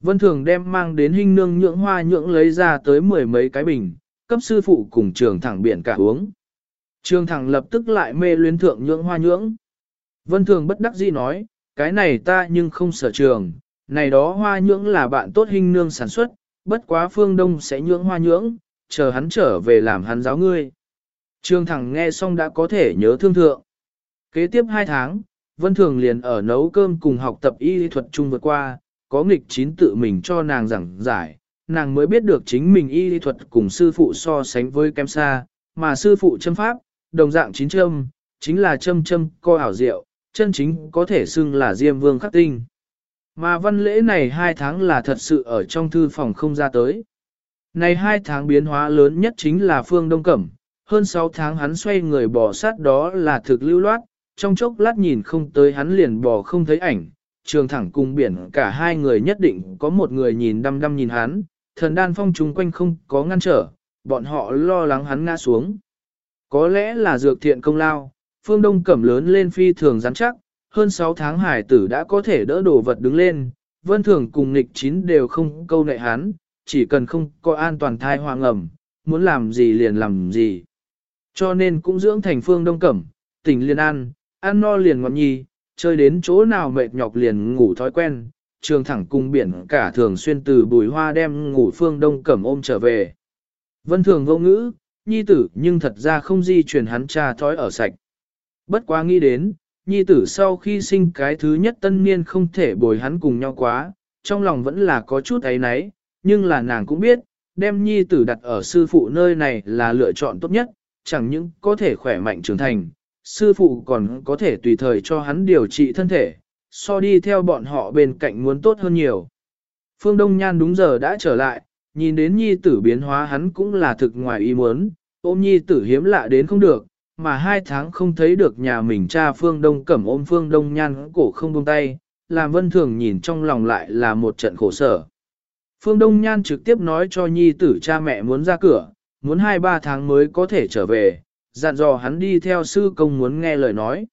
Vân Thường đem mang đến hình nương nhượng hoa nhượng lấy ra tới mười mấy cái bình, cấp sư phụ cùng trường thẳng biển cả uống. Trường thẳng lập tức lại mê luyến thượng nhượng hoa nhưỡng. Vân Thường bất đắc dĩ nói, cái này ta nhưng không sở trường, này đó hoa nhưỡng là bạn tốt hình nương sản xuất, bất quá phương đông sẽ nhưỡng hoa nhưỡng, chờ hắn trở về làm hắn giáo ngươi. Trương thẳng nghe xong đã có thể nhớ thương thượng. Kế tiếp 2 tháng, Vân Thường liền ở nấu cơm cùng học tập y thuật chung vượt qua, có nghịch chín tự mình cho nàng giảng giải, nàng mới biết được chính mình y thuật cùng sư phụ so sánh với kém xa, mà sư phụ châm pháp, đồng dạng chín châm, chính là châm châm co ảo diệu, chân chính có thể xưng là diêm vương khắc tinh. Mà văn lễ này hai tháng là thật sự ở trong thư phòng không ra tới. Này hai tháng biến hóa lớn nhất chính là phương đông cẩm, hơn 6 tháng hắn xoay người bỏ sát đó là thực lưu loát, trong chốc lát nhìn không tới hắn liền bỏ không thấy ảnh, trường thẳng cùng biển cả hai người nhất định có một người nhìn đăm đăm nhìn hắn, thần đan phong chung quanh không có ngăn trở, bọn họ lo lắng hắn ngã xuống. Có lẽ là dược thiện công lao, phương đông cẩm lớn lên phi thường rắn chắc, hơn 6 tháng hải tử đã có thể đỡ đồ vật đứng lên, vân thường cùng nghịch chín đều không câu nệ hắn, chỉ cần không có an toàn thai hoang ẩm, muốn làm gì liền làm gì. Cho nên cũng dưỡng thành phương đông cẩm, tỉnh liên an ăn no liền ngọn nhi, chơi đến chỗ nào mệt nhọc liền ngủ thói quen, trường thẳng cùng biển cả thường xuyên từ bùi hoa đem ngủ phương đông cẩm ôm trở về. Vân thường vô ngữ, nhi tử nhưng thật ra không di chuyển hắn cha thói ở sạch. Bất quá nghĩ đến, nhi tử sau khi sinh cái thứ nhất tân niên không thể bồi hắn cùng nhau quá, trong lòng vẫn là có chút ấy náy, nhưng là nàng cũng biết, đem nhi tử đặt ở sư phụ nơi này là lựa chọn tốt nhất, chẳng những có thể khỏe mạnh trưởng thành, sư phụ còn có thể tùy thời cho hắn điều trị thân thể, so đi theo bọn họ bên cạnh muốn tốt hơn nhiều. Phương Đông Nhan đúng giờ đã trở lại, nhìn đến nhi tử biến hóa hắn cũng là thực ngoài ý muốn, ôm nhi tử hiếm lạ đến không được, mà hai tháng không thấy được nhà mình cha Phương Đông cẩm ôm Phương Đông Nhan cổ không buông tay, làm vân thường nhìn trong lòng lại là một trận khổ sở. Phương Đông Nhan trực tiếp nói cho nhi tử cha mẹ muốn ra cửa, muốn 2-3 tháng mới có thể trở về, dặn dò hắn đi theo sư công muốn nghe lời nói.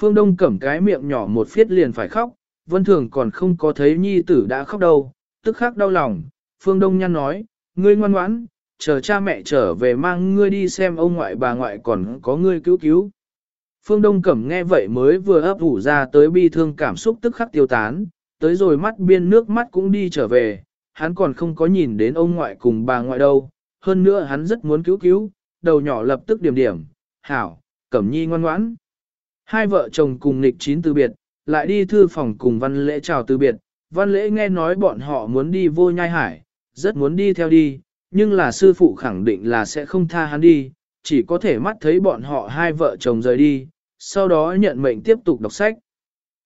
Phương Đông cẩm cái miệng nhỏ một phiết liền phải khóc, Vân Thường còn không có thấy nhi tử đã khóc đâu, tức khắc đau lòng. Phương Đông nhăn nói, ngươi ngoan ngoãn, chờ cha mẹ trở về mang ngươi đi xem ông ngoại bà ngoại còn có ngươi cứu cứu. Phương Đông Cẩm nghe vậy mới vừa ấp ủ ra tới bi thương cảm xúc tức khắc tiêu tán, tới rồi mắt biên nước mắt cũng đi trở về, hắn còn không có nhìn đến ông ngoại cùng bà ngoại đâu, hơn nữa hắn rất muốn cứu cứu, đầu nhỏ lập tức điểm điểm, hảo, Cẩm Nhi ngoan ngoãn. Hai vợ chồng cùng nịch chín từ biệt, lại đi thư phòng cùng văn lễ chào từ biệt, văn lễ nghe nói bọn họ muốn đi vô nhai hải, rất muốn đi theo đi, nhưng là sư phụ khẳng định là sẽ không tha hắn đi, chỉ có thể mắt thấy bọn họ hai vợ chồng rời đi, sau đó nhận mệnh tiếp tục đọc sách.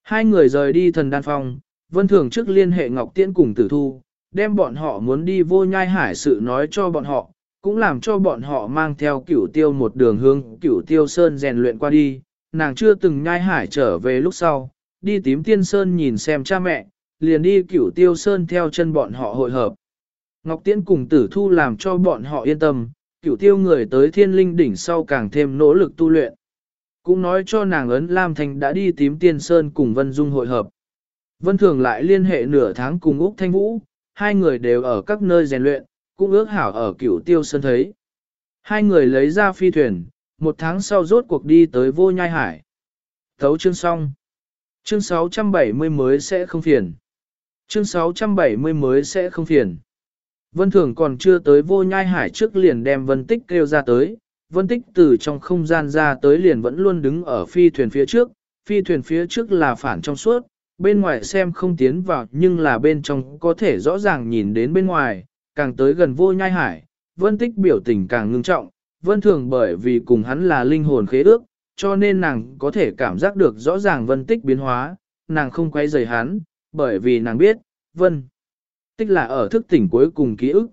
Hai người rời đi thần đan phong, vân thường trước liên hệ Ngọc Tiễn cùng tử thu, đem bọn họ muốn đi vô nhai hải sự nói cho bọn họ, cũng làm cho bọn họ mang theo cửu tiêu một đường hướng cửu tiêu sơn rèn luyện qua đi, nàng chưa từng nhai hải trở về lúc sau, đi tím tiên sơn nhìn xem cha mẹ, liền đi cửu tiêu sơn theo chân bọn họ hội hợp. Ngọc Tiễn cùng tử thu làm cho bọn họ yên tâm, cửu tiêu người tới thiên linh đỉnh sau càng thêm nỗ lực tu luyện. Cũng nói cho nàng ấn Lam Thành đã đi tím tiên sơn cùng Vân Dung hội hợp. Vân Thường lại liên hệ nửa tháng cùng Úc Thanh Vũ, hai người đều ở các nơi rèn luyện, cũng ước hảo ở cửu tiêu sơn thấy. Hai người lấy ra phi thuyền, một tháng sau rốt cuộc đi tới vô nhai hải. Thấu chương xong. Chương 670 mới sẽ không phiền. Chương 670 mới sẽ không phiền. Vân Thường còn chưa tới vô nhai hải trước liền đem Vân Tích kêu ra tới. Vân Tích từ trong không gian ra tới liền vẫn luôn đứng ở phi thuyền phía trước. Phi thuyền phía trước là phản trong suốt, bên ngoài xem không tiến vào nhưng là bên trong có thể rõ ràng nhìn đến bên ngoài, càng tới gần vô nhai hải. Vân Tích biểu tình càng ngưng trọng, Vân Thường bởi vì cùng hắn là linh hồn khế ước, cho nên nàng có thể cảm giác được rõ ràng Vân Tích biến hóa, nàng không quay rời hắn, bởi vì nàng biết, Vân tích là ở thức tỉnh cuối cùng ký ức.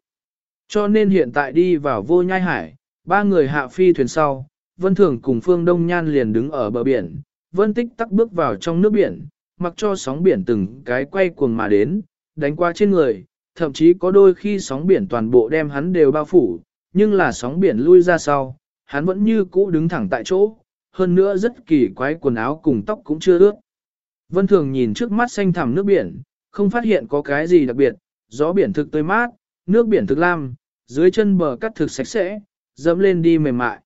Cho nên hiện tại đi vào vô nhai hải, ba người hạ phi thuyền sau, Vân Thường cùng Phương Đông Nhan liền đứng ở bờ biển, Vân Tích tắc bước vào trong nước biển, mặc cho sóng biển từng cái quay cuồng mà đến, đánh qua trên người, thậm chí có đôi khi sóng biển toàn bộ đem hắn đều bao phủ, nhưng là sóng biển lui ra sau, hắn vẫn như cũ đứng thẳng tại chỗ, hơn nữa rất kỳ quái quần áo cùng tóc cũng chưa ướt. Vân Thường nhìn trước mắt xanh thẳm nước biển, không phát hiện có cái gì đặc biệt, gió biển thực tươi mát, nước biển thực lam, dưới chân bờ cắt thực sạch sẽ, dẫm lên đi mềm mại.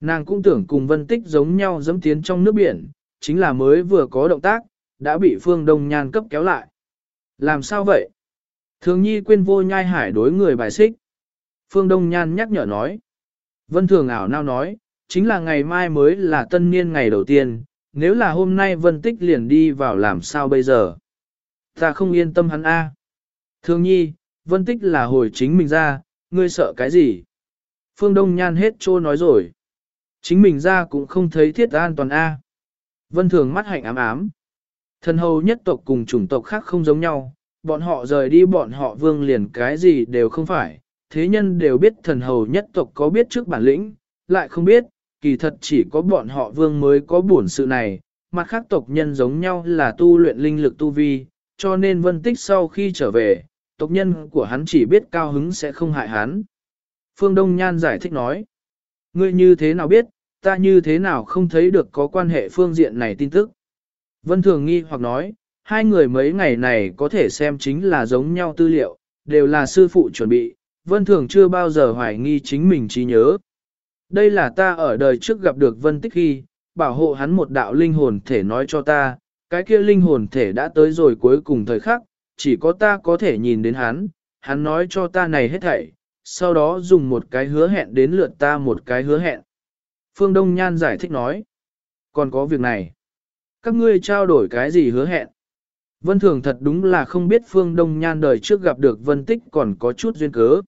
Nàng cũng tưởng cùng vân tích giống nhau dẫm tiến trong nước biển, chính là mới vừa có động tác, đã bị phương đông nhan cấp kéo lại. Làm sao vậy? Thường nhi quên vô nhai hải đối người bài xích. Phương Đông Nhan nhắc nhở nói. Vân Thường ảo nao nói, chính là ngày mai mới là tân niên ngày đầu tiên, nếu là hôm nay Vân Tích liền đi vào làm sao bây giờ? Ta không yên tâm hắn a. Thường nhi, vân tích là hồi chính mình ra, ngươi sợ cái gì? Phương Đông Nhan hết trô nói rồi. Chính mình ra cũng không thấy thiết an toàn A. Vân thường mắt hạnh ám ám. Thần hầu nhất tộc cùng chủng tộc khác không giống nhau, bọn họ rời đi bọn họ vương liền cái gì đều không phải. Thế nhân đều biết thần hầu nhất tộc có biết trước bản lĩnh, lại không biết, kỳ thật chỉ có bọn họ vương mới có bổn sự này, mặt khác tộc nhân giống nhau là tu luyện linh lực tu vi, cho nên vân tích sau khi trở về, tộc nhân của hắn chỉ biết cao hứng sẽ không hại hắn. Phương Đông Nhan giải thích nói, ngươi như thế nào biết, ta như thế nào không thấy được có quan hệ phương diện này tin tức. Vân Thường nghi hoặc nói, hai người mấy ngày này có thể xem chính là giống nhau tư liệu, đều là sư phụ chuẩn bị, Vân Thường chưa bao giờ hoài nghi chính mình trí nhớ. Đây là ta ở đời trước gặp được Vân Tích khi, bảo hộ hắn một đạo linh hồn thể nói cho ta, cái kia linh hồn thể đã tới rồi cuối cùng thời khắc, chỉ có ta có thể nhìn đến hắn, hắn nói cho ta này hết thảy, sau đó dùng một cái hứa hẹn đến lượt ta một cái hứa hẹn. Phương Đông Nhan giải thích nói, còn có việc này, các ngươi trao đổi cái gì hứa hẹn? Vân Thường thật đúng là không biết Phương Đông Nhan đời trước gặp được Vân Tích còn có chút duyên cớ.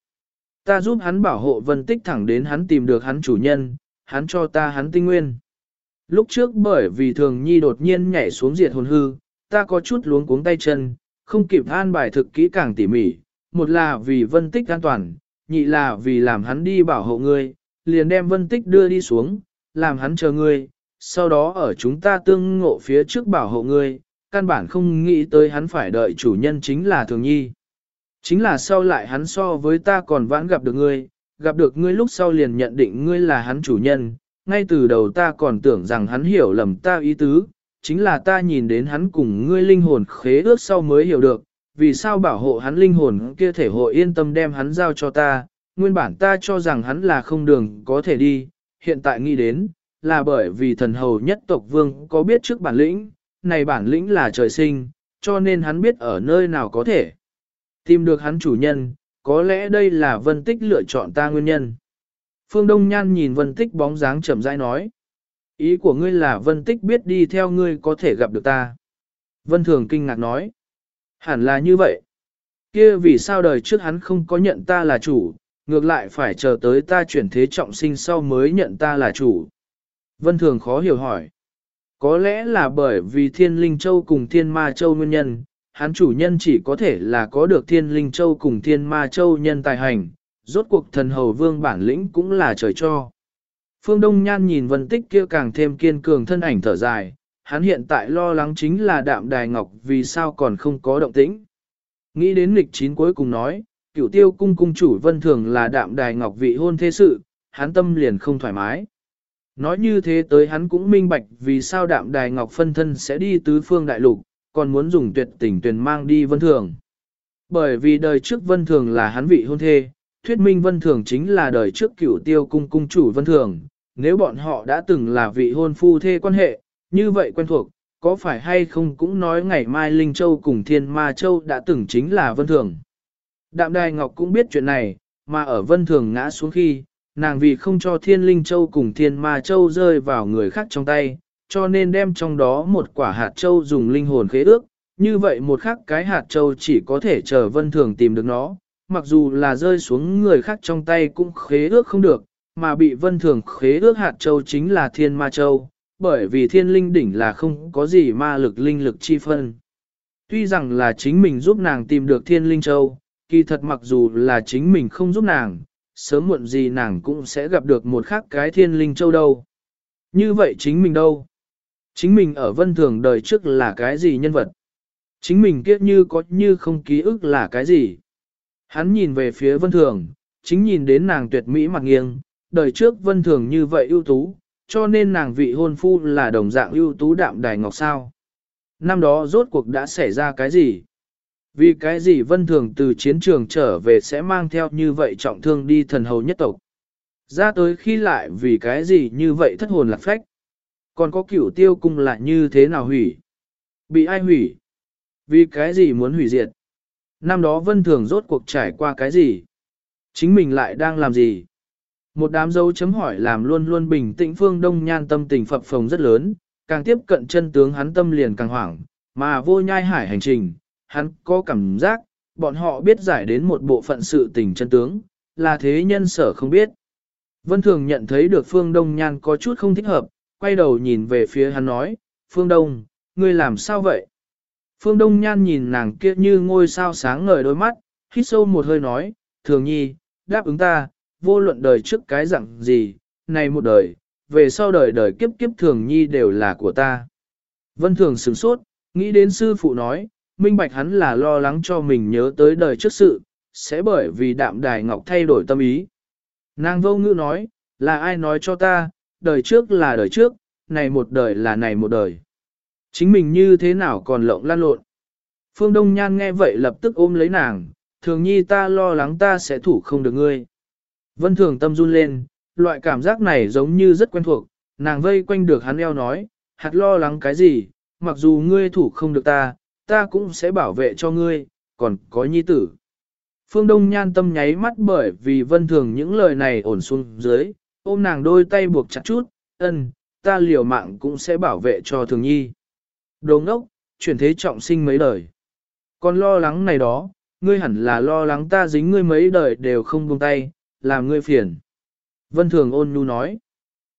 Ta giúp hắn bảo hộ Vân Tích thẳng đến hắn tìm được hắn chủ nhân, hắn cho ta hắn tinh nguyên. Lúc trước bởi vì Thường Nhi đột nhiên nhảy xuống diệt hồn hư, ta có chút luống cuống tay chân, không kịp an bài thực kỹ càng tỉ mỉ, một là vì vân tích an toàn, nhị là vì làm hắn đi bảo hộ ngươi, liền đem vân tích đưa đi xuống, làm hắn chờ ngươi, sau đó ở chúng ta tương ngộ phía trước bảo hộ ngươi, căn bản không nghĩ tới hắn phải đợi chủ nhân chính là thường nhi. Chính là sau lại hắn so với ta còn vãn gặp được ngươi, gặp được ngươi lúc sau liền nhận định ngươi là hắn chủ nhân, ngay từ đầu ta còn tưởng rằng hắn hiểu lầm ta ý tứ, chính là ta nhìn đến hắn cùng ngươi linh hồn khế ước sau mới hiểu được, vì sao bảo hộ hắn linh hồn kia thể hội yên tâm đem hắn giao cho ta, nguyên bản ta cho rằng hắn là không đường có thể đi, hiện tại nghĩ đến, là bởi vì thần hầu nhất tộc vương có biết trước bản lĩnh, này bản lĩnh là trời sinh, cho nên hắn biết ở nơi nào có thể tìm được hắn chủ nhân, có lẽ đây là vân tích lựa chọn ta nguyên nhân. Phương Đông Nhan nhìn vân tích bóng dáng chậm rãi nói. Ý của ngươi là vân tích biết đi theo ngươi có thể gặp được ta. Vân Thường kinh ngạc nói. Hẳn là như vậy. kia vì sao đời trước hắn không có nhận ta là chủ, ngược lại phải chờ tới ta chuyển thế trọng sinh sau mới nhận ta là chủ. Vân Thường khó hiểu hỏi. Có lẽ là bởi vì Thiên Linh Châu cùng Thiên Ma Châu nguyên nhân, hắn chủ nhân chỉ có thể là có được Thiên Linh Châu cùng Thiên Ma Châu nhân tài hành, rốt cuộc thần hầu vương bản lĩnh cũng là trời cho. Phương Đông Nhan nhìn vân tích kia càng thêm kiên cường thân ảnh thở dài, hắn hiện tại lo lắng chính là đạm đài ngọc vì sao còn không có động tĩnh. Nghĩ đến lịch chín cuối cùng nói, cửu tiêu cung cung chủ vân thường là đạm đài ngọc vị hôn thế sự, hắn tâm liền không thoải mái. Nói như thế tới hắn cũng minh bạch vì sao đạm đài ngọc phân thân sẽ đi tứ phương đại lục, còn muốn dùng tuyệt tình tuyển mang đi vân thường. Bởi vì đời trước vân thường là hắn vị hôn thê, thuyết minh vân thường chính là đời trước cửu tiêu cung cung chủ vân thường, nếu bọn họ đã từng là vị hôn phu thê quan hệ, như vậy quen thuộc, có phải hay không cũng nói ngày mai Linh Châu cùng Thiên Ma Châu đã từng chính là vân thường. Đạm Đài Ngọc cũng biết chuyện này, mà ở vân thường ngã xuống khi, nàng vì không cho Thiên Linh Châu cùng Thiên Ma Châu rơi vào người khác trong tay, cho nên đem trong đó một quả hạt châu dùng linh hồn khế ước, như vậy một khắc cái hạt châu chỉ có thể chờ vân thường tìm được nó, mặc dù là rơi xuống người khác trong tay cũng khế ước không được, mà bị vân thường khế ước hạt châu chính là thiên ma châu, bởi vì thiên linh đỉnh là không có gì ma lực linh lực chi phân. Tuy rằng là chính mình giúp nàng tìm được thiên linh châu, kỳ thật mặc dù là chính mình không giúp nàng, sớm muộn gì nàng cũng sẽ gặp được một khác cái thiên linh châu đâu. Như vậy chính mình đâu? Chính mình ở vân thường đời trước là cái gì nhân vật? Chính mình kiếp như có như không ký ức là cái gì? Hắn nhìn về phía vân thường, chính nhìn đến nàng tuyệt mỹ mặt nghiêng, đời trước vân thường như vậy ưu tú, cho nên nàng vị hôn phu là đồng dạng ưu tú đạm đài ngọc sao. Năm đó rốt cuộc đã xảy ra cái gì? Vì cái gì vân thường từ chiến trường trở về sẽ mang theo như vậy trọng thương đi thần hầu nhất tộc? Ra tới khi lại vì cái gì như vậy thất hồn lạc phách? Còn có cửu tiêu cung lại như thế nào hủy? Bị ai hủy? Vì cái gì muốn hủy diệt? Năm đó vân thường rốt cuộc trải qua cái gì? Chính mình lại đang làm gì? Một đám dấu chấm hỏi làm luôn luôn bình tĩnh phương đông nhan tâm tình phập phồng rất lớn, càng tiếp cận chân tướng hắn tâm liền càng hoảng, mà vô nhai hải hành trình, hắn có cảm giác, bọn họ biết giải đến một bộ phận sự tình chân tướng, là thế nhân sở không biết. Vân Thường nhận thấy được Phương Đông Nhan có chút không thích hợp, quay đầu nhìn về phía hắn nói, Phương Đông, ngươi làm sao vậy? Phương Đông Nhan nhìn nàng kia như ngôi sao sáng ngời đôi mắt, hít sâu một hơi nói, Thường Nhi, đáp ứng ta, vô luận đời trước cái dạng gì, này một đời, về sau đời đời kiếp kiếp Thường Nhi đều là của ta. Vân Thường sửng sốt, nghĩ đến sư phụ nói, minh bạch hắn là lo lắng cho mình nhớ tới đời trước sự, sẽ bởi vì đạm đài ngọc thay đổi tâm ý. Nàng vô ngữ nói, là ai nói cho ta, đời trước là đời trước, này một đời là này một đời. Chính mình như thế nào còn lộng lan lộn. Phương Đông Nhan nghe vậy lập tức ôm lấy nàng, thường nhi ta lo lắng ta sẽ thủ không được ngươi. Vân thường tâm run lên, loại cảm giác này giống như rất quen thuộc, nàng vây quanh được hắn eo nói, hạt lo lắng cái gì, mặc dù ngươi thủ không được ta, ta cũng sẽ bảo vệ cho ngươi, còn có nhi tử. Phương Đông Nhan tâm nháy mắt bởi vì vân thường những lời này ổn xuống dưới, ôm nàng đôi tay buộc chặt chút, ân, ta liều mạng cũng sẽ bảo vệ cho thường nhi. Đồ ngốc, chuyển thế trọng sinh mấy đời. Còn lo lắng này đó, ngươi hẳn là lo lắng ta dính ngươi mấy đời đều không buông tay, làm ngươi phiền. Vân Thường ôn nhu nói,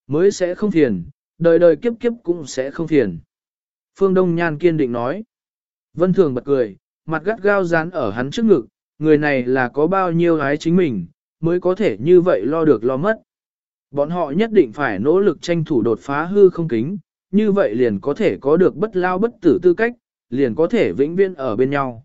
mới sẽ không phiền, đời đời kiếp kiếp cũng sẽ không phiền. Phương Đông Nhan kiên định nói, Vân Thường bật cười, mặt gắt gao dán ở hắn trước ngực, người này là có bao nhiêu ái chính mình, mới có thể như vậy lo được lo mất. Bọn họ nhất định phải nỗ lực tranh thủ đột phá hư không kính, như vậy liền có thể có được bất lao bất tử tư cách, liền có thể vĩnh viễn ở bên nhau.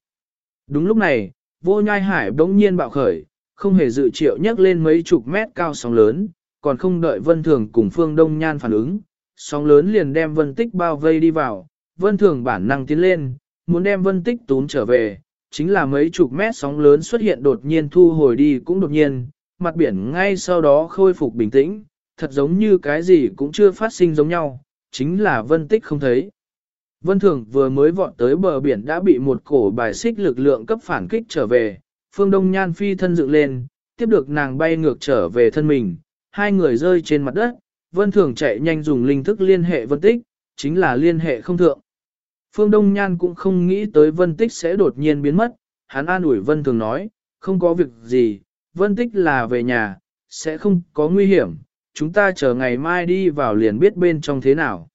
Đúng lúc này, vô nhai hải bỗng nhiên bạo khởi, không hề dự triệu nhấc lên mấy chục mét cao sóng lớn, còn không đợi Vân Thường cùng Phương Đông Nhan phản ứng, sóng lớn liền đem Vân Tích bao vây đi vào, Vân Thường bản năng tiến lên, muốn đem Vân Tích tún trở về, chính là mấy chục mét sóng lớn xuất hiện đột nhiên thu hồi đi cũng đột nhiên, mặt biển ngay sau đó khôi phục bình tĩnh, thật giống như cái gì cũng chưa phát sinh giống nhau, chính là Vân Tích không thấy. Vân Thường vừa mới vọt tới bờ biển đã bị một cổ bài xích lực lượng cấp phản kích trở về, Phương Đông Nhan phi thân dựng lên, tiếp được nàng bay ngược trở về thân mình, hai người rơi trên mặt đất, Vân Thường chạy nhanh dùng linh thức liên hệ Vân Tích, chính là liên hệ không thượng. Phương Đông Nhan cũng không nghĩ tới Vân Tích sẽ đột nhiên biến mất, hắn an ủi Vân Thường nói, không có việc gì, Vân Tích là về nhà, sẽ không có nguy hiểm, chúng ta chờ ngày mai đi vào liền biết bên trong thế nào.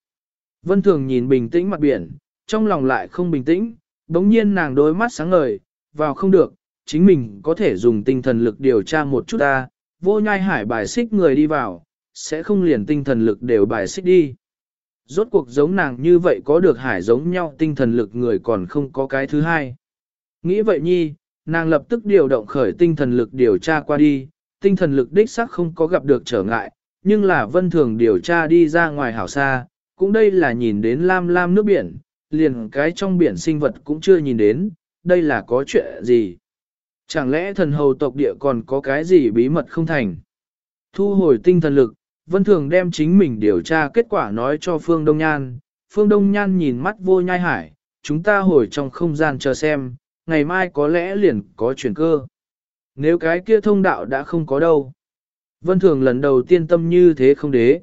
Vân Thường nhìn bình tĩnh mặt biển, trong lòng lại không bình tĩnh, đống nhiên nàng đôi mắt sáng ngời, vào không được, chính mình có thể dùng tinh thần lực điều tra một chút ta, vô nhai hải bài xích người đi vào, sẽ không liền tinh thần lực đều bài xích đi. Rốt cuộc giống nàng như vậy có được hải giống nhau tinh thần lực người còn không có cái thứ hai. Nghĩ vậy nhi, nàng lập tức điều động khởi tinh thần lực điều tra qua đi, tinh thần lực đích xác không có gặp được trở ngại, nhưng là vân thường điều tra đi ra ngoài hảo xa, cũng đây là nhìn đến lam lam nước biển, liền cái trong biển sinh vật cũng chưa nhìn đến, đây là có chuyện gì. Chẳng lẽ thần hầu tộc địa còn có cái gì bí mật không thành? Thu hồi tinh thần lực, Vân Thường đem chính mình điều tra kết quả nói cho Phương Đông Nhan. Phương Đông Nhan nhìn mắt vô nhai hải, chúng ta hồi trong không gian chờ xem, ngày mai có lẽ liền có chuyển cơ. Nếu cái kia thông đạo đã không có đâu. Vân Thường lần đầu tiên tâm như thế không đế.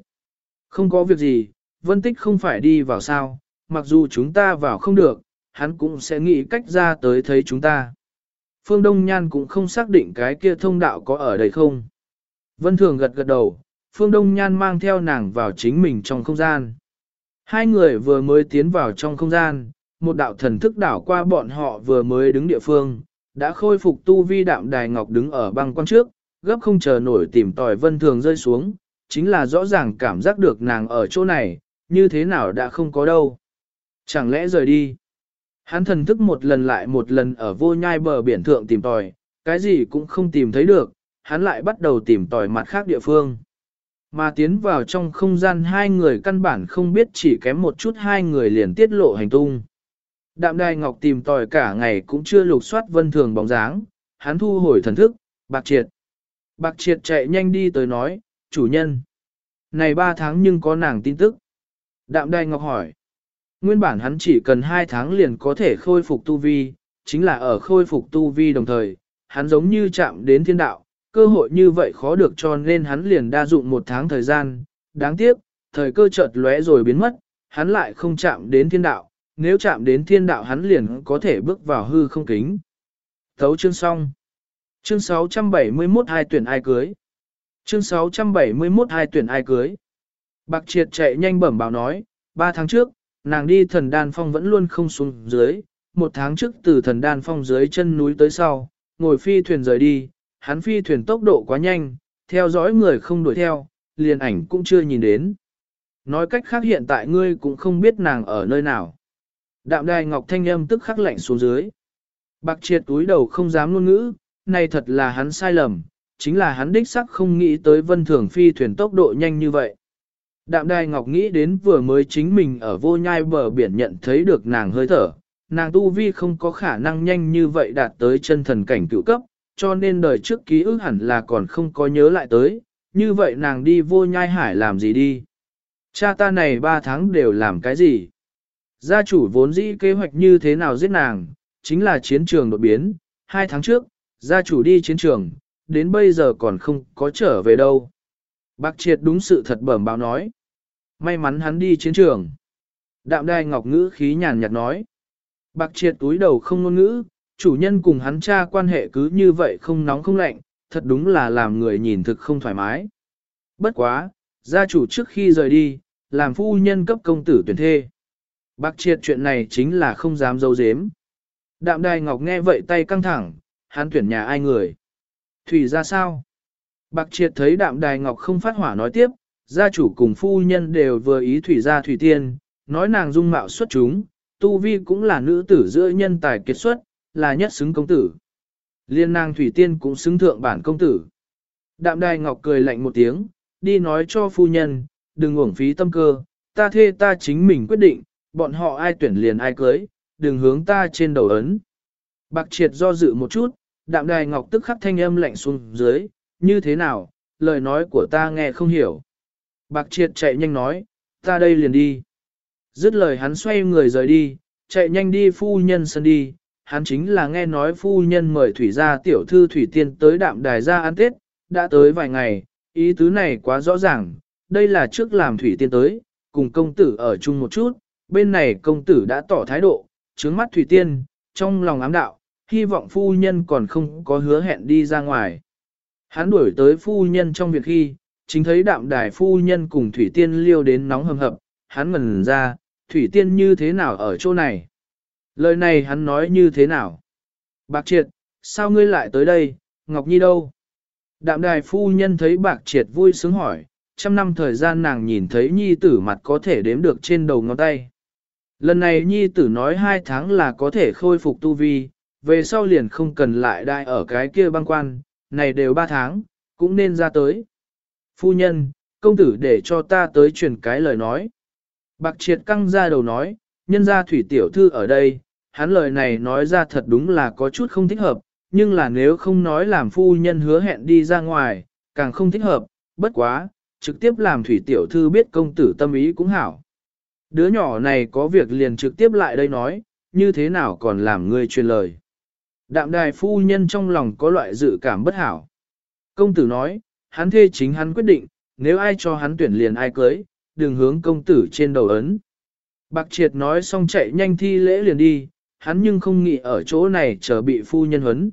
Không có việc gì, Vân Tích không phải đi vào sao, mặc dù chúng ta vào không được, hắn cũng sẽ nghĩ cách ra tới thấy chúng ta. Phương Đông Nhan cũng không xác định cái kia thông đạo có ở đây không. Vân Thường gật gật đầu, Phương Đông Nhan mang theo nàng vào chính mình trong không gian. Hai người vừa mới tiến vào trong không gian, một đạo thần thức đảo qua bọn họ vừa mới đứng địa phương, đã khôi phục tu vi đạm đài ngọc đứng ở băng quan trước, gấp không chờ nổi tìm tòi Vân Thường rơi xuống, chính là rõ ràng cảm giác được nàng ở chỗ này, như thế nào đã không có đâu. Chẳng lẽ rời đi? Hắn thần thức một lần lại một lần ở vô nhai bờ biển thượng tìm tòi, cái gì cũng không tìm thấy được, hắn lại bắt đầu tìm tòi mặt khác địa phương. Mà tiến vào trong không gian hai người căn bản không biết chỉ kém một chút hai người liền tiết lộ hành tung. Đạm đài ngọc tìm tòi cả ngày cũng chưa lục soát vân thường bóng dáng, hắn thu hồi thần thức, bạc triệt. Bạc triệt chạy nhanh đi tới nói, chủ nhân. Này ba tháng nhưng có nàng tin tức. Đạm đài ngọc hỏi. Nguyên bản hắn chỉ cần hai tháng liền có thể khôi phục tu vi, chính là ở khôi phục tu vi đồng thời, hắn giống như chạm đến thiên đạo, cơ hội như vậy khó được cho nên hắn liền đa dụng một tháng thời gian, đáng tiếc, thời cơ chợt lóe rồi biến mất, hắn lại không chạm đến thiên đạo, nếu chạm đến thiên đạo hắn liền có thể bước vào hư không kính. Thấu chương xong. Chương 671 hai tuyển ai cưới. Chương 671 hai tuyển ai cưới. Bạc triệt chạy nhanh bẩm báo nói, ba tháng trước, nàng đi thần đan phong vẫn luôn không xuống dưới, một tháng trước từ thần đan phong dưới chân núi tới sau, ngồi phi thuyền rời đi, hắn phi thuyền tốc độ quá nhanh, theo dõi người không đuổi theo, liền ảnh cũng chưa nhìn đến. Nói cách khác hiện tại ngươi cũng không biết nàng ở nơi nào. Đạm đài ngọc thanh âm tức khắc lạnh xuống dưới. Bạc triệt túi đầu không dám ngôn ngữ, này thật là hắn sai lầm, chính là hắn đích sắc không nghĩ tới vân thường phi thuyền tốc độ nhanh như vậy. Đạm đài ngọc nghĩ đến vừa mới chính mình ở vô nhai bờ biển nhận thấy được nàng hơi thở, nàng tu vi không có khả năng nhanh như vậy đạt tới chân thần cảnh cựu cấp, cho nên đời trước ký ức hẳn là còn không có nhớ lại tới, như vậy nàng đi vô nhai hải làm gì đi. Cha ta này ba tháng đều làm cái gì? Gia chủ vốn dĩ kế hoạch như thế nào giết nàng, chính là chiến trường đột biến, hai tháng trước, gia chủ đi chiến trường, đến bây giờ còn không có trở về đâu. Bác triệt đúng sự thật bẩm báo nói. May mắn hắn đi chiến trường. Đạm đai ngọc ngữ khí nhàn nhạt nói. Bạc triệt túi đầu không ngôn ngữ, chủ nhân cùng hắn cha quan hệ cứ như vậy không nóng không lạnh, thật đúng là làm người nhìn thực không thoải mái. Bất quá, gia chủ trước khi rời đi, làm phu nhân cấp công tử tuyển thê. Bạc triệt chuyện này chính là không dám dâu dếm. Đạm đài ngọc nghe vậy tay căng thẳng, hắn tuyển nhà ai người. Thủy ra sao? Bạc triệt thấy đạm đài ngọc không phát hỏa nói tiếp, gia chủ cùng phu nhân đều vừa ý thủy gia thủy tiên, nói nàng dung mạo xuất chúng, tu vi cũng là nữ tử giữa nhân tài kiệt xuất, là nhất xứng công tử. Liên nàng thủy tiên cũng xứng thượng bản công tử. Đạm đài ngọc cười lạnh một tiếng, đi nói cho phu nhân, đừng uổng phí tâm cơ, ta thê ta chính mình quyết định, bọn họ ai tuyển liền ai cưới, đừng hướng ta trên đầu ấn. Bạc triệt do dự một chút, đạm đài ngọc tức khắc thanh âm lạnh xuống dưới, như thế nào, lời nói của ta nghe không hiểu. Bạc triệt chạy nhanh nói, ta đây liền đi. Dứt lời hắn xoay người rời đi, chạy nhanh đi phu nhân sân đi, hắn chính là nghe nói phu nhân mời thủy gia tiểu thư thủy tiên tới đạm đài ra ăn tết, đã tới vài ngày, ý tứ này quá rõ ràng, đây là trước làm thủy tiên tới, cùng công tử ở chung một chút, bên này công tử đã tỏ thái độ, trướng mắt thủy tiên, trong lòng ám đạo, hy vọng phu nhân còn không có hứa hẹn đi ra ngoài. Hắn đuổi tới phu nhân trong việc khi, chính thấy đạm đài phu nhân cùng thủy tiên liêu đến nóng hầm hập, hắn ngần ra, thủy tiên như thế nào ở chỗ này? Lời này hắn nói như thế nào? Bạc triệt, sao ngươi lại tới đây, Ngọc Nhi đâu? Đạm đài phu nhân thấy bạc triệt vui sướng hỏi, trăm năm thời gian nàng nhìn thấy nhi tử mặt có thể đếm được trên đầu ngón tay. Lần này nhi tử nói hai tháng là có thể khôi phục tu vi, về sau liền không cần lại đai ở cái kia băng quan, này đều ba tháng, cũng nên ra tới. Phu nhân, công tử để cho ta tới truyền cái lời nói. Bạc triệt căng ra đầu nói, nhân gia thủy tiểu thư ở đây, hắn lời này nói ra thật đúng là có chút không thích hợp, nhưng là nếu không nói làm phu nhân hứa hẹn đi ra ngoài, càng không thích hợp, bất quá, trực tiếp làm thủy tiểu thư biết công tử tâm ý cũng hảo. Đứa nhỏ này có việc liền trực tiếp lại đây nói, như thế nào còn làm người truyền lời. Đạm đài phu nhân trong lòng có loại dự cảm bất hảo. Công tử nói, hắn thê chính hắn quyết định, nếu ai cho hắn tuyển liền ai cưới, đừng hướng công tử trên đầu ấn. Bạc triệt nói xong chạy nhanh thi lễ liền đi, hắn nhưng không nghĩ ở chỗ này chờ bị phu nhân huấn.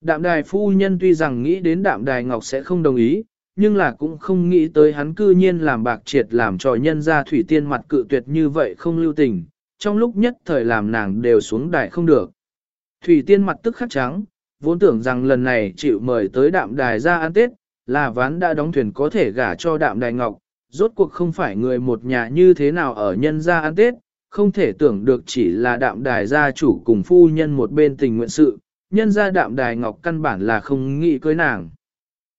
Đạm đài phu nhân tuy rằng nghĩ đến đạm đài ngọc sẽ không đồng ý, nhưng là cũng không nghĩ tới hắn cư nhiên làm bạc triệt làm trò nhân ra thủy tiên mặt cự tuyệt như vậy không lưu tình, trong lúc nhất thời làm nàng đều xuống đài không được. Thủy tiên mặt tức khắc trắng, vốn tưởng rằng lần này chịu mời tới đạm đài ra ăn tết, là ván đã đóng thuyền có thể gả cho đạm đài ngọc, rốt cuộc không phải người một nhà như thế nào ở nhân gia ăn tết, không thể tưởng được chỉ là đạm đài gia chủ cùng phu nhân một bên tình nguyện sự, nhân gia đạm đài ngọc căn bản là không nghĩ cưới nàng.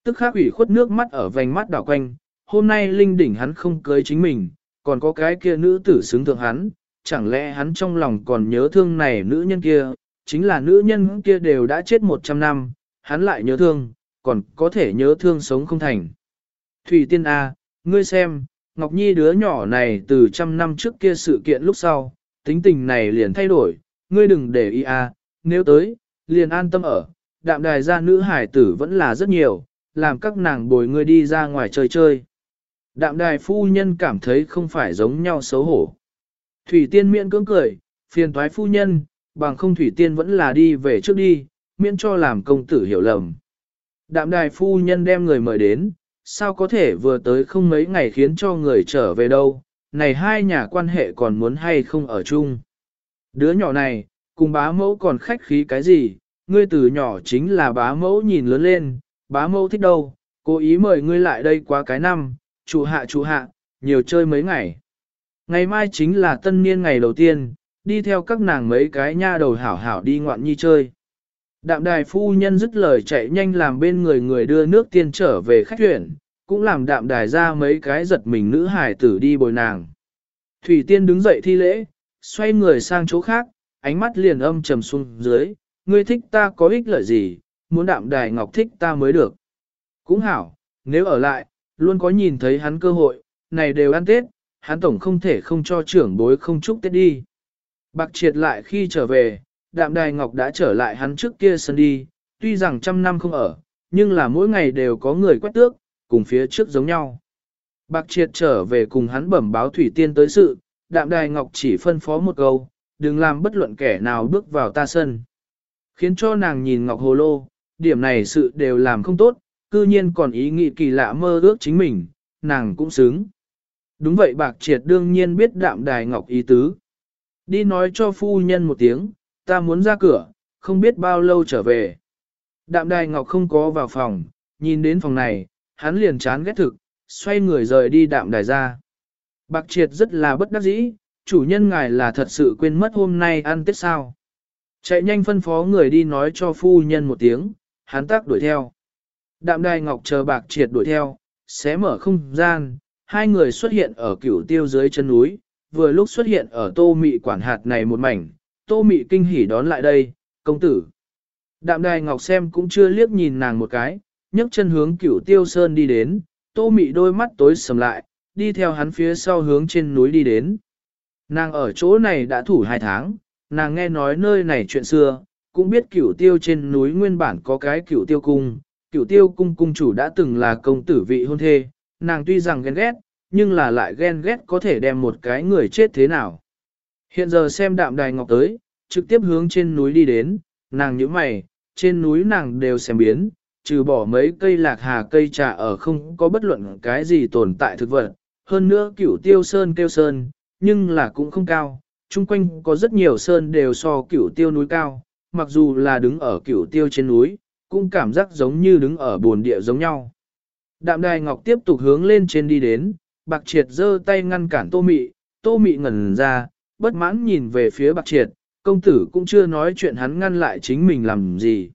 Tức khắc ủy khuất nước mắt ở vành mắt đảo quanh, hôm nay linh đỉnh hắn không cưới chính mình, còn có cái kia nữ tử xứng thượng hắn, chẳng lẽ hắn trong lòng còn nhớ thương này nữ nhân kia, chính là nữ nhân kia đều đã chết 100 năm, hắn lại nhớ thương, còn có thể nhớ thương sống không thành. Thủy tiên A, ngươi xem, Ngọc Nhi đứa nhỏ này từ trăm năm trước kia sự kiện lúc sau, tính tình này liền thay đổi, ngươi đừng để ý à, nếu tới, liền an tâm ở, đạm đài gia nữ hải tử vẫn là rất nhiều, làm các nàng bồi ngươi đi ra ngoài chơi chơi. Đạm đài phu nhân cảm thấy không phải giống nhau xấu hổ. Thủy tiên Miễn cưỡng cười, phiền toái phu nhân, bằng không thủy tiên vẫn là đi về trước đi, miễn cho làm công tử hiểu lầm. Đạm đài phu nhân đem người mời đến, sao có thể vừa tới không mấy ngày khiến cho người trở về đâu, này hai nhà quan hệ còn muốn hay không ở chung. Đứa nhỏ này, cùng bá mẫu còn khách khí cái gì, ngươi từ nhỏ chính là bá mẫu nhìn lớn lên, bá mẫu thích đâu, cố ý mời ngươi lại đây qua cái năm, chủ hạ chủ hạ, nhiều chơi mấy ngày. Ngày mai chính là tân niên ngày đầu tiên, đi theo các nàng mấy cái nha đầu hảo hảo đi ngoạn nhi chơi. Đạm đài phu nhân dứt lời chạy nhanh làm bên người người đưa nước tiên trở về khách thuyền cũng làm đạm đài ra mấy cái giật mình nữ hải tử đi bồi nàng. Thủy tiên đứng dậy thi lễ, xoay người sang chỗ khác, ánh mắt liền âm trầm xuống dưới, ngươi thích ta có ích lợi gì, muốn đạm đài ngọc thích ta mới được. Cũng hảo, nếu ở lại, luôn có nhìn thấy hắn cơ hội, này đều ăn Tết, hắn tổng không thể không cho trưởng bối không chúc Tết đi. Bạc triệt lại khi trở về, đạm đài ngọc đã trở lại hắn trước kia sân đi, tuy rằng trăm năm không ở, nhưng là mỗi ngày đều có người quét tước, cùng phía trước giống nhau. Bạc triệt trở về cùng hắn bẩm báo thủy tiên tới sự, đạm đài ngọc chỉ phân phó một câu, đừng làm bất luận kẻ nào bước vào ta sân. Khiến cho nàng nhìn ngọc hồ lô, điểm này sự đều làm không tốt, cư nhiên còn ý nghĩ kỳ lạ mơ ước chính mình, nàng cũng xứng. Đúng vậy bạc triệt đương nhiên biết đạm đài ngọc ý tứ. Đi nói cho phu nhân một tiếng, ta muốn ra cửa, không biết bao lâu trở về. Đạm đài ngọc không có vào phòng, nhìn đến phòng này, hắn liền chán ghét thực, xoay người rời đi đạm đài ra. Bạc triệt rất là bất đắc dĩ, chủ nhân ngài là thật sự quên mất hôm nay ăn tết sao. Chạy nhanh phân phó người đi nói cho phu nhân một tiếng, hắn tác đuổi theo. Đạm đài ngọc chờ bạc triệt đuổi theo, xé mở không gian, hai người xuất hiện ở cửu tiêu dưới chân núi, vừa lúc xuất hiện ở tô mị quản hạt này một mảnh, tô mị kinh hỉ đón lại đây, công tử. Đạm đài ngọc xem cũng chưa liếc nhìn nàng một cái, nhấc chân hướng cửu tiêu sơn đi đến, tô mị đôi mắt tối sầm lại, đi theo hắn phía sau hướng trên núi đi đến. Nàng ở chỗ này đã thủ hai tháng, nàng nghe nói nơi này chuyện xưa, cũng biết cửu tiêu trên núi nguyên bản có cái cửu tiêu cung, cửu tiêu cung cung chủ đã từng là công tử vị hôn thê, nàng tuy rằng ghen ghét, nhưng là lại ghen ghét có thể đem một cái người chết thế nào. Hiện giờ xem đạm đài ngọc tới, trực tiếp hướng trên núi đi đến, nàng nhíu mày, trên núi nàng đều xem biến, trừ bỏ mấy cây lạc hà cây trà ở không có bất luận cái gì tồn tại thực vật, hơn nữa cửu tiêu sơn kêu sơn, nhưng là cũng không cao, chung quanh có rất nhiều sơn đều so cửu tiêu núi cao, mặc dù là đứng ở cửu tiêu trên núi, cũng cảm giác giống như đứng ở bồn địa giống nhau. Đạm đài ngọc tiếp tục hướng lên trên đi đến, bạc triệt giơ tay ngăn cản tô mị, tô mị ngẩn ra, bất mãn nhìn về phía bạc triệt, công tử cũng chưa nói chuyện hắn ngăn lại chính mình làm gì.